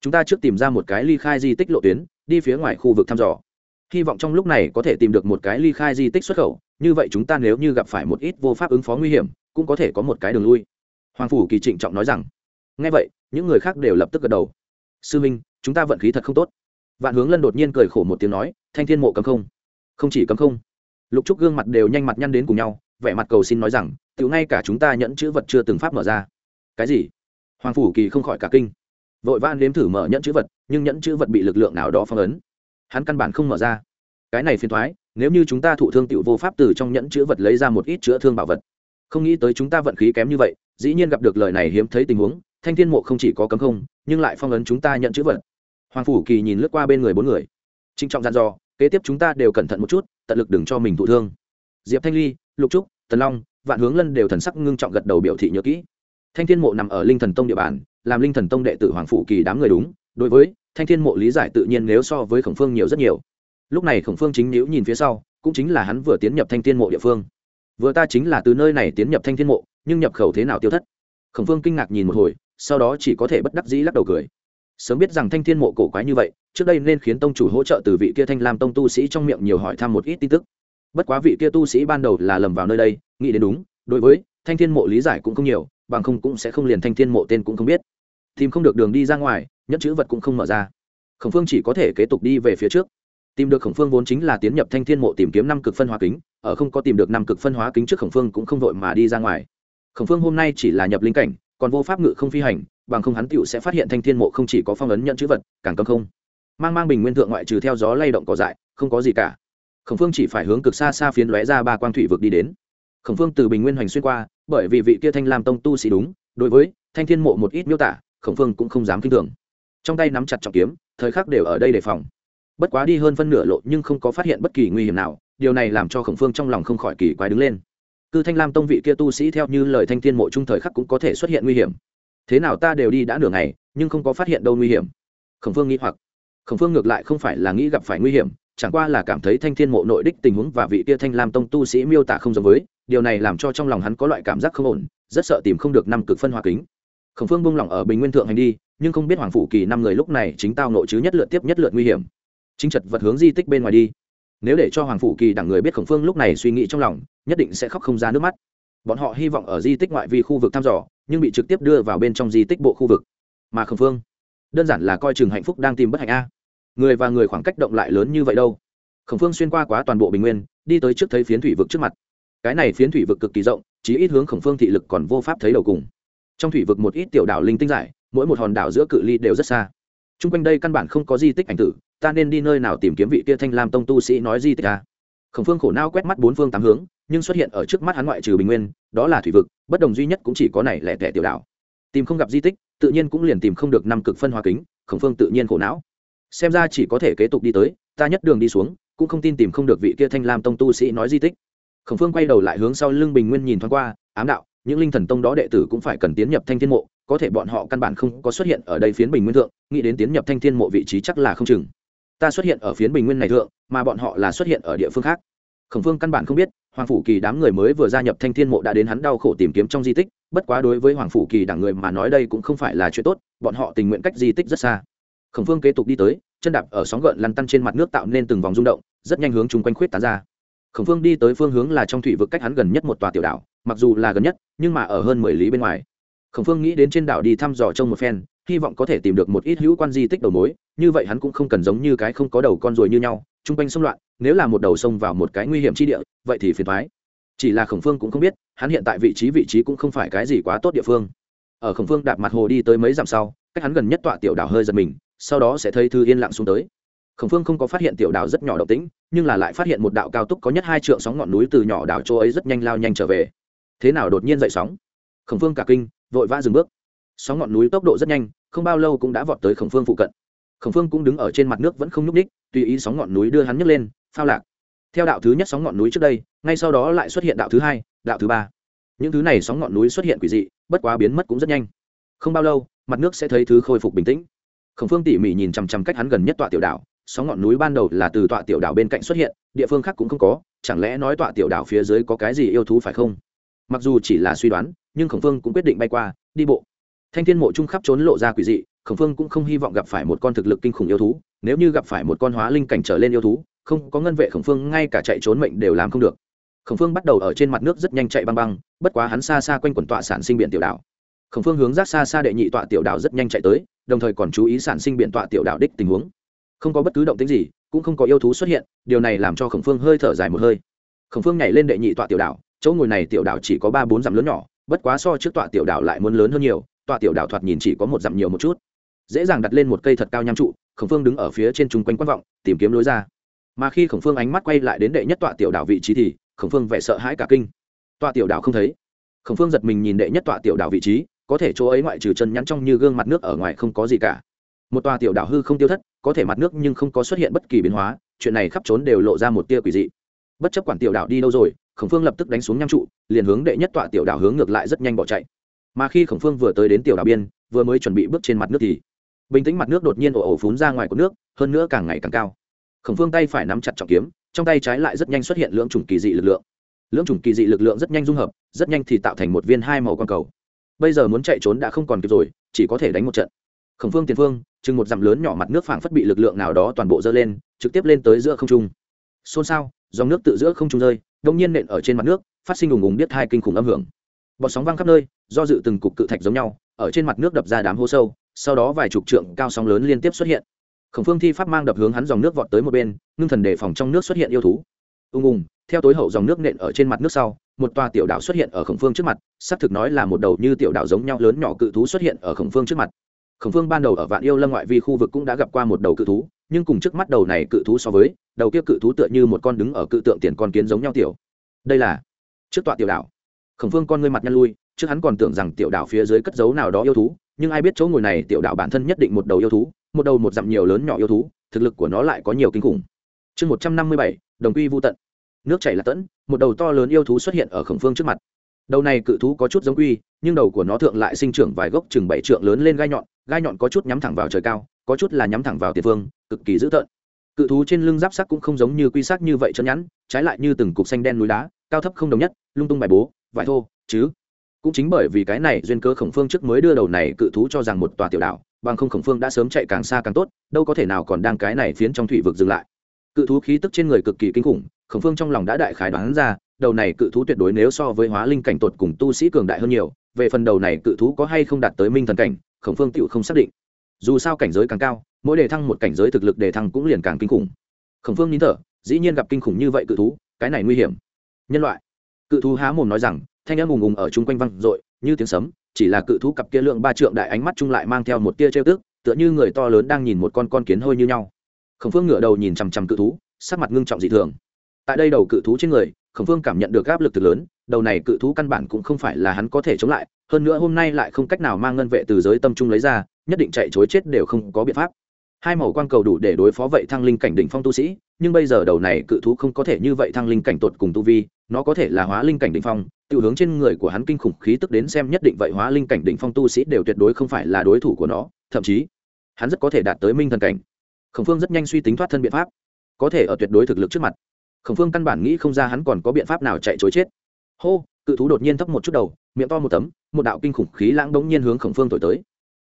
S1: Chúng ta trước tìm ra một cái ly khai di tích lộ tuyến, đi phía ngoài khu vực thăm dò hy vọng trong lúc này có thể tìm được một cái ly khai di tích xuất khẩu, như vậy chúng ta nếu như gặp phải một ít vô pháp ứng phó nguy hiểm, cũng có thể có một cái đường lui. Hoàng phủ kỳ trịnh trọng nói rằng. Ngay vậy, những người khác đều lập tức gật đầu. Sư minh, chúng ta vận khí thật không tốt. Vạn hướng lân đột nhiên cười khổ một tiếng nói, thanh thiên mộ cấm không. Không chỉ cấm không. Lục trúc gương mặt đều nhanh mặt nhăn đến cùng nhau, vẻ mặt cầu xin nói rằng tự ngay cả chúng ta nhẫn chữ vật chưa từng pháp mở ra. Cái gì? Hoàng phủ kỳ không khỏi cả kinh. Vội vã nếm thử mở nhẫn chữ vật, nhưng nhẫn chữ vật bị lực lượng nào đó phong ấn hắn căn bản không mở ra. Cái này phiền thoái, nếu như chúng ta thụ thương tiểu vô pháp từ trong nhẫn chữ vật lấy ra một ít chữa thương bảo vật. Không nghĩ tới chúng ta vận khí kém như vậy, dĩ nhiên gặp được lời này hiếm thấy tình huống, thanh thiên mộ không chỉ có cấm không, nhưng lại phong ấn chúng ta nhận chữ vật. Hoàng phủ kỳ nhìn lướt qua bên người bốn người. Trinh trọng gian dò, kế tiếp chúng ta đều cẩn thận một chút, tận lực đừng cho mình thụ thương. Diệp thanh ly, lục trúc, tần long, vạn hướng lân đều thần sắc ngưng trọng gật đầu biểu thị nhớ kỹ. Thanh thiên mộ nằm ở linh thần tông địa bàn, làm linh thần tông đệ tử hoàng phủ kỳ đám người đúng, đối với thanh thiên mộ lý giải tự nhiên nếu so với khổng phương nhiều rất nhiều. Lúc này khổng phương chính nhữ nhìn phía sau, cũng chính là hắn vừa tiến nhập thanh thiên mộ địa phương. Vừa ta chính là từ nơi này tiến nhập thanh thiên mộ, nhưng nhập khẩu thế nào tiêu thất? Khổng phương kinh ngạc nhìn một hồi, sau đó chỉ có thể bất đắc dĩ lắc đầu cười. Sớm biết rằng thanh thiên mộ cổ quái như vậy, trước đây nên khiến tông chủ hỗ trợ từ vị kia thanh lam tông tu sĩ trong miệng nhiều hỏi thăm một ít tin tức. Bất quá vị kia tu sĩ ban đầu là lầm vào nơi đây, nghĩ đến đúng, đối với thanh thiên mộ lý giải cũng không nhiều, bằng không cũng sẽ không liền thanh thiên mộ tên cũng không biết. Tìm không được đường đi ra ngoài nhất chữ vật cũng không mở ra. Khổng phương chỉ có thể kế tục đi về phía trước. Tìm được khổng phương vốn chính là tiến nhập thanh thiên mộ tìm kiếm năm cực phân hóa kính, ở không có tìm được năm cực phân hóa kính trước khổng phương cũng không vội mà đi ra ngoài. Khổng phương hôm nay chỉ là nhập linh cảnh, còn vô pháp ngự không phi hành, bằng không hắn tựu sẽ phát hiện thanh thiên mộ không chỉ có phong ấn nhận chữ vật, càng cấm không. Mang mang bình nguyên thượng ngoại trừ theo gió lay động cỏ dại, không có gì cả. Khổng phương chỉ phải hướng cực xa xa phiến lóe ra ba quang thủy vực đi đến. Khổng phương từ bình nguyên hoành xuyên qua, bởi vì vị kia thanh lam tông tu sĩ đúng, đối với thanh thiên mộ một ít miêu tả, khổng phương cũng không dám kinh thường trong tay nắm chặt trọng kiếm, thời khắc đều ở đây đề phòng. Bất quá đi hơn phân nửa lộ nhưng không có phát hiện bất kỳ nguy hiểm nào, điều này làm cho khổng phương trong lòng không khỏi kỳ quái đứng lên. Cư thanh lam tông vị kia tu sĩ theo như lời thanh thiên mộ trung thời khắc cũng có thể xuất hiện nguy hiểm. Thế nào ta đều đi đã nửa ngày, nhưng không có phát hiện đâu nguy hiểm. Khổng phương nghĩ hoặc. Khổng phương ngược lại không phải là nghĩ gặp phải nguy hiểm, chẳng qua là cảm thấy thanh thiên mộ nội đích tình huống và vị kia thanh lam tông tu sĩ miêu tả không giống với, điều này làm cho trong lòng hắn có loại cảm giác không ổn, rất sợ tìm không được năm cực phân hòa kính. Khổng phương buông lỏng ở bình nguyên thượng hành đi nhưng không biết hoàng phủ kỳ năm người lúc này chính tao nội chứ nhất lượt tiếp nhất lượt nguy hiểm. Chính chật vật hướng di tích bên ngoài đi. Nếu để cho hoàng phủ kỳ đẳng người biết khổng phương lúc này suy nghĩ trong lòng, nhất định sẽ khóc không ra nước mắt. Bọn họ hy vọng ở di tích ngoại vi khu vực thăm dò, nhưng bị trực tiếp đưa vào bên trong di tích bộ khu vực. Mà khổng phương, đơn giản là coi chừng hạnh phúc đang tìm bất hạnh a. Người và người khoảng cách động lại lớn như vậy đâu? Khổng phương xuyên qua quá toàn bộ bình nguyên, đi tới trước thấy phiến thủy vực trước mặt. Cái này phiến thủy vực cực kỳ rộng chỉ ít hướng khổng phương thị lực còn vô pháp thấy đầu cùng. Trong thủy vực một ít tiểu đảo linh tinh giải mỗi một hòn đảo giữa cự ly đều rất xa. T r u n g quanh đây căn bản không có di tích ảnh tử, ta nên đi nơi nào tìm kiếm vị kia thanh lam tông tu sĩ nói di tích à? khổng phương khổ nao quét mắt bốn phương tám hướng, nhưng xuất hiện ở trước mắt hắn ngoại trừ bình nguyên, đó là thủy vực, bất đồng duy nhất cũng chỉ có này lẻ tẻ tiểu đảo. Tìm không gặp di tích, tự nhiên cũng liền tìm không được năm cực phân hóa kính, khổng phương tự nhiên khổ não. Xem ra chỉ có thể kế tục đi tới, ta nhất đường đi xuống, cũng không tin tìm không được vị kia thanh lam tông tu sĩ nói di tích. Khổng phương quay đầu lại hướng sau lưng bình nguyên nhìn thoáng qua, ám đạo, những linh thần tông đó đệ tử cũng phải cần tiến nhập thanh thiên mộ có thể bọn họ căn bản không có xuất hiện ở đây phiến bình nguyên thượng, nghĩ đến tiến nhập thanh thiên mộ vị trí chắc là không chừng. Ta xuất hiện ở phiến bình nguyên này thượng, mà bọn họ là xuất hiện ở địa phương khác. Khổng phương căn bản không biết, hoàng phủ kỳ đám người mới vừa gia nhập thanh thiên mộ đã đến hắn đau khổ tìm kiếm trong di tích, bất quá đối với hoàng phủ kỳ đảng người mà nói đây cũng không phải là chuyện tốt, bọn họ tình nguyện cách di tích rất xa. Khổng phương kế tục đi tới, chân đạp ở sóng gợn lăn tăn trên mặt nước tạo nên từng vòng rung động, rất nhanh hướng chung quanh khuyết tán ra. Khổng phương đi tới phương hướng là trong thủy vực cách hắn gần nhất một tòa tiểu đảo, mặc dù là gần nhất, nhưng mà ở hơn mười lý bên ngoài khổng phương nghĩ đến trên đảo đi thăm dò trông một phen, hy vọng có thể tìm được một ít hữu quan di tích đầu mối, như vậy hắn cũng không cần giống như cái không có đầu con ruồi như nhau, chung quanh xung loạn, nếu là một đầu sông vào một cái nguy hiểm chi địa, vậy thì phiền thoái chỉ là khổng phương cũng không biết, hắn hiện tại vị trí vị trí cũng không phải cái gì quá tốt địa phương. Ở khổng phương đạp mặt hồ đi tới mấy dặm sau, cách hắn gần nhất tọa tiểu đảo hơi giật mình, sau đó sẽ thấy thư yên lặng xuống tới. Khổng phương không có phát hiện tiểu đảo rất nhỏ động tĩnh, nhưng là lại phát hiện một đạo cao tốc có nhất hai trượng sóng ngọn núi từ nhỏ đảo chỗ ấy rất nhanh lao nhanh trở về. Thế nào đột nhiên dậy sóng? Khổng phương cả kinh vội vã dừng bước. Sóng ngọn núi tốc độ rất nhanh, không bao lâu cũng đã vọt tới khổng phương phụ cận. Khổng phương cũng đứng ở trên mặt nước vẫn không nhúc ních tùy ý sóng ngọn núi đưa hắn nhấc lên, phao lạc. Theo đạo thứ nhất sóng ngọn núi trước đây, ngay sau đó lại xuất hiện đạo thứ hai, đạo thứ ba. Những thứ này sóng ngọn núi xuất hiện quỷ dị, bất quá biến mất cũng rất nhanh. Không bao lâu, mặt nước sẽ thấy thứ khôi phục bình tĩnh. Khổng phương tỉ mỉ nhìn chằm chằm cách hắn gần nhất tọa tiểu đảo, sóng ngọn núi ban đầu là từ tọa tiểu đảo bên cạnh xuất hiện, địa phương khác cũng không có, chẳng lẽ nói tọa tiểu đảo phía dưới có cái gì yêu thú phải không? Mặc dù chỉ là suy đoán nhưng khổng phương cũng quyết định bay qua, đi bộ. Thanh thiên mộ trung khắp trốn lộ ra quỷ dị, khổng phương cũng không hy vọng gặp phải một con thực lực kinh khủng yêu thú, nếu như gặp phải một con hóa linh cảnh trở lên yêu thú, không có ngân vệ khổng phương ngay cả chạy trốn mệnh đều làm không được. Khổng phương bắt đầu ở trên mặt nước rất nhanh chạy băng băng, bất quá hắn xa xa quanh quần tọa sản sinh biển tiểu đảo. Khổng phương hướng rác xa xa đệ nhị tọa tiểu đảo rất nhanh chạy tới, đồng thời còn chú ý sản sinh biển tọa tiểu đảo đích tình huống. Không có bất cứ động tính gì, cũng không có yêu thú xuất hiện, điều này làm cho khổng phương hơi thở dài một hơi. Khổng phương nhảy lên đệ nhị tọa tiểu đảo, chỗ ngồi này tiểu đảo chỉ có ba bốn dặm lớn nhỏ bất quá so trước tọa tiểu đảo lại muốn lớn hơn nhiều, tọa tiểu đảo thoạt nhìn chỉ có một dặm nhiều một chút. Dễ dàng đặt lên một cây thật cao nham trụ, khổng phương đứng ở phía trên chung quanh quan vọng, tìm kiếm lối ra. Mà khi khổng phương ánh mắt quay lại đến đệ nhất tọa tiểu đảo vị trí thì, khổng phương vẻ sợ hãi cả kinh. Tọa tiểu đảo không thấy. Khổng phương giật mình nhìn đệ nhất tọa tiểu đảo vị trí, có thể chỗ ấy ngoại trừ chân nhắn trong như gương mặt nước ở ngoài không có gì cả. Một tòa tiểu đảo hư không tiêu thất, có thể mặt nước nhưng không có xuất hiện bất kỳ biến hóa, chuyện này khắp trốn đều lộ ra một tia quỷ dị. Bất chấp quản tiểu đảo đi đâu rồi khổng phương lập tức đánh xuống nham trụ, liền hướng đệ nhất tọa tiểu đảo hướng ngược lại rất nhanh bỏ chạy. Mà khi khổng phương vừa tới đến tiểu đảo biên, vừa mới chuẩn bị bước trên mặt nước thì bình tĩnh mặt nước đột nhiên ồ ồ phún ra ngoài của nước, hơn nữa càng ngày càng cao. Khổng phương tay phải nắm chặt trọng kiếm, trong tay trái lại rất nhanh xuất hiện lưỡng chủng kỳ dị lực lượng. Lưỡng chủng kỳ dị lực lượng rất nhanh dung hợp, rất nhanh thì tạo thành một viên hai màu quang cầu. Bây giờ muốn chạy trốn đã không còn kịp rồi, chỉ có thể đánh một trận. Khổng phương tiền phương, chừng một dặm lớn nhỏ mặt nước phảng phất bị lực lượng nào đó toàn bộ dơ lên, trực tiếp lên tới giữa không trung. Xôn xao, dòng nước tự giữa không trung rơi đông nhiên nện ở trên mặt nước, phát sinh ùng ùng biết hai kinh khủng âm hưởng. Bọt sóng văng khắp nơi, do dự từng cục cự thạch giống nhau, ở trên mặt nước đập ra đám hố sâu, sau đó vài chục trượng cao sóng lớn liên tiếp xuất hiện. Khổng phương thi pháp mang đập hướng hắn dòng nước vọt tới một bên, ngưng thần đề phòng trong nước xuất hiện yêu thú. Ùng ùng, theo tối hậu dòng nước nện ở trên mặt nước sau, một tòa tiểu đảo xuất hiện ở khổng phương trước mặt xác thực nói là một đầu như tiểu đảo giống nhau lớn nhỏ cự thú xuất hiện ở khổng phương trước mặt. Khổng phương ban đầu ở vạn yêu lâm ngoại vi khu vực cũng đã gặp qua một đầu cự thú nhưng cùng trước mắt đầu này cự thú so với, đầu kia cự thú tựa như một con đứng ở cự tượng tiền con kiến giống nhau tiểu. Đây là trước tọa tiểu đảo. Khổng phương con ngươi mặt nhăn lui, trước hắn còn tưởng rằng tiểu đảo phía dưới cất dấu nào đó yêu thú, nhưng ai biết chỗ ngồi này tiểu đảo bản thân nhất định một đầu yêu thú, một đầu một dặm nhiều lớn nhỏ yêu thú, thực lực của nó lại có nhiều kinh khủng. Chương một trăm năm mươi bảy, đồng quy vô tận. Nước chảy là tẫn một đầu to lớn yêu thú xuất hiện ở khổng phương trước mặt đầu này cự thú có chút giống quy, nhưng đầu của nó thượng lại sinh trưởng vài gốc chừng bảy trượng lớn lên gai nhọn gai nhọn có chút nhắm thẳng vào trời cao, có chút là nhắm thẳng vào tiền phương, cực kỳ dữ tợn. Cự thú trên lưng giáp sắc cũng không giống như quy sắc như vậy chân nhẵn, trái lại như từng cục xanh đen núi đá, cao thấp không đồng nhất, lung tung bài bố, vải thô, chứ. Cũng chính bởi vì cái này duyên cơ khổng phương trước mới đưa đầu này cự thú cho rằng một tòa tiểu đảo, bằng không khổng phương đã sớm chạy càng xa càng tốt, đâu có thể nào còn đang cái này phiến trong thủy vực dừng lại. Cự thú khí tức trên người cực kỳ kinh khủng, khổng phương trong lòng đã đại khái đoán ra đầu này cự thú tuyệt đối nếu so với hóa linh cảnh tột cùng tu sĩ cường đại hơn nhiều, về phần đầu này cự thú có hay không đạt tới minh thần cảnh, khổng phương tựu không xác định. Dù sao cảnh giới càng cao, mỗi đề thăng một cảnh giới thực lực đề thăng cũng liền càng kinh khủng. Khổng phương nín thở, dĩ nhiên gặp kinh khủng như vậy cự thú, cái này nguy hiểm. Nhân loại. Cự thú há mồm nói rằng, thanh em ùng ùng ở chung quanh văng r như tiếng sấm, chỉ là cự thú cặp kia lượng ba trượng đại ánh mắt chung lại mang theo một tia trêu tức, tựa như người to lớn đang nhìn một con con kiến hôi như nhau. Khổng phương ngửa đầu nhìn chằm chằm cự thú, sắc mặt ngưng trọng dị thường. Tại đây đầu cự thú trên người khổng phương cảm nhận được áp lực từ lớn, đầu này cự thú căn bản cũng không phải là hắn có thể chống lại, hơn nữa hôm nay lại không cách nào mang ngân vệ từ giới tâm trung lấy ra, nhất định chạy chối chết đều không có biện pháp. Hai màu quang cầu đủ để đối phó vậy thăng linh cảnh đỉnh phong tu sĩ, nhưng bây giờ đầu này cự thú không có thể như vậy thăng linh cảnh tột cùng tu vi, nó có thể là hóa linh cảnh đỉnh phong tự hướng trên người của hắn kinh khủng khí tức đến xem nhất định vậy hóa linh cảnh đỉnh phong tu sĩ đều tuyệt đối không phải là đối thủ của nó, thậm chí, hắn rất có thể đạt tới minh thần cảnh. Khổng phương rất nhanh suy tính thoát thân biện pháp, có thể ở tuyệt đối thực lực trước mặt khổng phương căn bản nghĩ không ra hắn còn có biện pháp nào chạy chối chết. Hô, cự thú đột nhiên thấp một chút đầu, miệng to một tấm, một đạo kinh khủng khí lãng đống nhiên hướng khổng phương thổi tới.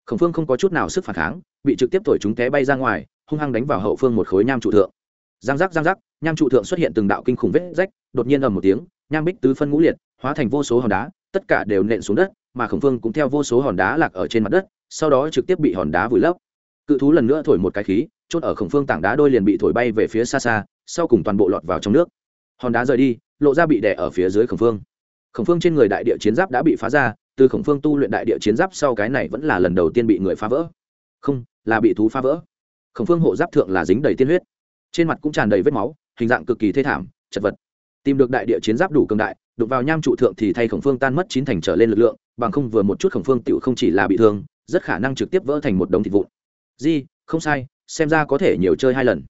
S1: Khổng phương không có chút nào sức phản kháng, bị trực tiếp thổi chúng té bay ra ngoài, hung hăng đánh vào hậu phương một khối nham trụ thượng. Giang giác giang giác, nham trụ thượng xuất hiện từng đạo kinh khủng vết rách, đột nhiên ầm một tiếng, nham bích tứ phân ngũ liệt, hóa thành vô số hòn đá, tất cả đều nện xuống đất, mà khổng phương cũng theo vô số hòn đá lạc ở trên mặt đất, sau đó trực tiếp bị hòn đá vùi lấp. Cự thú lần nữa thổi một cái khí chốt ở khổng phương tảng đá đôi liền bị thổi bay về phía xa xa, sau cùng toàn bộ lọt vào trong nước. Hòn đá rời đi, lộ ra bị đè ở phía dưới khổng phương. Khổng phương trên người đại địa chiến giáp đã bị phá ra, từ khổng phương tu luyện đại địa chiến giáp sau cái này vẫn là lần đầu tiên bị người phá vỡ. Không, là bị thú phá vỡ. Khổng phương hộ giáp thượng là dính đầy tiên huyết. Trên mặt cũng tràn đầy vết máu, hình dạng cực kỳ thê thảm, chật vật. Tìm được đại địa chiến giáp đủ cường đại, đụng vào nham trụ thượng thì thay khổng phương tan mất chín thành trở lên lực lượng, bằng không vừa một chút khổng phương tựu không chỉ là bị thương, rất khả năng trực tiếp vỡ thành một đống thịt vụn. Di, không sai xem ra có thể nhiều chơi hai lần.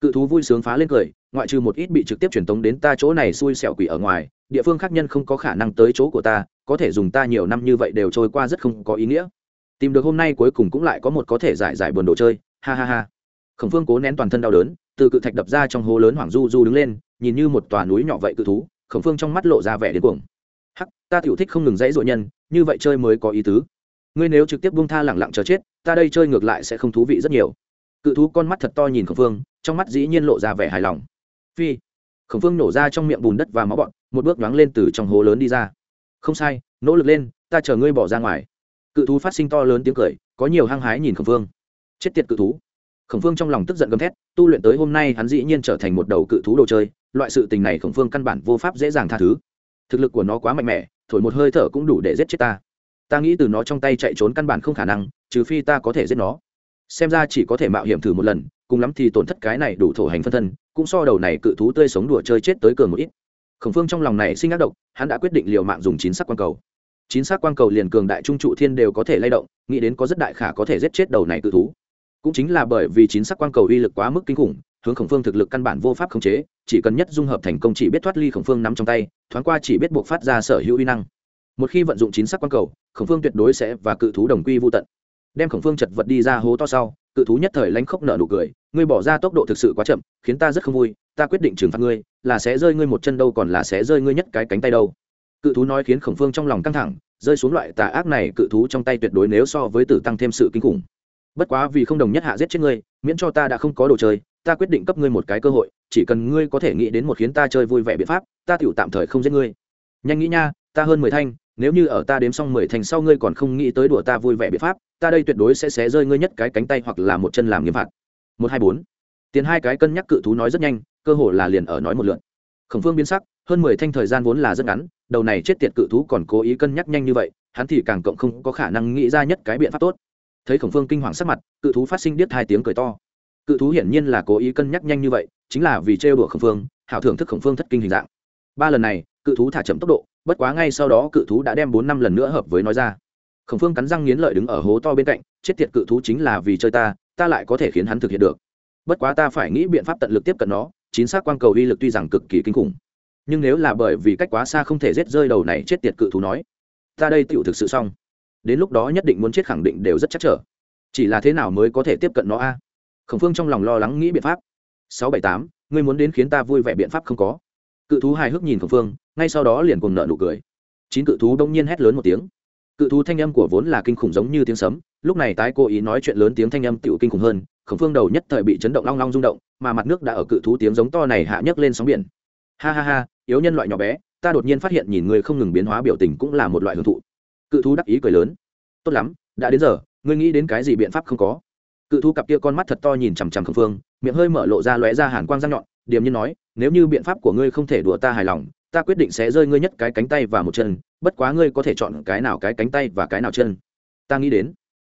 S1: Cự thú vui sướng phá lên cười, ngoại trừ một ít bị trực tiếp truyền tống đến ta chỗ này xui xẻo quỷ ở ngoài, địa phương khác nhân không có khả năng tới chỗ của ta, có thể dùng ta nhiều năm như vậy đều trôi qua rất không có ý nghĩa. Tìm được hôm nay cuối cùng cũng lại có một có thể giải giải buồn đồ chơi, ha ha ha. Khổng phương cố nén toàn thân đau đớn, từ cự thạch đập ra trong hố lớn hoàng du du đứng lên, nhìn như một tòa núi nhỏ vậy cự thú, khổng phương trong mắt lộ ra vẻ đến cuồng. Hắc, ta tiểu thích không ngừng dãy dội nhân, như vậy chơi mới có ý tứ. Ngươi nếu trực tiếp buông tha lẳng lặng chờ chết, ta đây chơi ngược lại sẽ không thú vị rất nhiều cự thú con mắt thật to nhìn khổng phương, trong mắt dĩ nhiên lộ ra vẻ hài lòng. Phi, khổng phương nổ ra trong miệng bùn đất và máu bọn, một bước đoán lên từ trong hố lớn đi ra. Không sai, nỗ lực lên, ta chờ ngươi bỏ ra ngoài. Cự thú phát sinh to lớn tiếng cười, có nhiều hăng hái nhìn khổng phương. Chết tiệt cự thú. Khổng phương trong lòng tức giận gầm thét, tu luyện tới hôm nay hắn dĩ nhiên trở thành một đầu cự thú đồ chơi, loại sự tình này khổng phương căn bản vô pháp dễ dàng tha thứ. Thực lực của nó quá mạnh mẽ, thổi một hơi thở cũng đủ để giết chết ta. Ta nghĩ từ nó trong tay chạy trốn căn bản không khả năng, trừ phi ta có thể giết nó xem ra chỉ có thể mạo hiểm thử một lần, cùng lắm thì tổn thất cái này đủ thổ hành phân thân, cũng so đầu này cự thú tươi sống đùa chơi chết tới cường một ít. Khổng phương trong lòng này sinh ác độc, hắn đã quyết định liều mạng dùng chín sắc quang cầu. Chín sắc quang cầu liền cường đại trung trụ thiên đều có thể lay động, nghĩ đến có rất đại khả có thể giết chết đầu này cự thú. Cũng chính là bởi vì chín sắc quang cầu uy lực quá mức kinh khủng, hướng khổng phương thực lực căn bản vô pháp khống chế, chỉ cần nhất dung hợp thành công chỉ biết thoát ly khổng phương nắm trong tay, thoáng qua chỉ biết buộc phát ra sở hữu uy năng. Một khi vận dụng chín sắc quang cầu, khổng phương tuyệt đối sẽ và cự thú đồng quy vô tận đem khổng phương chật vật đi ra hố to sau, cự thú nhất thời lánh khóc nở nụ cười, ngươi bỏ ra tốc độ thực sự quá chậm, khiến ta rất không vui, ta quyết định trừng phạt ngươi, là sẽ rơi ngươi một chân đâu còn là sẽ rơi ngươi nhất cái cánh tay đâu. Cự thú nói khiến khổng phương trong lòng căng thẳng, rơi xuống loại tà ác này cự thú trong tay tuyệt đối nếu so với tử tăng thêm sự kinh khủng. Bất quá vì không đồng nhất hạ giết chết ngươi, miễn cho ta đã không có đồ chơi, ta quyết định cấp ngươi một cái cơ hội, chỉ cần ngươi có thể nghĩ đến một khiến ta chơi vui vẻ biện pháp, ta tựu tạm thời không giết ngươi. Nhanh nghĩ nha, ta hơn mười thanh, nếu như ở ta đếm xong mười thành sau ngươi còn không nghĩ tới đùa ta vui vẻ biện pháp ta đây tuyệt đối sẽ xé rơi ngươi nhất cái cánh tay hoặc là một chân làm nghiêm phạt. Một hai bốn. Tiền hai cái cân nhắc cự thú nói rất nhanh, cơ hồ là liền ở nói một lượn khổng phương biến sắc, hơn mười thanh thời gian vốn là rất ngắn, đầu này chết tiệt cự thú còn cố ý cân nhắc nhanh như vậy, hắn thì càng cộng không có khả năng nghĩ ra nhất cái biện pháp tốt. Thấy khổng phương kinh hoàng sắc mặt, cự thú phát sinh điếc hai tiếng cười to. Cự thú hiển nhiên là cố ý cân nhắc nhanh như vậy, chính là vì trêu đùa khổng phương, hảo thưởng thức khổng phương thất kinh hình dạng. Ba lần này, cự thú thả chậm tốc độ, bất quá ngay sau đó cự thú đã đem bốn năm lần nữa hợp với nói ra khổng phương cắn răng nghiến lợi đứng ở hố to bên cạnh, chết tiệt cự thú chính là vì chơi ta ta lại có thể khiến hắn thực hiện được. Bất quá ta phải nghĩ biện pháp tận lực tiếp cận nó chính xác quang cầu uy lực tuy rằng cực kỳ kinh khủng, nhưng nếu là bởi vì cách quá xa không thể rết rơi đầu này chết tiệt cự thú nói, ta đây tựu thực sự xong. Đến lúc đó nhất định muốn chết khẳng định đều rất chắc trở. Chỉ là thế nào mới có thể tiếp cận nó a? À? Khổng phương trong lòng lo lắng nghĩ biện pháp. Sáu bảy tám, ngươi muốn đến khiến ta vui vẻ biện pháp không có. Cự thú hài hước nhìn khổng phương, ngay sau đó liền cùng nợ nụ cười. Chín cự thú đông nhiên hét lớn một tiếng cự thú thanh âm của vốn là kinh khủng giống như tiếng sấm, lúc này tái cố ý nói chuyện lớn tiếng thanh âm tựu kinh khủng hơn, khổng phương đầu nhất thời bị chấn động long long rung động, mà mặt nước đã ở cự thú tiếng giống to này hạ nhấc lên sóng biển. Ha ha ha, yếu nhân loại nhỏ bé, ta đột nhiên phát hiện nhìn người không ngừng biến hóa biểu tình cũng là một loại hưởng thụ. Cự thú đắc ý cười lớn. Tốt lắm, đã đến giờ, ngươi nghĩ đến cái gì biện pháp không có? Cự thú cặp kia con mắt thật to nhìn chằm chằm khổng phương, miệng hơi mở lộ ra lóe ra hàn quang răng nhọn, điềm nhiên nói, nếu như biện pháp của ngươi không thể đùa ta hài lòng ta quyết định sẽ rơi ngươi nhất cái cánh tay và một chân, bất quá ngươi có thể chọn cái nào cái cánh tay và cái nào chân. Ta nghĩ đến.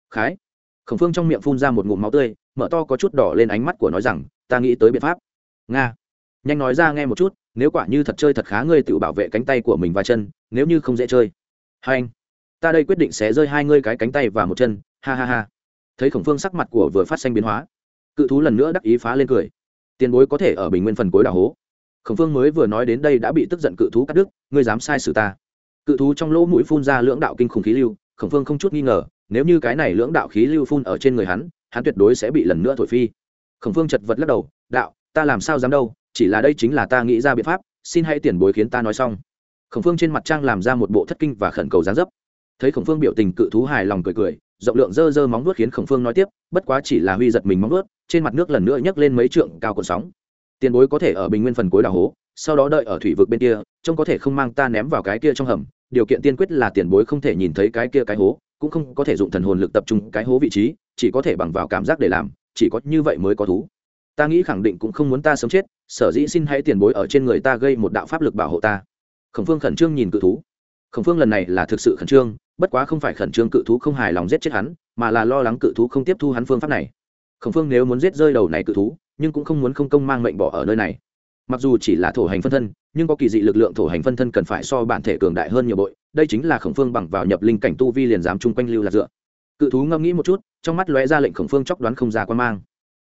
S1: Khái. Khổng phương trong miệng phun ra một ngụm máu tươi, mở to có chút đỏ lên ánh mắt của nói rằng, ta nghĩ tới biện pháp. Nga. Nhanh nói ra nghe một chút, nếu quả như thật chơi thật khá ngươi tự bảo vệ cánh tay của mình và chân, nếu như không dễ chơi. Hai anh. Ta đây quyết định sẽ rơi hai ngươi cái cánh tay và một chân, ha ha ha. Thấy khổng phương sắc mặt của vừa phát sinh biến hóa, cự thú lần nữa đắc ý phá lên cười. Tiền bối có thể ở bình nguyên phần cuối đảo hố khổng phương mới vừa nói đến đây đã bị tức giận cự thú cắt đứt, ngươi dám sai sử ta. Cự thú trong lỗ mũi phun ra lưỡng đạo kinh khủng khí lưu, khổng phương không chút nghi ngờ, nếu như cái này lưỡng đạo khí lưu phun ở trên người hắn hắn tuyệt đối sẽ bị lần nữa thổi phi. Khổng phương chật vật lắc đầu, đạo, ta làm sao dám đâu, chỉ là đây chính là ta nghĩ ra biện pháp, xin hãy tiền bối khiến ta nói xong. Khổng phương trên mặt trang làm ra một bộ thất kinh và khẩn cầu gián dấp. Thấy khổng phương biểu tình cự thú hài lòng cười cười, rộng lượng dơ dơ móng vuốt khiến khổng phương nói tiếp, bất quá chỉ là huy giật mình móng vuốt, trên mặt nước lần nữa nhấc lên mấy trượng cao cột sóng tiền bối có thể ở bình nguyên phần cuối đào hố, sau đó đợi ở thủy vực bên kia, trông có thể không mang ta ném vào cái kia trong hầm. Điều kiện tiên quyết là tiền bối không thể nhìn thấy cái kia cái hố, cũng không có thể dụng thần hồn lực tập trung cái hố vị trí, chỉ có thể bằng vào cảm giác để làm, chỉ có như vậy mới có thú. Ta nghĩ khẳng định cũng không muốn ta sống chết, sở dĩ xin hãy tiền bối ở trên người ta gây một đạo pháp lực bảo hộ ta. Khổng phương khẩn trương nhìn cự thú. Khổng phương lần này là thực sự khẩn trương, bất quá không phải khẩn trương cự thú không hài lòng giết chết hắn, mà là lo lắng cự thú không tiếp thu hắn phương pháp này. Khổng phương nếu muốn giết rơi đầu này cự thú nhưng cũng không muốn không công mang mệnh bỏ ở nơi này. Mặc dù chỉ là thổ hành phân thân, nhưng có kỳ dị lực lượng thổ hành phân thân cần phải so bản thể cường đại hơn nhiều bội, đây chính là khổng phương bằng vào nhập linh cảnh tu vi liền dám chung quanh lưu lạc dựa. Cự thú ngẫm nghĩ một chút, trong mắt lóe ra lệnh khổng phương chóc đoán không ra quan mang.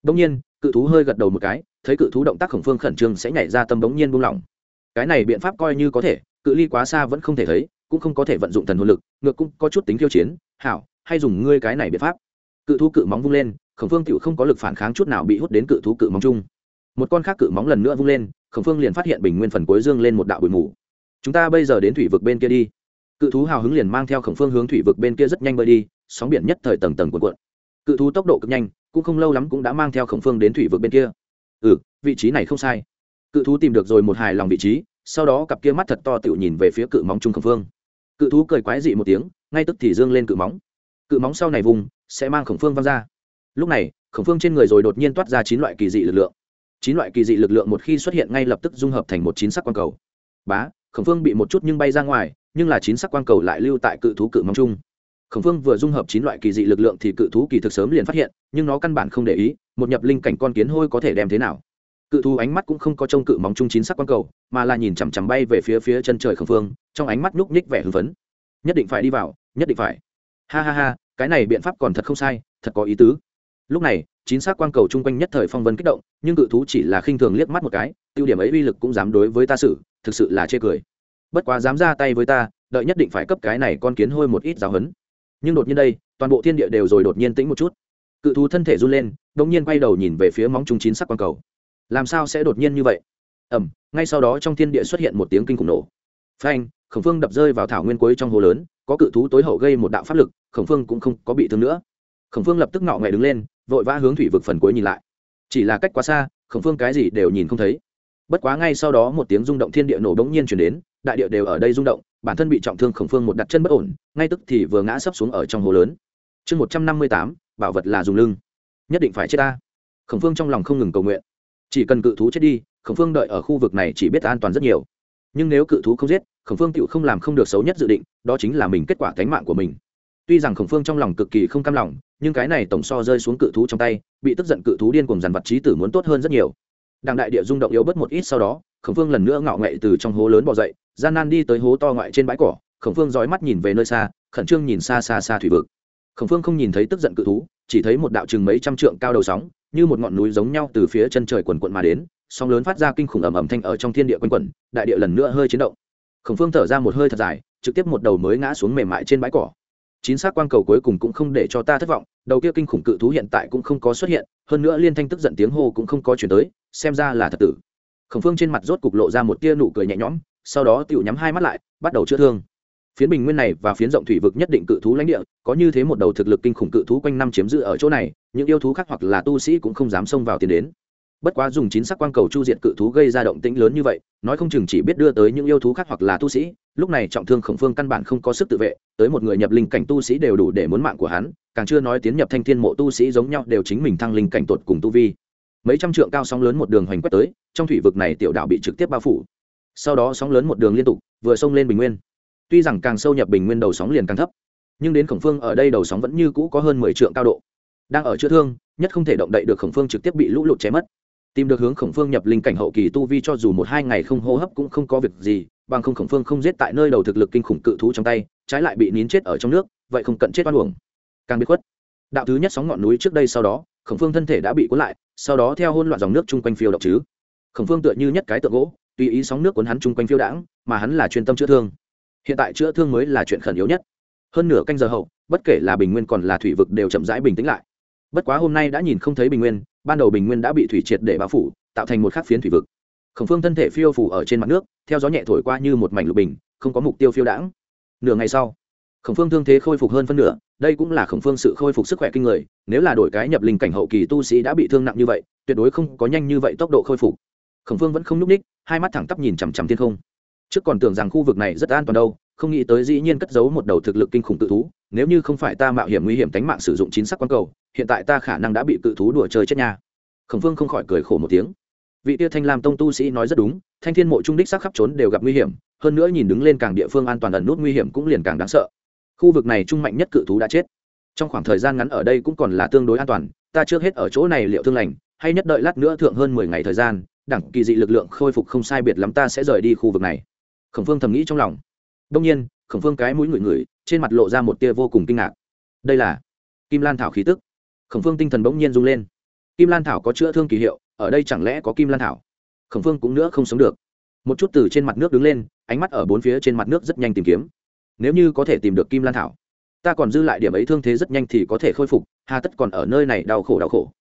S1: Đông nhiên, cự thú hơi gật đầu một cái, thấy cự thú động tác khổng phương khẩn trương sẽ nhảy ra tâm bỗng nhiên buông lỏng. Cái này biện pháp coi như có thể, cự ly quá xa vẫn không thể thấy, cũng không có thể vận dụng thần hồn lực, ngược cũng có chút tính khiêu chiến, hảo, hay dùng ngươi cái này biện pháp. Cự thú cự móng vung lên khổng phương tựu không có lực phản kháng chút nào bị hút đến cự thú cự móng chung. Một con khác cự móng lần nữa vung lên, khổng phương liền phát hiện bình nguyên phần cuối dương lên một đạo bụi mù. Chúng ta bây giờ đến thủy vực bên kia đi. Cự thú hào hứng liền mang theo khổng phương hướng thủy vực bên kia rất nhanh bơi đi, sóng biển nhất thời tầng tầng cuộn cuộn. Cự thú tốc độ cực nhanh, cũng không lâu lắm cũng đã mang theo khổng phương đến thủy vực bên kia. Ừ vị trí này không sai. Cự thú tìm được rồi một hài lòng vị trí, sau đó cặp kia mắt thật to tựu nhìn về phía cự móng trung khổng phương. Cự thú cười quái dị một tiếng, ngay tức thì dương lên cự móng. Cự móng sau này vùng, sẽ mang khổng phương văng ra lúc này, khổng phương trên người rồi đột nhiên toát ra chín loại kỳ dị lực lượng. Chín loại kỳ dị lực lượng một khi xuất hiện ngay lập tức dung hợp thành một chín sắc quang cầu. Bá, khổng phương bị một chút nhưng bay ra ngoài, nhưng là chín sắc quang cầu lại lưu tại cự thú cự mong chung khổng phương vừa dung hợp chín loại kỳ dị lực lượng thì cự thú kỳ thực sớm liền phát hiện, nhưng nó căn bản không để ý, một nhập linh cảnh con kiến hôi có thể đem thế nào. Cự thú ánh mắt cũng không có trông cự móng chung chín sắc quang cầu, mà là nhìn chằm chằm bay về phía phía chân trời khổng phương, trong ánh mắt núp nhích vẻ hưng phấn. Nhất định phải đi vào, nhất định phải. Ha ha ha, cái này biện pháp còn thật không sai, thật có ý tứ lúc này, chín xác quang cầu chung quanh nhất thời phong vân kích động, nhưng cự thú chỉ là khinh thường liếc mắt một cái, tiêu điểm ấy uy lực cũng dám đối với ta xử, thực sự là chê cười. Bất quá dám ra tay với ta, đợi nhất định phải cấp cái này con kiến hôi một ít giáo hấn nhưng đột nhiên đây, toàn bộ thiên địa đều rồi đột nhiên tĩnh một chút. Cự thú thân thể run lên đ ỗ n g nhiên quay đầu nhìn về phía móng trung chín sắc quang cầu. Làm sao sẽ đột nhiên như vậy? Ẩm ngay sau đó trong thiên địa xuất hiện một tiếng kinh khủng nổ. Phanh, khổng phương đập rơi vào thảo nguyên cuối trong hồ lớn, có cự thú tối hậu gây một đạo pháp lực, khổng phương cũng không có bị thương nữa khổng phương lập tức ngọ ngậy đứng lên, vội vã hướng thủy vực phần cuối nhìn lại. Chỉ là cách quá xa, khổng phương cái gì đều nhìn không thấy. Bất quá ngay sau đó một tiếng rung động thiên địa nổ bỗng nhiên chuyển đến, đại địa đều ở đây rung động, bản thân bị trọng thương khổng phương một đặt chân bất ổn, ngay tức thì vừa ngã sấp xuống ở trong hồ lớn. Chương một trăm năm mươi tám, bảo vật là dùng lưng. Nhất định phải chết ta. Khổng phương trong lòng không ngừng cầu nguyện. Chỉ cần cự thú chết đi, khổng phương đợi ở khu vực này chỉ biết an toàn rất nhiều. Nhưng nếu cự thú không giết, khổng phương tự không làm không được xấu nhất dự định, đó chính là mình kết quả cánh mạng của mình. Tuy rằng khổng phương trong lòng cực kỳ không cam lòng nhưng cái này tổng so rơi xuống cự thú trong tay, bị tức giận cự thú điên cùng dàn vật trí tử muốn tốt hơn rất nhiều. Đặng đại địa rung động yếu bớt một ít sau đó, khổng phương lần nữa ngạo nghệ từ trong hố lớn bỏ dậy, gian nan đi tới hố to ngoại trên bãi cỏ, khổng phương dõi mắt nhìn về nơi xa, khẩn trương nhìn xa xa xa thủy vực. Khổng phương không nhìn thấy tức giận cự thú, chỉ thấy một đạo chừng mấy trăm trượng cao đầu sóng, như một ngọn núi giống nhau từ phía chân trời quần quận mà đến, sóng lớn phát ra kinh khủng ầm ầm thanh ở trong thiên địa quanh quẩn, đại địa lần nữa hơi chấn động. Khổng phương thở ra một hơi thật dài, trực tiếp một đầu mới ngã xuống mềm mại trên bãi cỏ chính xác quang cầu cuối cùng cũng không để cho ta thất vọng, đầu kia kinh khủng cự thú hiện tại cũng không có xuất hiện, hơn nữa liên thanh tức giận tiếng hô cũng không có chuyển tới, xem ra là thật tử. Khổng phương trên mặt rốt cục lộ ra một tia nụ cười nhẹ nhõm, sau đó tựu nhắm hai mắt lại, bắt đầu chữa thương. Phiến bình nguyên này và phiến rộng thủy vực nhất định cự thú lãnh địa, có như thế một đầu thực lực kinh khủng cự thú quanh năm chiếm giữ ở chỗ này, những yêu thú khác hoặc là tu sĩ cũng không dám xông vào tiến đến bất quá dùng chín sắc quang cầu chu diện cự thú gây ra động tĩnh lớn như vậy, nói không chừng chỉ biết đưa tới những yêu thú khác hoặc là tu sĩ. Lúc này trọng thương khổng phương căn bản không có sức tự vệ, tới một người nhập linh cảnh tu sĩ đều đủ để muốn mạng của hắn, càng chưa nói tiến nhập thanh thiên mộ tu sĩ giống nhau đều chính mình thăng linh cảnh tột cùng tu vi. Mấy trăm trượng cao sóng lớn một đường hoành quét tới, trong thủy vực này tiểu đạo bị trực tiếp bao phủ. Sau đó sóng lớn một đường liên tục, vừa xông lên bình nguyên. Tuy rằng càng sâu nhập bình nguyên đầu sóng liền càng thấp, nhưng đến khổng phương ở đây đầu sóng vẫn như cũ có hơn mười trượng cao độ. Đang ở chữa thương, nhất không thể động đậy được khổng phương trực tiếp bị lũ lụt chém mất tìm được hướng khổng phương nhập linh cảnh hậu kỳ tu vi cho dù một hai ngày không hô hấp cũng không có việc gì, bằng không khổng phương không giết tại nơi đầu thực lực kinh khủng cự thú trong tay, trái lại bị nín chết ở trong nước, vậy không cận chết oan uổng. Càng biết khuất, đạo thứ nhất sóng ngọn núi trước đây sau đó, khổng phương thân thể đã bị cuốn lại, sau đó theo hôn loạn dòng nước chung quanh phiêu độc chứ. Khổng phương tựa như nhất cái tượng gỗ, tùy ý sóng nước cuốn hắn chung quanh phiêu đãng, mà hắn là chuyên tâm chữa thương. Hiện tại chữa thương mới là chuyện khẩn yếu nhất. Hơn nửa canh giờ hậu, bất kể là bình nguyên còn là thủy vực đều chậm rãi bình tĩnh lại. Bất quá hôm nay đã nhìn không thấy bình nguyên ban đầu bình nguyên đã bị thủy triệt để bao phủ, tạo thành một khắc phiến thủy vực. Khổng phương thân thể phiêu phủ ở trên mặt nước, theo gió nhẹ thổi qua như một mảnh lục bình, không có mục tiêu phiêu đãng. Nửa ngày sau, khổng phương thương thế khôi phục hơn phân nửa, đây cũng là khổng phương sự khôi phục sức khỏe kinh người, nếu là đổi cái nhập linh cảnh hậu kỳ tu sĩ đã bị thương nặng như vậy, tuyệt đối không có nhanh như vậy tốc độ khôi phục. Khổng phương vẫn không nhúc ních hai mắt thẳng tắp nhìn chằm chằm thiên không. Trước còn tưởng rằng khu vực này rất an toàn đâu, không nghĩ tới dĩ nhiên cất giấu một đầu thực lực kinh khủng tự thú nếu như không phải ta mạo hiểm nguy hiểm tánh mạng sử dụng chín sắc quang cầu, hiện tại ta khả năng đã bị cự thú đùa chơi chết nha. Khổng phương không khỏi cười khổ một tiếng. Vị tia thanh lam tông tu sĩ nói rất đúng, thanh thiên mộ trung đích sắc khắp trốn đều gặp nguy hiểm, hơn nữa nhìn đứng lên càng địa phương an toàn ẩn nút nguy hiểm cũng liền càng đáng sợ. Khu vực này trung mạnh nhất cự thú đã chết. Trong khoảng thời gian ngắn ở đây cũng còn là tương đối an toàn, ta trước hết ở chỗ này liệu thương lành, hay nhất đợi lát nữa thượng hơn mười ngày thời gian, đẳng kỳ dị lực lượng khôi phục không sai biệt lắm ta sẽ rời đi khu vực này. Khổng phương thầm nghĩ trong lòng. Đông nhiên, khổng phương cái mũi ngửi ngửi trên mặt lộ ra một tia vô cùng kinh ngạc. Đây là kim lan thảo khí tức. Khổng phương tinh thần bỗng nhiên rung lên. Kim lan thảo có chữa thương kỳ hiệu, ở đây chẳng lẽ có kim lan thảo? Khổng phương cũng nữa không sống được. Một chút từ trên mặt nước đứng lên, ánh mắt ở bốn phía trên mặt nước rất nhanh tìm kiếm. Nếu như có thể tìm được kim lan thảo, ta còn dư lại điểm ấy thương thế rất nhanh thì có thể khôi phục, hà tất còn ở nơi này đau khổ đau khổ.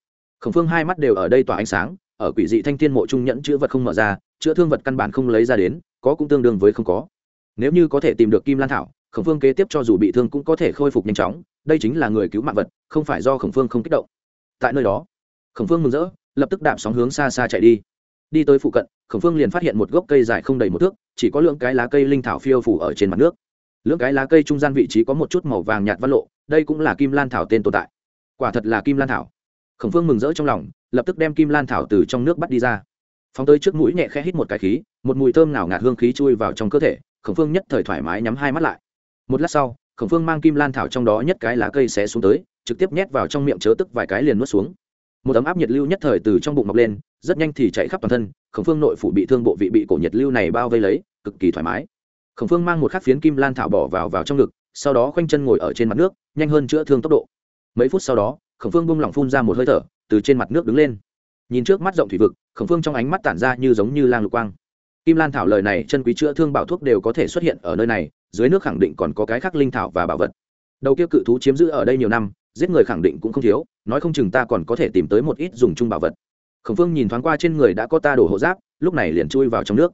S1: Khổng phương hai mắt đều ở đây tỏa ánh sáng, ở quỷ dị thanh thiên mộ trung nhẫn chữa vật không mở ra, chữa thương vật căn bản không lấy ra đến, có cũng tương đương với không có. Nếu như có thể tìm được kim lan thảo khổng phương kế tiếp cho dù bị thương cũng có thể khôi phục nhanh chóng, đây chính là người cứu mạng vật, không phải do khổng phương không kích động. Tại nơi đó, khổng phương mừng rỡ, lập tức đạp sóng hướng xa xa chạy đi. Đi tới phụ cận, khổng phương liền phát hiện một gốc cây dài không đầy một thước, chỉ có lượng cái lá cây linh thảo phiêu phủ ở trên mặt nước. Lượng cái lá cây trung gian vị trí có một chút màu vàng nhạt văn lộ, đây cũng là kim lan thảo tên tồn tại. Quả thật là kim lan thảo. Khổng phương mừng rỡ trong lòng, lập tức đem kim lan thảo từ trong nước bắt đi ra. Phóng tới trước mũi nhẹ khẽ hít một cái khí, một mùi thơm nào ngạt hương khí chui vào trong cơ thể, khổng phương nhất thời thoải mái nhắm hai mắt lại một lát sau, khổng phương mang kim lan thảo trong đó nhất cái lá cây xé xuống tới, trực tiếp nhét vào trong miệng chớ tức vài cái liền nuốt xuống. Một ấm áp nhiệt lưu nhất thời từ trong bụng mọc lên, rất nhanh thì chạy khắp toàn thân, khổng phương nội phủ bị thương bộ vị bị cổ nhiệt lưu này bao vây lấy, cực kỳ thoải mái. Khổng phương mang một khắc phiến kim lan thảo bỏ vào vào trong ngực, sau đó khoanh chân ngồi ở trên mặt nước, nhanh hơn chữa thương tốc độ. Mấy phút sau đó, khổng phương bung lỏng phun ra một hơi thở, từ trên mặt nước đứng lên. Nhìn trước mắt rộng thủy vực, khổng phương trong ánh mắt tản ra như giống như lang lục quang. Kim lan thảo lời này chân quý chữa thương bảo thuốc đều có thể xuất hiện ở nơi này dưới nước khẳng định còn có cái khác linh thảo và bảo vật. Đầu kia cự thú chiếm giữ ở đây nhiều năm, giết người khẳng định cũng không thiếu, nói không chừng ta còn có thể tìm tới một ít dùng chung bảo vật. Khổng phương nhìn thoáng qua trên người đã có ta đổ hộ giáp, lúc này liền chui vào trong nước.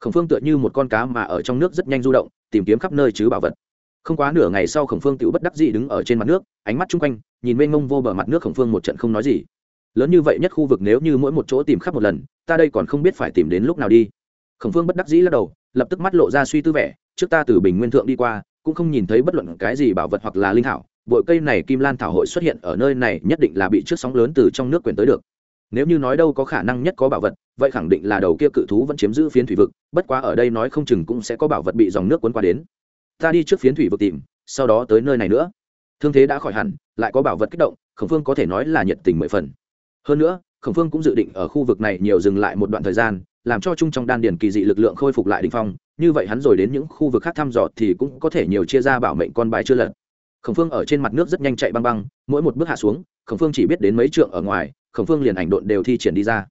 S1: Khổng phương tựa như một con cá mà ở trong nước rất nhanh du động, tìm kiếm khắp nơi chứ bảo vật. Không quá nửa ngày sau khổng phương tự bất đắc dĩ đứng ở trên mặt nước, ánh mắt chung quanh, nhìn mênh mông vô bờ mặt nước khổng phương một trận không nói gì. Lớn như vậy nhất khu vực nếu như mỗi một chỗ tìm khắp một lần, ta đây còn không biết phải tìm đến lúc nào đi. Khổng phương bất đắc dĩ lắc đầu, lập tức mắt lộ ra suy tư vẻ trước ta từ bình nguyên thượng đi qua, cũng không nhìn thấy bất luận cái gì bảo vật hoặc là linh thảo bội cây này kim lan thảo hội xuất hiện ở nơi này nhất định là bị trước sóng lớn từ trong nước quyển tới được. Nếu như nói đâu có khả năng nhất có bảo vật, vậy khẳng định là đầu kia cự thú vẫn chiếm giữ phiến thủy vực, bất quá ở đây nói không chừng cũng sẽ có bảo vật bị dòng nước cuốn qua đến. Ta đi trước phiến thủy vực tìm, sau đó tới nơi này nữa. Thương thế đã khỏi hẳn, lại có bảo vật kích động, khổng phương có thể nói là nhiệt tình mười phần. Hơn nữa, khổng phương cũng dự định ở khu vực này nhiều dừng lại một đoạn thời gian, làm cho chung trong đan điền kỳ dị lực lượng khôi phục lại đ ỉ n h phong như vậy hắn rồi đến những khu vực khác thăm dò thì cũng có thể nhiều chia ra bảo mệnh con bài chưa lật. Khổng phương ở trên mặt nước rất nhanh chạy băng băng, mỗi một bước hạ xuống, khổng phương chỉ biết đến mấy trượng ở ngoài, khổng phương liền ảnh độn đều thi triển đi ra.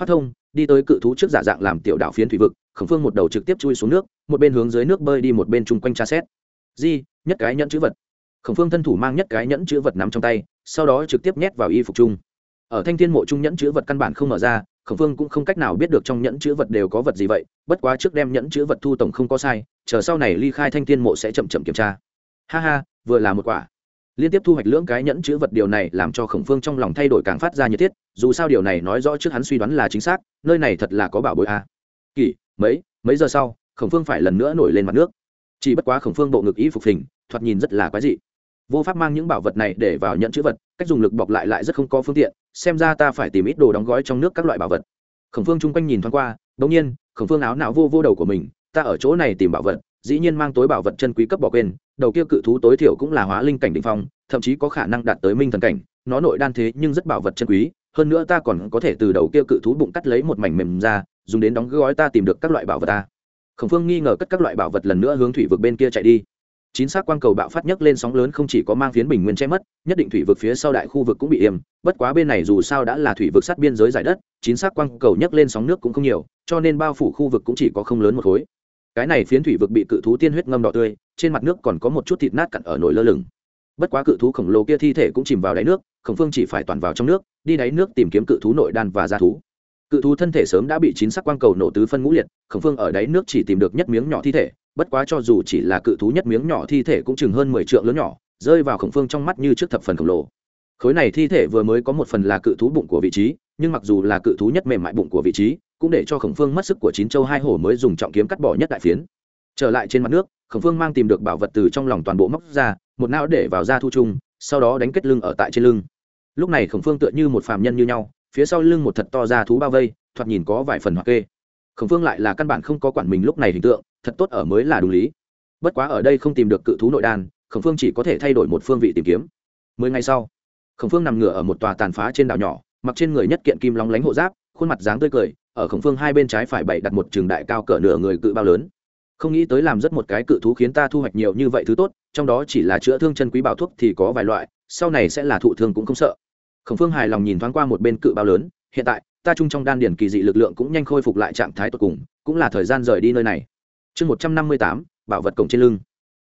S1: Phát thông, đi tới cự thú trước giả dạng làm tiểu đạo phiến thủy vực, khổng phương một đầu trực tiếp chui xuống nước, một bên hướng dưới nước bơi đi, một bên chung quanh tra xét. Di, nhất cái nhẫn chữ vật. Khổng phương thân thủ mang nhất cái nhẫn chữ vật nắm trong tay, sau đó trực tiếp nhét vào y phục chung. Ở thanh thiên mộ trung nhẫn chữ vật căn bản không mở ra khổng phương cũng không cách nào biết được trong nhẫn chữ vật đều có vật gì vậy, bất quá trước đem nhẫn chữ vật thu tổng không có sai, chờ sau này ly khai thanh thiên mộ sẽ chậm chậm kiểm tra. Ha ha, vừa là một quả. Liên tiếp thu hoạch lưỡng cái nhẫn chữ vật điều này làm cho khổng phương trong lòng thay đổi càng phát ra nhiệt thiết, dù sao điều này nói rõ trước hắn suy đoán là chính xác, nơi này thật là có bảo bối a. À. mấy mấy giờ sau, khổng phương phải lần nữa nổi lên mặt nước. Chỉ bất quá khổng phương bộ ngực ý phục hình, thoạt nhìn rất là quái dị vô pháp mang những bảo vật này để vào nhận chữ vật, cách dùng lực bọc lại lại rất không có phương tiện, xem ra ta phải tìm ít đồ đóng gói trong nước các loại bảo vật. Khổng phương chung quanh nhìn thoáng qua đ ỗ n g nhiên, khổng phương áo não vô vô đầu của mình, ta ở chỗ này tìm bảo vật, dĩ nhiên mang tối bảo vật chân quý cấp bỏ quên, đầu kia cự thú tối thiểu cũng là hóa linh cảnh định phong, thậm chí có khả năng đạt tới minh thần cảnh, nó nội đan thế nhưng rất bảo vật chân quý, hơn nữa ta còn có thể từ đầu kia cự thú bụng cắt lấy một mảnh mềm ra, dùng đến đóng gói ta tìm được các loại bảo vật ta. Khổng phương nghi ngờ cất các loại bảo vật lần nữa hướng thủy vực bên kia chạy đi chín xác quang cầu bạo phát nhấc lên sóng lớn không chỉ có mang phiến bình nguyên che mất, nhất định thủy vực phía sau đại khu vực cũng bị im bất quá bên này dù sao đã là thủy vực sát biên giới giải đất, chín xác quang cầu nhấc lên sóng nước cũng không nhiều, cho nên bao phủ khu vực cũng chỉ có không lớn một khối. Cái này phiến thủy vực bị cự thú tiên huyết ngâm đỏ tươi, trên mặt nước còn có một chút thịt nát cặn ở nổi lơ lửng. Bất quá cự thú khổng lồ kia thi thể cũng chìm vào đáy nước, khổng phương chỉ phải toàn vào trong nước, đi đáy nước tìm kiếm cự thú nội đan và gia thú cự thú thân thể sớm đã bị chín sắc quang cầu nổ tứ phân ngũ liệt, khổng phương ở đáy nước chỉ tìm được nhất miếng nhỏ thi thể, bất quá cho dù chỉ là cự thú nhất miếng nhỏ thi thể cũng chừng hơn mười trượng lớn nhỏ, rơi vào khổng phương trong mắt như trước thập phần khổng lồ. Khối này thi thể vừa mới có một phần là cự thú bụng của vị trí, nhưng mặc dù là cự thú nhất mềm mại bụng của vị trí, cũng để cho khổng phương mất sức của chín châu hai hổ mới dùng trọng kiếm cắt bỏ nhất đại phiến. Trở lại trên mặt nước, khổng phương mang tìm được bảo vật từ trong lòng toàn bộ móc ra, một não để vào da thu chung, sau đó đánh kết lưng ở tại trên lưng. Lúc này khổng phương tựa như một phàm nhân như nhau phía sau lưng một thật to ra thú bao vây, thoạt nhìn có vài phần hoặc kê. Khổng phương lại là căn bản không có quản mình lúc này hình tượng, thật tốt ở mới là đúng lý. Bất quá ở đây không tìm được cự thú nội đan, khổng phương chỉ có thể thay đổi một phương vị tìm kiếm. Mười ngày sau, khổng phương nằm ngửa ở một tòa tàn phá trên đảo nhỏ, mặc trên người nhất kiện kim lóng lánh hộ giáp, khuôn mặt dáng tươi cười, ở khổng phương hai bên trái phải bày đặt một trường đại cao cỡ nửa người cự bao lớn. Không nghĩ tới làm rất một cái cự thú khiến ta thu hoạch nhiều như vậy thứ tốt, trong đó chỉ là chữa thương chân quý bảo thuốc thì có vài loại, sau này sẽ là thụ thương cũng không sợ khổng phương hài lòng nhìn thoáng qua một bên cự bao lớn, hiện tại, ta chung trong đan điển kỳ dị lực lượng cũng nhanh khôi phục lại trạng thái tột cùng, cũng là thời gian rời đi nơi này. Chương một trăm năm mươi tám, bảo vật cổng trên lưng.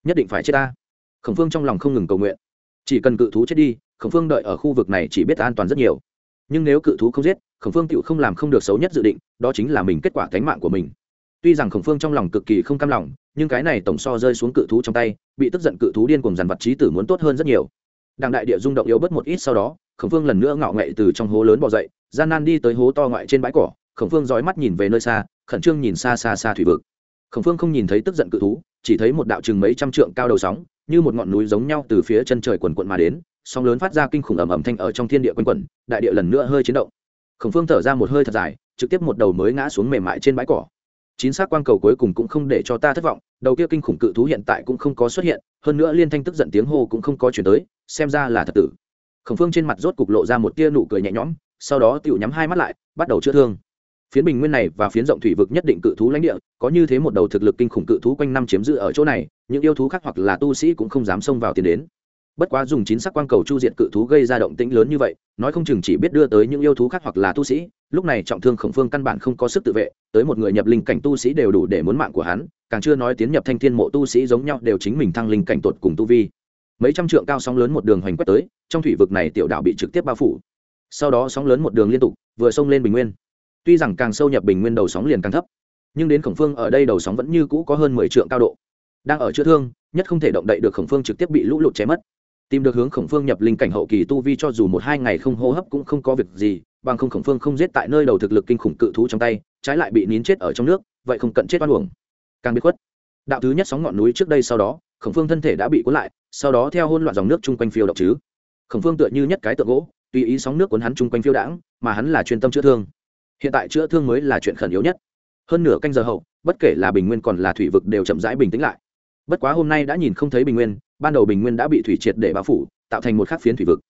S1: Nhất định phải chết ta. Khổng phương trong lòng không ngừng cầu nguyện. Chỉ cần cự thú chết đi, khổng phương đợi ở khu vực này chỉ biết an toàn rất nhiều. Nhưng nếu cự thú không giết, khổng phương tự không làm không được xấu nhất dự định, đó chính là mình kết quả cánh mạng của mình. Tuy rằng khổng phương trong lòng cực kỳ không cam lòng, nhưng cái này tổng so rơi xuống cự thú trong tay, bị tức giận cự thú điên cùng dàn vật trí tử muốn tốt hơn rất nhiều. Đàng đại địa rung động yếu bớt một ít sau đó khổng phương lần nữa ngạo nghệ từ trong hố lớn bỏ dậy, gian nan đi tới hố to ngoại trên bãi cỏ. Khổng phương dõi mắt nhìn về nơi xa, khẩn trương nhìn xa xa xa thủy vực. Khổng phương không nhìn thấy tức giận cự thú, chỉ thấy một đạo chừng mấy trăm trượng cao đầu sóng, như một ngọn núi giống nhau từ phía chân trời quần quận mà đến, sóng lớn phát ra kinh khủng ầm ầm thanh ở trong thiên địa quanh quẩn, đại địa lần nữa hơi chiến động. Khổng phương thở ra một hơi thật dài, trực tiếp một đầu mới ngã xuống mềm mại trên bãi cỏ. Chính xác quang cầu cuối cùng cũng không để cho ta thất vọng, đầu kia kinh khủng cự thú hiện tại cũng không có xuất hiện, hơn nữa liên thanh tức giận tiếng hô cũng không có chuyển tới, xem ra là thật tử khổng phương trên mặt rốt cục lộ ra một tia nụ cười nhẹ nhõm, sau đó tựu nhắm hai mắt lại, bắt đầu chữa thương. Phiến bình nguyên này và phiến rộng thủy vực nhất định cự thú lãnh địa, có như thế một đầu thực lực kinh khủng cự thú quanh năm chiếm giữ ở chỗ này, những yêu thú khác hoặc là tu sĩ cũng không dám xông vào tiến đến. Bất quá dùng chín sắc quang cầu chu diện cự thú gây ra động tĩnh lớn như vậy, nói không chừng chỉ biết đưa tới những yêu thú khác hoặc là tu sĩ, lúc này trọng thương khổng phương căn bản không có sức tự vệ, tới một người nhập linh cảnh tu sĩ đều đủ để muốn mạng của hắn, càng chưa nói tiến nhập thanh thiên mộ tu sĩ giống nhau đều chính mình thăng linh cảnh tột cùng tu vi mấy trăm trượng cao sóng lớn một đường hoành quét tới, trong thủy vực này tiểu đảo bị trực tiếp bao phủ. Sau đó sóng lớn một đường liên tục, vừa xông lên bình nguyên. Tuy rằng càng sâu nhập bình nguyên đầu sóng liền càng thấp, nhưng đến khổng phương ở đây đầu sóng vẫn như cũ có hơn mười trượng cao độ. Đang ở chữa thương, nhất không thể động đậy được khổng phương trực tiếp bị lũ lụt chém mất. Tìm được hướng khổng phương nhập linh cảnh hậu kỳ tu vi cho dù một hai ngày không hô hấp cũng không có việc gì, bằng không khổng phương không giết tại nơi đầu thực lực kinh khủng cự thú trong tay, trái lại bị nín chết ở trong nước, vậy không cận chết oan uổng. Càng biết khuất. Đạo thứ nhất sóng ngọn núi trước đây sau đó, khổng phương thân thể đã bị cuốn lại sau đó theo hôn loạn dòng nước chung quanh phiêu độc chứ. Khổng phương tựa như nhất cái tượng gỗ, tùy ý sóng nước cuốn hắn chung quanh phiêu đãng, mà hắn là chuyên tâm chữa thương. Hiện tại chữa thương mới là chuyện khẩn yếu nhất. Hơn nửa canh giờ hậu, bất kể là bình nguyên còn là thủy vực đều chậm rãi bình tĩnh lại. Bất quá hôm nay đã nhìn không thấy bình nguyên, ban đầu bình nguyên đã bị thủy triệt để bao phủ, tạo thành một khắc phiến thủy vực.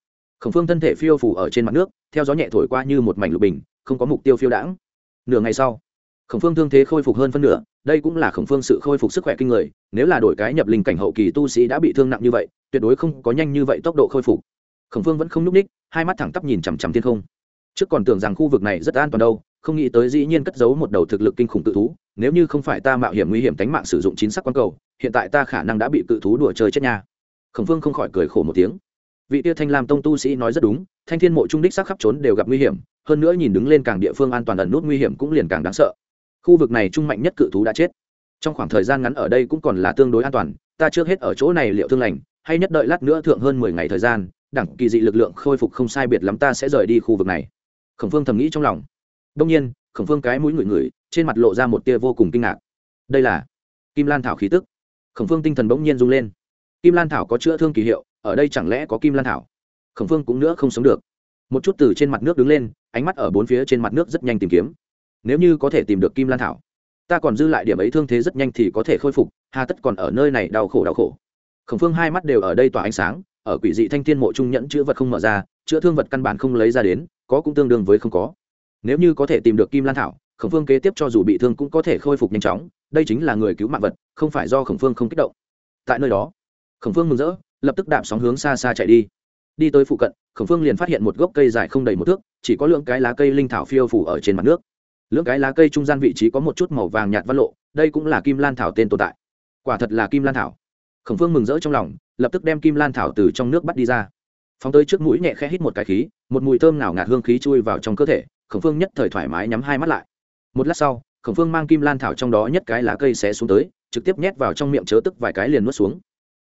S1: Khổng phương thân thể phiêu phủ ở trên mặt nước, theo gió nhẹ thổi qua như một mảnh lục bình, không có mục tiêu phiêu đãng. Nửa ngày sau, khổng phương thương thế khôi phục hơn phân nửa đây cũng là khổng phương sự khôi phục sức khỏe kinh người, nếu là đổi cái nhập linh cảnh hậu kỳ tu sĩ đã bị thương nặng như vậy, tuyệt đối không có nhanh như vậy tốc độ khôi phục. Khổng phương vẫn không nhúc ních, hai mắt thẳng tắp nhìn chằm chằm thiên không. Trước còn tưởng rằng khu vực này rất an toàn đâu, không nghĩ tới dĩ nhiên cất giấu một đầu thực lực kinh khủng tự thú, nếu như không phải ta mạo hiểm nguy hiểm tính mạng sử dụng chính xác quan cầu, hiện tại ta khả năng đã bị tự thú đùa chơi chết nha. Khổng phương không khỏi cười khổ một tiếng. Vị tia thanh lam tông tu sĩ nói rất đúng, thanh thiên mộ trung đích sắc khắp trốn đều gặp nguy hiểm, hơn nữa nhìn đứng lên càng địa phương an toàn ẩn nút nguy hiểm cũng liền càng đáng sợ khu vực này trung mạnh nhất cự thú đã chết. Trong khoảng thời gian ngắn ở đây cũng còn là tương đối an toàn, ta trước hết ở chỗ này liệu thương lành, hay nhất đợi lát nữa thượng hơn mười ngày thời gian, đẳng kỳ dị lực lượng khôi phục không sai biệt lắm ta sẽ rời đi khu vực này. Khổng phương thầm nghĩ trong lòng. Đông nhiên, khổng phương cái mũi ngửi ngửi, trên mặt lộ ra một tia vô cùng kinh ngạc. Đây là kim lan thảo khí tức. Khổng phương tinh thần bỗng nhiên rung lên. Kim lan thảo có chữa thương kỳ hiệu, ở đây chẳng lẽ có kim lan thảo? Khổng phương cũng nữa không sống được. Một chút từ trên mặt nước đứng lên, ánh mắt ở bốn phía trên mặt nước rất nhanh tìm kiếm nếu như có thể tìm được kim lan thảo, ta còn dư lại điểm ấy thương thế rất nhanh thì có thể khôi phục, hà tất còn ở nơi này đau khổ đau khổ. Khổng phương hai mắt đều ở đây tỏa ánh sáng, ở quỷ dị thanh thiên mộ trung nhẫn chữa vật không mở ra chữa thương vật căn bản không lấy ra đến, có cũng tương đương với không có. Nếu như có thể tìm được kim lan thảo, khổng phương kế tiếp cho dù bị thương cũng có thể khôi phục nhanh chóng, đây chính là người cứu mạng vật, không phải do khổng phương không kích động. Tại nơi đó, khổng phương mừng rỡ, lập tức đạp sóng hướng xa xa chạy đi. Đi tới phụ cận, khổng phương liền phát hiện một gốc cây dài không đầy một thước, chỉ có lượng cái lá cây linh thảo phiêu phủ ở trên mặt nước lưỡng cái lá cây trung gian vị trí có một chút màu vàng nhạt văn lộ, đây cũng là kim lan thảo tên tồn tại. Quả thật là kim lan thảo. Khổng phương mừng rỡ trong lòng, lập tức đem kim lan thảo từ trong nước bắt đi ra. Phóng tới trước mũi nhẹ khẽ hít một cái khí, một mùi thơm nào ngạt hương khí chui vào trong cơ thể, khổng phương nhất thời thoải mái nhắm hai mắt lại. Một lát sau, khổng phương mang kim lan thảo trong đó nhất cái lá cây xé xuống tới, trực tiếp nhét vào trong miệng chớ tức vài cái liền nuốt xuống.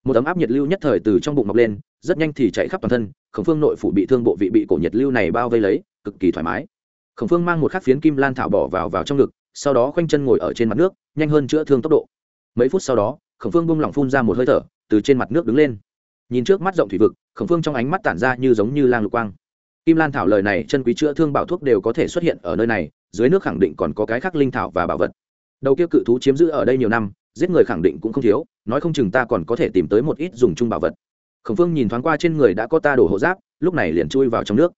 S1: Một ấm áp nhiệt lưu nhất thời từ trong bụng mọc lên, rất nhanh thì chạy khắp toàn thân, khổng phương nội phủ bị thương bộ vị bị cổ nhiệt lưu này bao vây lấy, cực kỳ thoải mái khổng phương mang một khắc phiến kim lan thảo bỏ vào vào trong ngực, sau đó khoanh chân ngồi ở trên mặt nước, nhanh hơn chữa thương tốc độ. Mấy phút sau đó, khổng phương bung lỏng phun ra một hơi thở, từ trên mặt nước đứng lên. Nhìn trước mắt rộng thủy vực, khổng phương trong ánh mắt tản ra như giống như lang lục quang. Kim lan thảo lời này chân quý chữa thương bảo thuốc đều có thể xuất hiện ở nơi này, dưới nước khẳng định còn có cái khác linh thảo và bảo vật. Đầu kia cự thú chiếm giữ ở đây nhiều năm, giết người khẳng định cũng không thiếu, nói không chừng ta còn có thể tìm tới một ít dùng chung bảo vật. Khổng phương nhìn thoáng qua trên người đã có ta đổ hộ giáp, lúc này liền chui vào trong nước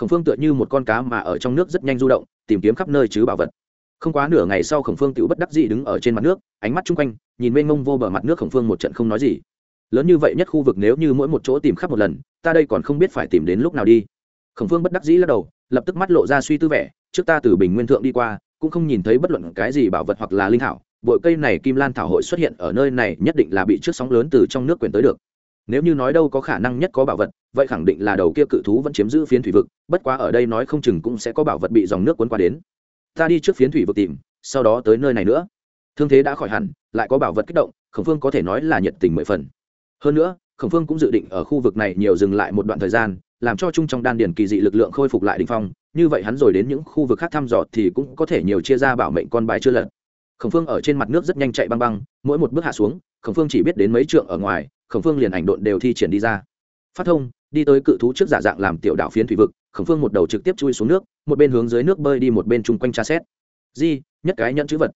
S1: khổng phương tựa như một con cá mà ở trong nước rất nhanh du động, tìm kiếm khắp nơi chứ bảo vật. Không quá nửa ngày sau khổng phương tự bất đắc dị đứng ở trên mặt nước, ánh mắt chung quanh, nhìn mênh mông vô bờ mặt nước khổng phương một trận không nói gì. Lớn như vậy nhất khu vực nếu như mỗi một chỗ tìm khắp một lần, ta đây còn không biết phải tìm đến lúc nào đi. Khổng phương bất đắc dĩ lắc đầu, lập tức mắt lộ ra suy tư vẻ, trước ta từ bình nguyên thượng đi qua, cũng không nhìn thấy bất luận cái gì bảo vật hoặc là linh thảo bội cây này kim lan thảo hội xuất hiện ở nơi này nhất định là bị trước sóng lớn từ trong nước quyền tới được nếu như nói đâu có khả năng nhất có bảo vật, vậy khẳng định là đầu kia cự thú vẫn chiếm giữ phiến thủy vực, bất quá ở đây nói không chừng cũng sẽ có bảo vật bị dòng nước cuốn qua đến. Ta đi trước phiến thủy vực tìm, sau đó tới nơi này nữa. Thương thế đã khỏi hẳn, lại có bảo vật kích động, khổng phương có thể nói là nhiệt tình mười phần. Hơn nữa, khổng phương cũng dự định ở khu vực này nhiều dừng lại một đoạn thời gian, làm cho chung trong đan điền kỳ dị lực lượng khôi phục lại đ ỉ n h phong, như vậy hắn rồi đến những khu vực khác thăm dò thì cũng có thể nhiều chia ra bảo mệnh con bài chưa lật. Khổng phương ở trên mặt nước rất nhanh chạy băng băng, mỗi một bước hạ xuống, khổng phương chỉ biết đến mấy trượng ở ngoài khổng phương liền ảnh độn đều thi triển đi ra. Phát thông, đi tới cự thú trước giả dạng làm tiểu đạo phiến thủy vực, khổng phương một đầu trực tiếp chui xuống nước, một bên hướng dưới nước bơi đi một bên chung quanh tra xét. Di, nhất cái nhẫn chữ vật.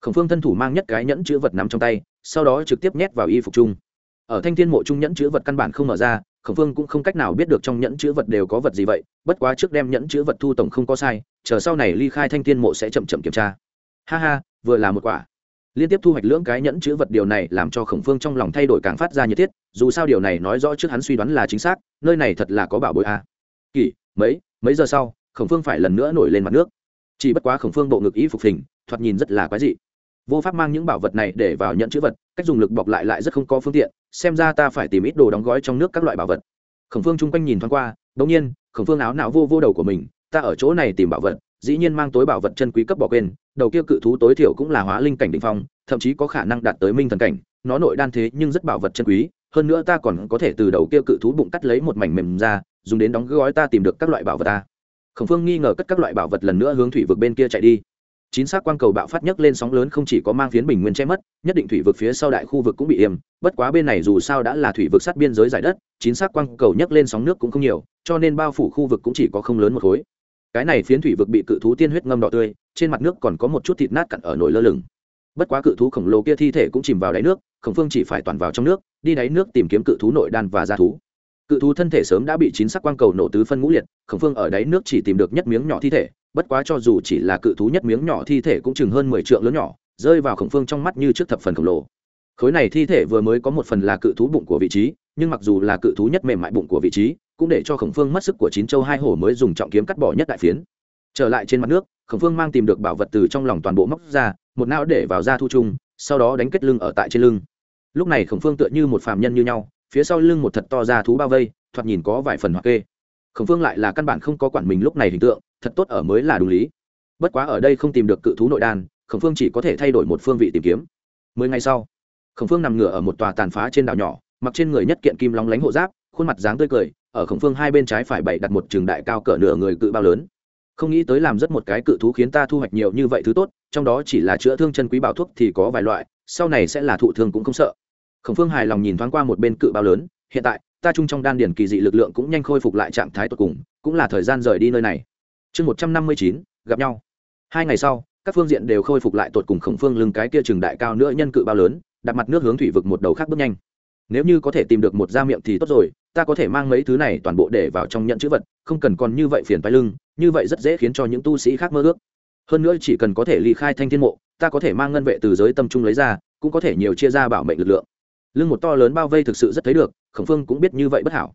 S1: Khổng phương thân thủ mang nhất cái nhẫn chữ vật nắm trong tay, sau đó trực tiếp nhét vào y phục chung. Ở thanh thiên mộ trung nhẫn chữ vật căn bản không mở ra, khổng phương cũng không cách nào biết được trong nhẫn chữ vật đều có vật gì vậy, bất quá trước đem nhẫn chữ vật thu tổng không có sai, chờ sau này ly khai thanh thiên mộ sẽ chậm chậm kiểm tra. Ha ha, vừa là một quả liên tiếp thu hoạch lưỡng cái nhẫn chữ vật điều này làm cho khổng phương trong lòng thay đổi càng phát ra nhiệt thiết, dù sao điều này nói rõ trước hắn suy đoán là chính xác, nơi này thật là có bảo bối a. À. kỷ mấy mấy giờ sau, khổng phương phải lần nữa nổi lên mặt nước. Chỉ bất quá khổng phương bộ ngực ý phục hình thoạt nhìn rất là quái dị. Vô pháp mang những bảo vật này để vào nhận chữ vật, cách dùng lực bọc lại lại rất không có phương tiện, xem ra ta phải tìm ít đồ đóng gói trong nước các loại bảo vật. Khổng phương chung quanh nhìn thoáng qua đ ỗ n g nhiên, khổng phương áo não vô vô đầu của mình, ta ở chỗ này tìm bảo vật dĩ nhiên mang tối bảo vật chân quý cấp bỏ quên, đầu kia cự thú tối thiểu cũng là hóa linh cảnh định phong, thậm chí có khả năng đạt tới minh thần cảnh, nó nội đan thế nhưng rất bảo vật chân quý, hơn nữa ta còn có thể từ đầu kia cự thú bụng cắt lấy một mảnh mềm ra, dùng đến đóng gói ta tìm được các loại bảo vật ta. Khổng phương nghi ngờ cất các loại bảo vật lần nữa hướng thủy vực bên kia chạy đi. Chín xác quang cầu bạo phát nhấc lên sóng lớn không chỉ có mang phiến bình nguyên che mất, nhất định thủy vực phía sau đại khu vực cũng bị im bất quá bên này dù sao đã là thủy vực sát biên giới giải đất, chín xác quang cầu nhấc lên sóng nước cũng không nhiều, cho nên bao phủ khu vực cũng chỉ có không lớn một khối cái này phiến thủy vực bị cự thú tiên huyết ngâm đỏ tươi, trên mặt nước còn có một chút thịt nát cặn ở nổi lơ lửng. Bất quá cự thú khổng lồ kia thi thể cũng chìm vào đáy nước, khổng phương chỉ phải toàn vào trong nước, đi đáy nước tìm kiếm cự thú nội đan và gia thú. Cự thú thân thể sớm đã bị chín sắc quang cầu nổ tứ phân ngũ liệt, khổng phương ở đáy nước chỉ tìm được nhất miếng nhỏ thi thể, bất quá cho dù chỉ là cự thú nhất miếng nhỏ thi thể cũng chừng hơn mười triệu lớn nhỏ, rơi vào khổng phương trong mắt như trước thập phần khổng lồ. Khối này thi thể vừa mới có một phần là cự thú bụng của vị trí, nhưng mặc dù là cự thú nhất mềm mại bụng của vị trí cũng để cho khổng phương mất sức của chín châu hai hổ mới dùng trọng kiếm cắt bỏ nhất đại phiến. Trở lại trên mặt nước, khổng phương mang tìm được bảo vật từ trong lòng toàn bộ móc ra, một não để vào ra thu chung sau đó đánh kết lưng ở tại trên lưng. Lúc này khổng phương tựa như một phàm nhân như nhau, phía sau lưng một thật to ra thú bao vây, thoạt nhìn có vài phần hoặc kê. Khổng phương lại là căn bản không có quản mình lúc này hình tượng, thật tốt ở mới là đúng lý. Bất quá ở đây không tìm được cự thú nội đan khổng phương chỉ có thể thay đổi một phương vị tìm kiếm. Mười ngày sau, khổng phương nằm ngửa ở một tòa tàn phá trên đảo nhỏ, mặc trên người nhất kiện kim lóng lánh hộ giáp, khuôn mặt dáng tươi cười ở khổng phương hai bên trái phải bày đặt một trường đại cao cỡ nửa người cự bao lớn. Không nghĩ tới làm rất một cái cự thú khiến ta thu hoạch nhiều như vậy thứ tốt, trong đó chỉ là chữa thương chân quý bảo thuốc thì có vài loại, sau này sẽ là thụ thương cũng không sợ. Khổng phương hài lòng nhìn thoáng qua một bên cự bao lớn, hiện tại, ta chung trong đan điển kỳ dị lực lượng cũng nhanh khôi phục lại trạng thái tột cùng, cũng là thời gian rời đi nơi này. Chương một trăm năm mươi chín, gặp nhau. Hai ngày sau, các phương diện đều khôi phục lại tột cùng khổng phương lưng cái kia trường đại cao nữa nhân cự bao lớn, đặt mặt nước hướng thủy vực một đầu khác bước nhanh nếu như có thể tìm được một da miệng thì tốt rồi, ta có thể mang mấy thứ này toàn bộ để vào trong nhận chữ vật, không cần còn như vậy phiền tay lưng, như vậy rất dễ khiến cho những tu sĩ khác mơ ước. Hơn nữa chỉ cần có thể ly khai thanh thiên mộ, ta có thể mang ngân vệ từ giới tâm trung lấy ra, cũng có thể nhiều chia ra bảo mệnh lực lượng. Lưng một to lớn bao vây thực sự rất thấy được, khổng phương cũng biết như vậy bất hảo.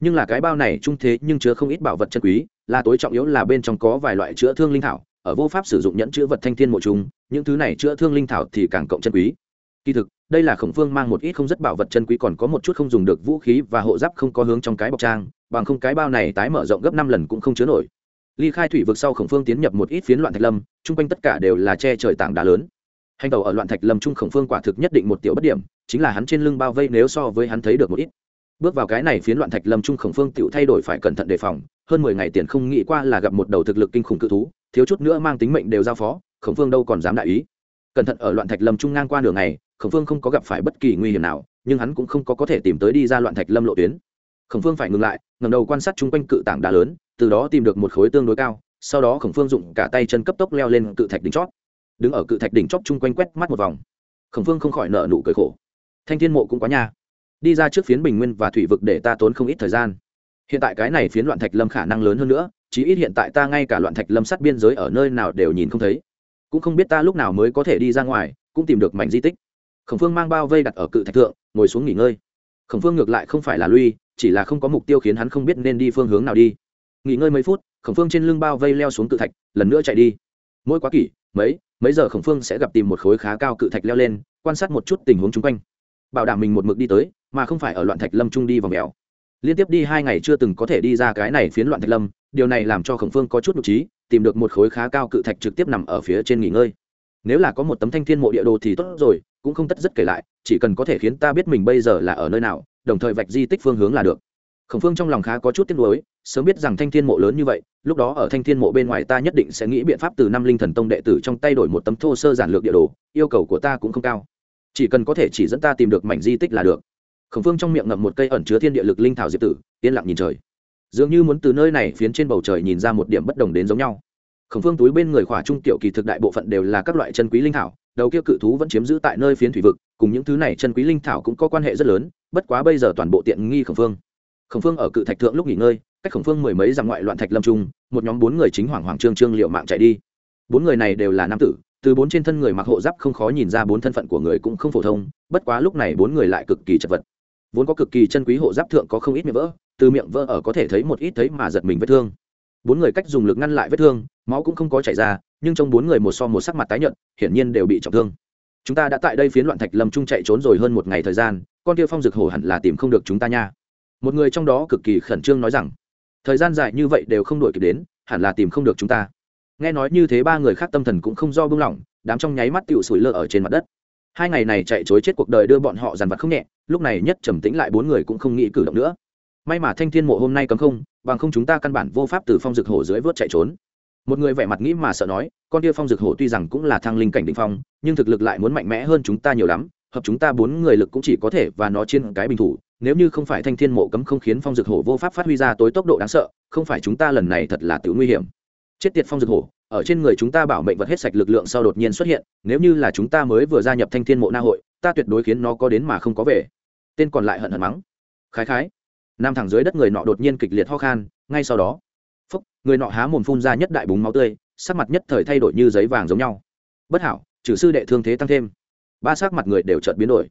S1: Nhưng là cái bao này trung thế nhưng chứa không ít bảo vật chân quý, là tối trọng yếu là bên trong có vài loại chữa thương linh thảo, ở vô pháp sử dụng nhẫn chữ vật thanh thiên mộ chúng những thứ này chữa thương linh thảo thì càng cộng chân quý. Kỳ thực đây là khổng phương mang một ít không rất bảo vật chân quý còn có một chút không dùng được vũ khí và hộ giáp không có hướng trong cái bọc trang, bằng không cái bao này tái mở rộng gấp năm lần cũng không chứa nổi. Ly khai thủy vực sau khổng phương tiến nhập một ít phiến loạn thạch lâm, chung quanh tất cả đều là che trời tảng đá lớn. Hành tàu ở loạn thạch lâm trung khổng phương quả thực nhất định một tiểu bất điểm, chính là hắn trên lưng bao vây nếu so với hắn thấy được một ít. Bước vào cái này phiến loạn thạch lâm trung khổng phương tự thay đổi phải cẩn thận đề phòng, hơn mười ngày tiền không nghĩ qua là gặp một đầu thực lực kinh khủng cự thú, thiếu chút nữa mang tính mệnh đều giao phó, khổng phương đâu còn dám đại ý. Cẩn thận ở loạn thạch lâm trung ngang qua đường này khổng phương không có gặp phải bất kỳ nguy hiểm nào, nhưng hắn cũng không có có thể tìm tới đi ra loạn thạch lâm lộ tuyến. Khổng phương phải ngừng lại ngầm đầu quan sát chung quanh cự tảng đá lớn, từ đó tìm được một khối tương đối cao, sau đó khổng phương dùng cả tay chân cấp tốc leo lên cự thạch đỉnh chót. Đứng ở cự thạch đỉnh chót chung quanh quét mắt một vòng. Khổng phương không khỏi nợ nụ cười khổ. Thanh thiên mộ cũng quá nha. Đi ra trước phiến bình nguyên và thủy vực để ta tốn không ít thời gian. Hiện tại cái này phiến loạn thạch lâm khả năng lớn hơn nữa, chí ít hiện tại ta ngay cả loạn thạch lâm sát biên giới ở nơi nào đều nhìn không thấy. Cũng không biết ta lúc nào mới có thể đi ra ngoài, cũng tìm được mảnh di tích khổng phương mang bao vây đặt ở cự thạch thượng, ngồi xuống nghỉ ngơi. Khổng phương ngược lại không phải là lui, chỉ là không có mục tiêu khiến hắn không biết nên đi phương hướng nào đi. Nghỉ ngơi mấy phút, khổng phương trên lưng bao vây leo xuống cự thạch, lần nữa chạy đi. Mỗi quá kỷ, mấy mấy giờ khổng phương sẽ gặp tìm một khối khá cao cự thạch leo lên, quan sát một chút tình huống chung quanh. Bảo đảm mình một mực đi tới, mà không phải ở loạn thạch lâm trung đi vòng mèo liên tiếp đi hai ngày chưa từng có thể đi ra cái này phiến loạn thạch lâm, điều này làm cho khổng phương có chút nhục trí, tìm được một khối khá cao cự thạch trực tiếp nằm ở phía trên nghỉ ngơi. Nếu là có một tấm thanh thiên mộ địa đồ thì tốt rồi cũng không tất rất kể lại, chỉ cần có thể khiến ta biết mình bây giờ là ở nơi nào, đồng thời vạch di tích phương hướng là được. Khổng phương trong lòng khá có chút tiếc nuối, sớm biết rằng thanh thiên mộ lớn như vậy, lúc đó ở thanh thiên mộ bên ngoài ta nhất định sẽ nghĩ biện pháp từ năm linh thần tông đệ tử trong tay đổi một tấm thô sơ giản lược địa đồ, yêu cầu của ta cũng không cao. Chỉ cần có thể chỉ dẫn ta tìm được mảnh di tích là được. Khổng phương trong miệng ngậm một cây ẩn chứa thiên địa lực linh thảo diệp tử, yên lặng nhìn trời. Dường như muốn từ nơi này phiến trên bầu trời nhìn ra một điểm bất đồng đến giống nhau. Khổng phương túi bên người khỏa trung tiểu kỳ thực đại bộ phận đều là các loại chân quý linh thảo đầu kia cự thú vẫn chiếm giữ tại nơi phiến thủy vực, cùng những thứ này chân quý linh thảo cũng có quan hệ rất lớn, bất quá bây giờ toàn bộ tiện nghi khổng phương. Khổng phương ở cự thạch thượng lúc nghỉ ngơi, cách khổng phương mười mấy dặm ngoại loạn thạch lâm trung, một nhóm bốn người chính hoàng hoàng trương trương liệu mạng chạy đi. Bốn người này đều là nam tử, từ bốn trên thân người mặc hộ giáp không khó nhìn ra bốn thân phận của người cũng không phổ thông, bất quá lúc này bốn người lại cực kỳ chật vật. Vốn có cực kỳ chân quý hộ giáp thượng có không ít miệng vỡ, từ miệng vỡ ở có thể thấy một ít thấy mà giật mình vết thương. Bốn người cách dùng lực ngăn lại vết thương, máu cũng không có chảy ra nhưng trong bốn người một so một sắc mặt tái nhợt, hiển nhiên đều bị trọng thương. Chúng ta đã tại đây phiến loạn thạch lâm trung chạy trốn rồi hơn một ngày thời gian, con kia phong dược hổ hẳn là tìm không được chúng ta nha. Một người trong đó cực kỳ khẩn trương nói rằng, thời gian dài như vậy đều không đuổi kịp đến, hẳn là tìm không được chúng ta. Nghe nói như thế ba người khác tâm thần cũng không do buông lỏng, đám trong nháy mắt tựu sủi lơ ở trên mặt đất. Hai ngày này chạy chối chết cuộc đời đưa bọn họ dằn vặt không nhẹ, lúc này nhất trầm tĩnh lại bốn người cũng không nghĩ cử động nữa. May mà thanh thiên mộ hôm nay cấm không, bằng không chúng ta căn bản vô pháp từ phong dược hổ dưới vớt chạy trốn một người vẻ mặt nghĩ mà sợ nói, con tia phong dược hổ tuy rằng cũng là thăng linh cảnh định phong, nhưng thực lực lại muốn mạnh mẽ hơn chúng ta nhiều lắm, hợp chúng ta bốn người lực cũng chỉ có thể và nó trên cái bình thủ. Nếu như không phải thanh thiên mộ cấm không khiến phong dược hổ vô pháp phát huy ra tối tốc độ đáng sợ, không phải chúng ta lần này thật là tự nguy hiểm. Chết tiệt phong dược hổ, ở trên người chúng ta bảo mệnh vật hết sạch lực lượng sau đột nhiên xuất hiện, nếu như là chúng ta mới vừa gia nhập thanh thiên mộ na hội, ta tuyệt đối khiến nó có đến mà không có về. Tên còn lại hận hận mắng. Khái khái. Nam thẳng dưới đất người nọ đột nhiên kịch liệt ho khan, ngay sau đó người nọ há mồm phun ra nhất đại búng máu tươi, sắc mặt nhất thời thay đổi như giấy vàng giống nhau. Bất hảo, trừ sư đệ thương thế tăng thêm. Ba sắc mặt người đều chợt biến đổi.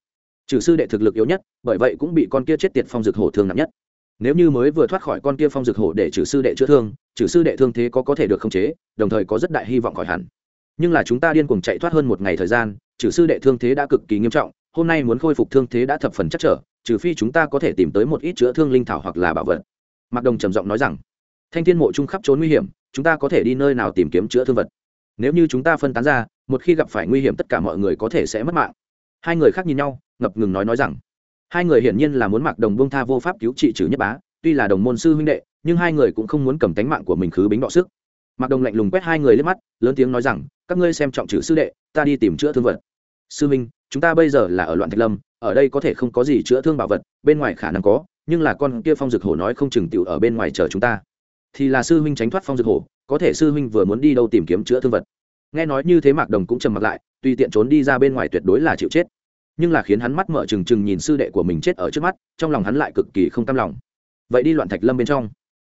S1: Trừ sư đệ thực lực yếu nhất, bởi vậy cũng bị con kia chết tiệt phong dược hổ thương nặng nhất. Nếu như mới vừa thoát khỏi con kia phong dược hổ để trừ sư đệ chữa thương, trừ sư đệ thương thế có có thể được khống chế, đồng thời có rất đại hy vọng khỏi hẳn. Nhưng là chúng ta điên cuồng chạy thoát hơn một ngày thời gian, trừ sư đệ thương thế đã cực kỳ nghiêm trọng, hôm nay muốn khôi phục thương thế đã thập phần chắc trở, trừ phi chúng ta có thể tìm tới một ít chữa thương linh thảo hoặc là bảo vật. Mạc đồng trầm giọng nói rằng thanh thiên mộ trung khắp trốn nguy hiểm, chúng ta có thể đi nơi nào tìm kiếm chữa thương vật? Nếu như chúng ta phân tán ra, một khi gặp phải nguy hiểm tất cả mọi người có thể sẽ mất mạng. Hai người khác nhìn nhau, ngập ngừng nói nói rằng, hai người hiển nhiên là muốn mặc đồng bông tha vô pháp cứu trị trừ nhất bá, tuy là đồng môn sư huynh đệ, nhưng hai người cũng không muốn cầm tánh mạng của mình khứ bính bọ sức. Mặc đồng lạnh lùng quét hai người lên mắt, lớn tiếng nói rằng, các ngươi xem trọng trừ sư đệ, ta đi tìm chữa thương vật. Sư huynh, chúng ta bây giờ là ở loạn thạch lâm, ở đây có thể không có gì chữa thương bảo vật, bên ngoài khả năng có, nhưng là con kia phong dực hổ nói không chừng tiểu ở bên ngoài chờ chúng ta thì là sư huynh tránh thoát phong dược hổ, có thể sư huynh vừa muốn đi đâu tìm kiếm chữa thương vật. Nghe nói như thế mạc đồng cũng trầm mặt lại, tùy tiện trốn đi ra bên ngoài tuyệt đối là chịu chết. Nhưng là khiến hắn mắt mở trừng trừng nhìn sư đệ của mình chết ở trước mắt, trong lòng hắn lại cực kỳ không cam lòng. Vậy đi loạn thạch lâm bên trong.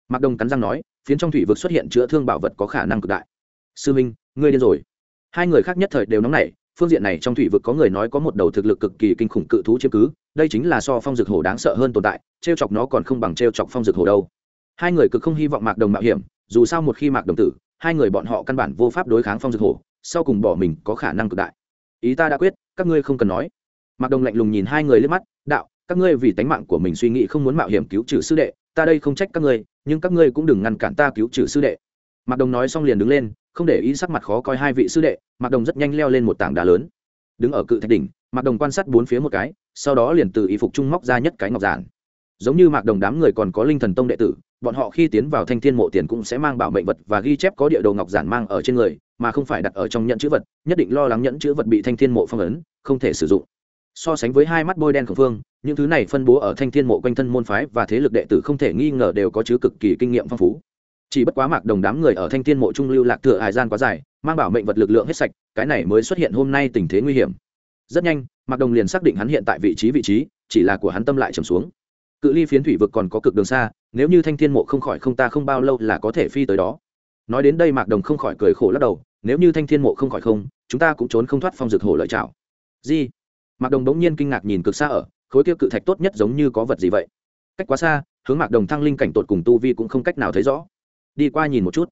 S1: Mạc đồng cắn răng nói, phiến trong thủy vực xuất hiện chữa thương bảo vật có khả năng cực đại. Sư minh ngươi điên rồi. Hai người khác nhất thời đều nóng nảy, phương diện này trong thủy vực có người nói có một đầu thực lực cực kỳ kinh khủng cự thú chiếm cứ, đây chính là so phong dược hổ đáng sợ hơn tồn tại t r e o chọc nó còn không bằng t r e o chọc phong dược hổ đâu hai người cực không hy vọng mạc đồng mạo hiểm dù sao một khi mạc đồng tử hai người bọn họ căn bản vô pháp đối kháng phong dược hổ, sau cùng bỏ mình có khả năng cực đại. Ý ta đã quyết các ngươi không cần nói. Mạc đồng lạnh lùng nhìn hai người lên mắt đạo các ngươi vì tánh mạng của mình suy nghĩ không muốn mạo hiểm cứu trừ sư đệ ta đây không trách các ngươi nhưng các ngươi cũng đừng ngăn cản ta cứu trừ sư đệ. Mạc đồng nói xong liền đứng lên không để ý sắc mặt khó coi hai vị sư đệ mạc đồng rất nhanh leo lên một tảng đá lớn. Đứng ở cự thạch đỉnh mạc đồng quan sát bốn phía một cái sau đó liền từ y phục trung móc ra nhất cái ngọc giản. Giống như mạc đồng đám người còn có linh thần tông đệ tử bọn họ khi tiến vào thanh thiên mộ tiền cũng sẽ mang bảo mệnh vật và ghi chép có địa đồ ngọc giản mang ở trên người, mà không phải đặt ở trong nhẫn chữ vật, nhất định lo lắng nhẫn chữ vật bị thanh thiên mộ phong ấn, không thể sử dụng. So sánh với hai mắt bôi đen khẩn phương, những thứ này phân bố ở thanh thiên mộ quanh thân môn phái và thế lực đệ tử không thể nghi ngờ đều có chứa cực kỳ kinh nghiệm phong phú. Chỉ bất quá mạc đồng đám người ở thanh thiên mộ trung lưu lạc thừa hải gian quá dài, mang bảo mệnh vật lực lượng hết sạch, cái này mới xuất hiện hôm nay tình thế nguy hiểm. Rất nhanh, mạc đồng liền xác định hắn hiện tại vị trí vị trí, chỉ là của hắn tâm lại trầm xuống cự ly phiến thủy vực còn có cực đường xa, nếu như thanh thiên mộ không khỏi không ta không bao lâu là có thể phi tới đó. Nói đến đây mạc đồng không khỏi cười khổ lắc đầu, nếu như thanh thiên mộ không khỏi không, chúng ta cũng trốn không thoát phong dược hồ lợi chảo gì? Mạc đồng bỗng nhiên kinh ngạc nhìn cực xa ở, khối kia cự thạch tốt nhất giống như có vật gì vậy? Cách quá xa, hướng mạc đồng thăng linh cảnh tột cùng tu vi cũng không cách nào thấy rõ. Đi qua nhìn một chút.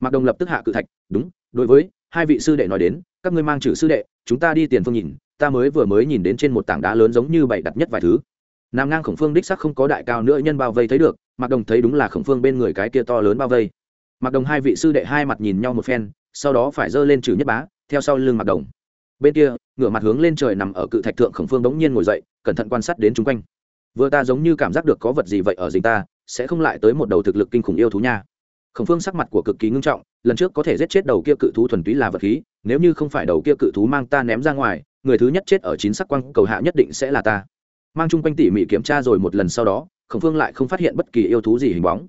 S1: Mạc đồng lập tức hạ cự thạch, đúng, đối với hai vị sư đệ nói đến, các ngươi mang chữ sư đệ, chúng ta đi tiền phương nhìn, ta mới vừa mới nhìn đến trên một tảng đá lớn giống như bày đặt nhất vài thứ nằm ngang khổng phương đích sắc không có đại cao nữa nhân bao vây thấy được mặc đồng thấy đúng là khổng phương bên người cái kia to lớn bao vây. Mặc đồng hai vị sư đệ hai mặt nhìn nhau một phen, sau đó phải giơ lên trừ nhất bá, theo sau lưng mặc đồng. Bên kia, ngửa mặt hướng lên trời nằm ở cự thạch thượng khổng phương bỗng nhiên ngồi dậy, cẩn thận quan sát đến chung quanh. Vừa ta giống như cảm giác được có vật gì vậy ở dính ta, sẽ không lại tới một đầu thực lực kinh khủng yêu thú nha. Khổng phương sắc mặt của cực kỳ ngưng trọng, lần trước có thể giết chết đầu kia cự thú thuần túy là vật khí, nếu như không phải đầu kia cự thú mang ta ném ra ngoài, người thứ nhất chết ở chín sắc quang cầu hạ nhất định sẽ là ta mang chung quanh tỉ mỉ kiểm tra rồi một lần sau đó, khổng phương lại không phát hiện bất kỳ yêu thú gì hình bóng.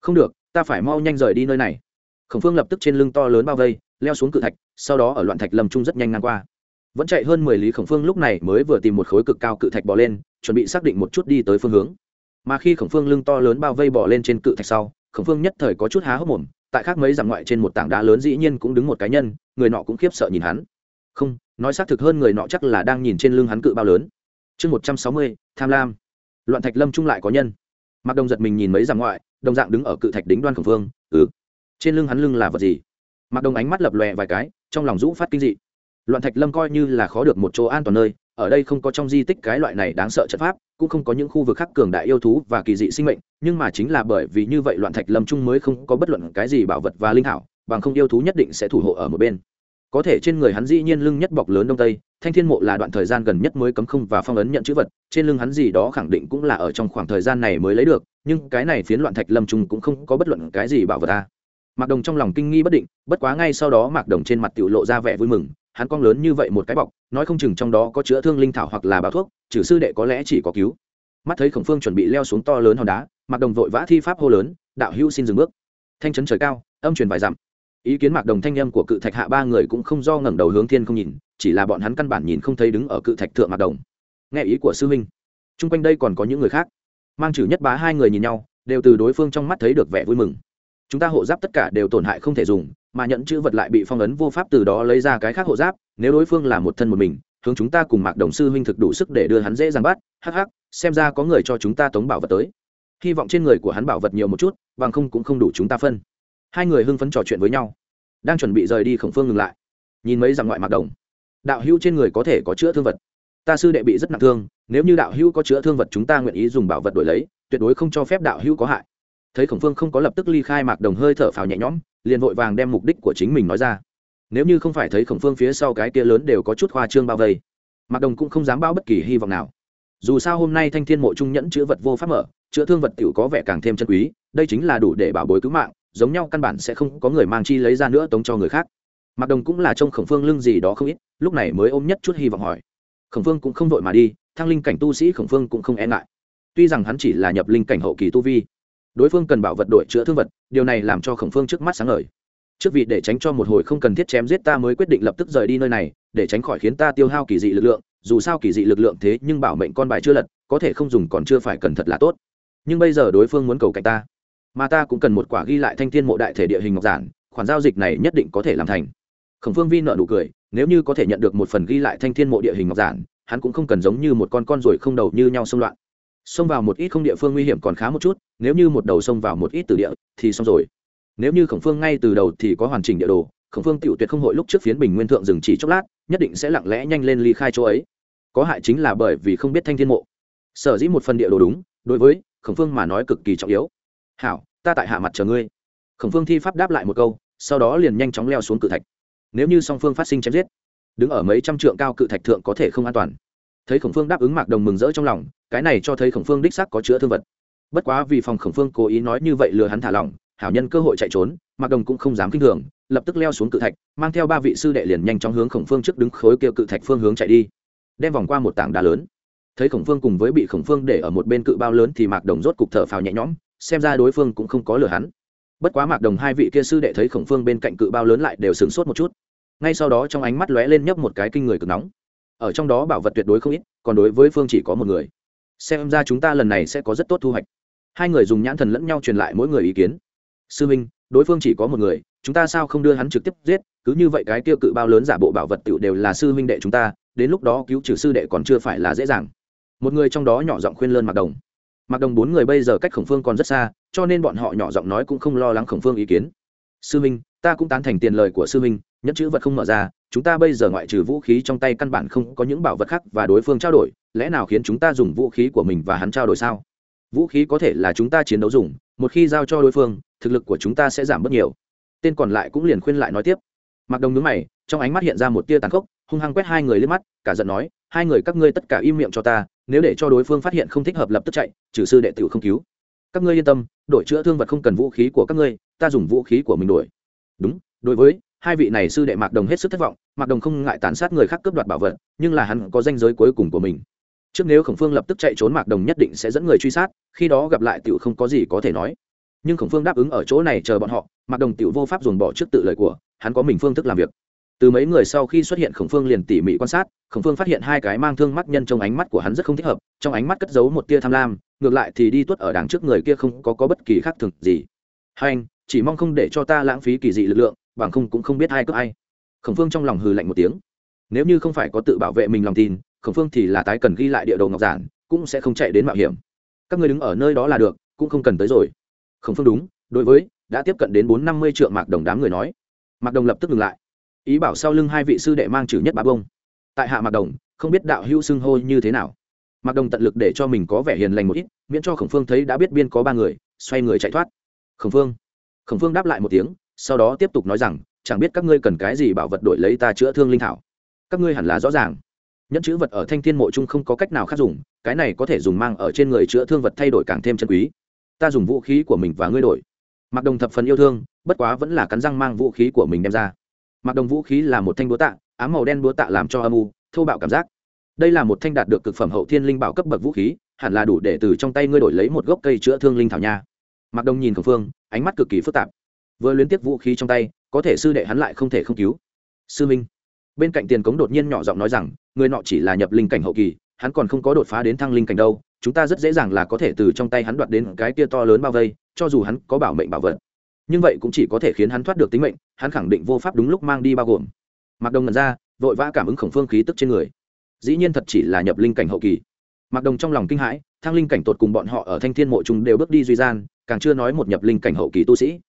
S1: Không được, ta phải mau nhanh rời đi nơi này. Khổng phương lập tức trên lưng to lớn bao vây, leo xuống cự thạch, sau đó ở loạn thạch lâm trung rất nhanh ngang qua. Vẫn chạy hơn mười lý, khổng phương lúc này mới vừa tìm một khối cực cao cự thạch bỏ lên, chuẩn bị xác định một chút đi tới phương hướng. Mà khi khổng phương lưng to lớn bao vây bỏ lên trên cự thạch sau, khổng phương nhất thời có chút há hốc mồm, tại khác mấy dặm ngoại trên một tảng đá lớn dĩ nhiên cũng đứng một cá nhân, người nọ cũng khiếp sợ nhìn hắn. Không, nói xác thực hơn người nọ chắc là đang nhìn trên lưng hắn cự bao lớn chương một trăm sáu mươi, tham lam. Loạn thạch lâm trung lại có nhân. Mặc đồng giật mình nhìn mấy dặm ngoại, đồng dạng đứng ở cự thạch đính đoan khổng phương ừ. Trên lưng hắn lưng là vật gì? Mặc đồng ánh mắt lập lòe vài cái, trong lòng rũ phát kinh dị. Loạn thạch lâm coi như là khó được một chỗ an toàn nơi, ở đây không có trong di tích cái loại này đáng sợ trận pháp, cũng không có những khu vực khác cường đại yêu thú và kỳ dị sinh mệnh, nhưng mà chính là bởi vì như vậy loạn thạch lâm trung mới không có bất luận cái gì bảo vật và linh hảo bằng không yêu thú nhất định sẽ thủ hộ ở một bên có thể trên người hắn dĩ nhiên lưng nhất bọc lớn đông tây, thanh thiên mộ là đoạn thời gian gần nhất mới cấm không và phong ấn nhận chữ vật, trên lưng hắn gì đó khẳng định cũng là ở trong khoảng thời gian này mới lấy được, nhưng cái này phiến loạn thạch lâm trung cũng không có bất luận cái gì bảo vật ta mạc đồng trong lòng kinh nghi bất định, bất quá ngay sau đó mạc đồng trên mặt tiểu lộ ra vẻ vui mừng, hắn cong lớn như vậy một cái bọc, nói không chừng trong đó có chữa thương linh thảo hoặc là báo thuốc, trừ sư đệ có lẽ chỉ có cứu. Mắt thấy khổng phương chuẩn bị leo xuống to lớn hòn đá, mạc đồng vội vã thi pháp hô lớn, đạo hữu xin dừng bước. Thanh chấn trời cao, âm truyền vài dặm ý kiến mạc đồng thanh â m của cự thạch hạ ba người cũng không do ngẩng đầu hướng thiên không nhìn, chỉ là bọn hắn căn bản nhìn không thấy đứng ở cự thạch thượng mạc đồng. Nghe ý của sư huynh. T r u n g quanh đây còn có những người khác. Mang chử nhất bá hai người nhìn nhau, đều từ đối phương trong mắt thấy được vẻ vui mừng. Chúng ta hộ giáp tất cả đều tổn hại không thể dùng, mà nhận chữ vật lại bị phong ấn vô pháp từ đó lấy ra cái khác hộ giáp, nếu đối phương là một thân một mình, hướng chúng ta cùng mạc đồng sư huynh thực đủ sức để đưa hắn dễ dàng bắt, hắc hắc, xem ra có người cho chúng ta tống bảo vật tới. Hy vọng trên người của hắn bảo vật nhiều một chút, bằng không cũng không đủ chúng ta phân hai người hưng phấn trò chuyện với nhau, đang chuẩn bị rời đi khổng phương ngừng lại. Nhìn mấy dặm ngoại mặc đồng, đạo hữu trên người có thể có chữa thương vật. Ta sư đệ bị rất nặng thương, nếu như đạo hữu có chữa thương vật chúng ta nguyện ý dùng bảo vật đổi lấy, tuyệt đối không cho phép đạo hữu có hại. Thấy khổng phương không có lập tức ly khai mạc đồng hơi thở phào nhẹ nhõm, liền vội vàng đem mục đích của chính mình nói ra. Nếu như không phải thấy khổng phương phía sau cái kia lớn đều có chút hoa trương bao vây mạc đồng cũng không dám bao bất kỳ hy vọng nào. Dù sao hôm nay thanh thiên mộ trung nhẫn chữa vật vô pháp mở, chữa thương vật t i ể u có vẻ càng thêm chân quý, đây chính là đủ để bảo bối cứu mạng giống nhau căn bản sẽ không có người mang chi lấy ra nữa tống cho người khác. Mặc đồng cũng là trông khổng phương lưng gì đó không ít, lúc này mới ôm nhất chút hy vọng hỏi. Khổng phương cũng không vội mà đi, thăng linh cảnh tu sĩ khổng phương cũng không e ngại. Tuy rằng hắn chỉ là nhập linh cảnh hậu kỳ tu vi, đối phương cần bảo vật đổi chữa thương vật, điều này làm cho khổng phương trước mắt sáng ngời. Trước vị để tránh cho một hồi không cần thiết chém giết ta mới quyết định lập tức rời đi nơi này, để tránh khỏi khiến ta tiêu hao kỳ dị lực lượng, dù sao kỳ dị lực lượng thế nhưng bảo mệnh con bài chưa lật, có thể không dùng còn chưa phải cần thật là tốt. Nhưng bây giờ đối phương muốn cầu cạnh ta mà ta cũng cần một quả ghi lại thanh thiên mộ đại thể địa hình ngọc giản, khoản giao dịch này nhất định có thể làm thành. Khổng phương vi nợ nụ cười, nếu như có thể nhận được một phần ghi lại thanh thiên mộ địa hình ngọc giản, hắn cũng không cần giống như một con con ruồi không đầu như nhau xông loạn. Xông vào một ít không địa phương nguy hiểm còn khá một chút, nếu như một đầu xông vào một ít từ địa, thì xong rồi. Nếu như khổng phương ngay từ đầu thì có hoàn chỉnh địa đồ, khổng phương tiểu tuyệt không hội lúc trước phiến bình nguyên thượng dừng chỉ chốc lát, nhất định sẽ lặng lẽ nhanh lên ly khai chỗ ấy. Có hại chính là bởi vì không biết thanh thiên mộ. Sở dĩ một phần địa đồ đúng, đối với khổng phương mà nói cực kỳ trọng yếu hảo, ta tại hạ mặt chờ ngươi. Khổng phương thi pháp đáp lại một câu, sau đó liền nhanh chóng leo xuống cự thạch. Nếu như song phương phát sinh chém giết, đứng ở mấy trăm trượng cao cự thạch thượng có thể không an toàn. Thấy khổng phương đáp ứng mạc đồng mừng rỡ trong lòng, cái này cho thấy khổng phương đích xác có chữa thương vật. Bất quá vì phòng khổng phương cố ý nói như vậy lừa hắn thả lỏng, hảo nhân cơ hội chạy trốn, mạc đồng cũng không dám kinh thường, lập tức leo xuống cự thạch, mang theo ba vị sư đệ liền nhanh chóng hướng khổng phương trước đứng khối kia cự thạch phương hướng chạy đi. Đem vòng qua một tảng đá lớn. Thấy khổng phương cùng với bị khổng phương để ở một bên cự bao lớn thì mạc đồng rốt cục thở phào nhẹ nhõm xem ra đối phương cũng không có lừa hắn. Bất quá mạc đồng hai vị kia sư đệ thấy khổng phương bên cạnh cự bao lớn lại đều sửng sốt một chút. Ngay sau đó trong ánh mắt lóe lên nhấp một cái kinh người cực nóng. Ở trong đó bảo vật tuyệt đối không ít, còn đối với phương chỉ có một người. Xem ra chúng ta lần này sẽ có rất tốt thu hoạch. Hai người dùng nhãn thần lẫn nhau truyền lại mỗi người ý kiến. Sư minh, đối phương chỉ có một người, chúng ta sao không đưa hắn trực tiếp giết? Cứ như vậy cái tiêu cự bao lớn giả bộ bảo vật tựu đều là sư minh đệ chúng ta, đến lúc đó cứu trừ sư đệ còn chưa phải là dễ dàng. Một người trong đó nhỏ giọng khuyên lơn mạc đồng mạc đồng bốn người bây giờ cách khổng phương còn rất xa, cho nên bọn họ nhỏ giọng nói cũng không lo lắng khổng phương ý kiến. Sư minh, ta cũng tán thành tiền lời của sư minh nhất chữ vật không mở ra, chúng ta bây giờ ngoại trừ vũ khí trong tay căn bản không có những bảo vật khác và đối phương trao đổi, lẽ nào khiến chúng ta dùng vũ khí của mình và hắn trao đổi sao? Vũ khí có thể là chúng ta chiến đấu dùng, một khi giao cho đối phương, thực lực của chúng ta sẽ giảm bớt nhiều. Tên còn lại cũng liền khuyên lại nói tiếp. Mặc đồng nhướng mày, trong ánh mắt hiện ra một tia tàn khốc, hung hăng quét hai người lên mắt, cả giận nói, hai người các ngươi tất cả im miệng cho ta nếu để cho đối phương phát hiện không thích hợp lập tức chạy, trừ sư đệ tử không cứu. Các ngươi yên tâm, đổi chữa thương vật không cần vũ khí của các ngươi, ta dùng vũ khí của mình đổi. Đúng, đối với, hai vị này sư đệ mạc đồng hết sức thất vọng, mạc đồng không ngại tàn sát người khác cướp đoạt bảo vật, nhưng là hắn có danh giới cuối cùng của mình. Trước nếu khổng phương lập tức chạy trốn mạc đồng nhất định sẽ dẫn người truy sát, khi đó gặp lại tiểu không có gì có thể nói. Nhưng khổng phương đáp ứng ở chỗ này chờ bọn họ, mạc đồng tiểu vô pháp dồn bỏ trước tự lời của, hắn có mình phương thức làm việc từ mấy người sau khi xuất hiện khổng phương liền tỉ mỉ quan sát khổng phương phát hiện hai cái mang thương mắt nhân trong ánh mắt của hắn rất không thích hợp trong ánh mắt cất giấu một tia tham lam ngược lại thì đi tuất ở đằng trước người kia không có, có bất kỳ khác thường gì. Hai anh chỉ mong không để cho ta lãng phí kỳ dị lực lượng bằng không cũng không biết ai cướp ai. Khổng phương trong lòng hừ lạnh một tiếng. Nếu như không phải có tự bảo vệ mình lòng tin khổng phương thì là tái cần ghi lại địa đồ ngọc giản cũng sẽ không chạy đến mạo hiểm. Các người đứng ở nơi đó là được cũng không cần tới rồi. Khổng phương đúng đối với đã tiếp cận đến bốn năm mươi triệu mạc đồng đám người nói. Mạc đồng lập tức ngừng lại ý bảo sau lưng hai vị sư đệ mang trừ nhất bá bông. Tại hạ mạc đồng, không biết đạo hữu xưng hô như thế nào. Mạc đồng tận lực để cho mình có vẻ hiền lành một ít, miễn cho khổng phương thấy đã biết biên có ba người, xoay người chạy thoát. Khổng phương khổng phương đáp lại một tiếng, sau đó tiếp tục nói rằng, chẳng biết các ngươi cần cái gì bảo vật đổi lấy ta chữa thương linh thảo. Các ngươi hẳn là rõ ràng. Nhẫn chữ vật ở thanh thiên mộ chung không có cách nào khác dùng, cái này có thể dùng mang ở trên người chữa thương vật thay đổi càng thêm chân quý. Ta dùng vũ khí của mình và ngươi đổi. Mặc đồng thập phần yêu thương, bất quá vẫn là cắn răng mang vũ khí của mình đem ra mặc đồng vũ khí là một thanh búa tạ ám màu đen búa tạ làm cho âm u, thô bạo cảm giác. Đây là một thanh đạt được cực phẩm hậu thiên linh bảo cấp bậc vũ khí, hẳn là đủ để từ trong tay ngươi đổi lấy một gốc cây chữa thương linh thảo nha. Mặc đồng nhìn khổng phương, ánh mắt cực kỳ phức tạp. Vừa liên tiếp vũ khí trong tay, có thể sư đệ hắn lại không thể không cứu. Sư minh. Bên cạnh tiền cống đột nhiên nhỏ giọng nói rằng, người nọ chỉ là nhập linh cảnh hậu kỳ, hắn còn không có đột phá đến thăng linh cảnh đâu, chúng ta rất dễ dàng là có thể từ trong tay hắn đoạt đến cái kia to lớn bao vây, cho dù hắn có bảo mệnh bảo vật nhưng vậy cũng chỉ có thể khiến hắn thoát được tính mệnh, hắn khẳng định vô pháp đúng lúc mang đi bao gồm. Mặc đồng ngần ra, vội vã cảm ứng khổng phương khí tức trên người. Dĩ nhiên thật chỉ là nhập linh cảnh hậu kỳ. Mặc đồng trong lòng kinh hãi, thăng linh cảnh tột cùng bọn họ ở thanh thiên mộ chúng đều bước đi duy gian, càng chưa nói một nhập linh cảnh hậu kỳ tu sĩ.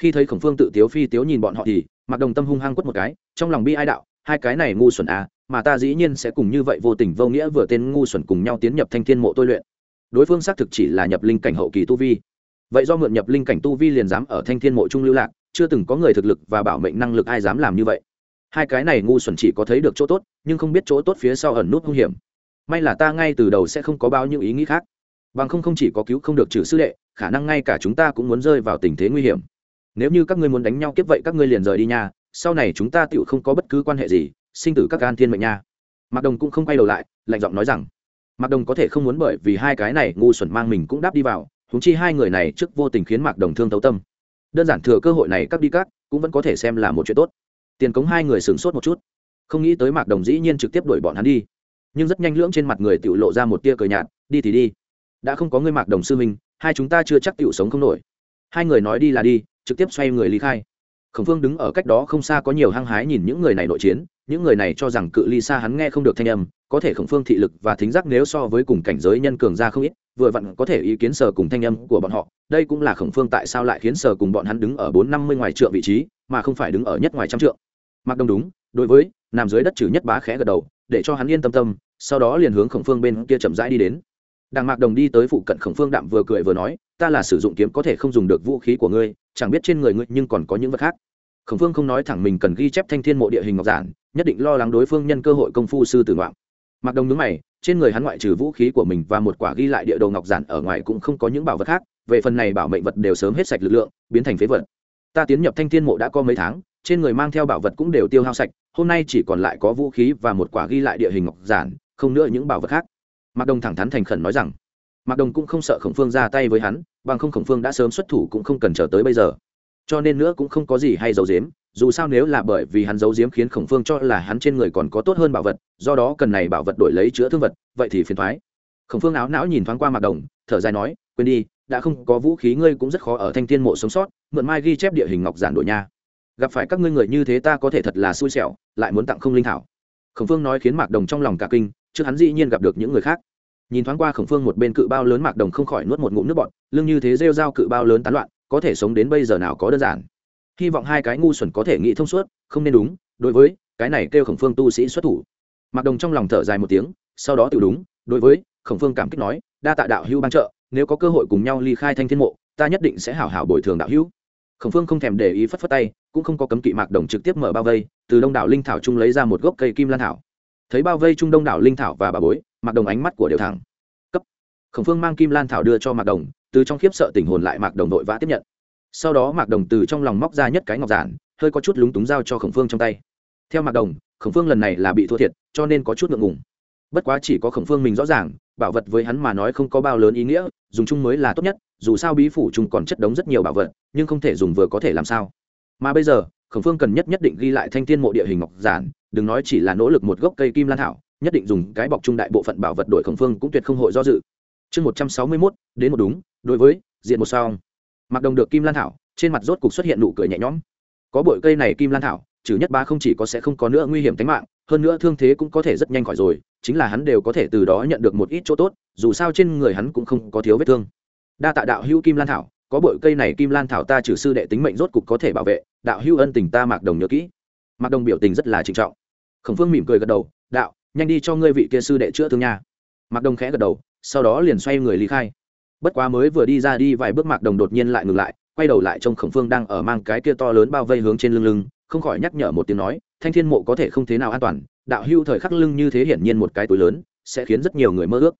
S1: Khi thấy khổng phương tự tiếu phi tiếu nhìn bọn họ thì mặc đồng tâm hung hăng quất một cái, trong lòng bi ai đạo, hai cái này ngu xuẩn à mà ta dĩ nhiên sẽ cùng như vậy vô tình vô nghĩa vừa tên ngu xuẩn cùng nhau tiến nhập thanh thiên mộ tôi luyện. Đối phương xác thực chỉ là nhập linh cảnh hậu kỳ tu vi vậy do mượn nhập linh cảnh tu vi liền dám ở thanh thiên mộ trung lưu lạc, chưa từng có người thực lực và bảo mệnh năng lực ai dám làm như vậy. Hai cái này ngu xuẩn chỉ có thấy được chỗ tốt, nhưng không biết chỗ tốt phía sau ẩn nút hung hiểm. May là ta ngay từ đầu sẽ không có bao nhiêu ý nghĩ khác. Bằng không không chỉ có cứu không được trừ sư đệ, khả năng ngay cả chúng ta cũng muốn rơi vào tình thế nguy hiểm. Nếu như các ngươi muốn đánh nhau kiếp vậy các ngươi liền rời đi nha, sau này chúng ta tựu không có bất cứ quan hệ gì, sinh tử các gan thiên mệnh nha. Mạc đồng cũng không quay đầu lại, lạnh giọng nói rằng, mạc đồng có thể không muốn bởi vì hai cái này ngu xuẩn mang mình cũng đáp đi vào huống chi hai người này trước vô tình khiến mạc đồng thương tấu tâm. Đơn giản thừa cơ hội này cắt đi cắt, cũng vẫn có thể xem là một chuyện tốt. Tiền cống hai người sửng sốt một chút. Không nghĩ tới mạc đồng dĩ nhiên trực tiếp đuổi bọn hắn đi. Nhưng rất nhanh lưỡng trên mặt người tự lộ ra một tia cờ nhạt, đi thì đi. Đã không có người mạc đồng sư minh hai chúng ta chưa chắc tiểu sống không nổi. Hai người nói đi là đi, trực tiếp xoay người ly khai. Khổng phương đứng ở cách đó không xa có nhiều hăng hái nhìn những người này nội chiến, những người này cho rằng cự ly xa hắn nghe không được thanh âm, có thể khổng phương thị lực và thính giác nếu so với cùng cảnh giới nhân cường ra không ít vừa vặn có thể ý kiến sở cùng thanh âm của bọn họ, đây cũng là khổng phương tại sao lại khiến sở cùng bọn hắn đứng ở bốn năm mươi ngoài trượng vị trí, mà không phải đứng ở nhất ngoài trăm trượng. Mặc đông đúng, đối với, nằm dưới đất trừ nhất bá khẽ gật đầu, để cho hắn yên tâm tâm, sau đó liền hướng khổng phương bên kia chậm rãi đi đến. Đàng mạc đồng đi tới phụ cận khổng phương đạm vừa cười vừa nói, ta là sử dụng kiếm có thể không dùng được vũ khí của ngươi, chẳng biết trên người ngươi nhưng còn có những vật khác. Khổng phương không nói thẳng mình cần ghi chép thanh thiên mộ địa hình ngọc giản, nhất định lo lắng đối phương nhân cơ hội công phu sư tử ngoạm mặc đồng nhướng mày trên người hắn ngoại trừ vũ khí của mình và một quả ghi lại địa đồ ngọc giản ở ngoài cũng không có những bảo vật khác, về phần này bảo mệnh vật đều sớm hết sạch lực lượng, biến thành phế vật. Ta tiến nhập thanh thiên mộ đã có mấy tháng, trên người mang theo bảo vật cũng đều tiêu hao sạch, hôm nay chỉ còn lại có vũ khí và một quả ghi lại địa hình ngọc giản, không nữa những bảo vật khác. Mạc đồng thẳng thắn thành khẩn nói rằng. Mạc đồng cũng không sợ khổng phương ra tay với hắn, bằng không khổng phương đã sớm xuất thủ cũng không cần chờ tới bây giờ. Cho nên nữa cũng không có gì hay giấu dếm dù sao nếu là bởi vì hắn giấu giếm khiến khổng phương cho là hắn trên người còn có tốt hơn bảo vật, do đó cần này bảo vật đổi lấy chữa thương vật, vậy thì phiền thoái. Khổng phương áo não nhìn thoáng qua mạc đồng, thở dài nói, quên đi, đã không có vũ khí ngươi cũng rất khó ở thanh thiên mộ sống sót, mượn mai ghi chép địa hình ngọc giản đổi nha. Gặp phải các ngươi người như thế ta có thể thật là xui xẻo, lại muốn tặng không linh thảo. Khổng phương nói khiến mạc đồng trong lòng cả kinh, trước hắn dĩ nhiên gặp được những người khác. Nhìn thoáng qua khổng phương một bên cự bao lớn mạc đồng không khỏi nuốt một ngụm nước bọt, lưng như thế rêu dao cự bao lớn tán loạn, có thể sống đến bây giờ nào có đơn giản hy vọng hai cái ngu xuẩn có thể nghĩ thông suốt, không nên đúng, đối với cái này kêu khổng phương tu sĩ xuất thủ. Mặc đồng trong lòng thở dài một tiếng, sau đó tự đúng, đối với khổng phương cảm kích nói, đa tạ đạo hưu ban trợ, nếu có cơ hội cùng nhau ly khai thanh thiên mộ, ta nhất định sẽ hảo hảo bồi thường đạo hữu. Khổng phương không thèm để ý phất phất tay, cũng không có cấm kỵ mạc đồng trực tiếp mở bao vây, từ đông đảo linh thảo trung lấy ra một gốc cây kim lan thảo. Thấy bao vây trung đông đảo linh thảo và bà bối, mạc đồng ánh mắt của đều thẳng. Cấp. Khổng phương mang kim lan thảo đưa cho mạc đồng, từ trong khiếp sợ tình hồn lại mạc đồng vội vã tiếp nhận sau đó mạc đồng từ trong lòng móc ra nhất cái ngọc giản, hơi có chút lúng túng giao cho khổng phương trong tay. Theo mạc đồng, khổng phương lần này là bị thua thiệt, cho nên có chút ngượng ngùng. Bất quá chỉ có khổng phương mình rõ ràng, bảo vật với hắn mà nói không có bao lớn ý nghĩa, dùng chung mới là tốt nhất, dù sao bí phủ chung còn chất đống rất nhiều bảo vật, nhưng không thể dùng vừa có thể làm sao. Mà bây giờ, khổng phương cần nhất nhất định ghi lại thanh thiên mộ địa hình ngọc giản, đừng nói chỉ là nỗ lực một gốc cây kim lan thảo, nhất định dùng cái bọc trung đại bộ phận bảo vật đổi khổng phương cũng tuyệt không hội do dự. Chương một trăm sáu mươi mốt, đến một đúng, đối với, diện một sao mặc đồng được kim lan thảo, trên mặt rốt cục xuất hiện nụ cười nhẹ nhõm. Có bội cây này kim lan thảo, trừ nhất ba không chỉ có sẽ không có nữa nguy hiểm tính mạng, hơn nữa thương thế cũng có thể rất nhanh khỏi rồi, chính là hắn đều có thể từ đó nhận được một ít chỗ tốt, dù sao trên người hắn cũng không có thiếu vết thương. Đa tạ đạo hữu kim lan thảo, có bội cây này kim lan thảo ta trừ sư đệ tính mệnh rốt cục có thể bảo vệ, đạo hữu ân tình ta mạc đồng nhớ kỹ. Mạc đồng biểu tình rất là trịnh trọng. Khổng phương mỉm cười gật đầu, đạo, nhanh đi cho ngươi vị kia sư đệ chữa thương nha. Mạc đồng khẽ gật đầu, sau đó liền xoay người lý khai bất quá mới vừa đi ra đi vài bước mạc đồng đột nhiên lại ngừng lại quay đầu lại trông khổng phương đang ở mang cái kia to lớn bao vây hướng trên lưng lưng không khỏi nhắc nhở một tiếng nói thanh thiên mộ có thể không thế nào an toàn đạo hưu thời khắc lưng như thế hiển nhiên một cái túi lớn sẽ khiến rất nhiều người mơ ước.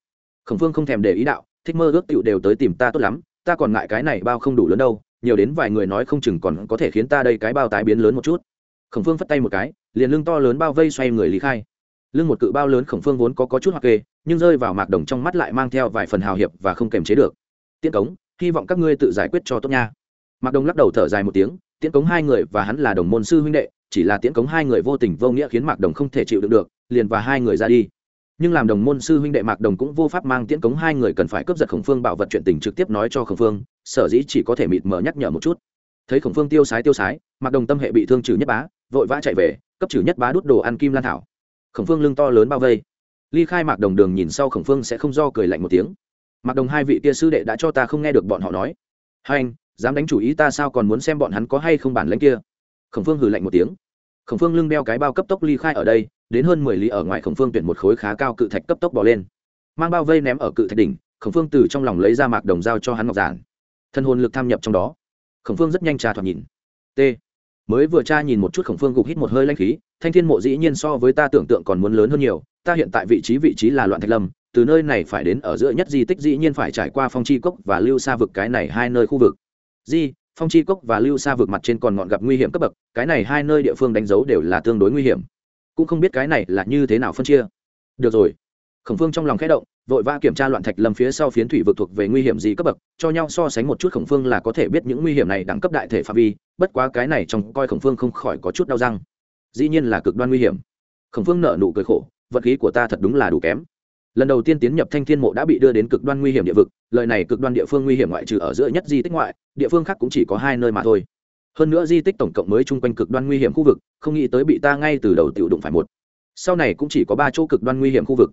S1: Khổng phương không thèm để ý đạo thích mơ ước tựu đều tới tìm ta tốt lắm ta còn ngại cái này bao không đủ lớn đâu nhiều đến vài người nói không chừng còn có thể khiến ta đây cái bao tái biến lớn một chút. Khổng phương phất tay một cái liền lưng to lớn bao vây xoay người lý khai. Lưng một cự bao lớn khổng phương vốn có, có chút hoặc kê nhưng rơi vào mạc đồng trong mắt lại mang theo vài phần hào hiệp và không kềm chế được. Tiễn cống, hy vọng các ngươi tự giải quyết cho tốt nha. Mạc đồng lắc đầu thở dài một tiếng, tiễn cống hai người và hắn là đồng môn sư huynh đệ, chỉ là tiễn cống hai người vô tình vô nghĩa khiến mạc đồng không thể chịu đựng được, liền và hai người ra đi. Nhưng làm đồng môn sư huynh đệ mạc đồng cũng vô pháp mang tiễn cống hai người cần phải cướp giật khổng phương bảo vật chuyện tình trực tiếp nói cho khổng phương, sở dĩ chỉ có thể mịt mờ nhắc nhở một chút. Thấy khổng phương tiêu sái tiêu sái, mạc đồng tâm hệ bị thương trừ nhất bá, vội vã chạy về, cấp trừ nhất bá đút đồ ăn kim lan thảo. Khổng phương lưng to lớn bao vây ly khai mạc đồng đường nhìn sau khổng phương sẽ không do cười lạnh một tiếng. Mạc đồng hai vị kia sư đệ đã cho ta không nghe được bọn họ nói. Hai anh, dám đánh chủ ý ta sao còn muốn xem bọn hắn có hay không bản lãnh kia? Khổng phương hừ lạnh một tiếng. Khổng phương lưng đeo cái bao cấp tốc ly khai ở đây, đến hơn mười lý ở ngoài khổng phương tuyển một khối khá cao cự thạch cấp tốc bỏ lên. Mang bao vây ném ở cự thạch đỉnh, khổng phương từ trong lòng lấy ra mạc đồng giao cho hắn ngọc giản. Thân hồn lực tham nhập trong đó. Khổng phương rất nhanh trà thoạt nhìn. T. Mới vừa tra nhìn một chút khổng phương gục hít một hơi lanh khí, thanh thiên mộ dĩ nhiên so với ta tưởng tượng còn muốn lớn hơn nhiều ta hiện tại vị trí vị trí là loạn thạch lâm, từ nơi này phải đến ở giữa nhất di tích dĩ nhiên phải trải qua phong chi cốc và lưu xa vực cái này hai nơi khu vực. Di, phong chi cốc và lưu xa vực mặt trên còn ngọn gặp nguy hiểm cấp bậc, cái này hai nơi địa phương đánh dấu đều là tương đối nguy hiểm. Cũng không biết cái này là như thế nào phân chia. Được rồi. Khổng phương trong lòng khẽ động, vội vã kiểm tra loạn thạch lâm phía sau phiến thủy vực thuộc về nguy hiểm gì cấp bậc, cho nhau so sánh một chút khổng phương là có thể biết những nguy hiểm này đẳng cấp đại thể phạm vi, bất quá cái này trong coi khổng phương không khỏi có chút đau răng. Dĩ nhiên là cực đoan nguy hiểm. Khổng phương nợ nụ cười khổ vật khí của ta thật đúng là đủ kém. Lần đầu tiên tiến nhập thanh thiên mộ đã bị đưa đến cực đoan nguy hiểm địa vực, lời này cực đoan địa phương nguy hiểm ngoại trừ ở giữa nhất di tích ngoại, địa phương khác cũng chỉ có hai nơi mà thôi. Hơn nữa di tích tổng cộng mới chung quanh cực đoan nguy hiểm khu vực, không nghĩ tới bị ta ngay từ đầu tiểu đụng phải một. Sau này cũng chỉ có ba chỗ cực đoan nguy hiểm khu vực.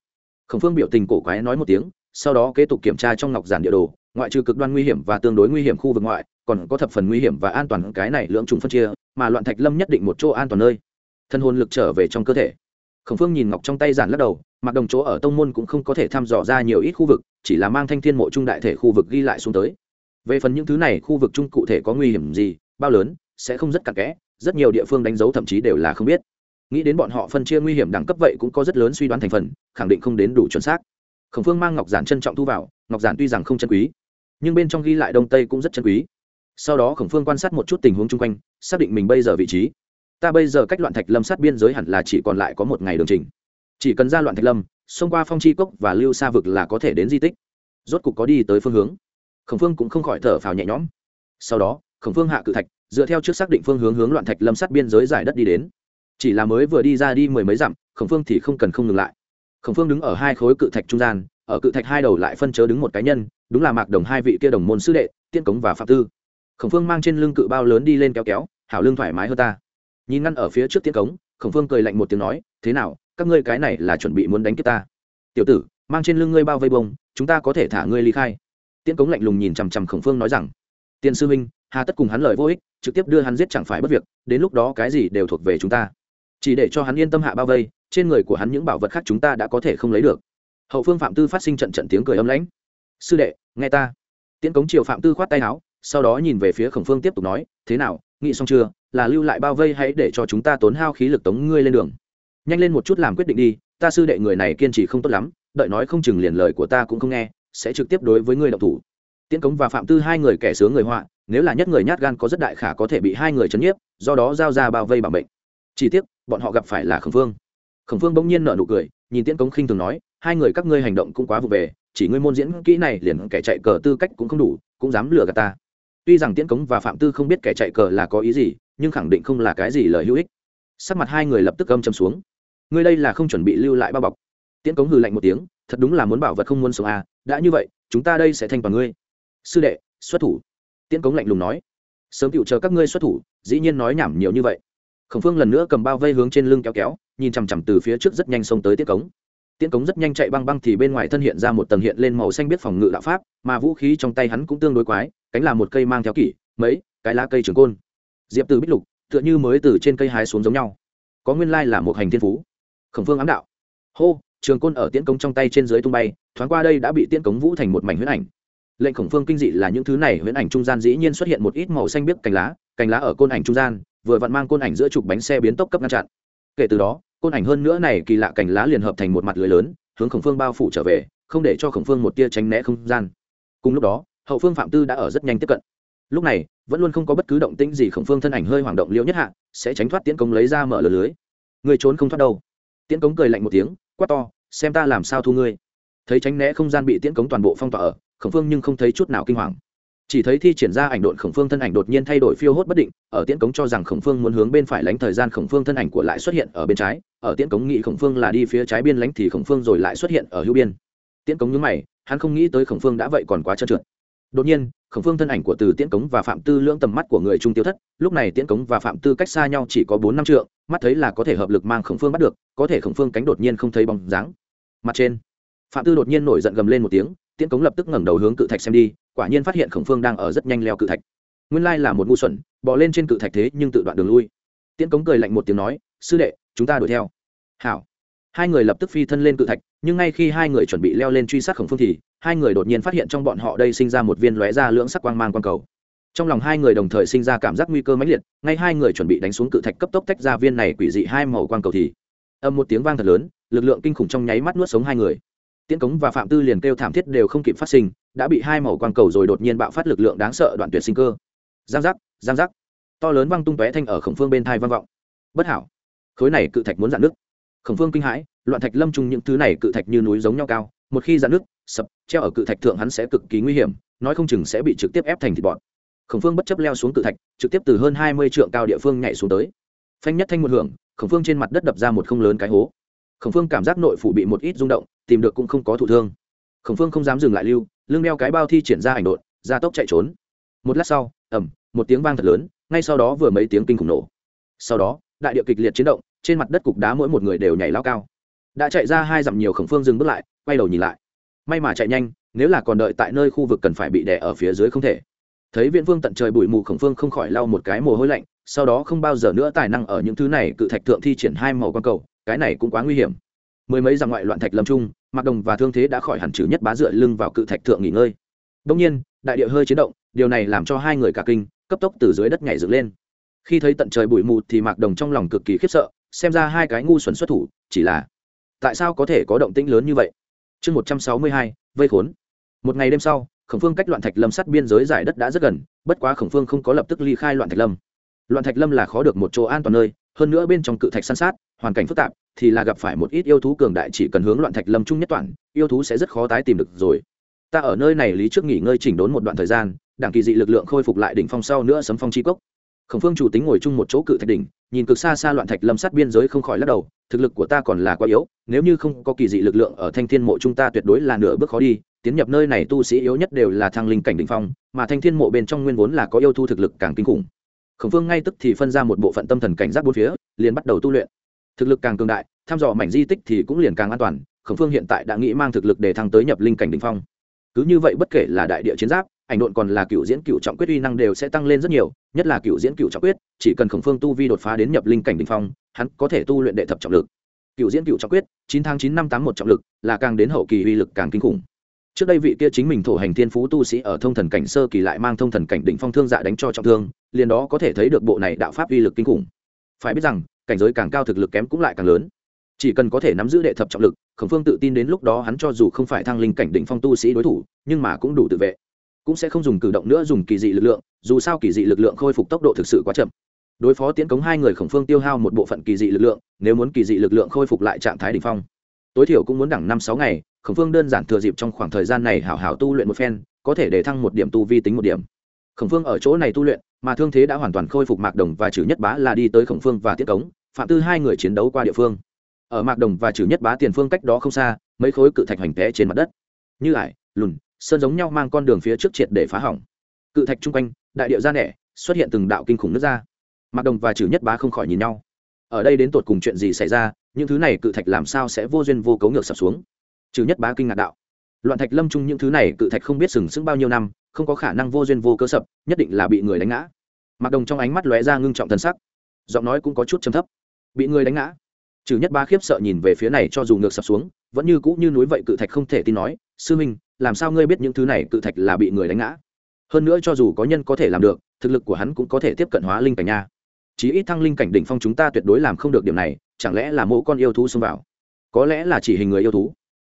S1: Khổng phương biểu tình cổ quái nói một tiếng, sau đó kế tục kiểm tra trong ngọc giản địa đồ, ngoại trừ cực đoan nguy hiểm và tương đối nguy hiểm khu vực ngoại, còn có thập phần nguy hiểm và an toàn cái này lượng trùng phân chia, mà loạn thạch lâm nhất định một chỗ an toàn nơi. Thân hồn lực trở về trong cơ thể khổng phương nhìn ngọc trong tay giản lắc đầu, mặc đồng chỗ ở tông môn cũng không có thể thăm dò ra nhiều ít khu vực, chỉ là mang thanh thiên mộ trung đại thể khu vực ghi lại xuống tới. Về phần những thứ này khu vực chung cụ thể có nguy hiểm gì, bao lớn, sẽ không rất cặn kẽ, rất nhiều địa phương đánh dấu thậm chí đều là không biết. Nghĩ đến bọn họ phân chia nguy hiểm đẳng cấp vậy cũng có rất lớn suy đoán thành phần, khẳng định không đến đủ chuẩn xác. Khổng phương mang ngọc giản trân trọng thu vào, ngọc giản tuy rằng không chân quý, nhưng bên trong ghi lại đông tây cũng rất chân quý. Sau đó khổng phương quan sát một chút tình huống chung quanh, xác định mình bây giờ vị trí ta bây giờ cách loạn thạch lâm sát biên giới hẳn là chỉ còn lại có một ngày đường trình. Chỉ cần ra loạn thạch lâm, xông qua phong chi cốc và lưu xa vực là có thể đến di tích. Rốt cục có đi tới phương hướng. Khổng phương cũng không khỏi thở phào nhẹ nhõm. Sau đó, khổng phương hạ cự thạch, dựa theo trước xác định phương hướng hướng loạn thạch lâm sát biên giới giải đất đi đến. Chỉ là mới vừa đi ra đi mười mấy dặm, khổng phương thì không cần không ngừng lại. Khổng phương đứng ở hai khối cự thạch trung gian, ở cự thạch hai đầu lại phân chớ đứng một cá nhân, đúng là mạc đồng hai vị kia đồng môn sư đệ tiên cống và phạm tư. Khổng phương mang trên lưng cự bao lớn đi lên kéo kéo, hảo lương thoải mái hơn ta nhìn ngăn ở phía trước tiên cống, khổng phương cười lạnh một tiếng nói, thế nào, các ngươi cái này là chuẩn bị muốn đánh kiếp ta? Tiểu tử, mang trên lưng ngươi bao vây bông, chúng ta có thể thả ngươi ly khai. Tiến cống lạnh lùng nhìn chằm chằm khổng phương nói rằng, tiên sư huynh, hà tất cùng hắn lời vô ích, trực tiếp đưa hắn giết chẳng phải bất việc, đến lúc đó cái gì đều thuộc về chúng ta. Chỉ để cho hắn yên tâm hạ bao vây, trên người của hắn những bảo vật khác chúng ta đã có thể không lấy được. Hậu phương phạm tư phát sinh trận trận tiếng cười âm lãnh. Sư đệ, nghe ta. Tiễn cống triều phạm tư khoát tay áo, sau đó nhìn về phía khổng phương tiếp tục nói, thế nào, nghĩ xong chưa? Là lưu lại bao vây hãy để cho chúng ta tốn hao khí lực tống ngươi lên đường. Nhanh lên một chút làm quyết định đi, ta sư đệ người này kiên trì không tốt lắm, đợi nói không chừng liền lời của ta cũng không nghe, sẽ trực tiếp đối với ngươi động thủ. Tiễn cống và phạm tư hai người kẻ sướng người họa, nếu là nhất người nhát gan có rất đại khả có thể bị hai người chấn nhiếp, do đó giao ra bao vây bằng bệnh chỉ tiếc, bọn họ gặp phải là khẩn phương khẩn phương bỗng nhiên nở nụ cười, nhìn tiễn cống khinh thường nói, hai người các ngươi hành động cũng quá vụ về, chỉ ngươi môn diễn kỹ này liền kẻ chạy cờ tư cách cũng không đủ, cũng dám lừa gạt ta. Tuy rằng tiễn cống và phạm tư không biết kẻ chạy cờ là có ý gì nhưng khẳng định không là cái gì lời hữu ích. Sắc mặt hai người lập tức âm châm xuống. Ngươi đây là không chuẩn bị lưu lại bao bọc. Tiễn cống hừ lạnh một tiếng, thật đúng là muốn bảo vật không muốn sống à đã như vậy, chúng ta đây sẽ thanh toàn ngươi. Sư đệ, xuất thủ. Tiễn cống lạnh lùng nói. Sớm tựu chờ các ngươi xuất thủ, dĩ nhiên nói nhảm nhiều như vậy. Khổng phương lần nữa cầm bao vây hướng trên lưng kéo kéo, nhìn chằm chằm từ phía trước rất nhanh xông tới tiễn cống. Tiễn cống rất nhanh chạy băng băng thì bên ngoài thân hiện ra một tầng hiện lên màu xanh biết phòng ngự đạo pháp, mà vũ khí trong tay hắn cũng tương đối quái, cánh là một cây mang theo kỷ, mấy, cái lá cây trường côn diệp từ bích lục, tựa như mới từ trên cây hái xuống giống nhau. Có nguyên lai là một hành thiên phú. Khổng phương ám đạo. Hô, trường côn ở tiễn cống trong tay trên dưới tung bay, thoáng qua đây đã bị tiễn cống vũ thành một mảnh huyễn ảnh. Lệnh khổng phương kinh dị là những thứ này huyễn ảnh trung gian dĩ nhiên xuất hiện một ít màu xanh biếc cành lá cành lá ở côn ảnh trung gian, vừa vặn mang côn ảnh giữa trục bánh xe biến tốc cấp ngăn chặn. Kể từ đó, côn ảnh hơn nữa này kỳ lạ cành lá liền hợp thành một mặt lưới lớn, hướng khổng phương bao phủ trở về, không để cho khổng phương một tia tránh né không gian. Cùng lúc đó, hậu phương phạm tư đã ở rất nhanh tiếp cận. Lúc này vẫn luôn không có bất cứ động tĩnh gì khổng phương thân ảnh hơi hoảng động liễu nhất hạ, sẽ tránh thoát tiễn công lấy ra mở lửa lưới. Người trốn không thoát đâu. Tiễn cống cười lạnh một tiếng, quát to, xem ta làm sao thu ngươi. Thấy tránh né không gian bị tiễn cống toàn bộ phong tỏa ở, khổng phương nhưng không thấy chút nào kinh hoàng. Chỉ thấy thi triển ra ảnh độn khổng phương thân ảnh đột nhiên thay đổi phiêu hốt bất định, ở tiễn cống cho rằng khổng phương muốn hướng bên phải lánh thời gian khổng phương thân ảnh của lại xuất hiện ở bên trái, ở tiễn cống nghĩ khổng phương là đi phía trái biên lánh thì khổng phương rồi lại xuất hiện ở hữu biên. Tiễn cống nhớ mày, hắn không nghĩ tới khổng phương đã vậy còn quá trơn trượt đột nhiên, khổng phương thân ảnh của từ tiễn cống và phạm tư lưỡng tầm mắt của người trung tiêu thất, lúc này tiễn cống và phạm tư cách xa nhau chỉ có bốn năm trượng, mắt thấy là có thể hợp lực mang khổng phương bắt được, có thể khổng phương cánh đột nhiên không thấy bóng dáng. Mặt trên, phạm tư đột nhiên nổi giận gầm lên một tiếng, tiễn cống lập tức ngẩng đầu hướng cự thạch xem đi, quả nhiên phát hiện khổng phương đang ở rất nhanh leo cự thạch. Nguyên lai là một ngu xuẩn bỏ lên trên cự thạch thế nhưng tự đoạn đường lui. Tiễn cống cười lạnh một tiếng nói, sư đệ, chúng ta đuổi theo. Hảo hai người lập tức phi thân lên cự thạch, nhưng ngay khi hai người chuẩn bị leo lên truy sát khổng phương thì, hai người đột nhiên phát hiện trong bọn họ đây sinh ra một viên lóe ra lưỡng sắc quang mang quang cầu. Trong lòng hai người đồng thời sinh ra cảm giác nguy cơ mãnh liệt, ngay hai người chuẩn bị đánh xuống cự thạch cấp tốc tách ra viên này quỷ dị hai màu quang cầu thì âm một tiếng vang thật lớn, lực lượng kinh khủng trong nháy mắt nuốt sống hai người. Tiễn cống và phạm tư liền kêu thảm thiết đều không kịp phát sinh, đã bị hai màu quang cầu rồi đột nhiên bạo phát lực lượng đáng sợ đoạn tuyệt sinh cơ. Giang giác giang giác. To lớn văng tung tóe thanh ở khổng phương bên thai vang vọng. Bất hảo. Khối này cự thạch muốn dạn nước khổng phương kinh hãi, loạn thạch lâm chung những thứ này cự thạch như núi giống nhau cao, một khi dạn nước, sập, treo ở cự thạch thượng hắn sẽ cực kỳ nguy hiểm, nói không chừng sẽ bị trực tiếp ép thành thịt bọt. Khổng phương bất chấp leo xuống cự thạch, trực tiếp từ hơn hai mươi trượng cao địa phương nhảy xuống tới. Phanh nhất thanh một hưởng, khổng phương trên mặt đất đập ra một không lớn cái hố. Khổng phương cảm giác nội phủ bị một ít rung động, tìm được cũng không có thụ thương. Khổng phương không dám dừng lại lưu, lưng đeo cái bao thi triển ra ảnh đột, ra tốc chạy trốn. Một lát sau ẩm một tiếng vang thật lớn, ngay sau đó vừa mấy tiếng kinh khủng nổ. Sau đó, đại địa kịch liệt chiến động trên mặt đất cục đá mỗi một người đều nhảy lao cao. Đã chạy ra hai dặm nhiều khổng phương dừng bước lại, quay đầu nhìn lại. May mà chạy nhanh, nếu là còn đợi tại nơi khu vực cần phải bị đè ở phía dưới không thể. Thấy viễn vương tận trời bụi mù khổng phương không khỏi lau một cái mồ hôi lạnh, sau đó không bao giờ nữa tài năng ở những thứ này cự thạch thượng thi triển hai màu quan cầu, cái này cũng quá nguy hiểm. Mười mấy dặm ngoại loạn thạch lâm trung mặc đồng và thương thế đã khỏi hẳn trừ nhất bá dựa lưng vào cự thạch thượng nghỉ ngơi. Đông nhiên, đại địa hơi chiến động, điều này làm cho hai người cả kinh, cấp tốc từ dưới đất nhảy dựng lên. Khi thấy tận trời bụi mù thì mạc đồng trong lòng cực kỳ khiếp sợ xem ra hai cái ngu xuẩn xuất thủ, chỉ là, tại sao có thể có động tĩnh lớn như vậy? Chương một trăm sáu mươi hai, vây khốn. Một ngày đêm sau, khổng phương cách loạn thạch lâm sát biên giới giải đất đã rất gần, bất quá khổng phương không có lập tức ly khai loạn thạch lâm. Loạn thạch lâm là khó được một chỗ an toàn nơi, hơn nữa bên trong cự thạch san sát, hoàn cảnh phức tạp, thì là gặp phải một ít yêu thú cường đại chỉ cần hướng loạn thạch lâm trung nhất toàn, yêu thú sẽ rất khó tái tìm được rồi. Ta ở nơi này lý trước nghỉ ngơi chỉnh đốn một đoạn thời gian, đảng kỳ dị lực lượng khôi phục lại đỉnh phong sau nữa sấm phong chi cốc khổng phương chủ tính ngồi chung một chỗ cự thạch đỉnh, nhìn cực xa xa loạn thạch lâm sát biên giới không khỏi lắc đầu, thực lực của ta còn là quá yếu, nếu như không có kỳ dị lực lượng ở thanh thiên mộ chúng ta tuyệt đối là nửa bước khó đi, tiến nhập nơi này tu sĩ yếu nhất đều là thăng linh cảnh đỉnh phong, mà thanh thiên mộ bên trong nguyên vốn là có yêu thu thực lực càng kinh khủng. Khổng phương ngay tức thì phân ra một bộ phận tâm thần cảnh giác bốn phía, liền bắt đầu tu luyện. Thực lực càng cường đại thăm dò mảnh di tích thì cũng liền càng an toàn, khổng phương hiện tại đã nghĩ mang thực lực để thăng tới nhập linh cảnh đỉnh phong. Cứ như vậy bất kể là đại địa chiến giáp ảnh độn còn là cựu diễn cựu trọng quyết uy năng đều sẽ tăng lên rất nhiều, nhất là cựu diễn cựu trọng quyết, chỉ cần khổng phương tu vi đột phá đến nhập linh cảnh đình phong, hắn có thể tu luyện đệ thập trọng lực. Cựu diễn cựu trọng quyết, chín tháng chín năm tám một trọng lực, là càng đến hậu kỳ uy lực càng kinh khủng. Trước đây vị kia chính mình thổ hành thiên phú tu sĩ ở thông thần cảnh sơ kỳ lại mang thông thần cảnh đỉnh phong thương dạ đánh cho trọng thương, liền đó có thể thấy được bộ này đạo pháp uy lực kinh khủng. Phải biết rằng, cảnh giới càng cao thực lực kém cũng lại càng lớn. Chỉ cần có thể nắm giữ đệ thập trọng lực, khổng phương tự tin đến lúc đó hắn cho dù không phải thăng linh cảnh đỉnh phong tu sĩ đối thủ, nhưng mà cũng đủ tự vệ cũng sẽ không dùng cử động nữa dùng kỳ dị lực lượng, dù sao kỳ dị lực lượng khôi phục tốc độ thực sự quá chậm. Đối phó tiến cống hai người khổng phương tiêu hao một bộ phận kỳ dị lực lượng, nếu muốn kỳ dị lực lượng khôi phục lại trạng thái đỉnh phong. Tối thiểu cũng muốn đẳng năm sáu ngày, khổng phương đơn giản thừa dịp trong khoảng thời gian này hảo hảo tu luyện một phen, có thể để thăng một điểm tu vi tính một điểm. Khổng phương ở chỗ này tu luyện, mà thương thế đã hoàn toàn khôi phục mạc đồng và trừ nhất bá là đi tới khổng phương và tiết cống, phạm tư hai người chiến đấu qua địa phương. Ở mạc đồng và trừ nhất bá tiền phương cách đó không xa, mấy khối cự thạch hoành té trên mặt đất. Như ải, lùn sơn giống nhau mang con đường phía trước triệt để phá hỏng. Cự thạch chung quanh, đại điệu ra nẻ, xuất hiện từng đạo kinh khủng nước ra. Mặc đồng và trừ nhất bá không khỏi nhìn nhau. Ở đây đến tột cùng chuyện gì xảy ra, những thứ này cự thạch làm sao sẽ vô duyên vô cấu ngược sập xuống? Trừ nhất bá kinh ngạc đạo. Loạn thạch lâm chung những thứ này cự thạch không biết sừng sững bao nhiêu năm, không có khả năng vô duyên vô cơ sập, nhất định là bị người đánh ngã. Mặc đồng trong ánh mắt lóe ra ngưng trọng thân sắc. Giọng nói cũng có chút chấm thấp. Bị người đánh ngã. Trừ nhất ba khiếp sợ nhìn về phía này cho dù ngược sập xuống, vẫn như cũ như núi vậy cự thạch không thể tin nói, sư minh làm sao ngươi biết những thứ này cự thạch là bị người đánh ngã? Hơn nữa cho dù có nhân có thể làm được, thực lực của hắn cũng có thể tiếp cận hóa linh cảnh nha. Chí ít thăng linh cảnh đỉnh phong chúng ta tuyệt đối làm không được điểm này, chẳng lẽ là mẫu con yêu thú xông vào? Có lẽ là chỉ hình người yêu thú.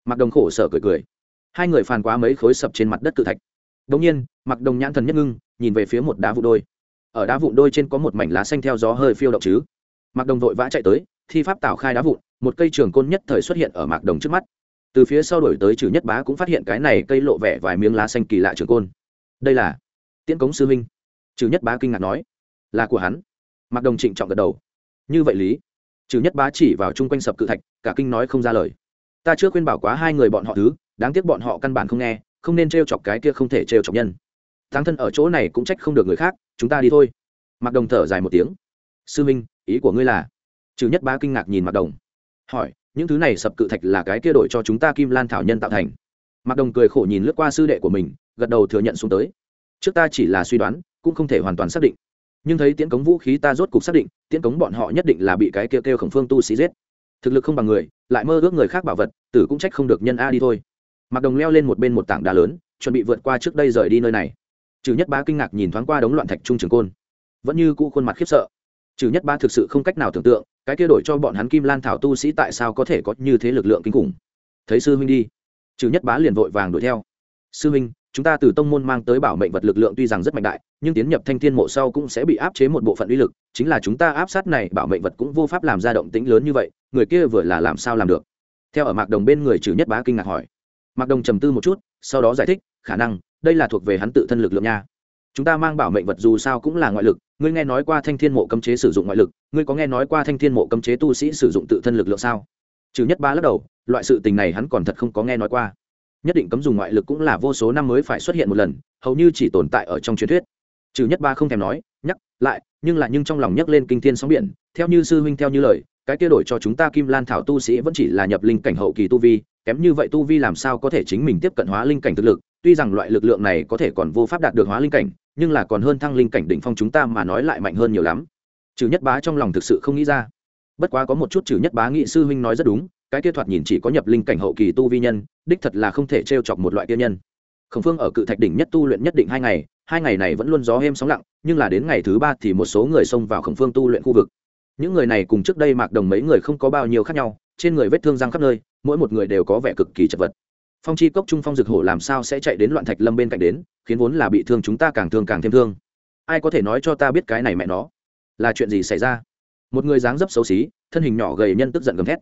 S1: Mặc đồng khổ sở cười cười. Hai người phàn quá mấy khối sập trên mặt đất cự thạch. Đông nhiên mặc đồng nhãn thần nhất ngưng, nhìn về phía một đá vụ đôi. Ở đá vụ đôi trên có một mảnh lá xanh theo gió hơi phiêu động chứ. Mặc đồng vội vã chạy tới, thi pháp tạo khai đá vụn, một cây trường côn nhất thời xuất hiện ở mạc đồng trước mắt từ phía sau đổi tới trừ nhất bá cũng phát hiện cái này cây lộ vẻ vài miếng lá xanh kỳ lạ trường côn. Đây là tiễn cống sư minh trừ nhất bá kinh ngạc nói, là của hắn. Mặc đồng trịnh trọng gật đầu, như vậy lý. Trừ nhất bá chỉ vào chung quanh sập cự thạch, cả kinh nói không ra lời. Ta chưa khuyên bảo quá hai người bọn họ thứ, đáng tiếc bọn họ căn bản không nghe, không nên t chọc cái kia không thể t chọc nhân. Thắng thân ở chỗ này cũng trách không được người khác, chúng ta đi thôi. Mặc đồng thở dài một tiếng, sư minh ý của ngươi là? Trừ nhất bá kinh ngạc nhìn mặc đồng, hỏi những thứ này sập cự thạch là cái kia đổi cho chúng ta kim lan thảo nhân tạo thành. Mặc đồng cười khổ nhìn lướt qua sư đệ của mình, gật đầu thừa nhận xuống tới. Trước ta chỉ là suy đoán, cũng không thể hoàn toàn xác định. Nhưng thấy tiễn cống vũ khí ta rốt cục xác định, tiễn cống bọn họ nhất định là bị cái kêu kêu khổng phương tu sĩ giết. Thực lực không bằng người, lại mơ ước người khác bảo vật, tử cũng trách không được nhân a đi thôi. Mặc đồng leo lên một bên một tảng đá lớn, chuẩn bị vượt qua trước đây rời đi nơi này. Trừ nhất ba kinh ngạc nhìn thoáng qua đống loạn thạch trung trường côn, vẫn như cũ khuôn mặt khiếp sợ. Trừ nhất ba thực sự không cách nào tưởng tượng cái kia đổi cho bọn hắn kim lan thảo tu sĩ tại sao có thể có như thế lực lượng kinh khủng? Thấy sư huynh đi. Trừ nhất bá liền vội vàng đuổi theo. Sư huynh, chúng ta từ tông môn mang tới bảo mệnh vật lực lượng tuy rằng rất mạnh đại, nhưng tiến nhập thanh thiên mộ sau cũng sẽ bị áp chế một bộ phận uy lực, chính là chúng ta áp sát này bảo mệnh vật cũng vô pháp làm ra động tĩnh lớn như vậy, người kia vừa là làm sao làm được? Theo ở mạc đồng bên người trừ nhất bá kinh ngạc hỏi. Mạc đồng trầm tư một chút, sau đó giải thích, khả năng, đây là thuộc về hắn tự thân lực lượng nha. Chúng ta mang bảo mệnh vật dù sao cũng là ngoại lực ngươi nghe nói qua thanh thiên mộ cấm chế sử dụng ngoại lực, ngươi có nghe nói qua thanh thiên mộ cấm chế tu sĩ sử dụng tự thân lực lượng sao? Trừ nhất ba lắc đầu, loại sự tình này hắn còn thật không có nghe nói qua. Nhất định cấm dùng ngoại lực cũng là vô số năm mới phải xuất hiện một lần, hầu như chỉ tồn tại ở trong truyền thuyết. Trừ nhất ba không thèm nói, nhắc lại, nhưng là nhưng trong lòng nhắc lên kinh thiên sóng biển, theo như sư huynh theo như lời, cái kia đổi cho chúng ta kim lan thảo tu sĩ vẫn chỉ là nhập linh cảnh hậu kỳ tu vi, kém như vậy tu vi làm sao có thể chính mình tiếp cận hóa linh cảnh thực lực, tuy rằng loại lực lượng này có thể còn vô pháp đạt được hóa linh cảnh nhưng là còn hơn thăng linh cảnh đỉnh phong chúng ta mà nói lại mạnh hơn nhiều lắm. Trừ nhất bá trong lòng thực sự không nghĩ ra. Bất quá có một chút trừ nhất bá nghị sư huynh nói rất đúng, cái kia thoạt nhìn chỉ có nhập linh cảnh hậu kỳ tu vi nhân, đích thật là không thể t chọc một loại kia nhân. Khổng phương ở cự thạch đỉnh nhất tu luyện nhất định hai ngày hai ngày này vẫn luôn gió êm sóng lặng, nhưng là đến ngày thứ ba thì một số người xông vào khổng phương tu luyện khu vực. Những người này cùng trước đây mạc đồng mấy người không có bao nhiêu khác nhau, trên người vết thương răng khắp nơi, mỗi một người đều có vẻ cực kỳ chật vật phong chi cốc trung phong dực hổ làm sao sẽ chạy đến loạn thạch lâm bên cạnh đến, khiến vốn là bị thương chúng ta càng thương càng thêm thương. Ai có thể nói cho ta biết cái này mẹ nó? Là chuyện gì xảy ra? Một người dáng dấp xấu xí, thân hình nhỏ gầy nhân tức giận gầm thét.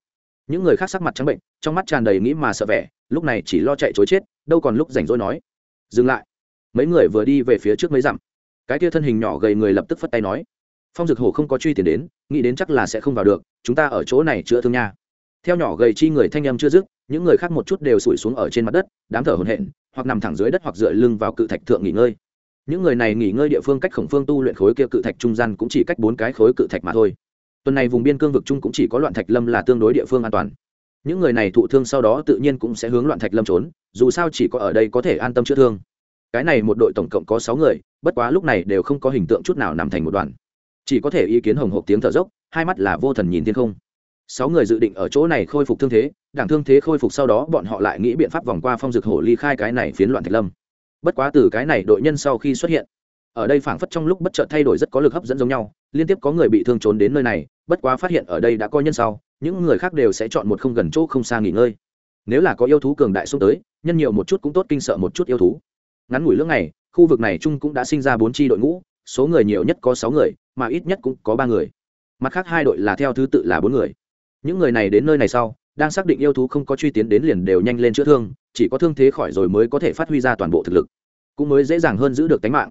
S1: Những người khác sắc mặt trắng bệnh, trong mắt tràn đầy nghĩ mà sợ vẻ, lúc này chỉ lo chạy chối chết, đâu còn lúc rảnh rỗi nói. Dừng lại. Mấy người vừa đi về phía trước mấy dặm. Cái kia thân hình nhỏ gầy người lập tức phất tay nói. Phong dực hổ không có truy tiền đến, nghĩ đến chắc là sẽ không vào được, chúng ta ở chỗ này chữa thương nha. Theo nhỏ gầy chi người thanh âm chưa dứt những người khác một chút đều sủi xuống ở trên mặt đất, đám thở hồn hển, hoặc nằm thẳng dưới đất hoặc dựa lưng vào cự thạch thượng nghỉ ngơi. Những người này nghỉ ngơi địa phương cách khổng phương tu luyện khối kia cự thạch trung gian cũng chỉ cách bốn cái khối cự thạch mà thôi. Tuần này vùng biên cương vực chung cũng chỉ có loạn thạch lâm là tương đối địa phương an toàn. Những người này thụ thương sau đó tự nhiên cũng sẽ hướng loạn thạch lâm trốn, dù sao chỉ có ở đây có thể an tâm chữa thương. Cái này một đội tổng cộng có sáu người, bất quá lúc này đều không có hình tượng chút nào nằm thành một đoàn. Chỉ có thể ý kiến hồng hộp tiếng thở dốc, hai mắt là vô thần nhìn thiên không. Sáu người dự định ở chỗ này khôi phục thương thế đảng thương thế khôi phục sau đó bọn họ lại nghĩ biện pháp vòng qua phong dực hổ ly khai cái này phiến loạn thạch lâm. Bất quá từ cái này đội nhân sau khi xuất hiện, ở đây phảng phất trong lúc bất chợt thay đổi rất có lực hấp dẫn giống nhau, liên tiếp có người bị thương trốn đến nơi này, bất quá phát hiện ở đây đã có nhân sau, những người khác đều sẽ chọn một không gần chỗ không xa nghỉ ngơi. Nếu là có yêu thú cường đại xuống tới, nhân nhiều một chút cũng tốt, kinh sợ một chút yêu thú. Ngắn ngủi lưỡng này khu vực này chung cũng đã sinh ra bốn tri đội ngũ, số người nhiều nhất có sáu người, mà ít nhất cũng có ba người. Mặt khác hai đội là theo thứ tự là bốn người. Những người này đến nơi này sau đang xác định yêu thú không có truy tiến đến liền đều nhanh lên chữa thương, chỉ có thương thế khỏi rồi mới có thể phát huy ra toàn bộ thực lực, cũng mới dễ dàng hơn giữ được tính mạng.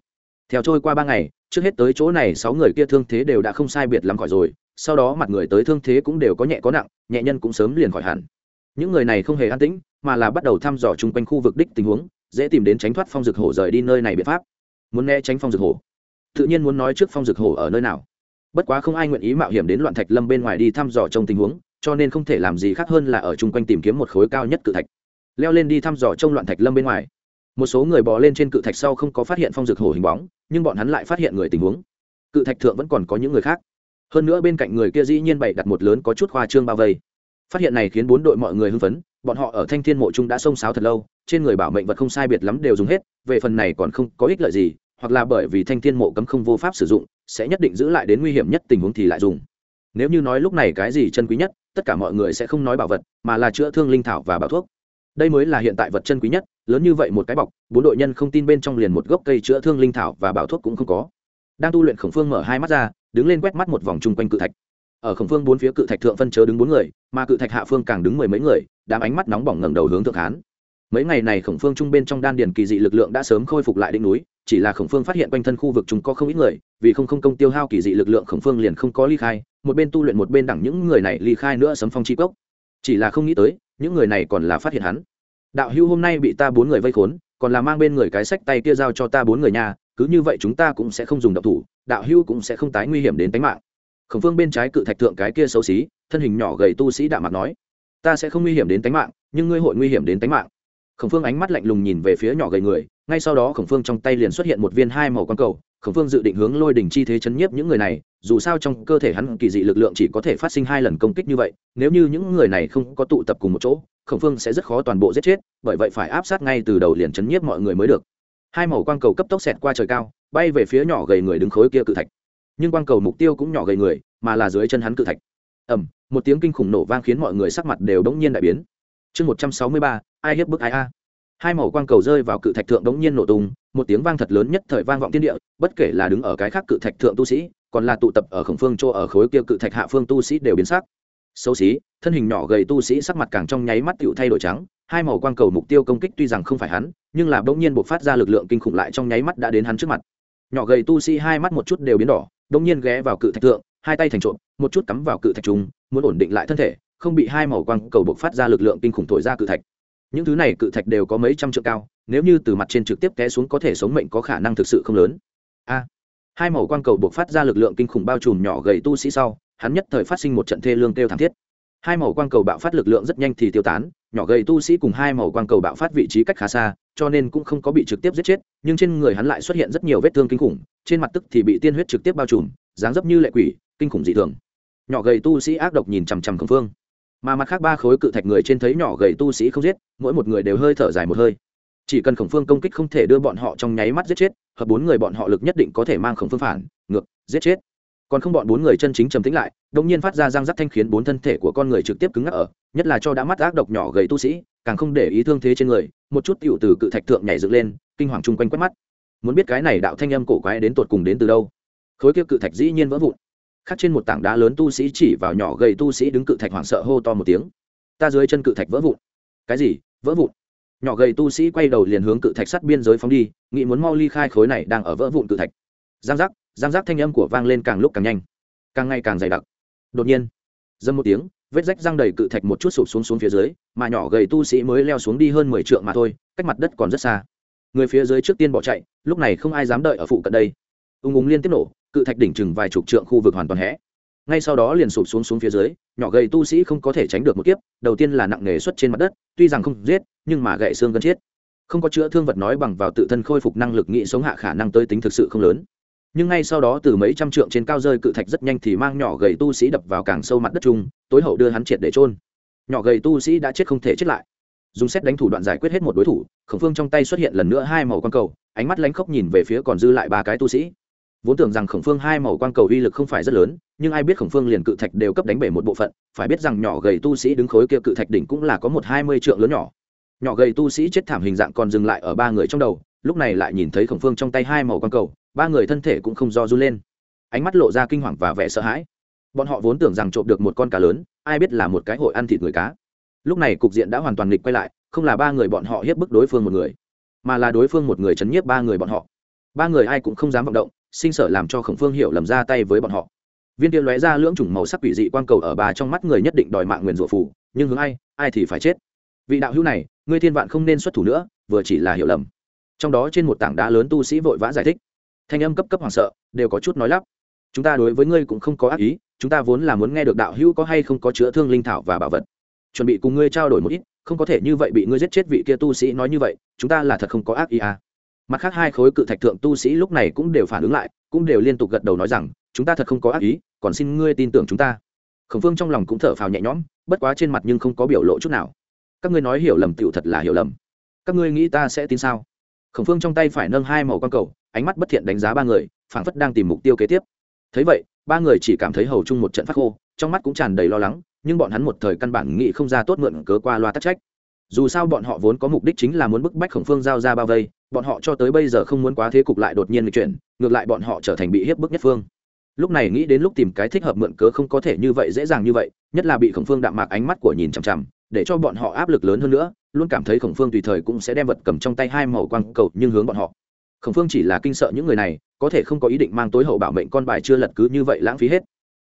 S1: Theo trôi qua ba ngày, trước hết tới chỗ này sáu người kia thương thế đều đã không sai biệt lắm khỏi rồi, sau đó mặt người tới thương thế cũng đều có nhẹ có nặng, nhẹ nhân cũng sớm liền khỏi hẳn. Những người này không hề an tĩnh, mà là bắt đầu thăm dò chung quanh khu vực đích tình huống, dễ tìm đến tránh thoát phong dực hổ rời đi nơi này biện pháp. Muốn né tránh phong dực hổ? Tự nhiên muốn nói trước phong dực hổ ở nơi nào. Bất quá không ai nguyện ý mạo hiểm đến loạn thạch lâm bên ngoài đi thăm dò trong tình huống cho nên không thể làm gì khác hơn là ở chung quanh tìm kiếm một khối cao nhất cự thạch. Leo lên đi thăm dò trong loạn thạch lâm bên ngoài. Một số người bò lên trên cự thạch sau không có phát hiện phong dược hổ hình bóng, nhưng bọn hắn lại phát hiện người tình huống. Cự thạch thượng vẫn còn có những người khác. Hơn nữa bên cạnh người kia dĩ nhiên bày đặt một lớn có chút khoa trương bao vây. Phát hiện này khiến bốn đội mọi người hưng phấn, bọn họ ở thanh thiên mộ trung đã xông xáo thật lâu, trên người bảo mệnh vật không sai biệt lắm đều dùng hết, về phần này còn không có ích lợi gì, hoặc là bởi vì thanh thiên mộ cấm không vô pháp sử dụng, sẽ nhất định giữ lại đến nguy hiểm nhất tình huống thì lại dùng. Nếu như nói lúc này cái gì chân quý nhất tất cả mọi người sẽ không nói bảo vật, mà là chữa thương linh thảo và bảo thuốc. Đây mới là hiện tại vật chân quý nhất, lớn như vậy một cái bọc, bốn đội nhân không tin bên trong liền một gốc cây chữa thương linh thảo và bảo thuốc cũng không có. Đang tu luyện khổng phương mở hai mắt ra, đứng lên quét mắt một vòng chung quanh cự thạch. Ở khổng phương bốn phía cự thạch thượng phân chớ đứng bốn người, mà cự thạch hạ phương càng đứng mười mấy người, đám ánh mắt nóng bỏng ngẩng đầu hướng thượng hán mấy ngày này khổng phương trung bên trong đan điền kỳ dị lực lượng đã sớm khôi phục lại đỉnh núi, chỉ là khổng phương phát hiện quanh thân khu vực chúng có không ít người, vì không không công tiêu hao kỳ dị lực lượng khổng phương liền không có ly khai, một bên tu luyện một bên đẳng những người này ly khai nữa sấm phong chi cốc. Chỉ là không nghĩ tới, những người này còn là phát hiện hắn. Đạo hưu hôm nay bị ta bốn người vây khốn, còn là mang bên người cái sách tay kia giao cho ta bốn người nhà, cứ như vậy chúng ta cũng sẽ không dùng độc thủ, đạo hưu cũng sẽ không tái nguy hiểm đến tính mạng. Khổng phương bên trái cự thạch thượng cái kia xấu xí, thân hình nhỏ gầy tu sĩ đạo mặt nói, ta sẽ không nguy hiểm đến tính mạng, nhưng ngươi hội nguy hiểm đến tính mạng khổng phương ánh mắt lạnh lùng nhìn về phía nhỏ gầy người, ngay sau đó khổng phương trong tay liền xuất hiện một viên hai màu quang cầu. Khổng phương dự định hướng lôi đỉnh chi thế chấn nhiếp những người này, dù sao trong cơ thể hắn kỳ dị lực lượng chỉ có thể phát sinh hai lần công kích như vậy, nếu như những người này không có tụ tập cùng một chỗ, khổng phương sẽ rất khó toàn bộ giết chết, bởi vậy phải áp sát ngay từ đầu liền chấn nhiếp mọi người mới được. Hai màu quang cầu cấp tốc xẹt qua trời cao, bay về phía nhỏ gầy người đứng khối kia cự thạch. Nhưng quang cầu mục tiêu cũng nhỏ gầy người, mà là dưới chân hắn cự thạch. Ẩm một tiếng kinh khủng nổ vang khiến mọi người sắc mặt đều đống nhiên đại biến chương một trăm sáu mươi ba, ai hiếp bức ai a? Hai màu quang cầu rơi vào cự thạch thượng đống nhiên nổ tung, một tiếng vang thật lớn nhất thời vang vọng tiên địa, bất kể là đứng ở cái khác cự thạch thượng tu sĩ, còn là tụ tập ở khổng phương chỗ ở khối kia cự thạch hạ phương tu sĩ đều biến sắc. Xấu xí, thân hình nhỏ gầy tu sĩ sắc mặt càng trong nháy mắt tựu thay đổi trắng, hai màu quang cầu mục tiêu công kích tuy rằng không phải hắn, nhưng là bỗng nhiên buộc phát ra lực lượng kinh khủng lại trong nháy mắt đã đến hắn trước mặt. Nhỏ gầy tu sĩ hai mắt một chút đều biến đỏ bỗng nhiên ghé vào cự thạch thượng, hai tay thành trộm, một chút cắm vào cự thạch trùng, muốn ổn định lại thân thể không bị hai màu quang cầu buộc phát ra lực lượng kinh khủng thổi ra cự thạch. Những thứ này cự thạch đều có mấy trăm trượng cao, nếu như từ mặt trên trực tiếp té xuống có thể sống mệnh có khả năng thực sự không lớn. A. Hai màu quang cầu buộc phát ra lực lượng kinh khủng bao trùm nhỏ gầy tu sĩ sau, hắn nhất thời phát sinh một trận thê lương kêu thảm thiết. Hai màu quang cầu bạo phát lực lượng rất nhanh thì tiêu tán, nhỏ gầy tu sĩ cùng hai màu quang cầu bạo phát vị trí cách khá xa, cho nên cũng không có bị trực tiếp giết chết, nhưng trên người hắn lại xuất hiện rất nhiều vết thương kinh khủng, trên mặt tức thì bị tiên huyết trực tiếp bao trùm, dáng dấp như lệ quỷ, kinh khủng dị thường. Nhỏ gầy tu sĩ ác độc nhìn chằm chằm khổng phương mà mặt khác ba khối cự thạch người trên thấy nhỏ gầy tu sĩ không giết, mỗi một người đều hơi thở dài một hơi. Chỉ cần khổng phương công kích không thể đưa bọn họ trong nháy mắt giết chết, hợp bốn người bọn họ lực nhất định có thể mang khổng phương phản, ngược, giết chết. Còn không bọn bốn người chân chính trầm tĩnh lại đông nhiên phát ra răng rắc thanh khiến bốn thân thể của con người trực tiếp cứng ngắc ở, nhất là cho đã mắt ác độc nhỏ gầy tu sĩ, càng không để ý thương thế trên người, một chút tựu từ cự thạch thượng nhảy dựng lên, kinh hoàng chung quanh quét mắt. Muốn biết cái này đạo thanh âm cổ quái đến tột cùng đến từ đâu? Khối kia cự thạch dĩ nhiên vỡ vụn khác trên một tảng đá lớn tu sĩ chỉ vào nhỏ gầy tu sĩ đứng cự thạch hoảng sợ hô to một tiếng. Ta dưới chân cự thạch vỡ vụn. Cái gì? Vỡ vụn? Nhỏ gầy tu sĩ quay đầu liền hướng cự thạch sắt biên giới phóng đi, nghĩ muốn mau ly khai khối này đang ở vỡ vụn cự thạch. Giang giác giang giác thanh âm của vang lên càng lúc càng nhanh. Càng ngày càng dày đặc. Đột nhiên, dâm một tiếng, vết rách răng đầy cự thạch một chút sụp xuống xuống phía dưới, mà nhỏ gầy tu sĩ mới leo xuống đi hơn mười trượng mà thôi, cách mặt đất còn rất xa. Người phía dưới trước tiên bỏ chạy, lúc này không ai dám đợi ở phụ cận đây. Ung ung liên tiếp nổ cự thạch đỉnh chừng vài chục trượng khu vực hoàn toàn hẽ. Ngay sau đó liền sụp xuống xuống phía dưới, nhỏ gầy tu sĩ không có thể tránh được một kiếp, đầu tiên là nặng nề xuất trên mặt đất, tuy rằng không giết, nhưng mà gãy xương gân chết. Không có chữa thương vật nói bằng vào tự thân khôi phục năng lực nghĩ sống hạ khả năng tới tính thực sự không lớn. Nhưng ngay sau đó từ mấy trăm trượng trên cao rơi cự thạch rất nhanh thì mang nhỏ gầy tu sĩ đập vào càng sâu mặt đất chung, tối hậu đưa hắn triệt để trôn nhỏ gầy tu sĩ đã chết không thể chết lại. Dùng xét đánh thủ đoạn giải quyết hết một đối thủ, khổng phương trong tay xuất hiện lần nữa hai màu quang cầu, ánh mắt lánh khóc nhìn về phía còn dư lại ba cái tu sĩ vốn tưởng rằng khổng phương hai màu quang cầu uy lực không phải rất lớn, nhưng ai biết khổng phương liền cự thạch đều cấp đánh bể một bộ phận, phải biết rằng nhỏ gầy tu sĩ đứng khối kia cự thạch đỉnh cũng là có một hai mươi trượng lớn nhỏ. Nhỏ gầy tu sĩ chết thảm hình dạng còn dừng lại ở ba người trong đầu, lúc này lại nhìn thấy khổng phương trong tay hai màu quang cầu, ba người thân thể cũng không do run lên. Ánh mắt lộ ra kinh hoàng và vẻ sợ hãi. Bọn họ vốn tưởng rằng trộm được một con cá lớn, ai biết là một cái hội ăn thịt người cá. Lúc này cục diện đã hoàn toàn nghịch quay lại, không là ba người bọn họ hiếp bức đối phương một người, mà là đối phương một người chấn nhiếp ba người bọn họ. Ba người ai cũng không dám vọng động sinh sở làm cho khổng phương hiểu lầm ra tay với bọn họ. Viên tiên lóe ra lưỡng chủng màu sắc quỷ dị quang cầu ở bà trong mắt người nhất định đòi mạng nguyền rủa phủ nhưng hướng ai ai thì phải chết. Vị đạo hữu này, ngươi thiên vạn không nên xuất thủ nữa, vừa chỉ là hiểu lầm. Trong đó trên một tảng đá lớn tu sĩ vội vã giải thích. Thanh âm cấp cấp hoảng sợ, đều có chút nói lắp. Chúng ta đối với ngươi cũng không có ác ý, chúng ta vốn là muốn nghe được đạo hữu có hay không có chữa thương linh thảo và bảo vật. Chuẩn bị cùng ngươi trao đổi một ít, không có thể như vậy bị ngươi giết chết vị kia tu sĩ nói như vậy, chúng ta là thật không có ác ý à mặt khác hai khối cự thạch thượng tu sĩ lúc này cũng đều phản ứng lại, cũng đều liên tục gật đầu nói rằng, chúng ta thật không có ác ý, còn xin ngươi tin tưởng chúng ta. Khổng phương trong lòng cũng thở phào nhẹ nhõm, bất quá trên mặt nhưng không có biểu lộ chút nào. Các ngươi nói hiểu lầm tựu thật là hiểu lầm. Các ngươi nghĩ ta sẽ tin sao? Khổng phương trong tay phải nâng hai màu con cầu, ánh mắt bất thiện đánh giá ba người, phảng phất đang tìm mục tiêu kế tiếp. Thấy vậy, ba người chỉ cảm thấy hầu chung một trận phát khô, trong mắt cũng tràn đầy lo lắng, nhưng bọn hắn một thời căn bản nghĩ không ra tốt mượn cớ qua loa tắc trách. Dù sao bọn họ vốn có mục đích chính là muốn bức bách khổng phương giao ra bao vây bọn họ cho tới bây giờ không muốn quá thế cục lại đột nhiên chuyển, ngược lại bọn họ trở thành bị hiếp bức nhất phương. Lúc này nghĩ đến lúc tìm cái thích hợp mượn cớ không có thể như vậy, dễ dàng như vậy, nhất là bị khổng phương đạm mạc ánh mắt của nhìn chằm chằm, để cho bọn họ áp lực lớn hơn nữa, luôn cảm thấy khổng phương tùy thời cũng sẽ đem vật cầm trong tay hai màu quang cầu nhưng hướng bọn họ. Khổng phương chỉ là kinh sợ những người này, có thể không có ý định mang tối hậu bảo mệnh con bài chưa lật cứ như vậy lãng phí hết.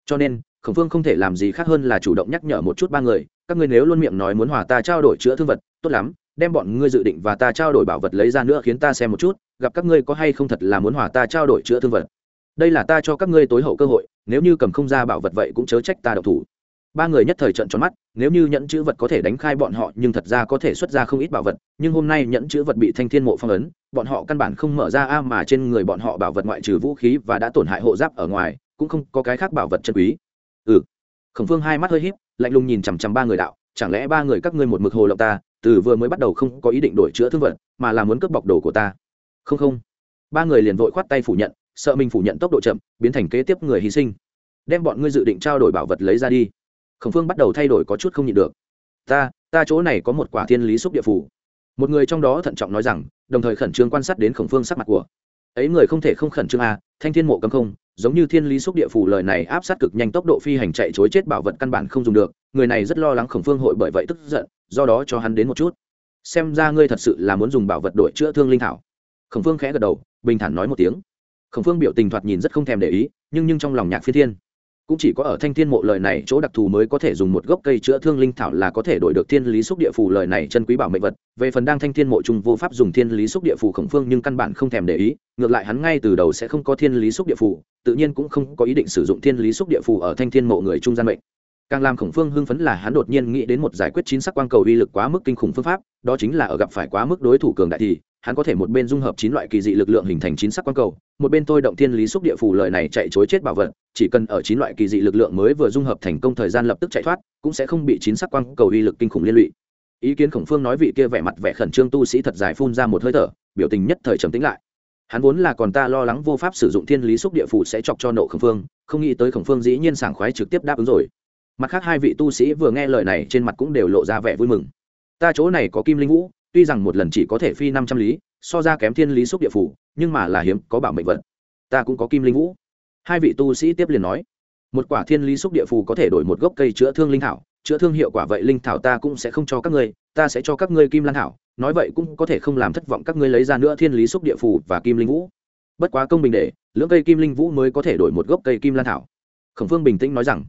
S1: Cho nên, khổng phương không thể làm gì khác hơn là chủ động nhắc nhở một chút ba người, các ngươi nếu luôn miệng nói muốn hòa ta trao đổi chữa thương vật, tốt lắm đem bọn ngươi dự định và ta trao đổi bảo vật lấy ra nữa khiến ta xem một chút, gặp các ngươi có hay không thật là muốn hòa ta trao đổi chữa thương vật. Đây là ta cho các ngươi tối hậu cơ hội, nếu như cầm không ra bảo vật vậy cũng chớ trách ta độc thủ. Ba người nhất thời trận tròn mắt, nếu như nhẫn chữ vật có thể đánh khai bọn họ, nhưng thật ra có thể xuất ra không ít bảo vật, nhưng hôm nay nhẫn chữ vật bị thanh thiên mộ phong ấn, bọn họ căn bản không mở ra a mà trên người bọn họ bảo vật ngoại trừ vũ khí và đã tổn hại hộ giáp ở ngoài, cũng không có cái khác bảo vật chân quý. Ừ. Khổng phương hai mắt hơi h í p lạnh lùng nhìn chằm chằm ba người đạo, chẳng lẽ ba người các ngươi một mực hồ lộng ta từ vừa mới bắt đầu không có ý định đổi chữa thương vật, mà là muốn cướp bọc đồ của ta. Không không. Ba người liền vội khoát tay phủ nhận, sợ mình phủ nhận tốc độ chậm, biến thành kế tiếp người hy sinh. Đem bọn ngươi dự định trao đổi bảo vật lấy ra đi. Khổng phương bắt đầu thay đổi có chút không nhịn được. Ta ta chỗ này có một quả thiên lý xúc địa phủ. Một người trong đó thận trọng nói rằng, đồng thời khẩn trương quan sát đến khổng phương sắc mặt của. Ấy người không thể không khẩn trương à thanh thiên mộ cấm không giống như thiên lý xúc địa phủ lời này áp sát cực nhanh tốc độ phi hành chạy chối chết bảo vật căn bản không dùng được, người này rất lo lắng khổng phương hội bởi vậy tức giận, do đó cho hắn đến một chút. Xem ra ngươi thật sự là muốn dùng bảo vật đổi chữa thương linh thảo. Khổng phương khẽ gật đầu, bình thản nói một tiếng. Khổng phương biểu tình thoạt nhìn rất không thèm để ý, nhưng nhưng trong lòng nhạc phi thiên cũng chỉ có ở thanh thiên mộ lời này chỗ đặc thù mới có thể dùng một gốc cây chữa thương linh thảo là có thể đổi được thiên lý xúc địa phù lời này chân quý bảo mệnh vật. Về phần đang thanh thiên mộ trung vô pháp dùng thiên lý xúc địa phù khổng phương nhưng căn bản không thèm để ý, ngược lại hắn ngay từ đầu sẽ không có thiên lý xúc địa phù, tự nhiên cũng không có ý định sử dụng thiên lý xúc địa phù ở thanh thiên mộ người trung gian mệnh. Càng làm khổng phương hưng phấn là hắn đột nhiên nghĩ đến một giải quyết chính sắc quang cầu uy lực quá mức kinh khủng phương pháp, đó chính là ở gặp phải quá mức đối thủ cường đại thì hắn có thể một bên dung hợp chín loại kỳ dị lực lượng hình thành chín sắc quang cầu, một bên tôi động thiên lý xúc địa phủ lời này chạy chối chết bảo vật, chỉ cần ở chín loại kỳ dị lực lượng mới vừa dung hợp thành công thời gian lập tức chạy thoát, cũng sẽ không bị chín sắc quang cầu uy lực kinh khủng liên lụy. Ý kiến khổng phương nói vị kia vẻ mặt vẻ khẩn trương tu sĩ thật dài phun ra một hơi thở, biểu tình nhất thời trầm tĩnh lại. Hắn vốn là còn ta lo lắng vô pháp sử dụng thiên lý xúc địa phủ sẽ chọc cho nộ khổng phương, không nghĩ tới khổng phương dĩ nhiên sảng khoái trực tiếp đáp ứng rồi. Mặt khác hai vị tu sĩ vừa nghe lời này trên mặt cũng đều lộ ra vẻ vui mừng. Ta chỗ này có kim linh vũ tuy rằng một lần chỉ có thể phi năm trăm lý, so ra kém thiên lý xúc địa phủ, nhưng mà là hiếm, có bảo mệnh vật. Ta cũng có kim linh vũ. Hai vị tu sĩ tiếp liền nói, một quả thiên lý xúc địa phù có thể đổi một gốc cây chữa thương linh thảo, chữa thương hiệu quả vậy linh thảo ta cũng sẽ không cho các ngươi, ta sẽ cho các ngươi kim lan thảo, nói vậy cũng có thể không làm thất vọng các ngươi lấy ra nữa thiên lý xúc địa phù và kim linh vũ. Bất quá công bình để, lưỡng cây kim linh vũ mới có thể đổi một gốc cây kim lan thảo. Khổng phương bình tĩnh nói rằng,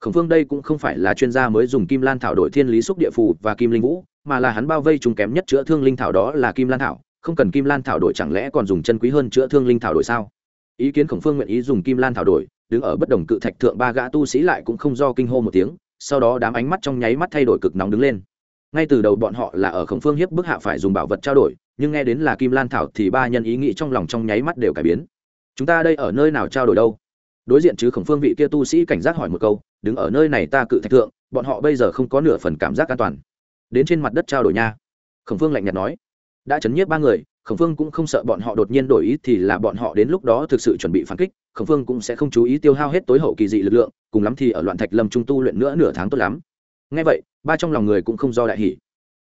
S1: khổng phương đây cũng không phải là chuyên gia mới dùng kim lan thảo đổi thiên lý xúc địa phù và kim linh vũ mà là hắn bao vây chúng kém nhất chữa thương linh thảo đó là kim lan thảo, không cần kim lan thảo đổi chẳng lẽ còn dùng chân quý hơn chữa thương linh thảo đổi sao? Ý kiến khổng phương nguyện ý dùng kim lan thảo đổi, đứng ở bất đồng cự thạch thượng ba gã tu sĩ lại cũng không do kinh hô một tiếng, sau đó đám ánh mắt trong nháy mắt thay đổi cực nóng đứng lên. Ngay từ đầu bọn họ là ở khổng phương hiếp bức hạ phải dùng bảo vật trao đổi, nhưng nghe đến là kim lan thảo thì ba nhân ý nghĩ trong lòng trong nháy mắt đều cải biến. Chúng ta đây ở nơi nào trao đổi đâu? Đối diện chứ khổng phương vị kia tu sĩ cảnh giác hỏi một câu, đứng ở nơi này ta cự thạch thượng, bọn họ bây giờ không có nửa phần cảm giác an toàn đến trên mặt đất trao đổi nha. Khổng phương lạnh nhạt nói. Đã chấn nhiếp ba người, khổng phương cũng không sợ bọn họ đột nhiên đổi ý thì là bọn họ đến lúc đó thực sự chuẩn bị phản kích, khổng phương cũng sẽ không chú ý tiêu hao hết tối hậu kỳ dị lực lượng, cùng lắm thì ở loạn thạch lâm trung tu luyện nữa nửa tháng tốt lắm. Ngay vậy, ba trong lòng người cũng không do đại hỉ.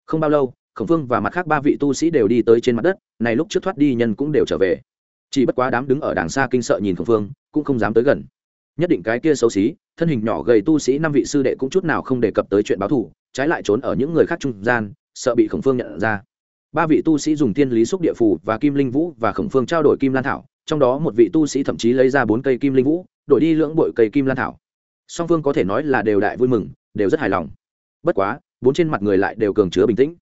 S1: không bao lâu, khổng phương và mặt khác ba vị tu sĩ đều đi tới trên mặt đất, này lúc trước thoát đi nhân cũng đều trở về. Chỉ bất quá đám đứng ở đàng xa kinh sợ nhìn khổng phương, cũng không dám tới gần. Nhất định cái kia xấu xí, thân hình nhỏ gầy tu sĩ năm vị sư đệ cũng chút nào không đề cập tới chuyện báo thù trái lại trốn ở những người khác trung gian, sợ bị khổng phương nhận ra. Ba vị tu sĩ dùng thiên lý xúc địa phù và kim linh vũ và khổng phương trao đổi kim lan thảo, trong đó một vị tu sĩ thậm chí lấy ra bốn cây kim linh vũ, đổi đi lưỡng bội cây kim lan thảo. Song phương có thể nói là đều đại vui mừng, đều rất hài lòng. Bất quá, bốn trên mặt người lại đều cường chứa bình tĩnh.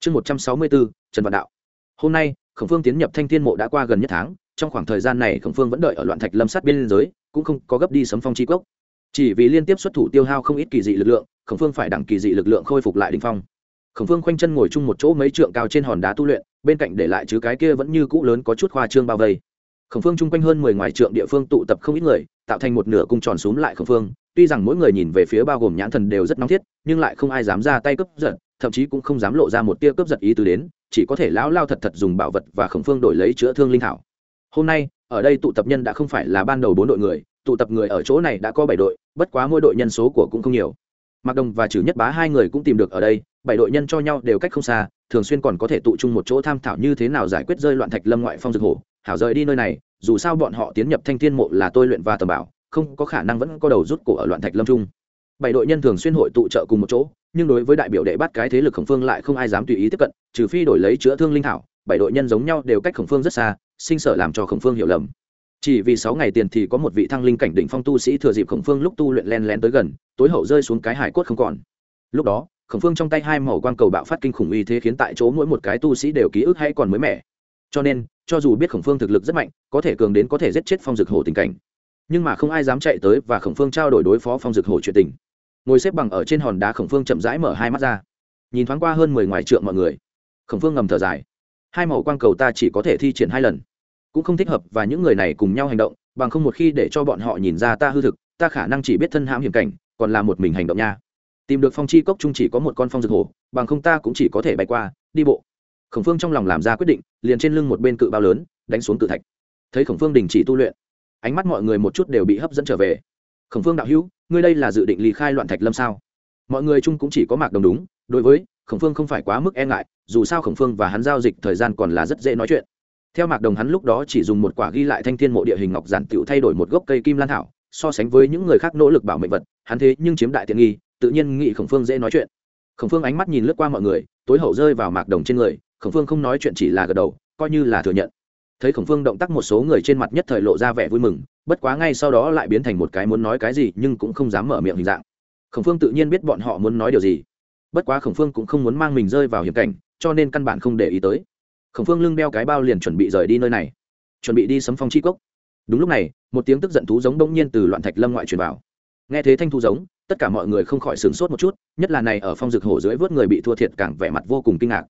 S1: Chương một trăm sáu mươi bốn trần vạn đạo. Hôm nay, khổng phương tiến nhập thanh thiên mộ đã qua gần nhất tháng, trong khoảng thời gian này khổng phương vẫn đợi ở loạn thạch lâm sát biên giới, cũng không có gấp đi sấm phong chi cốc. Chỉ vì liên tiếp xuất thủ tiêu hao không ít kỳ dị lực lượng khổng phương phải đẳng kỳ dị lực lượng khôi phục lại đình phong. Khổng phương khoanh chân ngồi chung một chỗ mấy trượng cao trên hòn đá tu luyện, bên cạnh để lại chứ cái kia vẫn như cũ lớn có chút khoa trương bao vây. Khổng phương chung quanh hơn mười ngoài trượng địa phương tụ tập không ít người, tạo thành một nửa cung tròn xúm lại khổng phương. Tuy rằng mỗi người nhìn về phía bao gồm nhãn thần đều rất nóng thiết, nhưng lại không ai dám ra tay cướp giật, thậm chí cũng không dám lộ ra một tia cướp giật ý tứ đến, chỉ có thể lão lao thật thật dùng bảo vật và khổng phương đổi lấy chữa thương linh thảo. Hôm nay, ở đây tụ tập nhân đã không phải là ban đầu bốn đội người, tụ tập người ở chỗ này đã có bảy đội, bất quá mỗi đội nhân số của cũng không nhiều mạc đồng và trừ nhất bá hai người cũng tìm được ở đây, bảy đội nhân cho nhau đều cách không xa, thường xuyên còn có thể tụ chung một chỗ tham thảo như thế nào giải quyết rơi loạn thạch lâm ngoại phong dược hổ. Hảo rời đi nơi này, dù sao bọn họ tiến nhập thanh thiên mộ là tôi luyện và tầm bảo, không có khả năng vẫn có đầu rút cổ ở loạn thạch lâm trung bảy đội nhân thường xuyên hội tụ trợ cùng một chỗ, nhưng đối với đại biểu đệ bắt cái thế lực khổng phương lại không ai dám tùy ý tiếp cận, trừ phi đổi lấy chữa thương linh thảo, bảy đội nhân giống nhau đều cách khổng phương rất xa, sinh sở làm cho khổng phương hiểu lầm chỉ vì sáu ngày tiền thì có một vị thăng linh cảnh đỉnh phong tu sĩ thừa dịp khổng phương lúc tu luyện len lén tới gần, tối hậu rơi xuống cái hải cốt không còn. Lúc đó, khổng phương trong tay hai màu quang cầu bạo phát kinh khủng uy thế khiến tại chỗ mỗi một cái tu sĩ đều ký ức hay còn mới mẻ. Cho nên, cho dù biết khổng phương thực lực rất mạnh, có thể cường đến có thể giết chết phong dực hồ tình cảnh. Nhưng mà không ai dám chạy tới và khổng phương trao đổi đối phó phong dực hồ chuyện tình. Ngồi xếp bằng ở trên hòn đá khổng phương chậm rãi mở hai mắt ra. Nhìn thoáng qua hơn mười ngoài trượng mọi người. Khổng phương ngầm thở dài. Hai màu quang cầu ta chỉ có thể thi triển hai lần cũng không thích hợp và những người này cùng nhau hành động bằng không một khi để cho bọn họ nhìn ra ta hư thực ta khả năng chỉ biết thân hãm hiểm cảnh còn là một mình hành động nha. Tìm được phong chi cốc chung chỉ có một con phong dược hồ, bằng không ta cũng chỉ có thể bay qua đi bộ. Khổng phương trong lòng làm ra quyết định liền trên lưng một bên cự bao lớn đánh xuống cự thạch. Thấy khổng phương đình chỉ tu luyện ánh mắt mọi người một chút đều bị hấp dẫn trở về. Khổng phương đạo hữu ngươi đây là dự định ly khai loạn thạch lâm sao? Mọi người chung cũng chỉ có mạc đồng đúng đối với khổng phương không phải quá mức e ngại dù sao khổng phương và hắn giao dịch thời gian còn là rất dễ nói chuyện theo mạc đồng hắn lúc đó chỉ dùng một quả ghi lại thanh thiên mộ địa hình ngọc giản tựu thay đổi một gốc cây kim lan thảo, so sánh với những người khác nỗ lực bảo mệnh vật, hắn thế nhưng chiếm đại tiện nghi, tự nhiên nghị khổng phương dễ nói chuyện. Khổng phương ánh mắt nhìn lướt qua mọi người, tối hậu rơi vào mạc đồng trên người, khổng phương không nói chuyện chỉ là gật đầu, coi như là thừa nhận. Thấy khổng phương động tác một số người trên mặt nhất thời lộ ra vẻ vui mừng, bất quá ngay sau đó lại biến thành một cái muốn nói cái gì nhưng cũng không dám mở miệng hình dạng. Khổng phương tự nhiên biết bọn họ muốn nói điều gì. Bất quá khổng phương cũng không muốn mang mình rơi vào hiểm cảnh, cho nên căn bản không để ý tới khổng phương lưng đeo cái bao liền chuẩn bị rời đi nơi này. Chuẩn bị đi sấm phong chi cốc. Đúng lúc này, một tiếng tức giận thú giống bỗng nhiên từ loạn thạch lâm ngoại truyền vào. Nghe thế thanh thu giống, tất cả mọi người không khỏi sửng sốt một chút, nhất là này ở phong dực hổ dưới vớt người bị thua thiệt càng vẻ mặt vô cùng kinh ngạc.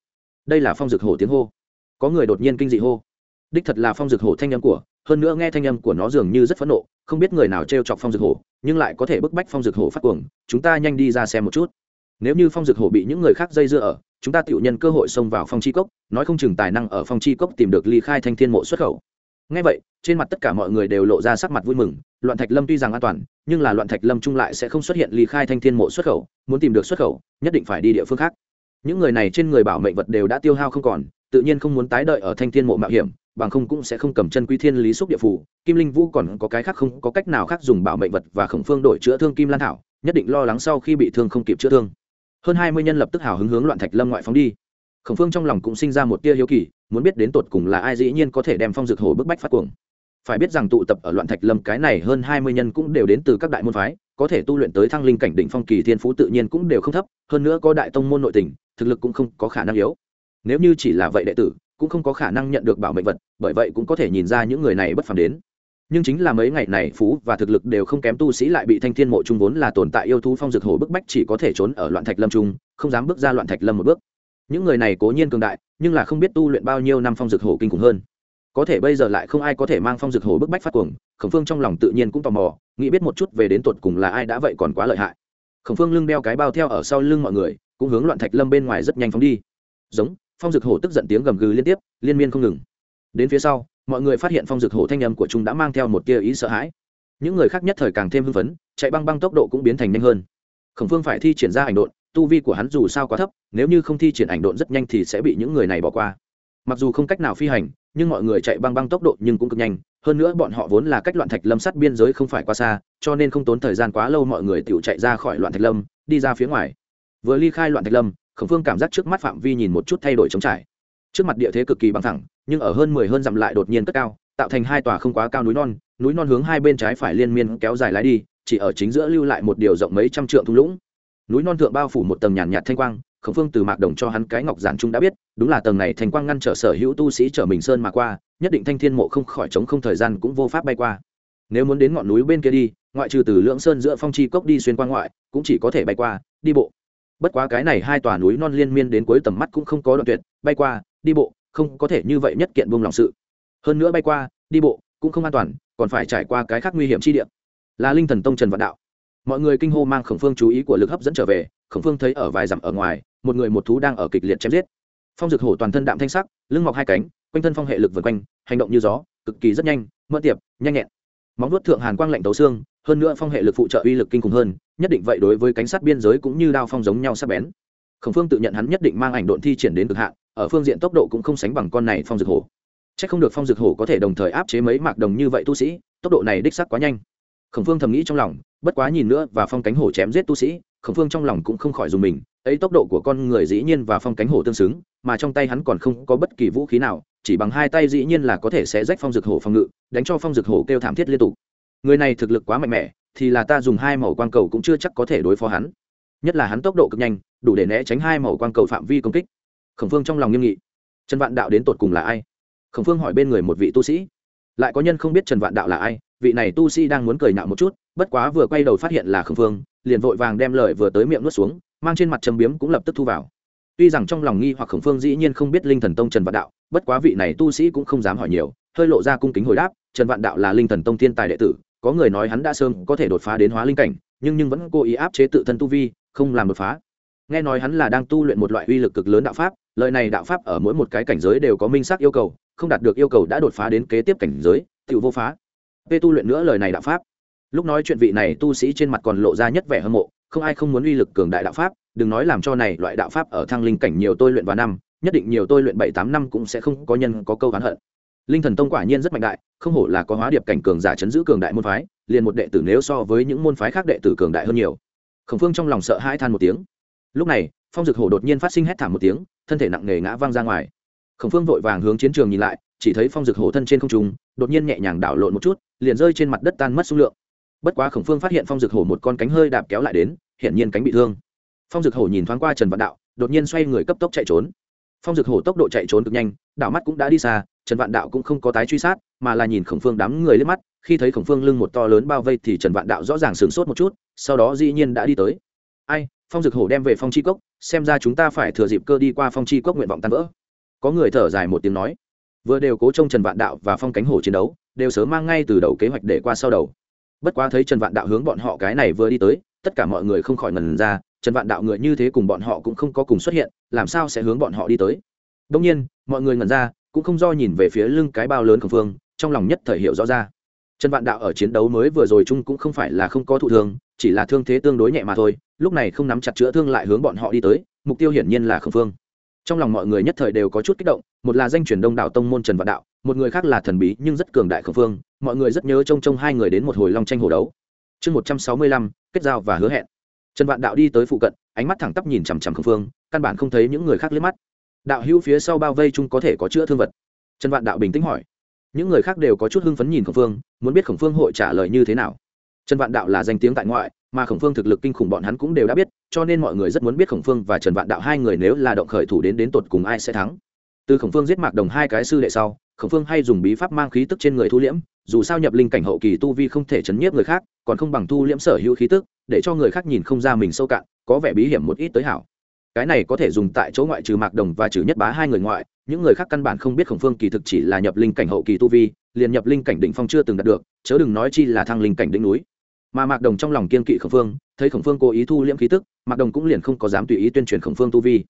S1: Đây là phong dực hổ tiếng hô. Có người đột nhiên kinh dị hô. Đích thật là phong dực hổ thanh âm của, hơn nữa nghe thanh âm của nó dường như rất phẫn nộ, không biết người nào t chọc phong dực hổ nhưng lại có thể bức bách phong dực hổ phát cuồng, chúng ta nhanh đi ra xem một chút. Nếu như phong dực hổ bị những người khác dây dưa ở chúng ta tự nhân cơ hội xông vào phong chi cốc, nói không chừng tài năng ở phong chi cốc tìm được ly khai thanh thiên mộ xuất khẩu. Ngay vậy, trên mặt tất cả mọi người đều lộ ra sắc mặt vui mừng, loạn thạch lâm tuy rằng an toàn, nhưng là loạn thạch lâm chung lại sẽ không xuất hiện ly khai thanh thiên mộ xuất khẩu, muốn tìm được xuất khẩu, nhất định phải đi địa phương khác. Những người này trên người bảo mệnh vật đều đã tiêu hao không còn, tự nhiên không muốn tái đợi ở thanh thiên mộ mạo hiểm, bằng không cũng sẽ không cầm chân quý thiên lý xúc địa phủ kim linh vũ còn có cái khác không có cách nào khác dùng bảo mệnh vật và khổng phương đổi chữa thương kim lan thảo, nhất định lo lắng sau khi bị thương không kịp chữa thương hơn hai mươi nhân lập tức hào hứng hướng loạn thạch lâm ngoại phóng đi. Khổng phương trong lòng cũng sinh ra một tia hiếu kỳ, muốn biết đến tột cùng là ai dĩ nhiên có thể đem phong dược hồ bức bách phát cuồng. Phải biết rằng tụ tập ở loạn thạch lâm cái này hơn hai mươi nhân cũng đều đến từ các đại môn phái, có thể tu luyện tới thăng linh cảnh đỉnh phong kỳ thiên phú tự nhiên cũng đều không thấp, hơn nữa có đại tông môn nội tình, thực lực cũng không có khả năng yếu. Nếu như chỉ là vậy đệ tử, cũng không có khả năng nhận được bảo mệnh vật, bởi vậy cũng có thể nhìn ra những người này bất phàm đến nhưng chính là mấy ngày này phú và thực lực đều không kém tu sĩ lại bị thanh thiên mộ trung vốn là tồn tại yêu thú phong dược hổ bức bách chỉ có thể trốn ở loạn thạch lâm trung, không dám bước ra loạn thạch lâm một bước. Những người này cố nhiên cường đại, nhưng là không biết tu luyện bao nhiêu năm phong dược hổ kinh khủng hơn. Có thể bây giờ lại không ai có thể mang phong dược hổ bức bách phát cuồng, khổng phương trong lòng tự nhiên cũng tò mò, nghĩ biết một chút về đến tột cùng là ai đã vậy còn quá lợi hại. Khổng phương lưng đeo cái bao theo ở sau lưng mọi người, cũng hướng loạn thạch lâm bên ngoài rất nhanh phóng đi. Giống, phong dược hổ tức giận tiếng gầm gừ liên tiếp, liên miên không ngừng. Đến phía sau mọi người phát hiện phong dược hổ thanh âm của chúng đã mang theo một tia ý sợ hãi. Những người khác nhất thời càng thêm hưng phấn, chạy băng băng tốc độ cũng biến thành nhanh hơn. Khổng phương phải thi triển ra ảnh độn, tu vi của hắn dù sao quá thấp, nếu như không thi triển ảnh độn rất nhanh thì sẽ bị những người này bỏ qua. Mặc dù không cách nào phi hành, nhưng mọi người chạy băng băng tốc độ nhưng cũng cực nhanh, hơn nữa bọn họ vốn là cách loạn thạch lâm sát biên giới không phải quá xa, cho nên không tốn thời gian quá lâu mọi người tự chạy ra khỏi loạn thạch lâm, đi ra phía ngoài. Vừa ly khai loạn thạch lâm, khổng phương cảm giác trước mắt phạm vi nhìn một chút thay đổi trống trải trước mặt địa thế cực kỳ bằng thẳng, nhưng ở hơn mười hơn dặm lại đột nhiên cất cao, tạo thành hai tòa không quá cao núi non núi non hướng hai bên trái phải liên miên kéo dài lái đi, chỉ ở chính giữa lưu lại một điều rộng mấy trăm trượng thung lũng. Núi non thượng bao phủ một tầng nhàn nhạt thanh quang, khổng phương từ mạc đồng cho hắn cái ngọc giản trung đã biết, đúng là tầng này thanh quang ngăn trở sở hữu tu sĩ trở mình sơn mà qua, nhất định thanh thiên mộ không khỏi chống không thời gian cũng vô pháp bay qua. Nếu muốn đến ngọn núi bên kia đi, ngoại trừ từ lưỡng sơn giữa phong chi cốc đi xuyên qua ngoại, cũng chỉ có thể bay qua, đi bộ. Bất quá cái này hai tòa núi non liên miên đến cuối tầm mắt cũng không có đoạn tuyệt, bay qua đi bộ, không có thể như vậy nhất kiện buông lòng sự. Hơn nữa bay qua, đi bộ cũng không an toàn, còn phải trải qua cái khác nguy hiểm chi địa. Là linh thần tông trần vạn đạo. Mọi người kinh hô mang khổng phương chú ý của lực hấp dẫn trở về, khổng phương thấy ở vài dặm ở ngoài, một người một thú đang ở kịch liệt chém giết. Phong dược hổ toàn thân đạm thanh sắc, lưng mọc hai cánh, quanh thân phong hệ lực vượt quanh, hành động như gió, cực kỳ rất nhanh mỡ tiệp, nhanh nhẹn. Móng nuốt thượng hàn quang lạnh tấu xương, hơn nữa phong hệ lực phụ trợ uy lực kinh khủng hơn, nhất định vậy đối với cánh sát biên giới cũng như đao phong giống nhau sắc bén khổng phương tự nhận hắn nhất định mang ảnh độn thi triển đến cực hạn, ở phương diện tốc độ cũng không sánh bằng con này phong dược hổ. C h ắ c không được phong dược hổ có thể đồng thời áp chế mấy mạc đồng như vậy tu sĩ, tốc độ này đích sắc quá nhanh. Khổng phương thầm nghĩ trong lòng, bất quá nhìn nữa và phong cánh hổ chém giết tu sĩ, khổng phương trong lòng cũng không khỏi dùng mình, ấy tốc độ của con người dĩ nhiên và phong cánh hổ tương xứng, mà trong tay hắn còn không có bất kỳ vũ khí nào, chỉ bằng hai tay dĩ nhiên là có thể sẽ rách phong dược hổ phòng ngự, đánh cho phong dược hổ kêu thảm thiết liên tục. Người này thực lực quá mạnh mẽ, thì là ta dùng hai màu quang cầu cũng chưa chắc có thể đối phó hắn nhất là hắn tốc độ cực nhanh, đủ để né tránh hai màu quang cầu phạm vi công kích. Khổng phương trong lòng nghiêm nghị. Trần vạn đạo đến tột cùng là ai? Khổng phương hỏi bên người một vị tu sĩ. Lại có nhân không biết trần vạn đạo là ai, vị này tu sĩ đang muốn cười nạo một chút, bất quá vừa quay đầu phát hiện là khổng phương, liền vội vàng đem lời vừa tới miệng nuốt xuống, mang trên mặt trầm biếm cũng lập tức thu vào. Tuy rằng trong lòng nghi hoặc khổng phương dĩ nhiên không biết linh thần tông trần vạn đạo, bất quá vị này tu sĩ cũng không dám hỏi nhiều, hơi lộ ra cung kính hồi đáp, trần vạn đạo là linh thần tông thiên tài đệ tử, có người nói hắn đã sớm có thể đột phá đến hóa linh cảnh, nhưng nhưng vẫn cố ý áp chế tự thân tu vi không làm đột phá. Nghe nói hắn là đang tu luyện một loại uy lực cực lớn đạo pháp lợi này đạo pháp ở mỗi một cái cảnh giới đều có minh xác yêu cầu, không đạt được yêu cầu đã đột phá đến kế tiếp cảnh giới tự vô phá. Về tu luyện nữa lời này đạo pháp. Lúc nói chuyện vị này tu sĩ trên mặt còn lộ ra nhất vẻ hâm mộ, không ai không muốn uy lực cường đại đạo pháp, đừng nói làm cho này loại đạo pháp ở thăng linh cảnh nhiều tôi luyện vào năm, nhất định nhiều tôi luyện bảy, tám năm cũng sẽ không có nhân có câu oán hận. Linh thần tông quả nhiên rất mạnh đại, không hổ là có hóa điệp cảnh cường giả chấn giữ cường đại môn phái, liền một đệ tử nếu so với những môn phái khác đệ tử cường đại hơn nhiều khổng phương trong lòng sợ hãi than một tiếng. Lúc này, phong dực hổ đột nhiên phát sinh hét thảm một tiếng, thân thể nặng nề ngã văng ra ngoài. Khổng phương vội vàng hướng chiến trường nhìn lại, chỉ thấy phong dực hổ thân trên không trung, đột nhiên nhẹ nhàng đảo lộn một chút, liền rơi trên mặt đất tan mất số lượng. Bất quá khổng phương phát hiện phong dực hổ một con cánh hơi đạp kéo lại đến, hiển nhiên cánh bị thương. Phong dực hổ nhìn thoáng qua trần vạn đạo, đột nhiên xoay người cấp tốc chạy trốn. Phong dực hổ tốc độ chạy trốn cực nhanh, đảo mắt cũng đã đi xa, trần vạn đạo cũng không có tái truy sát, mà là nhìn khổng phương đám người lên mắt khi thấy khổng phương lưng một to lớn bao vây thì trần vạn đạo rõ ràng sửng sốt một chút, sau đó dĩ nhiên đã đi tới. Ai, phong dực hổ đem về phong chi cốc, xem ra chúng ta phải thừa dịp cơ đi qua phong chi cốc nguyện vọng tan vỡ. Có người thở dài một tiếng nói. Vừa đều cố trông trần vạn đạo và phong cánh hổ chiến đấu, đều sớm mang ngay từ đầu kế hoạch để qua sau đầu. Bất quá thấy trần vạn đạo hướng bọn họ cái này vừa đi tới, tất cả mọi người không khỏi ngần ra, trần vạn đạo người như thế cùng bọn họ cũng không có cùng xuất hiện, làm sao sẽ hướng bọn họ đi tới? Đông nhiên, mọi người ngần ra, cũng không do nhìn về phía lưng cái bao lớn khổng phương, trong lòng nhất thời hiểu rõ ra trần vạn đạo ở chiến đấu mới vừa rồi chung cũng không phải là không có thụ thương, chỉ là thương thế tương đối nhẹ mà thôi, lúc này không nắm chặt chữa thương lại hướng bọn họ đi tới, mục tiêu hiển nhiên là Khương phương. Trong lòng mọi người nhất thời đều có chút kích động, một là danh truyền đông đạo tông môn trần vạn đạo, một người khác là thần bí nhưng rất cường đại Khương phương, mọi người rất nhớ trông trông hai người đến một hồi long tranh hồ đấu. Chương một trăm sáu mươi lăm, kết giao và hứa hẹn. Trần vạn đạo đi tới phụ cận, ánh mắt thẳng tắp nhìn chằm chằm Khương phương, căn bản không thấy những người khác liếc mắt. Đạo hữu phía sau bao vây chung có thể có chữa thương vật. Trần vạn đạo bình tĩnh hỏi những người khác đều có chút hưng phấn nhìn khổng phương, muốn biết khổng phương hội trả lời như thế nào. Trần vạn đạo là danh tiếng tại ngoại, mà khổng phương thực lực kinh khủng bọn hắn cũng đều đã biết, cho nên mọi người rất muốn biết khổng phương và trần vạn đạo hai người nếu là động khởi thủ đến đến tột cùng ai sẽ thắng. Từ khổng phương giết mạc đồng hai cái sư đệ sau, khổng phương hay dùng bí pháp mang khí tức trên người thu liễm, dù sao nhập linh cảnh hậu kỳ tu vi không thể chấn nhiếp người khác, còn không bằng thu liễm sở hữu khí tức, để cho người khác nhìn không ra mình sâu cạn, có vẻ bí hiểm một ít tới hảo cái này có thể dùng tại chỗ ngoại trừ mạc đồng và trừ nhất bá hai người ngoại, những người khác căn bản không biết khổng phương kỳ thực chỉ là nhập linh cảnh hậu kỳ tu vi, liền nhập linh cảnh đỉnh phong chưa từng đạt được, chớ đừng nói chi là thăng linh cảnh đỉnh núi. Mà mạc đồng trong lòng kiên kỵ khổng phương, thấy khổng phương cố ý thu liễm khí tức, mạc đồng cũng liền không có dám tùy ý tuyên truyền khổng phương tu vi.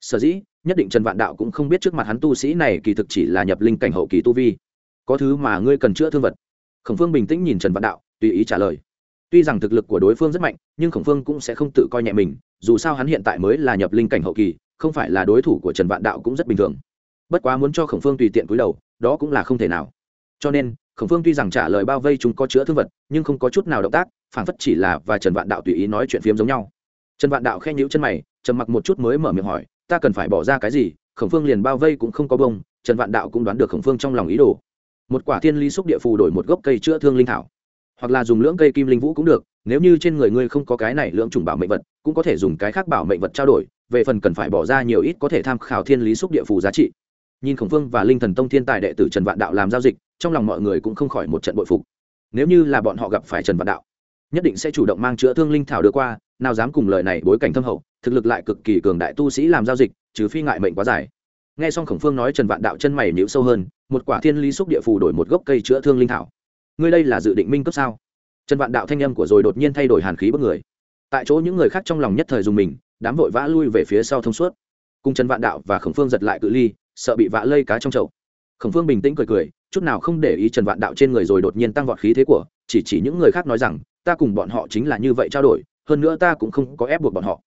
S1: Sở dĩ, nhất định trần vạn đạo cũng không biết trước mặt hắn tu sĩ này kỳ thực chỉ là nhập linh cảnh hậu kỳ tu vi. Có thứ mà ngươi cần chữa thương vật. Khổng phương bình tĩnh nhìn trần vạn đạo, tùy ý trả lời. Tuy rằng thực lực của đối phương rất mạnh, nhưng khổng phương cũng sẽ không tự coi nhẹ mình dù sao hắn hiện tại mới là nhập linh cảnh hậu kỳ, không phải là đối thủ của trần vạn đạo cũng rất bình thường. Bất quá muốn cho khổng phương tùy tiện cúi đầu, đó cũng là không thể nào. Cho nên, khổng phương tuy rằng trả lời bao vây chúng có chữa thương vật, nhưng không có chút nào động tác phản phất chỉ là và trần vạn đạo tùy ý nói chuyện phiếm giống nhau. Trần vạn đạo khen nhíu chân mày, trầm mặc một chút mới mở miệng hỏi, ta cần phải bỏ ra cái gì? Khổng phương liền bao vây cũng không có bông, trần vạn đạo cũng đoán được khổng phương trong lòng ý đồ. Một quả thiên ly xúc địa phù đổi một gốc cây chữa thương linh thảo hoặc là dùng lưỡng cây kim linh vũ cũng được, nếu như trên người ngươi không có cái này lưỡng chủng bảo mệnh vật, cũng có thể dùng cái khác bảo mệnh vật trao đổi, về phần cần phải bỏ ra nhiều ít có thể tham khảo thiên lý xúc địa phù giá trị. Nhìn khổng phương và linh thần tông thiên tài đệ tử trần vạn đạo làm giao dịch, trong lòng mọi người cũng không khỏi một trận bội phục. Nếu như là bọn họ gặp phải trần vạn đạo, nhất định sẽ chủ động mang chữa thương linh thảo đưa qua, nào dám cùng lời này bối cảnh thâm hậu, thực lực lại cực kỳ cường đại tu sĩ làm giao dịch chứ phi ngại mệnh quá dài. Nghe xong khổng phương nói trần vạn đạo chân mày nhíu sâu hơn, một quả thiên lý xúc địa phù đổi một gốc cây chữa thương linh thảo ngươi đây là dự định minh cấp sao? Trần vạn đạo thanh âm của rồi đột nhiên thay đổi hàn khí bất người. Tại chỗ những người khác trong lòng nhất thời dùng mình, đám vội vã lui về phía sau thông suốt. Cùng trần vạn đạo và khổng phương giật lại cự ly, sợ bị vạ lây cá trong chậu. Khổng phương bình tĩnh cười cười, chút nào không để ý trần vạn đạo trên người rồi đột nhiên tăng vọt khí thế của, chỉ chỉ những người khác nói rằng, ta cùng bọn họ chính là như vậy trao đổi, hơn nữa ta cũng không có ép buộc bọn họ.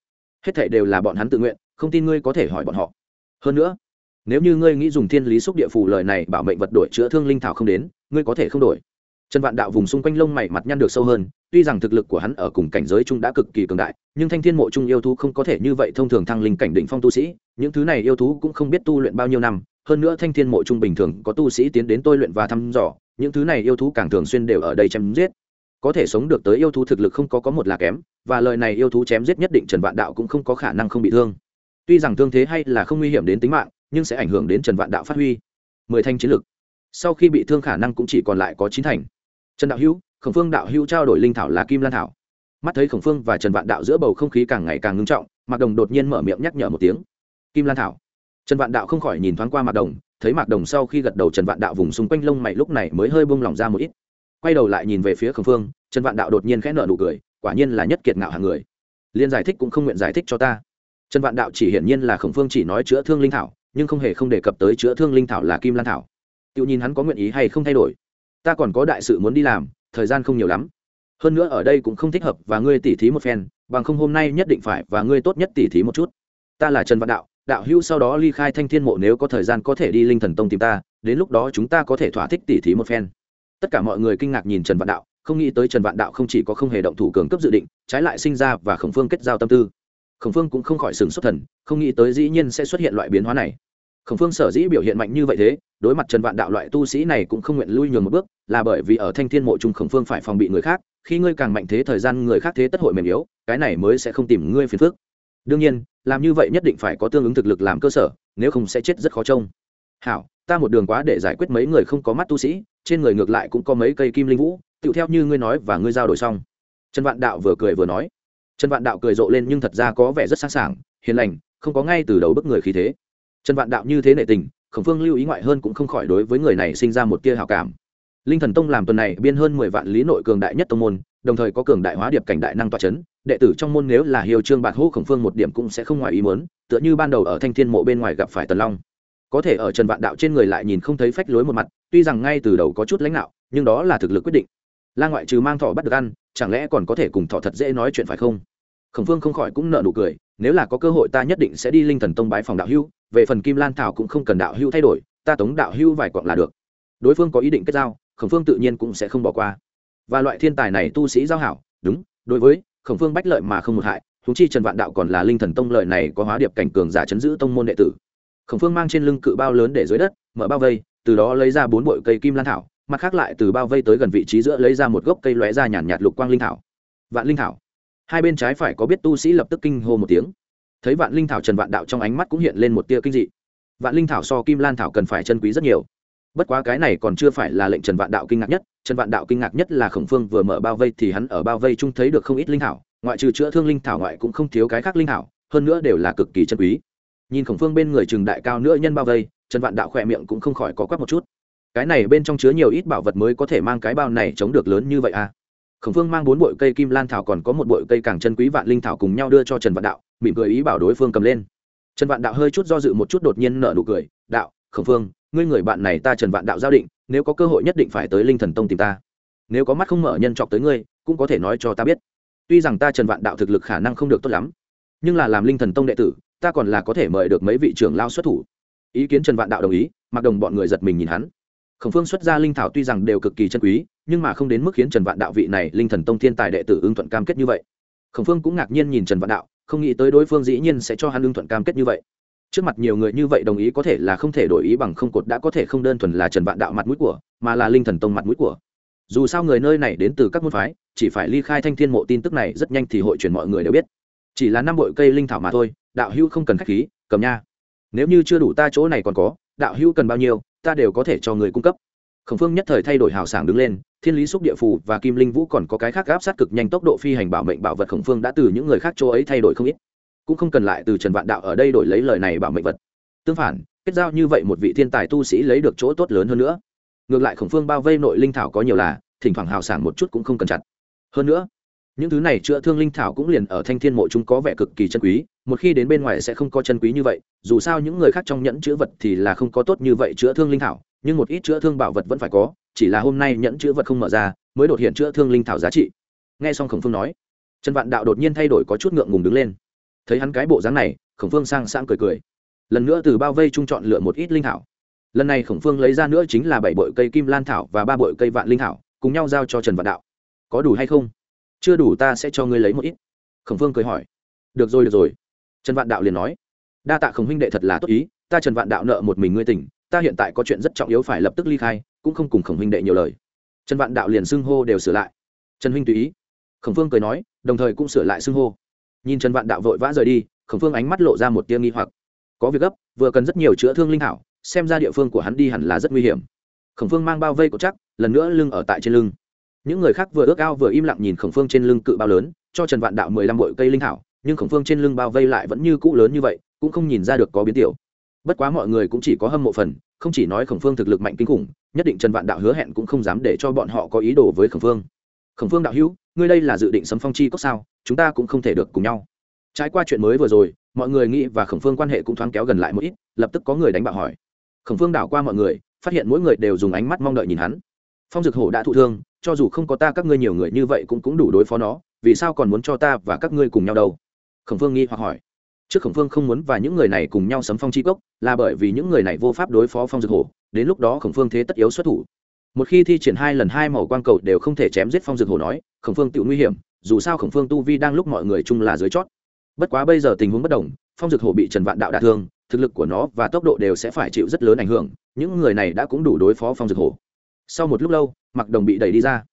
S1: Hết thảy đều là bọn hắn tự nguyện, không tin ngươi có thể hỏi bọn họ. Hơn nữa, nếu như ngươi nghĩ dùng thiên lý xúc địa phù lời này bảo mệnh vật đổi chữa thương linh thảo không đến, ngươi có thể không đổi trần vạn đạo vùng xung quanh lông mày mặt nhăn được sâu hơn, tuy rằng thực lực của hắn ở cùng cảnh giới chung đã cực kỳ cường đại, nhưng thanh thiên mộ chung yêu thú không có thể như vậy thông thường thăng linh cảnh đỉnh phong tu sĩ, những thứ này yêu thú cũng không biết tu luyện bao nhiêu năm, hơn nữa thanh thiên mộ chung bình thường có tu sĩ tiến đến tôi luyện và thăm dò, những thứ này yêu thú càng thường xuyên đều ở đây chém giết. Có thể sống được tới yêu thú thực lực không có có một là kém, và lời này yêu thú chém giết nhất định trần vạn đạo cũng không có khả năng không bị thương. Tuy rằng thương thế hay là không nguy hiểm đến tính mạng, nhưng sẽ ảnh hưởng đến trần vạn đạo phát huy. Mười thanh chiến lực. Sau khi bị thương khả năng cũng chỉ còn lại có chín thành trần đạo hữu, khổng phương đạo hữu trao đổi linh thảo là kim lan thảo. Mắt thấy khổng phương và trần vạn đạo giữa bầu không khí càng ngày càng ngưng trọng, mạc đồng đột nhiên mở miệng nhắc nhở một tiếng. Kim lan thảo. Trần vạn đạo không khỏi nhìn thoáng qua mạc đồng, thấy mạc đồng sau khi gật đầu trần vạn đạo vùng xung quanh lông mày lúc này mới hơi bông lỏng ra một ít. Quay đầu lại nhìn về phía khổng phương, trần vạn đạo đột nhiên khẽ nợ nụ cười, quả nhiên là nhất kiệt ngạo hàng người. Liên giải thích cũng không nguyện giải thích cho ta. Trần vạn đạo chỉ hiển nhiên là khổng phương chỉ nói chữa thương linh thảo, nhưng không hề không đề cập tới chữa thương linh thảo là kim lan thảo. Tự nhìn hắn có nguyện ý hay không thay đổi ta còn có đại sự muốn đi làm, thời gian không nhiều lắm. Hơn nữa ở đây cũng không thích hợp và ngươi tỉ thí một phen, bằng không hôm nay nhất định phải và ngươi tốt nhất tỉ thí một chút. Ta là trần văn đạo đạo hữu sau đó ly khai thanh thiên mộ nếu có thời gian có thể đi linh thần tông tìm ta, đến lúc đó chúng ta có thể thỏa thích tỉ thí một phen. Tất cả mọi người kinh ngạc nhìn trần vạn đạo, không nghĩ tới trần vạn đạo không chỉ có không hề động thủ cường cấp dự định, trái lại sinh ra và khổng phương kết giao tâm tư. Khổng phương cũng không khỏi sừng xuất thần, không nghĩ tới dĩ nhiên sẽ xuất hiện loại biến hóa này khổng phương sở dĩ biểu hiện mạnh như vậy thế, đối mặt trần vạn đạo loại tu sĩ này cũng không nguyện lui nhường một bước, là bởi vì ở thanh thiên mộ trung khổng phương phải phòng bị người khác, khi ngươi càng mạnh thế thời gian người khác thế tất hội mềm yếu, cái này mới sẽ không tìm ngươi phiền phước đương nhiên, làm như vậy nhất định phải có tương ứng thực lực làm cơ sở, nếu không sẽ chết rất khó trông. Hảo, ta một đường quá để giải quyết mấy người không có mắt tu sĩ, trên người ngược lại cũng có mấy cây kim linh vũ, tựu theo như ngươi nói và ngươi giao đổi xong. Trần vạn đạo vừa cười vừa nói. Trần vạn đạo cười rộ lên nhưng thật ra có vẻ rất sẵn sàng hiền lành, không có ngay từ đầu bức người khí thế trần vạn đạo như thế nệ tình, khổng phương lưu ý ngoại hơn cũng không khỏi đối với người này sinh ra một tia hào cảm. Linh thần tông làm tuần này biên hơn mười vạn lý nội cường đại nhất tông môn, đồng thời có cường đại hóa điệp cảnh đại năng toa c h ấ n đệ tử trong môn nếu là hiêu trương bạc hô khổng phương một điểm cũng sẽ không ngoài ý muốn, tựa như ban đầu ở thanh thiên mộ bên ngoài gặp phải tần long. Có thể ở trần vạn đạo trên người lại nhìn không thấy phách lối một mặt, tuy rằng ngay từ đầu có chút lãnh đạo, nhưng đó là thực lực quyết định. La ngoại trừ mang thọ bắt được ăn, chẳng lẽ còn có thể cùng thọ thật dễ nói chuyện phải không? Khổng phương không khỏi cũng nợ nụ cười, nếu là có cơ hội ta nhất định sẽ đi linh thần tông bái phòng đạo hưu về phần kim lan thảo cũng không cần đạo hưu thay đổi ta tống đạo hưu vài quặng là được. Đối phương có ý định kết giao khổng phương tự nhiên cũng sẽ không bỏ qua. Và loại thiên tài này tu sĩ giao hảo đúng đối với khổng phương bách lợi mà không một hại thú chi trần vạn đạo còn là linh thần tông lợi này có hóa điệp cảnh cường giả chấn giữ tông môn đệ tử. Khổng phương mang trên lưng cự bao lớn để dưới đất mở bao vây từ đó lấy ra bốn bội cây kim lan thảo mặt khác lại từ bao vây tới gần vị trí giữa lấy ra một gốc cây lóe ra nhàn nhạt, nhạt lục quang linh thảo. Vạn linh thảo. Hai bên trái phải có biết tu sĩ lập tức kinh hô một tiếng thấy vạn linh thảo trần vạn đạo trong ánh mắt cũng hiện lên một tia kinh dị. Vạn linh thảo so kim lan thảo cần phải chân quý rất nhiều. Bất quá cái này còn chưa phải là lệnh trần vạn đạo kinh ngạc nhất, trần vạn đạo kinh ngạc nhất là khổng phương vừa mở bao vây thì hắn ở bao vây chung thấy được không ít linh thảo, ngoại trừ chữa thương linh thảo ngoại cũng không thiếu cái khác linh thảo, hơn nữa đều là cực kỳ chân quý. Nhìn khổng phương bên người trừng đại cao nữa nhân bao vây, trần vạn đạo khỏe miệng cũng không khỏi có quắc một chút. Cái này bên trong chứa nhiều ít bảo vật mới có thể mang cái bao này chống được lớn như vậy à? Khổng phương mang bốn bội cây kim lan thảo còn có một bội cây càng chân quý vạn linh thảo cùng nhau đưa cho trần vạn đạo mỉm cười ý bảo đối phương cầm lên. Trần vạn đạo hơi chút do dự một chút đột nhiên nở nụ cười, đạo, khổng phương, ngươi người bạn này ta trần vạn đạo giao định, nếu có cơ hội nhất định phải tới linh thần tông tìm ta. Nếu có mắt không mở nhân chọc tới ngươi, cũng có thể nói cho ta biết. Tuy rằng ta trần vạn đạo thực lực khả năng không được tốt lắm, nhưng là làm linh thần tông đệ tử, ta còn là có thể mời được mấy vị trưởng lao xuất thủ. Ý kiến trần vạn đạo đồng ý, mặc đồng bọn người giật mình nhìn hắn. Khổng phương xuất ra linh thảo tuy rằng đều cực kỳ chân quý, nhưng mà không đến mức khiến trần vạn đạo vị này linh thần tông thiên tài đệ tử ưng thuận cam kết như vậy. Khổng phương cũng ngạc nhiên nhìn trần vạn đạo không nghĩ tới đối phương dĩ nhiên sẽ cho hắn lương thuận cam kết như vậy. Trước mặt nhiều người như vậy đồng ý có thể là không thể đổi ý bằng không cột đã có thể không đơn thuần là trần vạn đạo mặt mũi của, mà là linh thần tông mặt mũi của. Dù sao người nơi này đến từ các môn phái, chỉ phải ly khai thanh thiên mộ tin tức này rất nhanh thì hội truyền mọi người đều biết. Chỉ là năm bội cây linh thảo mà thôi, đạo hữu không cần khách khí, cầm nha. Nếu như chưa đủ ta chỗ này còn có, đạo hữu cần bao nhiêu, ta đều có thể cho người cung cấp khổng phương nhất thời thay đổi hào sảng đứng lên, thiên lý xúc địa phù và kim linh vũ còn có cái khác áp sát cực nhanh tốc độ phi hành bảo mệnh bảo vật khổng phương đã từ những người khác chỗ ấy thay đổi không ít. Cũng không cần lại từ trần vạn đạo ở đây đổi lấy lời này bảo mệnh vật. Tương phản, kết giao như vậy một vị thiên tài tu sĩ lấy được chỗ tốt lớn hơn nữa. Ngược lại khổng phương bao vây nội linh thảo có nhiều là, thỉnh thoảng hào sảng một chút cũng không cần chặt. Hơn nữa, những thứ này chữa thương linh thảo cũng liền ở thanh thiên mộ chúng có vẻ cực kỳ chân quý, một khi đến bên ngoài sẽ không có chân quý như vậy, dù sao những người khác trong nhẫn chữa vật thì là không có tốt như vậy chữa thương linh thảo nhưng một ít chữa thương bảo vật vẫn phải có, chỉ là hôm nay nhẫn chữa vật không mở ra, mới đột hiện chữa thương linh thảo giá trị. Nghe xong khổng phương nói, trần vạn đạo đột nhiên thay đổi có chút ngượng ngùng đứng lên. Thấy hắn cái bộ dáng này, khổng phương sang sang cười cười. Lần nữa từ bao vây trung chọn lựa một ít linh thảo. Lần này khổng phương lấy ra nữa chính là bảy bội cây kim lan thảo và ba bội cây vạn linh thảo, cùng nhau giao cho trần vạn đạo. Có đủ hay không? Chưa đủ ta sẽ cho ngươi lấy một ít. Khổng phương cười hỏi. Được rồi được rồi. Trần vạn đạo liền nói. Đa tạ khổng huynh đệ thật là tốt ý, ta trần vạn đạo nợ một mình ngươi tỉnh ta hiện tại có chuyện rất trọng yếu phải lập tức ly khai, cũng không cùng khổng huynh đệ nhiều lời. Trần vạn đạo liền xưng hô đều sửa lại. Trần huynh tùy ý. Khổng phương cười nói, đồng thời cũng sửa lại xưng hô. Nhìn trần vạn đạo vội vã rời đi, khổng phương ánh mắt lộ ra một tia nghi hoặc. Có việc gấp, vừa cần rất nhiều chữa thương linh thảo xem ra địa phương của hắn đi hẳn là rất nguy hiểm. Khổng phương mang bao vây cổ chắc, lần nữa lưng ở tại trên lưng. Những người khác vừa ước ao vừa im lặng nhìn khổng phương trên lưng cự bao lớn, cho trần vạn đạo mười lăm bội cây linh thảo nhưng khổng phương trên lưng bao vây lại vẫn như cũ lớn như vậy, cũng không nhìn ra được có biến tiểu bất quá mọi người cũng chỉ có hâm mộ phần, không chỉ nói khổng phương thực lực mạnh kinh khủng, nhất định trần vạn đạo hứa hẹn cũng không dám để cho bọn họ có ý đồ với khổng phương. Khổng phương đạo hữu, ngươi đây là dự định sấm phong chi cốc sao? Chúng ta cũng không thể được cùng nhau. Trải qua chuyện mới vừa rồi, mọi người nghĩ và khổng phương quan hệ cũng thoáng kéo gần lại một ít, lập tức có người đánh bạo hỏi. Khổng phương đảo qua mọi người, phát hiện mỗi người đều dùng ánh mắt mong đợi nhìn hắn. Phong dực hổ đã thụ thương, cho dù không có ta các ngươi nhiều người như vậy cũng cũng đủ đối phó nó, vì sao còn muốn cho ta và các ngươi cùng nhau đâu? Khổng phương nghi hoặc hỏi trước khổng phương không muốn và những người này cùng nhau sấm phong chi cốc, là bởi vì những người này vô pháp đối phó phong dược hổ, đến lúc đó khổng phương thế tất yếu xuất thủ. Một khi thi triển hai lần hai màu quang cầu đều không thể chém giết phong dược hổ nói, khổng phương tự nguy hiểm, dù sao khổng phương tu vi đang lúc mọi người chung là dưới chót. Bất quá bây giờ tình huống bất đồng, phong dược hổ bị trần vạn đạo đả thương, thực lực của nó và tốc độ đều sẽ phải chịu rất lớn ảnh hưởng, những người này đã cũng đủ đối phó phong dược hổ. Sau một lúc lâu mặc đồng bị đẩy đi ra.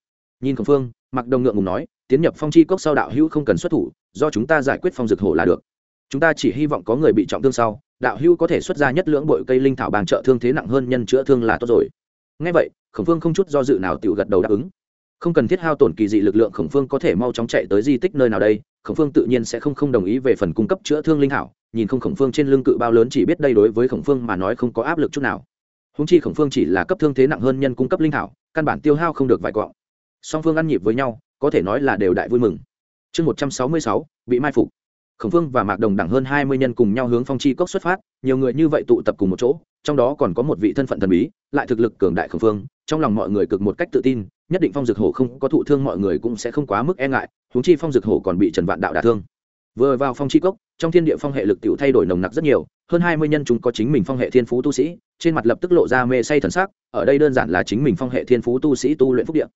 S1: Nhìn khổng phương mặc đồng ngượng ngùng nói, tiến nhập phong chi cốc sau đạo hữu không cần xuất thủ, do chúng ta giải quyết phong dược hổ là được chúng ta chỉ hy vọng có người bị trọng thương sau, đạo hưu có thể xuất ra nhất lưỡng bội cây linh thảo bàn trợ thương thế nặng hơn nhân chữa thương là tốt rồi. Ngay vậy, khổng phương không chút do dự nào tự gật đầu đáp ứng. Không cần thiết hao tổn kỳ dị lực lượng, khổng phương có thể mau chóng chạy tới di tích nơi nào đây, khổng phương tự nhiên sẽ không không đồng ý về phần cung cấp chữa thương linh hảo nhìn không khổng phương trên lưng cự bao lớn chỉ biết đây đối với khổng phương mà nói không có áp lực chút nào. Húng chi khổng phương chỉ là cấp thương thế nặng hơn nhân cung cấp linh hảo căn bản tiêu hao không được vài cọng song phương ăn nhịp với nhau, có thể nói là đều đại vui mừng. Chương một trăm sáu mươi sáu, bị mai phục khổng phương và mạc đồng đẳng hơn hai mươi nhân cùng nhau hướng phong chi cốc xuất phát, nhiều người như vậy tụ tập cùng một chỗ, trong đó còn có một vị thân phận thần bí, lại thực lực cường đại khổng phương, trong lòng mọi người cực một cách tự tin, nhất định phong dực hổ không có thụ thương mọi người cũng sẽ không quá mức e ngại, huống chi phong dực hổ còn bị trần vạn đạo đả thương. Vừa vào phong chi cốc, trong thiên địa phong hệ lực t thay đổi nồng nặc rất nhiều, hơn hai mươi nhân chúng có chính mình phong hệ thiên phú tu sĩ, trên mặt lập tức lộ ra mê say thần sắc, ở đây đơn giản là chính mình phong hệ thiên phú tu sĩ tu luyện phúc địa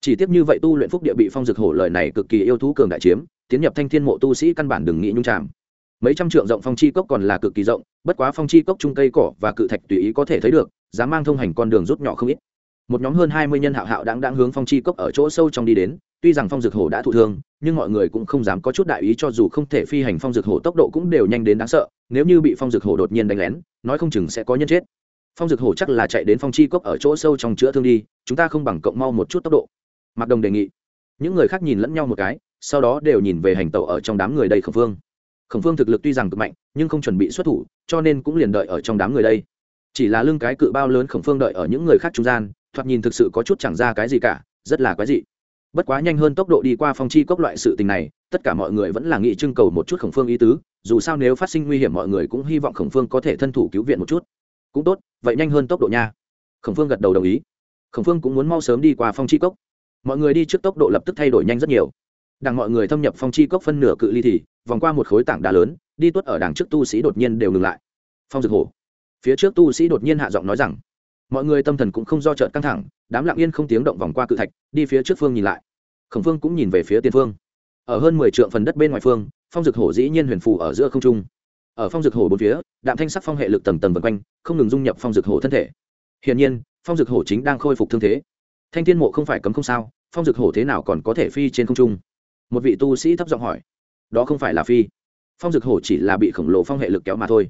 S1: chỉ tiếp như vậy tu luyện phúc địa bị phong dực hổ lời này cực kỳ yêu thú cường đại chiếm, tiến nhập thanh thiên mộ tu sĩ căn bản đừng nghĩ nhung tràm mấy trăm trượng rộng phong chi cốc còn là cực kỳ rộng, bất quá phong chi cốc trung cây cỏ và cự thạch tùy ý có thể thấy được, dám mang thông hành con đường rút nhỏ không ít. Một nhóm hơn hai mươi nhân hạo hạo đáng đáng hướng phong chi cốc ở chỗ sâu trong đi đến, tuy rằng phong dược hổ đã thụ thương, nhưng mọi người cũng không dám có chút đại ý cho dù không thể phi hành phong dược hổ tốc độ cũng đều nhanh đến đáng sợ, nếu như bị phong dược hổ đột nhiên đánh lén, nói không chừng sẽ có nhân chết. Phong dược hổ chắc là chạy đến phong chi cốc ở chỗ sâu trong chữa thương đi, chúng ta không bằng cộng mau một chút tốc độ mạc đồng đề nghị. Những người khác nhìn lẫn nhau một cái, sau đó đều nhìn về hành tẩu ở trong đám người đây khẩn phương. Khẩn phương thực lực tuy rằng cực mạnh, nhưng không chuẩn bị xuất thủ, cho nên cũng liền đợi ở trong đám người đây. Chỉ là lưng cái cự bao lớn khổng phương đợi ở những người khác trung gian, thoạt nhìn thực sự có chút chẳng ra cái gì cả, rất là quái dị. Bất quá nhanh hơn tốc độ đi qua phong chi cốc loại sự tình này, tất cả mọi người vẫn là nghị trưng cầu một chút khổng phương ý tứ, dù sao nếu phát sinh nguy hiểm mọi người cũng hy vọng khổng phương có thể thân thủ cứu viện một chút. Cũng tốt, vậy nhanh hơn tốc độ nha. Khổng phương gật đầu đồng ý. Khổng phương cũng muốn mau sớm đi qua phong chi cốc mọi người đi trước tốc độ lập tức thay đổi nhanh rất nhiều. Đằng mọi người thâm nhập phong chi cốc phân nửa cự ly thì, vòng qua một khối tảng đá lớn, đi tuốt ở đằng trước tu sĩ đột nhiên đều ngừng lại. Phong Dực hổ. Phía trước tu sĩ đột nhiên hạ giọng nói rằng, mọi người tâm thần cũng không do trợn căng thẳng, đám lặng yên không tiếng động vòng qua cự thạch, đi phía trước phương nhìn lại. Khổng phương cũng nhìn về phía tiền phương. Ở hơn mười trượng phần đất bên ngoài phương, phong Dực hổ dĩ nhiên huyền phù ở giữa không trung. Ở phong Dực hổ bốn phía, đạm thanh sắc phong hệ lực tầng tầng vân quanh, không ngừng dung nhập phong Dực hổ thân thể. Hiển nhiên, phong Dực hổ chính đang khôi phục thương thế thanh thiên mộ không phải cấm không sao, phong Dực hổ thế nào còn có thể phi trên không trung? Một vị tu sĩ thấp giọng hỏi. Đó không phải là phi. Phong Dực hổ chỉ là bị khổng lồ phong hệ lực kéo mà thôi.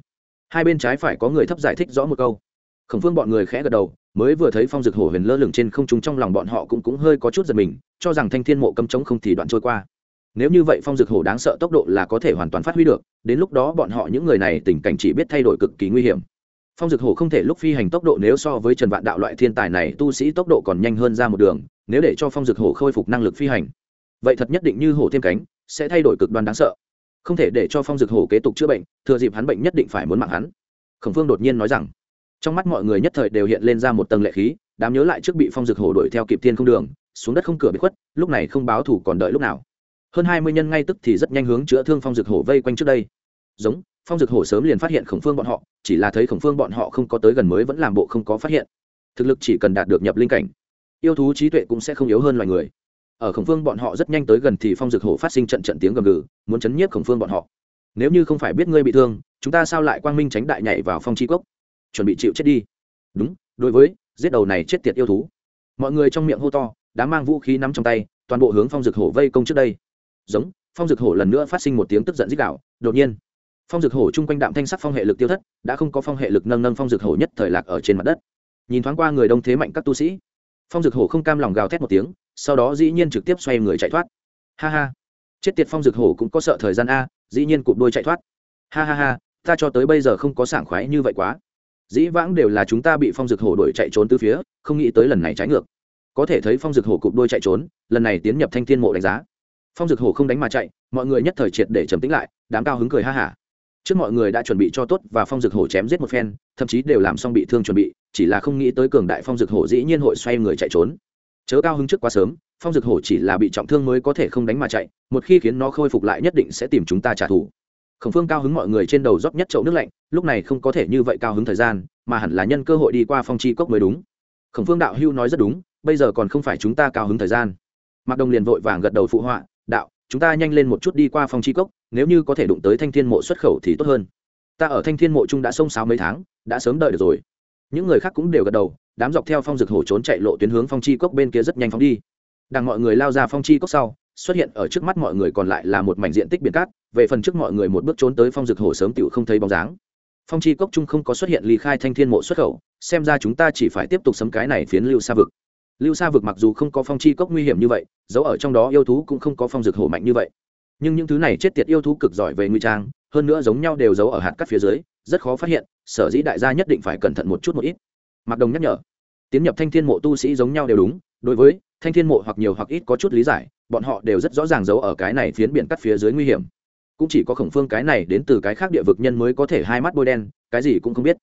S1: Hai bên trái phải có người thấp giải thích rõ một câu. Khổng phương bọn người khẽ gật đầu, mới vừa thấy phong Dực hổ huyền lơ lửng trên không trung trong lòng bọn họ cũng cũng hơi có chút giật mình, cho rằng thanh thiên mộ cấm trống không thì đoạn trôi qua. Nếu như vậy phong Dực hổ đáng sợ tốc độ là có thể hoàn toàn phát huy được, đến lúc đó bọn họ những người này tình cảnh chỉ biết thay đổi cực kỳ nguy hiểm phong dược hổ không thể lúc phi hành tốc độ nếu so với trần vạn đạo loại thiên tài này, tu sĩ tốc độ còn nhanh hơn ra một đường, nếu để cho phong dược hổ khôi phục năng lực phi hành. Vậy thật nhất định như hổ thêm cánh, sẽ thay đổi cực đoan đáng sợ. Không thể để cho phong dược hổ kế tục chữa bệnh, thừa dịp hắn bệnh nhất định phải muốn mạng hắn. Khổng phương đột nhiên nói rằng, trong mắt mọi người nhất thời đều hiện lên ra một tầng lệ khí, đám nhớ lại trước bị phong dược hổ đuổi theo kịp thiên không đường, xuống đất không cửa bị khuất, lúc này không báo thủ còn đợi lúc nào. Hơn hai mươi nhân ngay tức thì rất nhanh hướng chữa thương phong dược hổ vây quanh trước đây. Giống phong Dực hổ sớm liền phát hiện khổng phương bọn họ, chỉ là thấy khổng phương bọn họ không có tới gần mới vẫn làm bộ không có phát hiện. Thực lực chỉ cần đạt được nhập linh cảnh, yêu thú trí tuệ cũng sẽ không yếu hơn loài người. Ở khổng phương bọn họ rất nhanh tới gần thì phong Dực hổ phát sinh trận trận tiếng gầm gừ, muốn chấn nhiếp khổng phương bọn họ. Nếu như không phải biết ngươi bị thương, chúng ta sao lại quang minh tránh đại nhảy vào phong chi cốc? Chuẩn bị chịu chết đi. Đúng, đối với, giết đầu này chết tiệt yêu thú. Mọi người trong miệng hô to, đã mang vũ khí nắm trong tay, toàn bộ hướng phong Dực hổ vây công trước đây. Giống, phong Dực hổ lần nữa phát sinh một tiếng tức giận dích đạo đột nhiên phong dược hổ chung quanh đạm thanh sắc phong hệ lực tiêu thất, đã không có phong hệ lực nâng nâng phong dược hổ nhất thời lạc ở trên mặt đất. Nhìn thoáng qua người đông thế mạnh các tu sĩ, phong dược hổ không cam lòng gào thét một tiếng, sau đó dĩ nhiên trực tiếp xoay người chạy thoát. Ha ha, chết tiệt phong dược hổ cũng có sợ thời gian a, dĩ nhiên cụp đôi chạy thoát. Ha ha ha, ta cho tới bây giờ không có sảng khoái như vậy quá. Dĩ vãng đều là chúng ta bị phong dược hổ đuổi chạy trốn từ phía, không nghĩ tới lần này trái ngược. Có thể thấy phong dược hổ cụp đôi chạy trốn, lần này tiến nhập thanh thiên mộ đánh giá. Phong dược hổ không đánh mà chạy, mọi người nhất thời triệt để trầm tĩnh lại, đám cao hứng cười ha hả trước mọi người đã chuẩn bị cho tốt và phong dược hổ chém giết một phen, thậm chí đều làm xong bị thương chuẩn bị, chỉ là không nghĩ tới cường đại phong dược hổ dĩ nhiên hội xoay người chạy trốn. Chớ cao hứng trước quá sớm, phong dược hổ chỉ là bị trọng thương mới có thể không đánh mà chạy, một khi khiến nó khôi phục lại nhất định sẽ tìm chúng ta trả thù. Khổng phương cao hứng mọi người trên đầu rót nhất chậu nước lạnh, lúc này không có thể như vậy cao hứng thời gian, mà hẳn là nhân cơ hội đi qua phong chi cốc mới đúng. Khổng phương đạo hưu nói rất đúng, bây giờ còn không phải chúng ta cao hứng thời gian. Mạc đồng liền vội vàng gật đầu phụ họa, đạo chúng ta nhanh lên một chút đi qua phong chi cốc, nếu như có thể đụng tới thanh thiên mộ xuất khẩu thì tốt hơn. Ta ở thanh thiên mộ trung đã xông xáo mấy tháng, đã sớm đợi được rồi. Những người khác cũng đều gật đầu, đám dọc theo phong rực hổ trốn chạy lộ tuyến hướng phong chi cốc bên kia rất nhanh phóng đi. Đằng mọi người lao ra phong chi cốc sau, xuất hiện ở trước mắt mọi người còn lại là một mảnh diện tích biển cát, về phần trước mọi người một bước trốn tới phong rực hổ sớm tựu không thấy bóng dáng. Phong chi cốc trung không có xuất hiện ly khai thanh thiên mộ xuất khẩu, xem ra chúng ta chỉ phải tiếp tục sấm cái này phiến lưu xa vực lưu xa vực mặc dù không có phong chi cốc nguy hiểm như vậy dẫu ở trong đó yêu thú cũng không có phong dược hổ mạnh như vậy. Nhưng những thứ này chết tiệt yêu thú cực giỏi về nguy trang, hơn nữa giống nhau đều giấu ở hạt cắt phía dưới, rất khó phát hiện, sở dĩ đại gia nhất định phải cẩn thận một chút một ít. Mặc đồng nhắc nhở. Tiến nhập thanh thiên mộ tu sĩ giống nhau đều đúng, đối với thanh thiên mộ hoặc nhiều hoặc ít có chút lý giải, bọn họ đều rất rõ ràng giấu ở cái này phiến biển cắt phía dưới nguy hiểm. Cũng chỉ có khổng phương cái này đến từ cái khác địa vực nhân mới có thể hai mắt bôi đen, cái gì cũng không biết.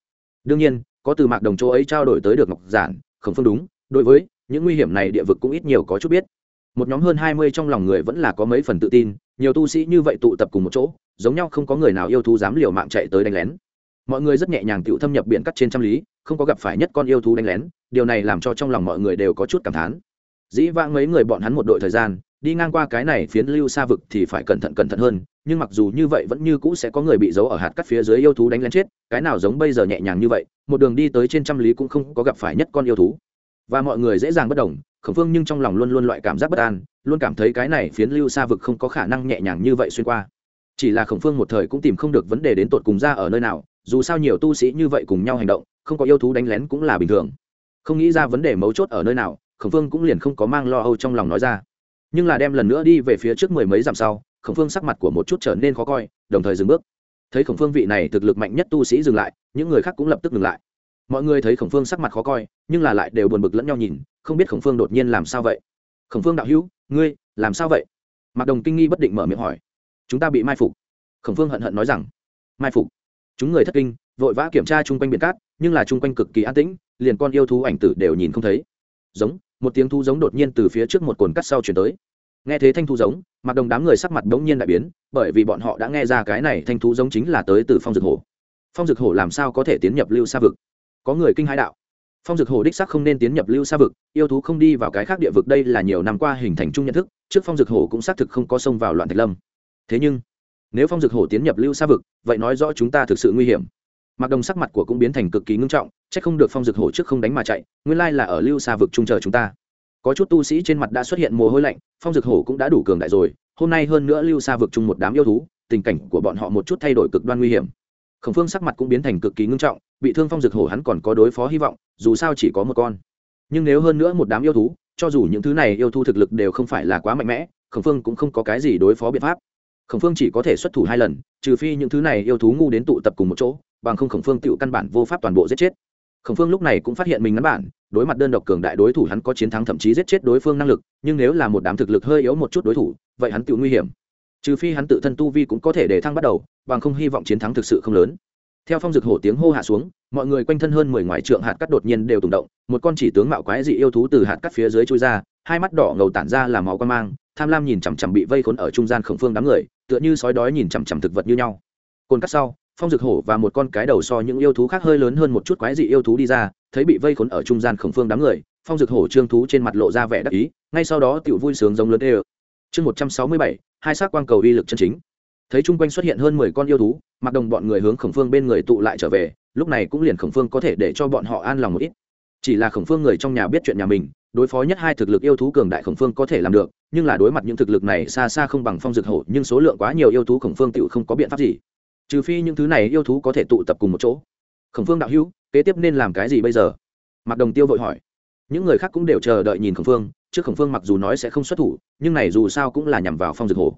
S1: Đương nhiên, có từ mạc đồng chỗ ấy trao đổi tới được ngọc giản, khổng phương đúng, đối với những nguy hiểm này địa vực cũng ít nhiều có chút biết. Một nhóm hơn hai mươi trong lòng người vẫn là có mấy phần tự tin, nhiều tu sĩ như vậy tụ tập cùng một chỗ, giống nhau không có người nào yêu thú dám liều mạng chạy tới đánh lén. Mọi người rất nhẹ nhàng tự thâm nhập biển cắt trên trăm lý, không có gặp phải nhất con yêu thú đánh lén, điều này làm cho trong lòng mọi người đều có chút cảm thán. Dĩ vãng mấy người bọn hắn một đội thời gian, đi ngang qua cái này phiến lưu xa vực thì phải cẩn thận cẩn thận hơn, nhưng mặc dù như vậy vẫn như cũ sẽ có người bị giấu ở hạt cắt phía dưới yêu thú đánh lén chết, cái nào giống bây giờ nhẹ nhàng như vậy, một đường đi tới trên trăm lý cũng không có gặp phải nhất con yêu thú và mọi người dễ dàng bất đồng, khổng phương nhưng trong lòng luôn luôn loại cảm giác bất an, luôn cảm thấy cái này phiến lưu xa vực không có khả năng nhẹ nhàng như vậy xuyên qua. Chỉ là khổng phương một thời cũng tìm không được vấn đề đến tột cùng ra ở nơi nào, dù sao nhiều tu sĩ như vậy cùng nhau hành động, không có yêu thú đánh lén cũng là bình thường. Không nghĩ ra vấn đề mấu chốt ở nơi nào, khổng phương cũng liền không có mang lo âu trong lòng nói ra. Nhưng là đem lần nữa đi về phía trước mười mấy dặm sau, khổng phương sắc mặt của một chút trở nên khó coi, đồng thời dừng bước. Thấy khổng phương vị này thực lực mạnh nhất tu sĩ dừng lại, những người khác cũng lập tức dừng lại mọi người thấy khổng phương sắc mặt khó coi, nhưng là lại đều buồn bực lẫn nhau nhìn, không biết khổng phương đột nhiên làm sao vậy? Khổng phương đạo hữu, ngươi, làm sao vậy? Mặt đồng kinh nghi bất định mở miệng hỏi. Chúng ta bị mai phục. Khổng phương hận hận nói rằng. Mai phục. Chúng người thất kinh, vội vã kiểm tra chung quanh biển cát, nhưng là chung quanh cực kỳ an tĩnh, liền con yêu thú ảnh tử đều nhìn không thấy. Giống, một tiếng thu giống đột nhiên từ phía trước một cồn cắt sau chuyển tới. Nghe thế thanh thu giống mặc đồng đám người sắc mặt bỗng nhiên đại biến, bởi vì bọn họ đã nghe ra cái này thanh thu giống chính là tới từ phong dực hổ. Phong dực hổ làm sao có thể tiến nhập lưu xa vực? Có người kinh hãi đạo. Phong dực hồ đích sắc không nên tiến nhập lưu xa vực, yêu thú không đi vào cái khác địa vực đây là nhiều năm qua hình thành chung nhận thức, trước phong dực hồ cũng xác thực không có sông vào loạn thạch lâm. Thế nhưng, nếu phong dực hồ tiến nhập lưu xa vực, vậy nói rõ chúng ta thực sự nguy hiểm. Mặc đồng sắc mặt của cũng biến thành cực kỳ ngưng trọng c h ắ c không được phong dực hổ trước không đánh mà chạy, nguyên lai là ở lưu xa vực trung chờ chúng ta. Có chút tu sĩ trên mặt đã xuất hiện mồ hôi lạnh, phong dực hổ cũng đã đủ cường đại rồi, hôm nay hơn nữa lưu xa vực chung một đám yêu thú, tình cảnh của bọn họ một chút thay đổi cực đoan nguy hiểm. Khổng phương sắc mặt cũng biến thành cực kỳ ngưng trọng bị thương phong dược hổ hắn còn có đối phó hy vọng, dù sao chỉ có một con. Nhưng nếu hơn nữa một đám yêu thú, cho dù những thứ này yêu thú thực lực đều không phải là quá mạnh mẽ, khổng phương cũng không có cái gì đối phó biện pháp. Khổng phương chỉ có thể xuất thủ hai lần, trừ phi những thứ này yêu thú ngu đến tụ tập cùng một chỗ, bằng không khổng phương tự căn bản vô pháp toàn bộ giết chết. Khổng phương lúc này cũng phát hiện mình ngắn bản, đối mặt đơn độc cường đại đối thủ hắn có chiến thắng thậm chí giết chết đối phương năng lực, nhưng nếu là một đám thực lực hơi yếu một chút đối thủ, vậy hắn tự nguy hiểm. Trừ phi hắn tự thân tu vi cũng có thể để thăng bắt đầu, bằng không hy vọng chiến thắng thực sự không lớn theo phong dực hổ tiếng hô hạ xuống, mọi người quanh thân hơn mười ngoài trượng hạt cắt đột nhiên đều tùng động, một con chỉ tướng mạo quái dị yêu thú từ hạt cắt phía dưới chui ra, hai mắt đỏ ngầu tản ra làm máu quan mang, tham lam nhìn chằm chằm bị vây khốn ở trung gian khổng phương đám người, tựa như sói đói nhìn chằm chằm thực vật như nhau. Cồn cắt sau, phong dực hổ và một con cái đầu so những yêu thú khác hơi lớn hơn một chút quái dị yêu thú đi ra, thấy bị vây khốn ở trung gian khổng phương đám người, phong dực hổ trương thú trên mặt lộ ra vẻ đắc ý, ngay sau đó tiểu vui sướng giống lớn ê chương một trăm sáu mươi bảy, hai xác quang cầu uy lực chân chính thấy chung quanh xuất hiện hơn mười con yêu thú, mặc đồng bọn người hướng khổng phương bên người tụ lại trở về, lúc này cũng liền khổng phương có thể để cho bọn họ an lòng một ít. Chỉ là khổng phương người trong nhà biết chuyện nhà mình, đối phó nhất hai thực lực yêu thú cường đại khổng phương có thể làm được, nhưng là đối mặt những thực lực này xa xa không bằng phong dược hổ, nhưng số lượng quá nhiều yêu thú khổng phương tự không có biện pháp gì. Trừ phi những thứ này yêu thú có thể tụ tập cùng một chỗ. Khổng phương đạo hữu, kế tiếp nên làm cái gì bây giờ? Mặc đồng tiêu vội hỏi. Những người khác cũng đều chờ đợi nhìn khổng phương, trước khổng phương mặc dù nói sẽ không xuất thủ, nhưng này dù sao cũng là nhằm vào phong dược hổ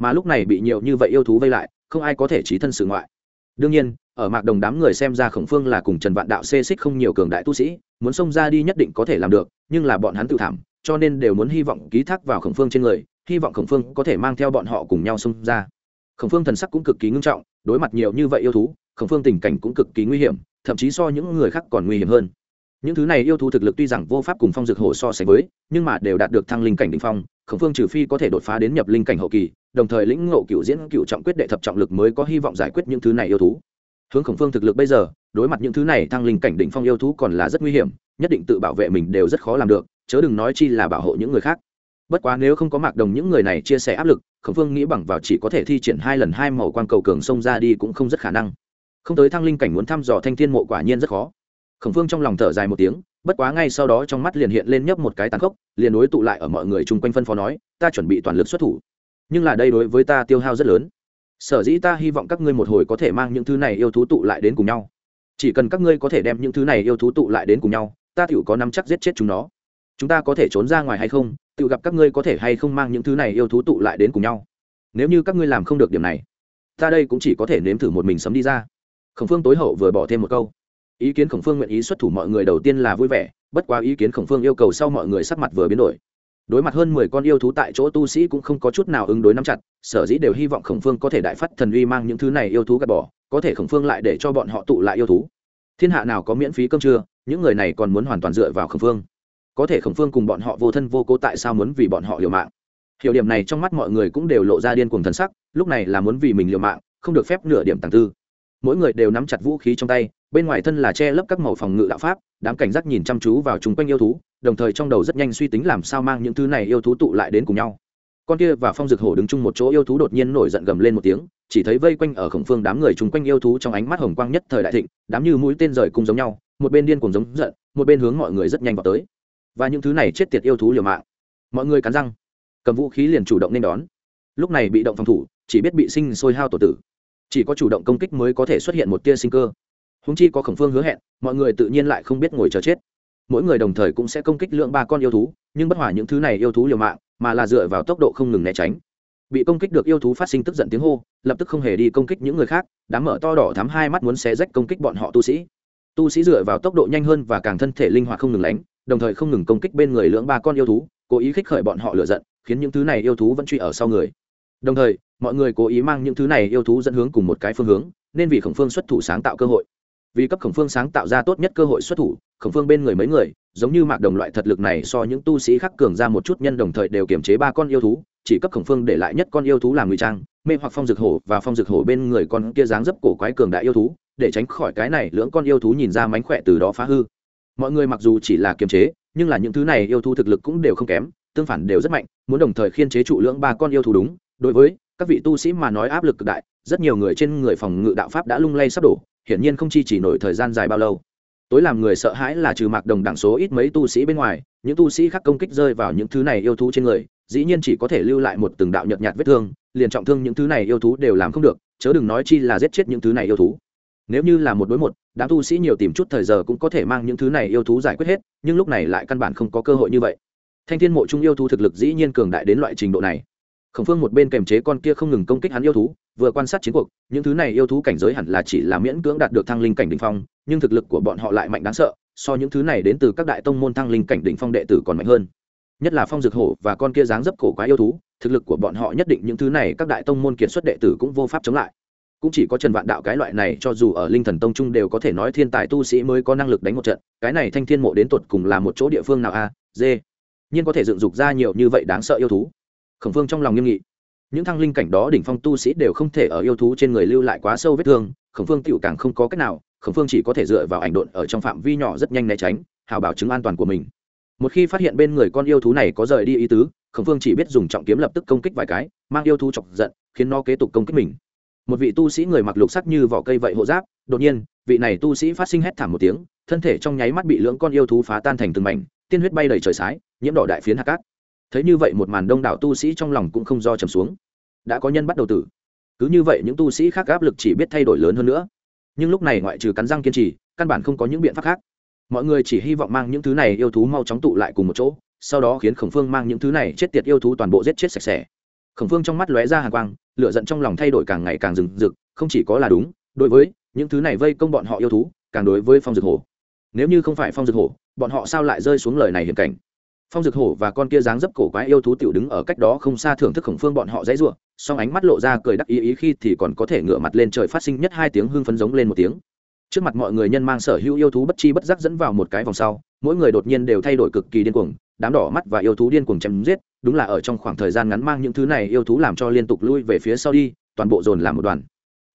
S1: mà lúc này bị nhiều như vậy yêu thú vây lại, không ai có thể trí thân sự ngoại. Đương nhiên, ở mạc đồng đám người xem ra khổng phương là cùng trần vạn đạo xê xích không nhiều cường đại tu sĩ, muốn xông ra đi nhất định có thể làm được, nhưng là bọn hắn tự thảm, cho nên đều muốn hy vọng ký thác vào khổng phương trên người, hy vọng khổng phương có thể mang theo bọn họ cùng nhau xông ra. Khổng phương thần sắc cũng cực kỳ ngưng trọng, đối mặt nhiều như vậy yêu thú, khổng phương tình cảnh cũng cực kỳ nguy hiểm, thậm chí so những người khác còn nguy hiểm hơn. Những thứ này yêu thú thực lực tuy rằng vô pháp cùng phong dược hổ so sánh với, nhưng mà đều đạt được thăng linh cảnh đ ỉ n h phong khổng phương trừ phi có thể đột phá đến nhập linh cảnh hậu kỳ, đồng thời lĩnh ngộ cựu diễn cựu trọng quyết đệ thập trọng lực mới có hy vọng giải quyết những thứ này yêu thú. Hướng khổng phương thực lực bây giờ, đối mặt những thứ này thăng linh cảnh đỉnh phong yêu thú còn là rất nguy hiểm, nhất định tự bảo vệ mình đều rất khó làm được, chớ đừng nói chi là bảo hộ những người khác. Bất quá nếu không có mạc đồng những người này chia sẻ áp lực, khổng phương nghĩ bằng vào chỉ có thể thi triển hai lần hai màu quan cầu cường xông ra đi cũng không rất khả năng. Không tới thăng linh cảnh muốn thăm dò thanh thiên mộ quả nhiên rất khó. Khổng phương trong lòng thở dài một tiếng bất quá ngay sau đó trong mắt liền hiện lên nhấp một cái tàn khốc, liền đối tụ lại ở mọi người chung quanh phân phó nói, ta chuẩn bị toàn lực xuất thủ. Nhưng là đây đối với ta tiêu hao rất lớn. Sở dĩ ta hy vọng các ngươi một hồi có thể mang những thứ này yêu thú tụ lại đến cùng nhau. Chỉ cần các ngươi có thể đem những thứ này yêu thú tụ lại đến cùng nhau, ta tựu có nắm chắc giết chết chúng nó. Chúng ta có thể trốn ra ngoài hay không tự gặp các ngươi có thể hay không mang những thứ này yêu thú tụ lại đến cùng nhau. Nếu như các ngươi làm không được điểm này, ta đây cũng chỉ có thể nếm thử một mình sấm đi ra. Khổng phương tối hậu vừa bỏ thêm một câu ý kiến khổng phương nguyện ý xuất thủ mọi người đầu tiên là vui vẻ, bất quá ý kiến khổng phương yêu cầu sau mọi người sắc mặt vừa biến đổi. Đối mặt hơn mười con yêu thú tại chỗ tu sĩ cũng không có chút nào ứng đối nắm chặt, sở dĩ đều hy vọng khổng phương có thể đại phát thần uy mang những thứ này yêu thú gạt bỏ, có thể khổng phương lại để cho bọn họ tụ lại yêu thú. Thiên hạ nào có miễn phí cơm trưa, những người này còn muốn hoàn toàn dựa vào khổng phương. Có thể khổng phương cùng bọn họ vô thân vô cố tại sao muốn vì bọn họ liều mạng? Hiểu điểm này trong mắt mọi người cũng đều lộ ra điên cuồng thần sắc, lúc này là muốn vì mình liều mạng, không được phép nửa điểm tàng tư mỗi người đều nắm chặt vũ khí trong tay, bên ngoài thân là che lấp các màu phòng ngự đạo pháp, đám cảnh giác nhìn chăm chú vào chung quanh yêu thú, đồng thời trong đầu rất nhanh suy tính làm sao mang những thứ này yêu thú tụ lại đến cùng nhau. Con kia và phong dực hổ đứng chung một chỗ yêu thú đột nhiên nổi giận gầm lên một tiếng, chỉ thấy vây quanh ở khổng phương đám người chung quanh yêu thú trong ánh mắt hồng quang nhất thời đại thịnh, đám như mũi tên rời cùng giống nhau, một bên điên cùng giống giận, một bên hướng mọi người rất nhanh vào tới. Và những thứ này chết tiệt yêu thú liều mạng. Mọi người cắn răng. Cầm vũ khí liền chủ động nên đón. Lúc này bị động phòng thủ, chỉ biết bị sinh sôi hao tổ tử chỉ có chủ động công kích mới có thể xuất hiện một tia sinh cơ. Húng chi có khổng phương hứa hẹn, mọi người tự nhiên lại không biết ngồi chờ chết. Mỗi người đồng thời cũng sẽ công kích lượng ba con yêu thú, nhưng bất hỏa những thứ này yêu thú liều mạng, mà là dựa vào tốc độ không ngừng né tránh. Bị công kích được yêu thú phát sinh tức giận tiếng hô, lập tức không hề đi công kích những người khác, đám mở to đỏ thắm hai mắt muốn xé rách công kích bọn họ tu sĩ. Tu sĩ dựa vào tốc độ nhanh hơn và càng thân thể linh hoạt không ngừng lánh, đồng thời không ngừng công kích bên người lưỡng ba con yêu thú, cố ý khích khởi bọn họ lựa giận, khiến những thứ này yêu thú vẫn truy ở sau người. Đồng thời mọi người cố ý mang những thứ này yêu thú dẫn hướng cùng một cái phương hướng, nên vì khổng phương xuất thủ sáng tạo cơ hội. Vì cấp khổng phương sáng tạo ra tốt nhất cơ hội xuất thủ, khổng phương bên người mấy người, giống như mạc đồng loại thật lực này so những tu sĩ khác cường ra một chút nhân đồng thời đều kiềm chế ba con yêu thú, chỉ cấp khổng phương để lại nhất con yêu thú làm ngụy trang, mê hoặc phong dược hổ và phong dược hổ bên người con kia dáng dấp cổ quái cường đại yêu thú, để tránh khỏi cái này lưỡng con yêu thú nhìn ra mánh khỏe từ đó phá hư. Mọi người mặc dù chỉ là kiềm chế, nhưng là những thứ này yêu thú thực lực cũng đều không kém, tương phản đều rất mạnh, muốn đồng thời khiên chế trụ lưỡng ba con yêu thú đúng, đối với các vị tu sĩ mà nói áp lực cực đại, rất nhiều người trên người phòng ngự đạo pháp đã lung lay sắp đổ, hiển nhiên không chi chỉ nổi thời gian dài bao lâu. Tối làm người sợ hãi là trừ mạc đồng đẳng số ít mấy tu sĩ bên ngoài, những tu sĩ khác công kích rơi vào những thứ này yêu thú trên người, dĩ nhiên chỉ có thể lưu lại một từng đạo nhợt nhạt vết thương, liền trọng thương những thứ này yêu thú đều làm không được, chớ đừng nói chi là giết chết những thứ này yêu thú. Nếu như là một đối một, đám tu sĩ nhiều tìm chút thời giờ cũng có thể mang những thứ này yêu thú giải quyết hết, nhưng lúc này lại căn bản không có cơ hội như vậy. Thanh thiên mộ trung yêu thú thực lực dĩ nhiên cường đại đến loại trình độ này khổng phương một bên kềm chế con kia không ngừng công kích hắn yêu thú, vừa quan sát chiến cuộc, những thứ này yêu thú cảnh giới hẳn là chỉ là miễn cưỡng đạt được thăng linh cảnh đ ỉ n h phong, nhưng thực lực của bọn họ lại mạnh đáng sợ, so những thứ này đến từ các đại tông môn thăng linh cảnh đ ỉ n h phong đệ tử còn mạnh hơn. Nhất là phong dược hổ và con kia dáng dấp cổ quá yêu thú, thực lực của bọn họ nhất định những thứ này các đại tông môn kiệt xuất đệ tử cũng vô pháp chống lại. Cũng chỉ có trần vạn đạo cái loại này, cho dù ở linh thần tông trung đều có thể nói thiên tài tu sĩ mới có năng lực đánh một trận, cái này thanh thiên mộ đến tột cùng là một chỗ địa phương nào a? D nhiên có thể dựng dục ra nhiều như vậy đáng sợ yêu thú khổng phương trong lòng nghiêm nghị. Những thăng linh cảnh đó đỉnh phong tu sĩ đều không thể ở yêu thú trên người lưu lại quá sâu vết thương, khổng phương tựu càng không có cách nào, khổng phương chỉ có thể dựa vào ảnh độn ở trong phạm vi nhỏ rất nhanh né tránh, hào bảo chứng an toàn của mình. Một khi phát hiện bên người con yêu thú này có rời đi ý tứ, khổng phương chỉ biết dùng trọng kiếm lập tức công kích vài cái, mang yêu thú chọc giận, khiến nó kế tục công kích mình. Một vị tu sĩ người mặc lục sắc như vỏ cây vậy hộ giáp, đột nhiên, vị này tu sĩ phát sinh hét thảm một tiếng, thân thể trong nháy mắt bị lưỡng con yêu thú phá tan thành từng mảnh, tiên huyết bay đầy trời sái, nhiễm đỏ đại phiến hạt cát thấy như vậy một màn đông đảo tu sĩ trong lòng cũng không do trầm xuống. Đã có nhân bắt đầu tử. Cứ như vậy những tu sĩ khác áp lực chỉ biết thay đổi lớn hơn nữa. Nhưng lúc này ngoại trừ cắn răng kiên trì, căn bản không có những biện pháp khác. Mọi người chỉ hy vọng mang những thứ này yêu thú mau chóng tụ lại cùng một chỗ, sau đó khiến khổng phương mang những thứ này chết tiệt yêu thú toàn bộ giết chết sạch sẽ. Khổng phương trong mắt lóe ra hàng quang, lửa giận trong lòng thay đổi càng ngày càng rừng rực, không chỉ có là đúng, đối với những thứ này vây công bọn họ yêu thú, càng đối với phong dược hổ. Nếu như không phải phong dược hổ, bọn họ sao lại rơi xuống lời này hiểm cảnh? Phong Dực hổ và con kia dáng dấp cổ quái yêu thú tiểu đứng ở cách đó không xa thưởng thức khổng phương bọn họ dãy ruộng song ánh mắt lộ ra cười đắc ý ý khi thì còn có thể ngửa mặt lên trời phát sinh nhất hai tiếng hưng phấn giống lên một tiếng. Trước mặt mọi người nhân mang sở hữu yêu thú bất chi bất giác dẫn vào một cái vòng sau, mỗi người đột nhiên đều thay đổi cực kỳ điên cuồng, đám đỏ mắt và yêu thú điên cuồng chém giết, đúng là ở trong khoảng thời gian ngắn mang những thứ này yêu thú làm cho liên tục lui về phía sau đi, toàn bộ dồn làm một đoàn.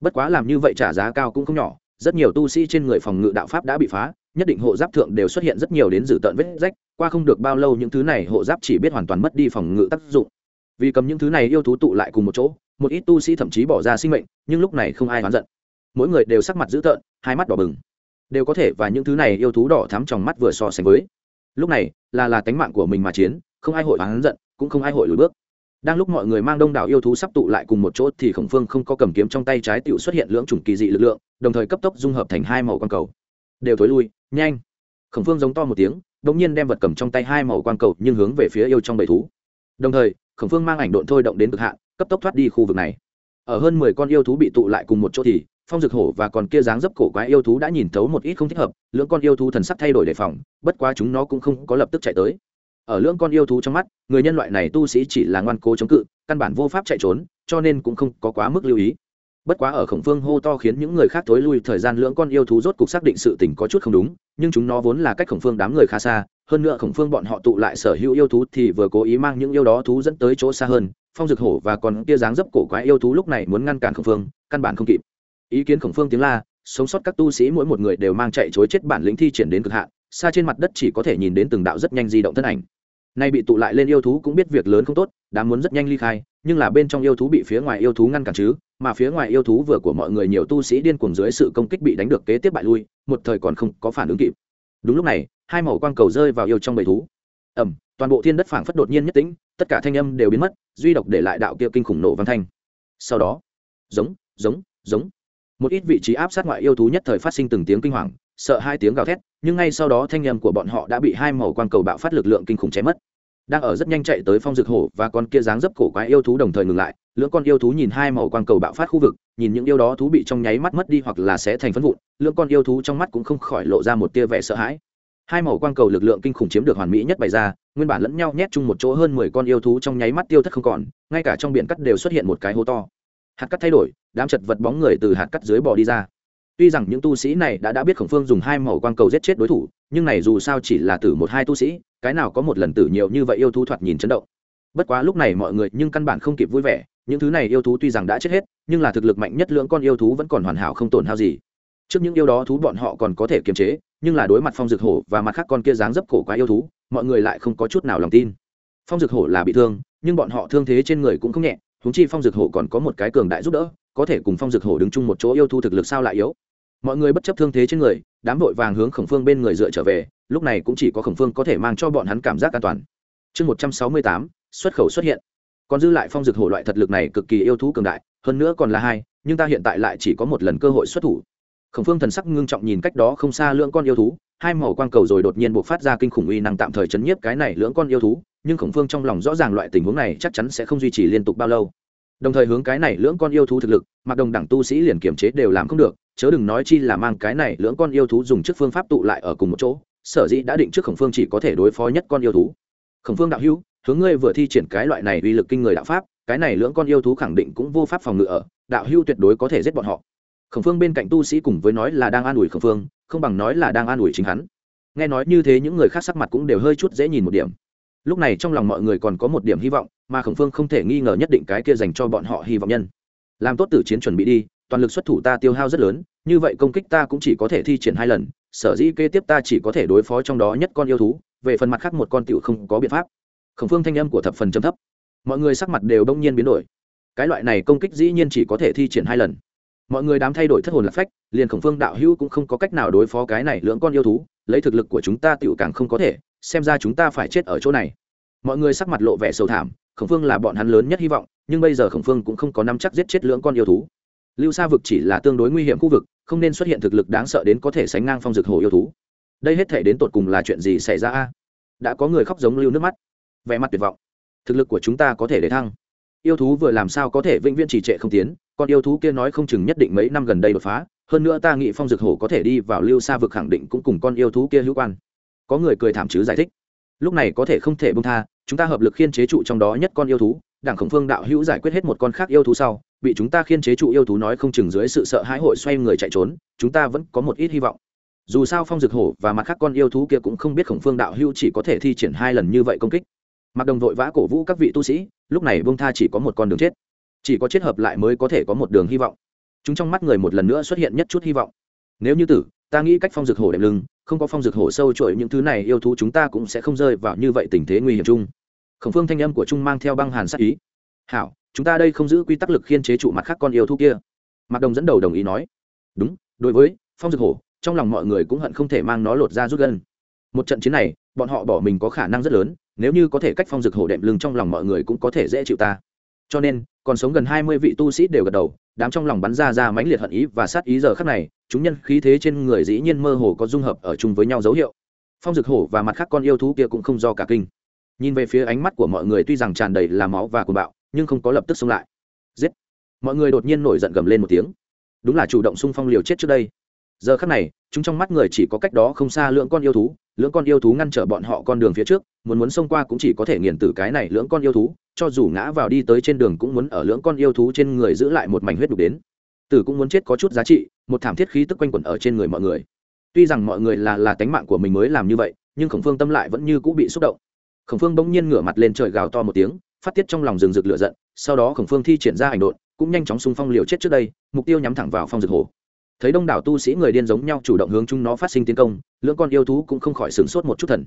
S1: Bất quá làm như vậy trả giá cao cũng không nhỏ, rất nhiều tu sĩ trên người phòng ngự đạo pháp đã bị phá, nhất định hộ giáp thượng đều xuất hiện rất nhiều đến dự tận vết rách qua không được bao lâu những thứ này hộ giáp chỉ biết hoàn toàn mất đi phòng ngự tác dụng. Vì cầm những thứ này yêu thú tụ lại cùng một chỗ, một ít tu sĩ thậm chí bỏ ra sinh mệnh, nhưng lúc này không ai oán giận. Mỗi người đều sắc mặt dữ tợn, hai mắt đỏ bừng. Đều có thể và những thứ này yêu thú đỏ thắm trong mắt vừa so sánh với. Lúc này, là là tánh mạng của mình mà chiến, không ai hội oán giận, cũng không ai hội lùi bước. Đang lúc mọi người mang đông đảo yêu thú sắp tụ lại cùng một chỗ thì khổng phương không có cầm kiếm trong tay trái tiểu xuất hiện lưỡng chủng kỳ dị lực lượng, đồng thời cấp tốc dung hợp thành hai màu quang cầu. Đều thối lui, nhanh. Khổng phương giống to một tiếng đ ỗ n g nhiên đem vật cầm trong tay hai màu quang cầu nhưng hướng về phía yêu trong bầy thú. Đồng thời, khổng phương mang ảnh độn thôi động đến cực hạn, cấp tốc thoát đi khu vực này. Ở hơn mười con yêu thú bị tụ lại cùng một chỗ thì, phong dực hổ và còn kia dáng dấp cổ quái yêu thú đã nhìn thấu một ít không thích hợp, lưỡng con yêu thú thần sắc thay đổi đề phòng, bất quá chúng nó cũng không có lập tức chạy tới. Ở lưỡng con yêu thú trong mắt, người nhân loại này tu sĩ chỉ là ngoan cố chống cự, căn bản vô pháp chạy trốn, cho nên cũng không có quá mức lưu ý bất quá ở khổng phương hô to khiến những người khác thối lui, thời gian lưỡng con yêu thú rốt cục xác định sự tình có chút không đúng, nhưng chúng nó vốn là cách khổng phương đám người khá xa, hơn nữa khổng phương bọn họ tụ lại sở hữu yêu thú thì vừa cố ý mang những yêu đó thú dẫn tới chỗ xa hơn, phong dực hổ và còn kia dáng dấp cổ quái yêu thú lúc này muốn ngăn cản khổng phương, căn bản không kịp. Ý kiến khổng phương tiếng la, sống sót các tu sĩ mỗi một người đều mang chạy chối chết bản lĩnh thi triển đến cực hạn, xa trên mặt đất chỉ có thể nhìn đến từng đạo rất nhanh di động thân ảnh. Nay bị tụ lại lên yêu thú cũng biết việc lớn không tốt đã muốn rất nhanh ly khai, nhưng là bên trong yêu thú bị phía ngoài yêu thú ngăn cản chứ? Mà phía ngoài yêu thú vừa của mọi người nhiều tu sĩ điên cuồng dưới sự công kích bị đánh được kế tiếp bại lui, một thời còn không có phản ứng kịp. Đúng lúc này, hai màu quang cầu rơi vào yêu trong bầy thú. Ẩm toàn bộ thiên đất phảng phất đột nhiên nhất tĩnh, tất cả thanh âm đều biến mất, duy độc để lại đạo kia kinh khủng nổ văn thanh. Sau đó, giống giống giống. Một ít vị trí áp sát ngoại yêu thú nhất thời phát sinh từng tiếng kinh hoàng, sợ hai tiếng gào thét, nhưng ngay sau đó thanh âm của bọn họ đã bị hai màu quang cầu bạo phát lực lượng kinh khủng chém mất. Đang ở rất nhanh chạy tới phong dược hổ và con kia dáng dấp cổ quái yêu thú đồng thời ngừng lại lưỡng con yêu thú nhìn hai màu quang cầu bạo phát khu vực, nhìn những yêu đó thú bị trong nháy mắt mất đi hoặc là sẽ thành phân vụn, lưỡng con yêu thú trong mắt cũng không khỏi lộ ra một tia vẻ sợ hãi. Hai màu quang cầu lực lượng kinh khủng chiếm được hoàn mỹ nhất bày ra, nguyên bản lẫn nhau nhét chung một chỗ hơn mười con yêu thú trong nháy mắt tiêu thất không còn, ngay cả trong biển cắt đều xuất hiện một cái hố to. Hạt cắt thay đổi, đám chật vật bóng người từ hạt cắt dưới bò đi ra. Tuy rằng những tu sĩ này đã đã biết khổng phương dùng hai màu quang cầu giết chết đối thủ, nhưng này dù sao chỉ là tử một hai tu sĩ, cái nào có một lần tử nhiều như vậy yêu thú thoạt nhìn chấn động. Bất quá lúc này mọi người nhưng căn bản không kịp vui vẻ những thứ này yêu thú tuy rằng đã chết hết, nhưng là thực lực mạnh nhất lưỡng con yêu thú vẫn còn hoàn hảo không tổn hao gì. Trước những yêu đó thú bọn họ còn có thể kiềm chế, nhưng là đối mặt phong dược hổ và mặt khác con kia dáng dấp cổ quá yêu thú, mọi người lại không có chút nào lòng tin. Phong dược hổ là bị thương, nhưng bọn họ thương thế trên người cũng không nhẹ húng chi phong dược hổ còn có một cái cường đại giúp đỡ, có thể cùng phong dược hổ đứng chung một chỗ yêu thú thực lực sao lại yếu. Mọi người bất chấp thương thế trên người, đám vội vàng hướng khổng phương bên người dựa trở về, lúc này cũng chỉ có khổng phương có thể mang cho bọn hắn cảm giác an toàn. Chương một trăm sáu mươi tám, xuất khẩu xuất hiện còn dư lại phong dược hổ loại thật lực này cực kỳ yêu thú cường đại, hơn nữa còn là hai, nhưng ta hiện tại lại chỉ có một lần cơ hội xuất thủ. Khổng phương thần sắc ngưng trọng nhìn cách đó không xa lưỡng con yêu thú, hai màu quang cầu rồi đột nhiên buộc phát ra kinh khủng uy năng tạm thời chấn nhiếp cái này lưỡng con yêu thú, nhưng khổng phương trong lòng rõ ràng loại tình huống này chắc chắn sẽ không duy trì liên tục bao lâu. Đồng thời hướng cái này lưỡng con yêu thú thực lực, mặc đồng đẳng tu sĩ liền kiểm chế đều làm không được, chớ đừng nói chi là mang cái này lưỡng con yêu thú dùng trước phương pháp tụ lại ở cùng một chỗ, sở dĩ đã định trước khổng phương chỉ có thể đối phó nhất con yêu thú. Khổng phương đạo hữu hướng ngươi vừa thi triển cái loại này uy lực kinh người đạo pháp, cái này lưỡng con yêu thú khẳng định cũng vô pháp phòng ngự ở, đạo hưu tuyệt đối có thể giết bọn họ. Khổng phương bên cạnh tu sĩ cùng với nói là đang an ủi khổng phương, không bằng nói là đang an ủi chính hắn. Nghe nói như thế những người khác sắc mặt cũng đều hơi chút dễ nhìn một điểm. Lúc này trong lòng mọi người còn có một điểm hy vọng, mà khổng phương không thể nghi ngờ nhất định cái kia dành cho bọn họ hy vọng nhân. Làm tốt tử chiến chuẩn bị đi, toàn lực xuất thủ ta tiêu hao rất lớn, như vậy công kích ta cũng chỉ có thể thi triển hai lần, sở dĩ kế tiếp ta chỉ có thể đối phó trong đó nhất con yêu thú, về phần mặt khác một con tiểu không có biện pháp khổng phương thanh âm của thập phần trầm thấp. Mọi người sắc mặt đều đông nhiên biến đổi. Cái loại này công kích dĩ nhiên chỉ có thể thi triển hai lần. Mọi người đám thay đổi thất hồn lạc phách, liền khổng phương đạo hữu cũng không có cách nào đối phó cái này lưỡng con yêu thú, lấy thực lực của chúng ta tựu càng không có thể, xem ra chúng ta phải chết ở chỗ này. Mọi người sắc mặt lộ vẻ sầu thảm, khổng phương là bọn hắn lớn nhất hy vọng, nhưng bây giờ khổng phương cũng không có năm chắc giết chết lưỡng con yêu thú. Lưu sa vực chỉ là tương đối nguy hiểm khu vực, không nên xuất hiện thực lực đáng sợ đến có thể sánh ngang phong dực hồ yêu thú. Đây hết thể đến tột cùng là chuyện gì xảy ra a? Đã có người khóc giống lưu nước mắt vẻ mặt tuyệt vọng. Thực lực của chúng ta có thể để thăng. Yêu thú vừa làm sao có thể vĩnh viễn trì trệ không tiến còn yêu thú kia nói không chừng nhất định mấy năm gần đây đột phá, hơn nữa ta nghĩ phong dực hổ có thể đi vào lưu xa vực khẳng định cũng cùng con yêu thú kia hữu quan. Có người cười thảm chứ giải thích. Lúc này có thể không thể bông tha, chúng ta hợp lực khiên chế trụ trong đó nhất con yêu thú, đảng khổng phương đạo hữu giải quyết hết một con khác yêu thú sau, bị chúng ta khiên chế trụ yêu thú nói không chừng dưới sự sợ hãi hội xoay người chạy trốn, chúng ta vẫn có một ít hy vọng. Dù sao phong dực hổ và mặt khác con yêu thú kia cũng không biết khổng phương đạo hữu chỉ có thể thi triển hai lần như vậy công kích mặc đồng vội vã cổ vũ các vị tu sĩ, lúc này bông tha chỉ có một con đường chết. Chỉ có chết hợp lại mới có thể có một đường hy vọng. Chúng trong mắt người một lần nữa xuất hiện nhất chút hy vọng. Nếu như tử, ta nghĩ cách phong dược hổ đệm lưng, không có phong dược hổ sâu trội những thứ này yêu thú chúng ta cũng sẽ không rơi vào như vậy tình thế nguy hiểm chung. Khổng phương thanh âm của trung mang theo băng hàn sắc ý. Hảo, chúng ta đây không giữ quy tắc lực khiên chế trụ mặt khác con yêu thú kia. Mạc đồng dẫn đầu đồng ý nói. Đúng, đối với phong dược hổ, trong lòng mọi người cũng hận không thể mang nó lột ra rút gân. Một trận chiến này bọn họ bỏ mình có khả năng rất lớn, nếu như có thể cách phong dực hổ đệm lưng trong lòng mọi người cũng có thể dễ chịu ta. Cho nên, còn sống gần hai mươi vị tu sĩ đều gật đầu, đám trong lòng bắn ra ra mãnh liệt hận ý và sát ý giờ khắc này, chúng nhân khí thế trên người dĩ nhiên mơ hồ có dung hợp ở chung với nhau dấu hiệu. Phong dực hổ và mặt khác con yêu thú kia cũng không do cả kinh. Nhìn về phía ánh mắt của mọi người tuy rằng tràn đầy là máu và cuồng bạo, nhưng không có lập tức xông lại. Giết! Mọi người đột nhiên nổi giận gầm lên một tiếng. Đúng là chủ động xung phong liều chết trước đây giờ khắc này, chúng trong mắt người chỉ có cách đó không xa lưỡng con yêu thú, lưỡng con yêu thú ngăn trở bọn họ con đường phía trước, muốn muốn xông qua cũng chỉ có thể nghiền tử cái này lưỡng con yêu thú, cho dù ngã vào đi tới trên đường cũng muốn ở lưỡng con yêu thú trên người giữ lại một mảnh huyết đục đến. Tử cũng muốn chết có chút giá trị, một thảm thiết khí tức quanh quẩn ở trên người mọi người. Tuy rằng mọi người là là tánh mạng của mình mới làm như vậy, nhưng khổng phương tâm lại vẫn như cũng bị xúc động. Khổng phương bỗng nhiên ngửa mặt lên trời gào to một tiếng, phát tiết trong lòng rừng rực lửa giận, sau đó khổng phương thi triển ra hành đột cũng nhanh chóng xung phong liều chết trước đây, mục tiêu nhắm thẳng vào phong rực hồ thấy đông đảo tu sĩ người điên giống nhau chủ động hướng chúng nó phát sinh tiến công, lưỡng con yêu thú cũng không khỏi sửng sốt một chút thần.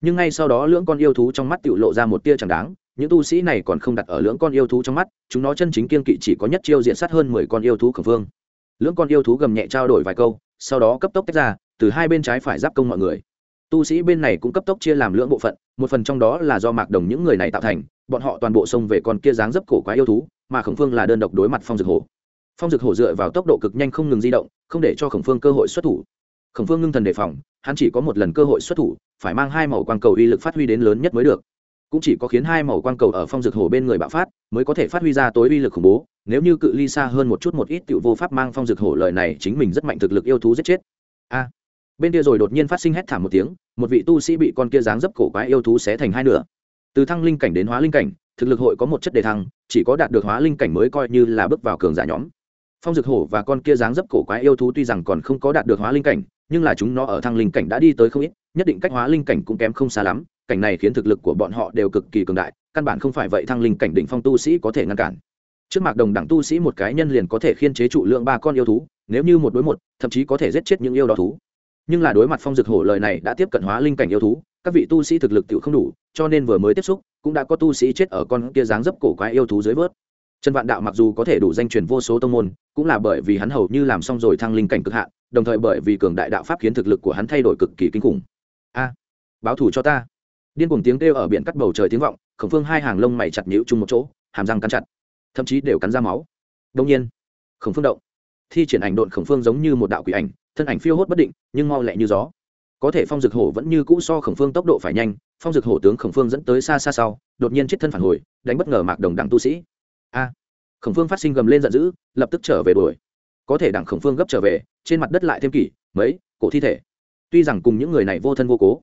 S1: Nhưng ngay sau đó lưỡng con yêu thú trong mắt tự lộ ra một tia chẳng đáng, những tu sĩ này còn không đặt ở lưỡng con yêu thú trong mắt, chúng nó chân chính kiên kỵ chỉ có nhất chiêu diện sát hơn mười con yêu thú khẩn phương lưỡng con yêu thú gầm nhẹ trao đổi vài câu, sau đó cấp tốc tách ra, từ hai bên trái phải giáp công mọi người. Tu sĩ bên này cũng cấp tốc chia làm lưỡng bộ phận, một phần trong đó là do mạc đồng những người này tạo thành, bọn họ toàn bộ xông về con kia dáng dấp cổ quá yêu thú, mà khổng phương là đơn độc đối mặt phong dược hổ phong dược hổ dựa vào tốc độ cực nhanh không ngừng di động, không để cho khổng phương cơ hội xuất thủ. Khổng phương ngưng thần đề phòng, hắn chỉ có một lần cơ hội xuất thủ, phải mang hai màu quang cầu uy lực phát huy đến lớn nhất mới được. Cũng chỉ có khiến hai màu quang cầu ở phong dược hổ bên người bạo phát, mới có thể phát huy ra tối uy lực khủng bố. Nếu như cự ly xa hơn một chút một ít tiểu vô pháp mang phong dược hổ lời này chính mình rất mạnh thực lực yêu thú giết chết. A! Bên kia rồi đột nhiên phát sinh hét thảm một tiếng, một vị tu sĩ bị con kia dáng dấp cổ quái yêu thú xé thành hai nửa. Từ thăng linh cảnh đến hóa linh cảnh, thực lực hội có một chất đề thăng, chỉ có đạt được hóa linh cảnh mới coi như là bước vào cường giả nhóm phong dược hổ và con kia dáng dấp cổ quái yêu thú tuy rằng còn không có đạt được hóa linh cảnh, nhưng là chúng nó ở thăng linh cảnh đã đi tới không ít, nhất định cách hóa linh cảnh cũng kém không xa lắm, cảnh này khiến thực lực của bọn họ đều cực kỳ cường đại, căn bản không phải vậy thăng linh cảnh đỉnh phong tu sĩ có thể ngăn cản. Trước mặt đồng đẳng tu sĩ một cái nhân liền có thể khiên chế trụ lượng ba con yêu thú, nếu như một đối một, thậm chí có thể giết chết những yêu đó thú. Nhưng là đối mặt phong dược hổ lời này đã tiếp cận hóa linh cảnh yêu thú, các vị tu sĩ thực lực tự không đủ, cho nên vừa mới tiếp xúc, cũng đã có tu sĩ chết ở con kia dáng dấp cổ quái yêu thú dưới vớt trần vạn đạo mặc dù có thể đủ danh truyền vô số tông môn, cũng là bởi vì hắn hầu như làm xong rồi thăng linh cảnh cực hạn, đồng thời bởi vì cường đại đạo pháp khiến thực lực của hắn thay đổi cực kỳ kinh khủng. A, báo thủ cho ta. Điên cuồng tiếng kêu ở biển cắt bầu trời tiếng vọng, khổng phương hai hàng lông mày chặt nhũ chung một chỗ, hàm răng cắn chặt, thậm chí đều cắn ra máu. Đông nhiên, khổng phương động. Thi triển ảnh độn khổng phương giống như một đạo quỷ ảnh, thân ảnh phiêu hốt bất định, nhưng mau lẹ như gió. Có thể phong dực hổ vẫn như cũ so khổng phương tốc độ phải nhanh, phong dực hổ tướng khổng phương dẫn tới xa xa sau, đột nhiên chết thân phản hồi, đánh bất ngờ mạc đồng đẳng tu sĩ a. Khổng phương phát sinh gầm lên giận dữ, lập tức trở về đuổi. Có thể đặng khổng phương gấp trở về, trên mặt đất lại thêm kỷ, mấy, cổ thi thể. Tuy rằng cùng những người này vô thân vô cố,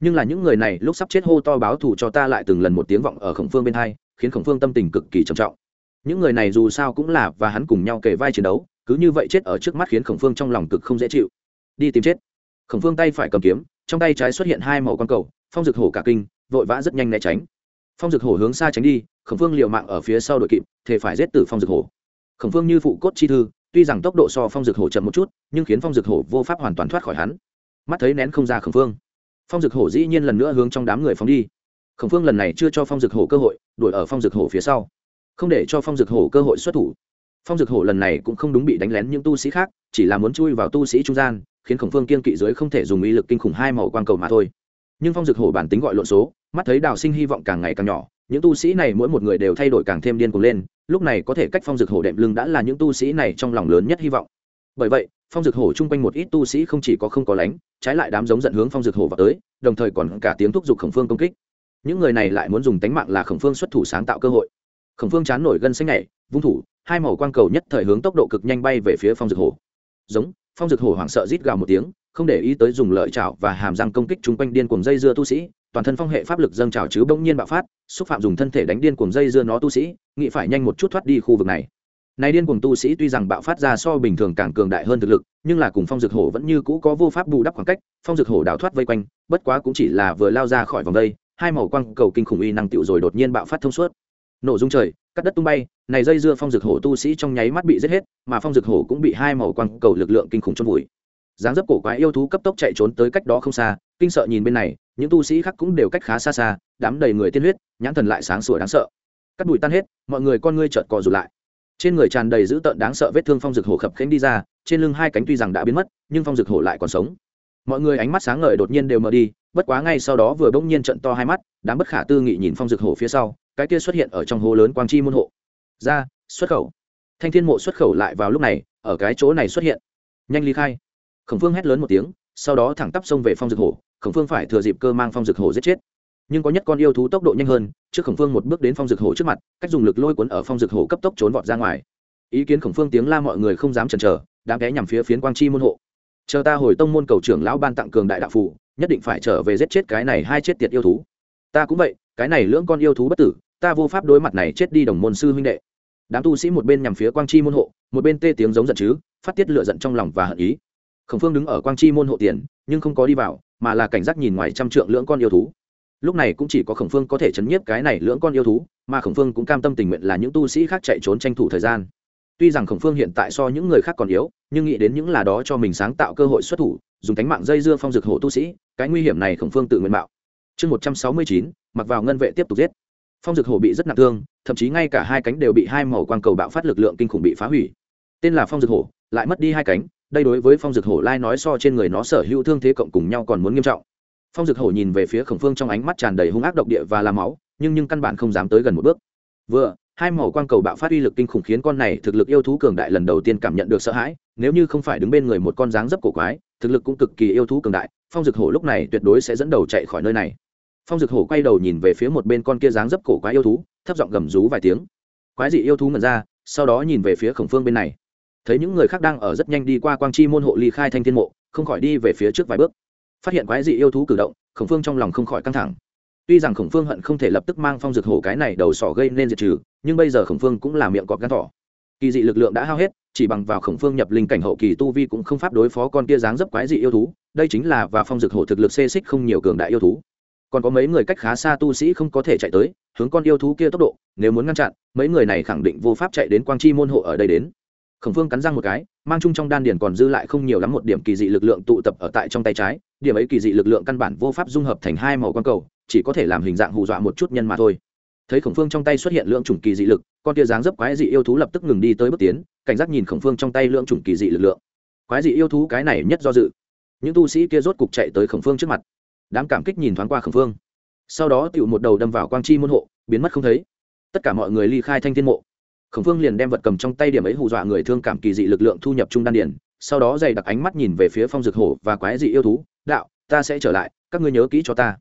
S1: nhưng là những người này lúc sắp chết hô to báo thù cho ta lại từng lần một tiếng vọng ở khổng phương bên hai, khiến khổng phương tâm tình cực kỳ trầm trọng. Những người này dù sao cũng là và hắn cùng nhau kề vai chiến đấu, cứ như vậy chết ở trước mắt khiến khổng phương trong lòng cực không dễ chịu. Đi tìm chết. Khổng phương tay phải cầm kiếm, trong tay trái xuất hiện hai màu con cầu, phong dực hổ cả kinh, vội vã rất nhanh né tránh. Phong dực hổ hướng xa tránh đi khổng phương liều mạng ở phía sau đội kịp thể phải giết tử phong dực hổ. Khổng phương như phụ cốt chi thư, tuy rằng tốc độ so phong dực hổ chậm một chút, nhưng khiến phong dực hổ vô pháp hoàn toàn thoát khỏi hắn. Mắt thấy nén không ra khổng phương phong dực hổ dĩ nhiên lần nữa hướng trong đám người phóng đi. Khổng phương lần này chưa cho phong dực hổ cơ hội, đuổi ở phong dực hổ phía sau. Không để cho phong dực hổ cơ hội xuất thủ. Phong dực hổ lần này cũng không đúng bị đánh lén những tu sĩ khác, chỉ là muốn chui vào tu sĩ trung gian, khiến khổng phương kiên kỵ dưới không thể dùng uy lực kinh khủng hai màu quang cầu mà thôi. Nhưng phong dực hổ bản tính gọi lộn số, mắt thấy đào sinh hy vọng càng ngày càng nhỏ những tu sĩ này mỗi một người đều thay đổi càng thêm điên cuồng lên, lúc này có thể cách phong dực hổ đệm lưng đã là những tu sĩ này trong lòng lớn nhất hy vọng. Bởi vậy, phong dực hổ chung quanh một ít tu sĩ không chỉ có không có lánh, trái lại đám giống giận hướng phong dực hổ vào tới, đồng thời còn cả tiếng thúc giục khổng phương công kích. Những người này lại muốn dùng tánh mạng là khổng phương xuất thủ sáng tạo cơ hội. Khổng phương chán nổi gân xanh nhảy, vung thủ, hai màu quang cầu nhất thời hướng tốc độ cực nhanh bay về phía phong dực hổ. Giống, phong dực hổ hoảng sợ rít gào một tiếng, không để ý tới dùng lợi chảo và hàm răng công kích chung quanh điên cuồng dây dưa tu sĩ toàn thân phong hệ pháp lực dâng trào chứ bỗng nhiên bạo phát, xúc phạm dùng thân thể đánh điên cuồng dây dưa nó tu sĩ nghị phải nhanh một chút thoát đi khu vực này. Này điên cuồng tu sĩ tuy rằng bạo phát ra so bình thường càng cường đại hơn thực lực, nhưng là cùng phong dược hổ vẫn như cũ có vô pháp bù đắp khoảng cách, phong dược hổ đào thoát vây quanh, bất quá cũng chỉ là vừa lao ra khỏi vòng đây, hai màu quang cầu kinh khủng uy năng tựu rồi đột nhiên bạo phát thông suốt. Nổ dung trời, cắt đất tung bay, này dây dưa phong dược hổ tu sĩ trong nháy mắt bị giết hết, mà phong dược hổ cũng bị hai màu quang cầu lực lượng kinh khủng chôn vùi dáng dấp cổ quái yêu thú cấp tốc chạy trốn tới cách đó không xa, kinh sợ nhìn bên này, những tu sĩ khác cũng đều cách khá xa xa, đám đầy người tiên huyết, nhãn thần lại sáng sủa đáng sợ. Cắt bụi tan hết, mọi người con ngươi chợt cò rụt lại. Trên người tràn đầy dữ tợn đáng sợ vết thương phong dực hổ khập khánh đi ra, trên lưng hai cánh tuy rằng đã biến mất, nhưng phong dực hổ lại còn sống. Mọi người ánh mắt sáng ngời đột nhiên đều mở đi, bất quá ngay sau đó vừa bỗng nhiên trận to hai mắt, đám bất khả tư nghị nhìn phong dực hổ phía sau, cái kia xuất hiện ở trong hố lớn quang chi môn hộ. Ra, xuất khẩu. Thanh thiên mộ xuất khẩu lại vào lúc này, ở cái chỗ này xuất hiện. Nhanh ly khai khổng phương hét lớn một tiếng, sau đó thẳng tắp xông về phong dược hổ, khổng phương phải thừa dịp cơ mang phong dược hổ giết chết. Nhưng có nhất con yêu thú tốc độ nhanh hơn, trước khổng phương một bước đến phong dược hổ trước mặt, cách dùng lực lôi cuốn ở phong dược hổ cấp tốc trốn vọt ra ngoài. Ý kiến khổng phương tiếng la mọi người không dám chần chờ đang ghé nhằm phía phiến quang chi môn hộ. Chờ ta hồi tông môn cầu trưởng lão ban tặng cường đại đạo phủ nhất định phải trở về giết chết cái này hai chết tiệt yêu thú. Ta cũng vậy, cái này lưỡng con yêu thú bất tử, ta vô pháp đối mặt này chết đi đồng môn sư huynh đệ. Đám tu sĩ một bên nhằm phía quang chi môn hộ, một bên tê tiếng giống giận chứ, phát tiết lựa giận trong lòng và hận ý khổng phương đứng ở quang chi môn hộ tiền, nhưng không có đi vào, mà là cảnh giác nhìn ngoài trăm trượng lưỡng con yêu thú. Lúc này cũng chỉ có khổng phương có thể chấn nhiếp cái này lưỡng con yêu thú, mà khổng phương cũng cam tâm tình nguyện là những tu sĩ khác chạy trốn tranh thủ thời gian. Tuy rằng khổng phương hiện tại so những người khác còn yếu, nhưng nghĩ đến những là đó cho mình sáng tạo cơ hội xuất thủ, dùng cánh mạng dây dưa phong dược hổ tu sĩ, cái nguy hiểm này khổng phương tự nguyện mạo. Chương một trăm sáu mươi chín, mặc vào ngân vệ tiếp tục giết. Phong dược hổ bị rất nặng thương, thậm chí ngay cả hai cánh đều bị hai màu quang cầu bạo phát lực lượng kinh khủng bị phá hủy. Tên là phong dược hổ, lại mất đi hai cánh đây đối với phong Dực hổ lai nói so trên người nó sở hữu thương thế cộng cùng nhau còn muốn nghiêm trọng. Phong dực hổ nhìn về phía khổng phương trong ánh mắt tràn đầy hung ác độc địa và làm máu, nhưng nhưng căn bản không dám tới gần một bước. Vừa, hai màu quang cầu bạo phát uy lực kinh khủng khiến con này thực lực yêu thú cường đại lần đầu tiên cảm nhận được sợ hãi, nếu như không phải đứng bên người một con dáng dấp cổ quái, thực lực cũng cực kỳ yêu thú cường đại, phong dực hổ lúc này tuyệt đối sẽ dẫn đầu chạy khỏi nơi này. Phong dực hổ quay đầu nhìn về phía một bên con kia dáng dấp cổ quái yêu thú, thấp giọng gầm rú vài tiếng. Quái dị yêu thú ngẩn ra, sau đó nhìn về phía khổng phương bên này thấy những người khác đang ở rất nhanh đi qua quang chi môn hộ ly khai thanh thiên mộ, không khỏi đi về phía trước vài bước. Phát hiện quái dị yêu thú cử động, khổng phương trong lòng không khỏi căng thẳng. Tuy rằng khổng phương hận không thể lập tức mang phong dược hổ cái này đầu sỏ gây nên diệt trừ, nhưng bây giờ khổng phương cũng là miệng cọp gắn thỏ. Kỳ dị lực lượng đã hao hết, chỉ bằng vào khổng phương nhập linh cảnh hậu kỳ tu vi cũng không pháp đối phó con kia dáng dấp quái dị yêu thú, đây chính là và phong dược hổ thực lực xê xích không nhiều cường đại yêu thú. Còn có mấy người cách khá xa tu sĩ không có thể chạy tới, hướng con yêu thú kia tốc độ, nếu muốn ngăn chặn, mấy người này khẳng định vô pháp chạy đến quang chi môn hộ ở đây đến khổng phương cắn răng một cái, mang chung trong đan điền còn dư lại không nhiều lắm một điểm kỳ dị lực lượng tụ tập ở tại trong tay trái, điểm ấy kỳ dị lực lượng căn bản vô pháp dung hợp thành hai màu quang cầu, chỉ có thể làm hình dạng hù dọa một chút nhân mà thôi. Thấy khổng phương trong tay xuất hiện lượng chủng kỳ dị lực, con tia dáng dấp quái dị yêu thú lập tức ngừng đi tới bước tiến, cảnh giác nhìn khổng phương trong tay lượng chủng kỳ dị lực lượng. Quái dị yêu thú cái này nhất do dự. Những tu sĩ kia rốt cục chạy tới khổng phương trước mặt. Đám cảm kích nhìn thoáng qua khổng phương. Sau đó tựu một đầu đâm vào quang chi môn hộ, biến mất không thấy. Tất cả mọi người ly khai thanh thiên mộ khổng phương liền đem vật cầm trong tay điểm ấy hù dọa người thương cảm kỳ dị lực lượng thu nhập trung đan điển sau đó dày đặc ánh mắt nhìn về phía phong dược hổ và quái dị yêu thú, đạo, ta sẽ trở lại, các ngươi nhớ kỹ cho ta.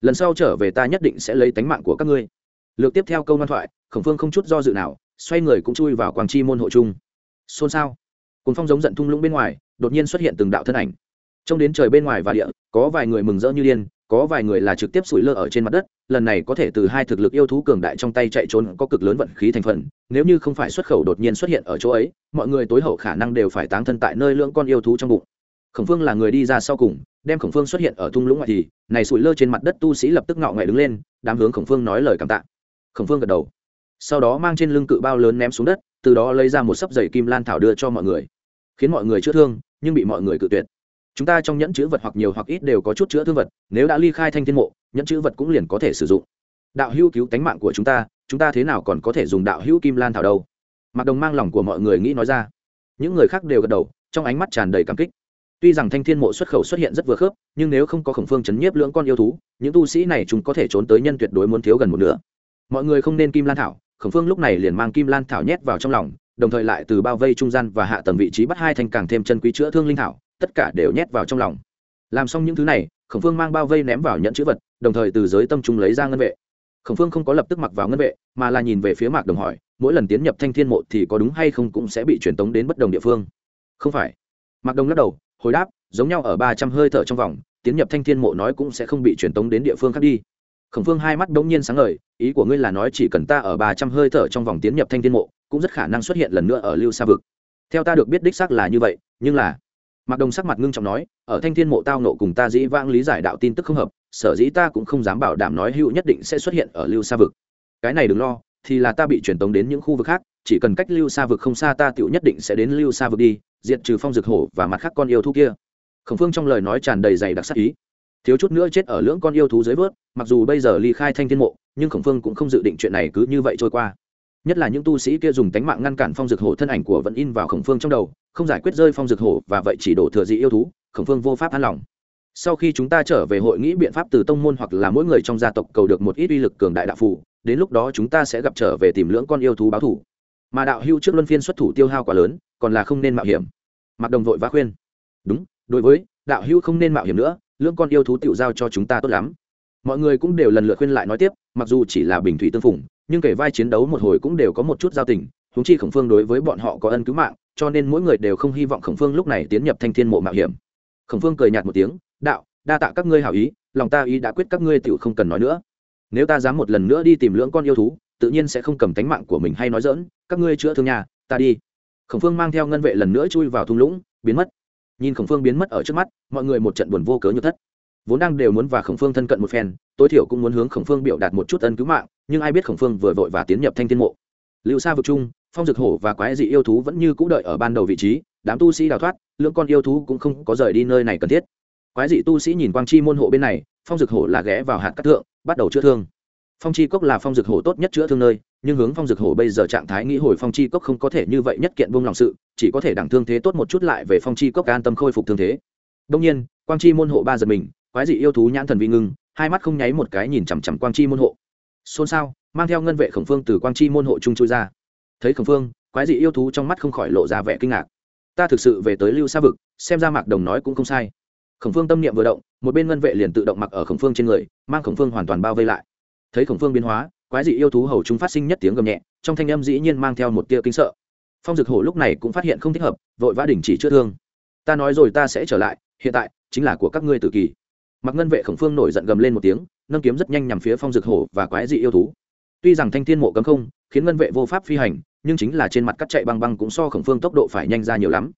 S1: Lần sau trở về ta nhất định sẽ lấy tánh mạng của các ngươi. Lược tiếp theo câu ngoan thoại, khổng phương không chút do dự nào, xoay người cũng chui vào quang chi môn hộ chung xôn xao. Cùng phong giống giận thung lũng bên ngoài, đột nhiên xuất hiện từng đạo thân ảnh. Trông đến trời bên ngoài và địa, có vài người mừng rỡ như điên có vài người là trực tiếp sủi lơ ở trên mặt đất, lần này có thể từ hai thực lực yêu thú cường đại trong tay chạy trốn có cực lớn vận khí thành phần, nếu như không phải xuất khẩu đột nhiên xuất hiện ở chỗ ấy, mọi người tối hậu khả năng đều phải táng thân tại nơi lưỡng con yêu thú trong bụng. Khổng phương là người đi ra sau cùng, đem khổng phương xuất hiện ở thung lũng ngoại thì, này sủi lơ trên mặt đất tu sĩ lập tức ngạo ngoại đứng lên, đám hướng khổng phương nói lời cảm tạ. Khổng phương gật đầu. Sau đó mang trên lưng cự bao lớn ném xuống đất, từ đó lấy ra một sấp giày kim lan thảo đưa cho mọi người, khiến mọi người chữa thương, nhưng bị mọi người cự tuyệt chúng ta trong nhẫn chữ vật hoặc nhiều hoặc ít đều có chút chữa thương vật, nếu đã ly khai thanh thiên mộ, nhẫn chữ vật cũng liền có thể sử dụng. Đạo hữu cứu tánh mạng của chúng ta chúng ta thế nào còn có thể dùng đạo hữu kim lan thảo đâu? Mặc đồng mang lòng của mọi người nghĩ nói ra. Những người khác đều gật đầu, trong ánh mắt tràn đầy cảm kích. Tuy rằng thanh thiên mộ xuất khẩu xuất hiện rất vừa khớp, nhưng nếu không có khổng phương chấn nhiếp lưỡng con yêu thú, những tu sĩ này chúng có thể trốn tới nhân tuyệt đối muốn thiếu gần một nửa. Mọi người không nên kim lan thảo, khổng phương lúc này liền mang kim lan thảo nhét vào trong lòng, đồng thời lại từ bao vây trung gian và hạ tầng vị trí bắt hai thanh càng thêm chân quý chữa thương linh thảo tất cả đều nhét vào trong lòng. Làm xong những thứ này, khổng phương mang bao vây ném vào nhận chữ vật, đồng thời từ giới tâm trung lấy ra ngân vệ. Khổng phương không có lập tức mặc vào ngân vệ, mà là nhìn về phía mạc đồng hỏi, mỗi lần tiến nhập thanh thiên mộ thì có đúng hay không cũng sẽ bị truyền tống đến bất đồng địa phương? Không phải. Mạc đồng lắc đầu, hồi đáp, giống nhau ở ba trăm hơi thở trong vòng, tiến nhập thanh thiên mộ nói cũng sẽ không bị truyền tống đến địa phương khác đi. Khổng phương hai mắt bỗng nhiên sáng ngời, ý của ngươi là nói chỉ cần ta ở ba trăm hơi thở trong vòng tiến nhập thanh thiên mộ, cũng rất khả năng xuất hiện lần nữa ở lưu sa vực. Theo ta được biết đích xác là như vậy, nhưng là mạc đồng sắc mặt ngưng trọng nói, ở thanh thiên mộ tao nộ cùng ta dĩ vãng lý giải đạo tin tức không hợp, sở dĩ ta cũng không dám bảo đảm nói hữu nhất định sẽ xuất hiện ở lưu sa vực. Cái này đừng lo, thì là ta bị truyền tống đến những khu vực khác, chỉ cần cách lưu sa vực không xa ta tựu nhất định sẽ đến lưu sa vực đi, diệt trừ phong dược hổ và mặt khác con yêu thú kia. Khổng phương trong lời nói tràn đầy dày đặc sắc ý. Thiếu chút nữa chết ở lưỡng con yêu thú dưới vớt, mặc dù bây giờ ly khai thanh thiên mộ, nhưng khổng phương cũng không dự định chuyện này cứ như vậy trôi qua nhất là những tu sĩ kia dùng tánh mạng ngăn cản phong dược hổ thân ảnh của vẫn in vào khổng phương trong đầu, không giải quyết rơi phong dược hổ và vậy chỉ đổ thừa dị yêu thú, khổng phương vô pháp an lòng. Sau khi chúng ta trở về hội nghĩ biện pháp từ tông môn hoặc là mỗi người trong gia tộc cầu được một ít uy lực cường đại đạo phù, đến lúc đó chúng ta sẽ gặp trở về tìm lưỡng con yêu thú báo thủ. Mà đạo hưu trước luân phiên xuất thủ tiêu hao quá lớn, còn là không nên mạo hiểm. Mặc đồng vội vã khuyên. Đúng, đối với, đạo hưu không nên mạo hiểm nữa, lưỡng con yêu thú tự giao cho chúng ta tốt lắm. Mọi người cũng đều lần lượt khuyên lại nói tiếp, mặc dù chỉ là bình thủy tương phùng nhưng kể vai chiến đấu một hồi cũng đều có một chút giao tình húng chi khổng phương đối với bọn họ có ân cứu mạng, cho nên mỗi người đều không hy vọng khổng phương lúc này tiến nhập thanh thiên mộ mạo hiểm. Khổng phương cười nhạt một tiếng, đạo, đa tạ các ngươi hảo ý, lòng ta ý đã quyết các ngươi tự không cần nói nữa. Nếu ta dám một lần nữa đi tìm lưỡng con yêu thú, tự nhiên sẽ không cầm tánh mạng của mình hay nói dỡn các ngươi chữa thương nhà, ta đi. Khổng phương mang theo ngân vệ lần nữa chui vào thung lũng, biến mất. Nhìn khổng phương biến mất ở trước mắt, mọi người một trận buồn vô cớ như thất. Vốn đang đều muốn và khổng phương thân cận một phen tối thiểu cũng muốn hướng khổng phương biểu đạt một chút ân cứu mạng, nhưng ai biết khổng phương vừa vội và tiến nhập thanh thiên mộ. Lưu sa vực chung phong dực hổ và quái dị yêu thú vẫn như cũ đợi ở ban đầu vị trí, đám tu sĩ đào thoát, lượng con yêu thú cũng không có rời đi nơi này cần thiết. Quái dị tu sĩ nhìn quang chi môn hộ bên này, phong dực hổ là ghé vào hạt cắt thượng, bắt đầu chữa thương. Phong chi cốc là phong dực hổ tốt nhất chữa thương nơi, nhưng hướng phong dực hổ bây giờ trạng thái nghĩ hồi phong chi cốc không có thể như vậy nhất kiện buông lòng sự, chỉ có thể đẳng thương thế tốt một chút lại về phong chi cốc an tâm khôi phục thương thế. Đông nhiên, quang chi môn hộ ba giật mình, quái dị yêu thú nhãn thần vi ngưng hai mắt không nháy một cái nhìn chằm chằm quang chi môn hộ. Xôn xao, mang theo ngân vệ khổng phương từ quang chi môn hộ trung chui ra. Thấy khổng phương, quái dị yêu thú trong mắt không khỏi lộ ra vẻ kinh ngạc. Ta thực sự về tới lưu sa vực, xem ra mạc đồng nói cũng không sai. Khổng phương tâm niệm vừa động, một bên ngân vệ liền tự động mặc ở khổng phương trên người, mang khổng phương hoàn toàn bao vây lại. Thấy khổng phương biến hóa, quái dị yêu thú hầu chúng phát sinh nhất tiếng gầm nhẹ, trong thanh âm dĩ nhiên mang theo một tia kinh sợ. Phong dực hổ lúc này cũng phát hiện không thích hợp, vội vã đình chỉ chữa thương. Ta nói rồi ta sẽ trở lại, hiện tại chính là của các ngươi tự kỳ mặc ngân vệ khổng phương nổi giận gầm lên một tiếng, nâng kiếm rất nhanh nhằm phía phong dực hổ và quái dị yêu thú. Tuy rằng thanh thiên mộ cấm không, khiến ngân vệ vô pháp phi hành, nhưng chính là trên mặt cắt chạy băng băng cũng so khổng phương tốc độ phải nhanh ra nhiều lắm.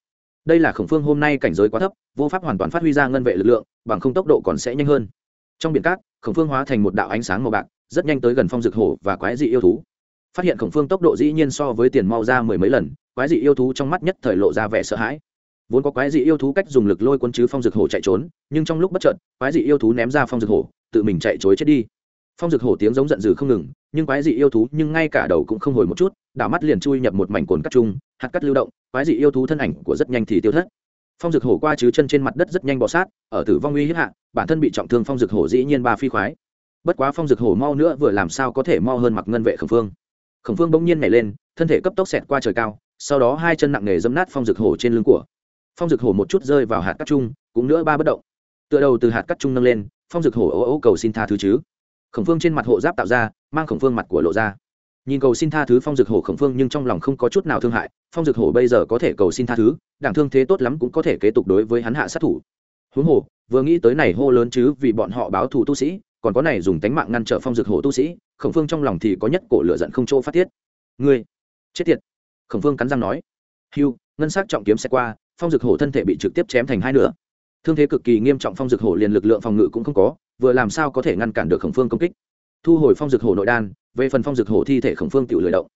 S1: Đây là khổng phương hôm nay cảnh giới quá thấp, vô pháp hoàn toàn phát huy ra ngân vệ lực lượng, bằng không tốc độ còn sẽ nhanh hơn. Trong biển cát, khổng phương hóa thành một đạo ánh sáng màu bạc, rất nhanh tới gần phong dực hổ và quái dị yêu thú. Phát hiện khổng phương tốc độ dĩ nhiên so với tiền mau ra mười mấy lần, quái dị yêu thú trong mắt nhất thời lộ ra vẻ sợ hãi vốn có quái dị yêu thú cách dùng lực lôi quân chứ phong dực hổ chạy trốn, nhưng trong lúc bất chợt, quái dị yêu thú ném ra phong dực hổ, tự mình chạy chối chết đi. Phong dực hổ tiếng giống giận dữ không ngừng, nhưng quái dị yêu thú nhưng ngay cả đầu cũng không hồi một chút, đảo mắt liền chui nhập một mảnh cồn cắt chung, hạt cắt lưu động, quái dị yêu thú thân ảnh của rất nhanh thì tiêu thất. Phong dực hổ qua chứ chân trên mặt đất rất nhanh bọ sát, ở tử vong uy hiếp hạ, bản thân bị trọng thương phong dực hổ dĩ nhiên ba phi khoái. Bất quá phong dực hổ mau nữa vừa làm sao có thể mau hơn mặc ngân vệ khẩn phương. Khẩn phương bỗng nhiên nhảy lên, thân thể cấp tốc xẹt qua trời cao, sau đó hai chân nặng nề dẫm nát phong dực hổ trên lưng của phong dực hổ một chút rơi vào hạt cắt chung cũng nữa ba bất động. Tựa đầu từ hạt cắt chung nâng lên phong dực hổ ố ô cầu xin tha thứ chứ. Khổng phương trên mặt hộ giáp tạo ra mang khổng phương mặt của lộ ra. Nhìn cầu xin tha thứ phong dực hổ khổng phương nhưng trong lòng không có chút nào thương hại phong dực hổ bây giờ có thể cầu xin tha thứ đảng thương thế tốt lắm cũng có thể kế tục đối với hắn hạ sát thủ. Huống hồ vừa nghĩ tới này hô lớn chứ vì bọn họ báo thù tu sĩ còn có này dùng tánh mạng ngăn trở phong dực hổ tu sĩ khổng phương trong lòng thì có nhất cổ lửa giận không chỗ phát tiết. Ngươi chết tiệt. Khổng phương cắn răng nói. Hưu, ngân s c trọng kiếm xe qua phong dực hổ thân thể bị trực tiếp chém thành hai nửa. Thương thế cực kỳ nghiêm trọng phong dực hổ liền lực lượng phòng ngự cũng không có, vừa làm sao có thể ngăn cản được khổng phương công kích. Thu hồi phong dực hổ nội đan, về phần phong dực hổ thi thể khổng phương tự lười động.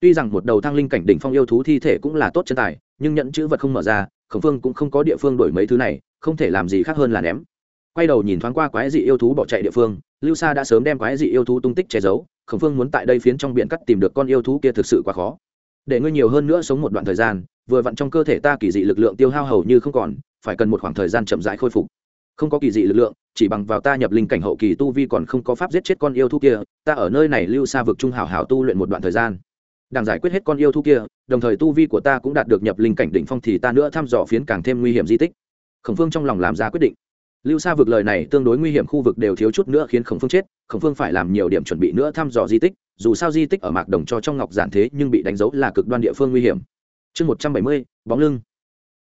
S1: Tuy rằng một đầu thăng linh cảnh đỉnh phong yêu thú thi thể cũng là tốt chân tài, nhưng nhận chữ vật không mở ra, khổng phương cũng không có địa phương đổi mấy thứ này, không thể làm gì khác hơn là ném. Quay đầu nhìn thoáng qua quái dị yêu thú bỏ chạy địa phương, lưu sa đã sớm đem quái dị yêu thú tung tích che giấu, khổng phương muốn tại đây phiến trong biển cắt tìm được con yêu thú kia thực sự quá khó. Để ngươi nhiều hơn nữa sống một đoạn thời gian vừa vặn trong cơ thể ta kỳ dị lực lượng tiêu hao hầu như không còn, phải cần một khoảng thời gian chậm rãi khôi phục. Không có kỳ dị lực lượng, chỉ bằng vào ta nhập linh cảnh hậu kỳ tu vi còn không có pháp giết chết con yêu thú kia, ta ở nơi này lưu xa vực trung hảo hảo tu luyện một đoạn thời gian. Đang giải quyết hết con yêu thú kia, đồng thời tu vi của ta cũng đạt được nhập linh cảnh đỉnh phong thì ta nữa thăm dò phiến càng thêm nguy hiểm di tích. Khổng phương trong lòng làm ra quyết định. Lưu xa vực lời này tương đối nguy hiểm khu vực đều thiếu chút nữa khiến khổng phương chết, khổng phương phải làm nhiều điểm chuẩn bị nữa thăm dò di tích, dù sao di tích ở mạc đồng cho trong ngọc giản thế nhưng bị đánh dấu là cực đoan địa phương nguy hiểm chương một trăm bảy mươi bóng lưng.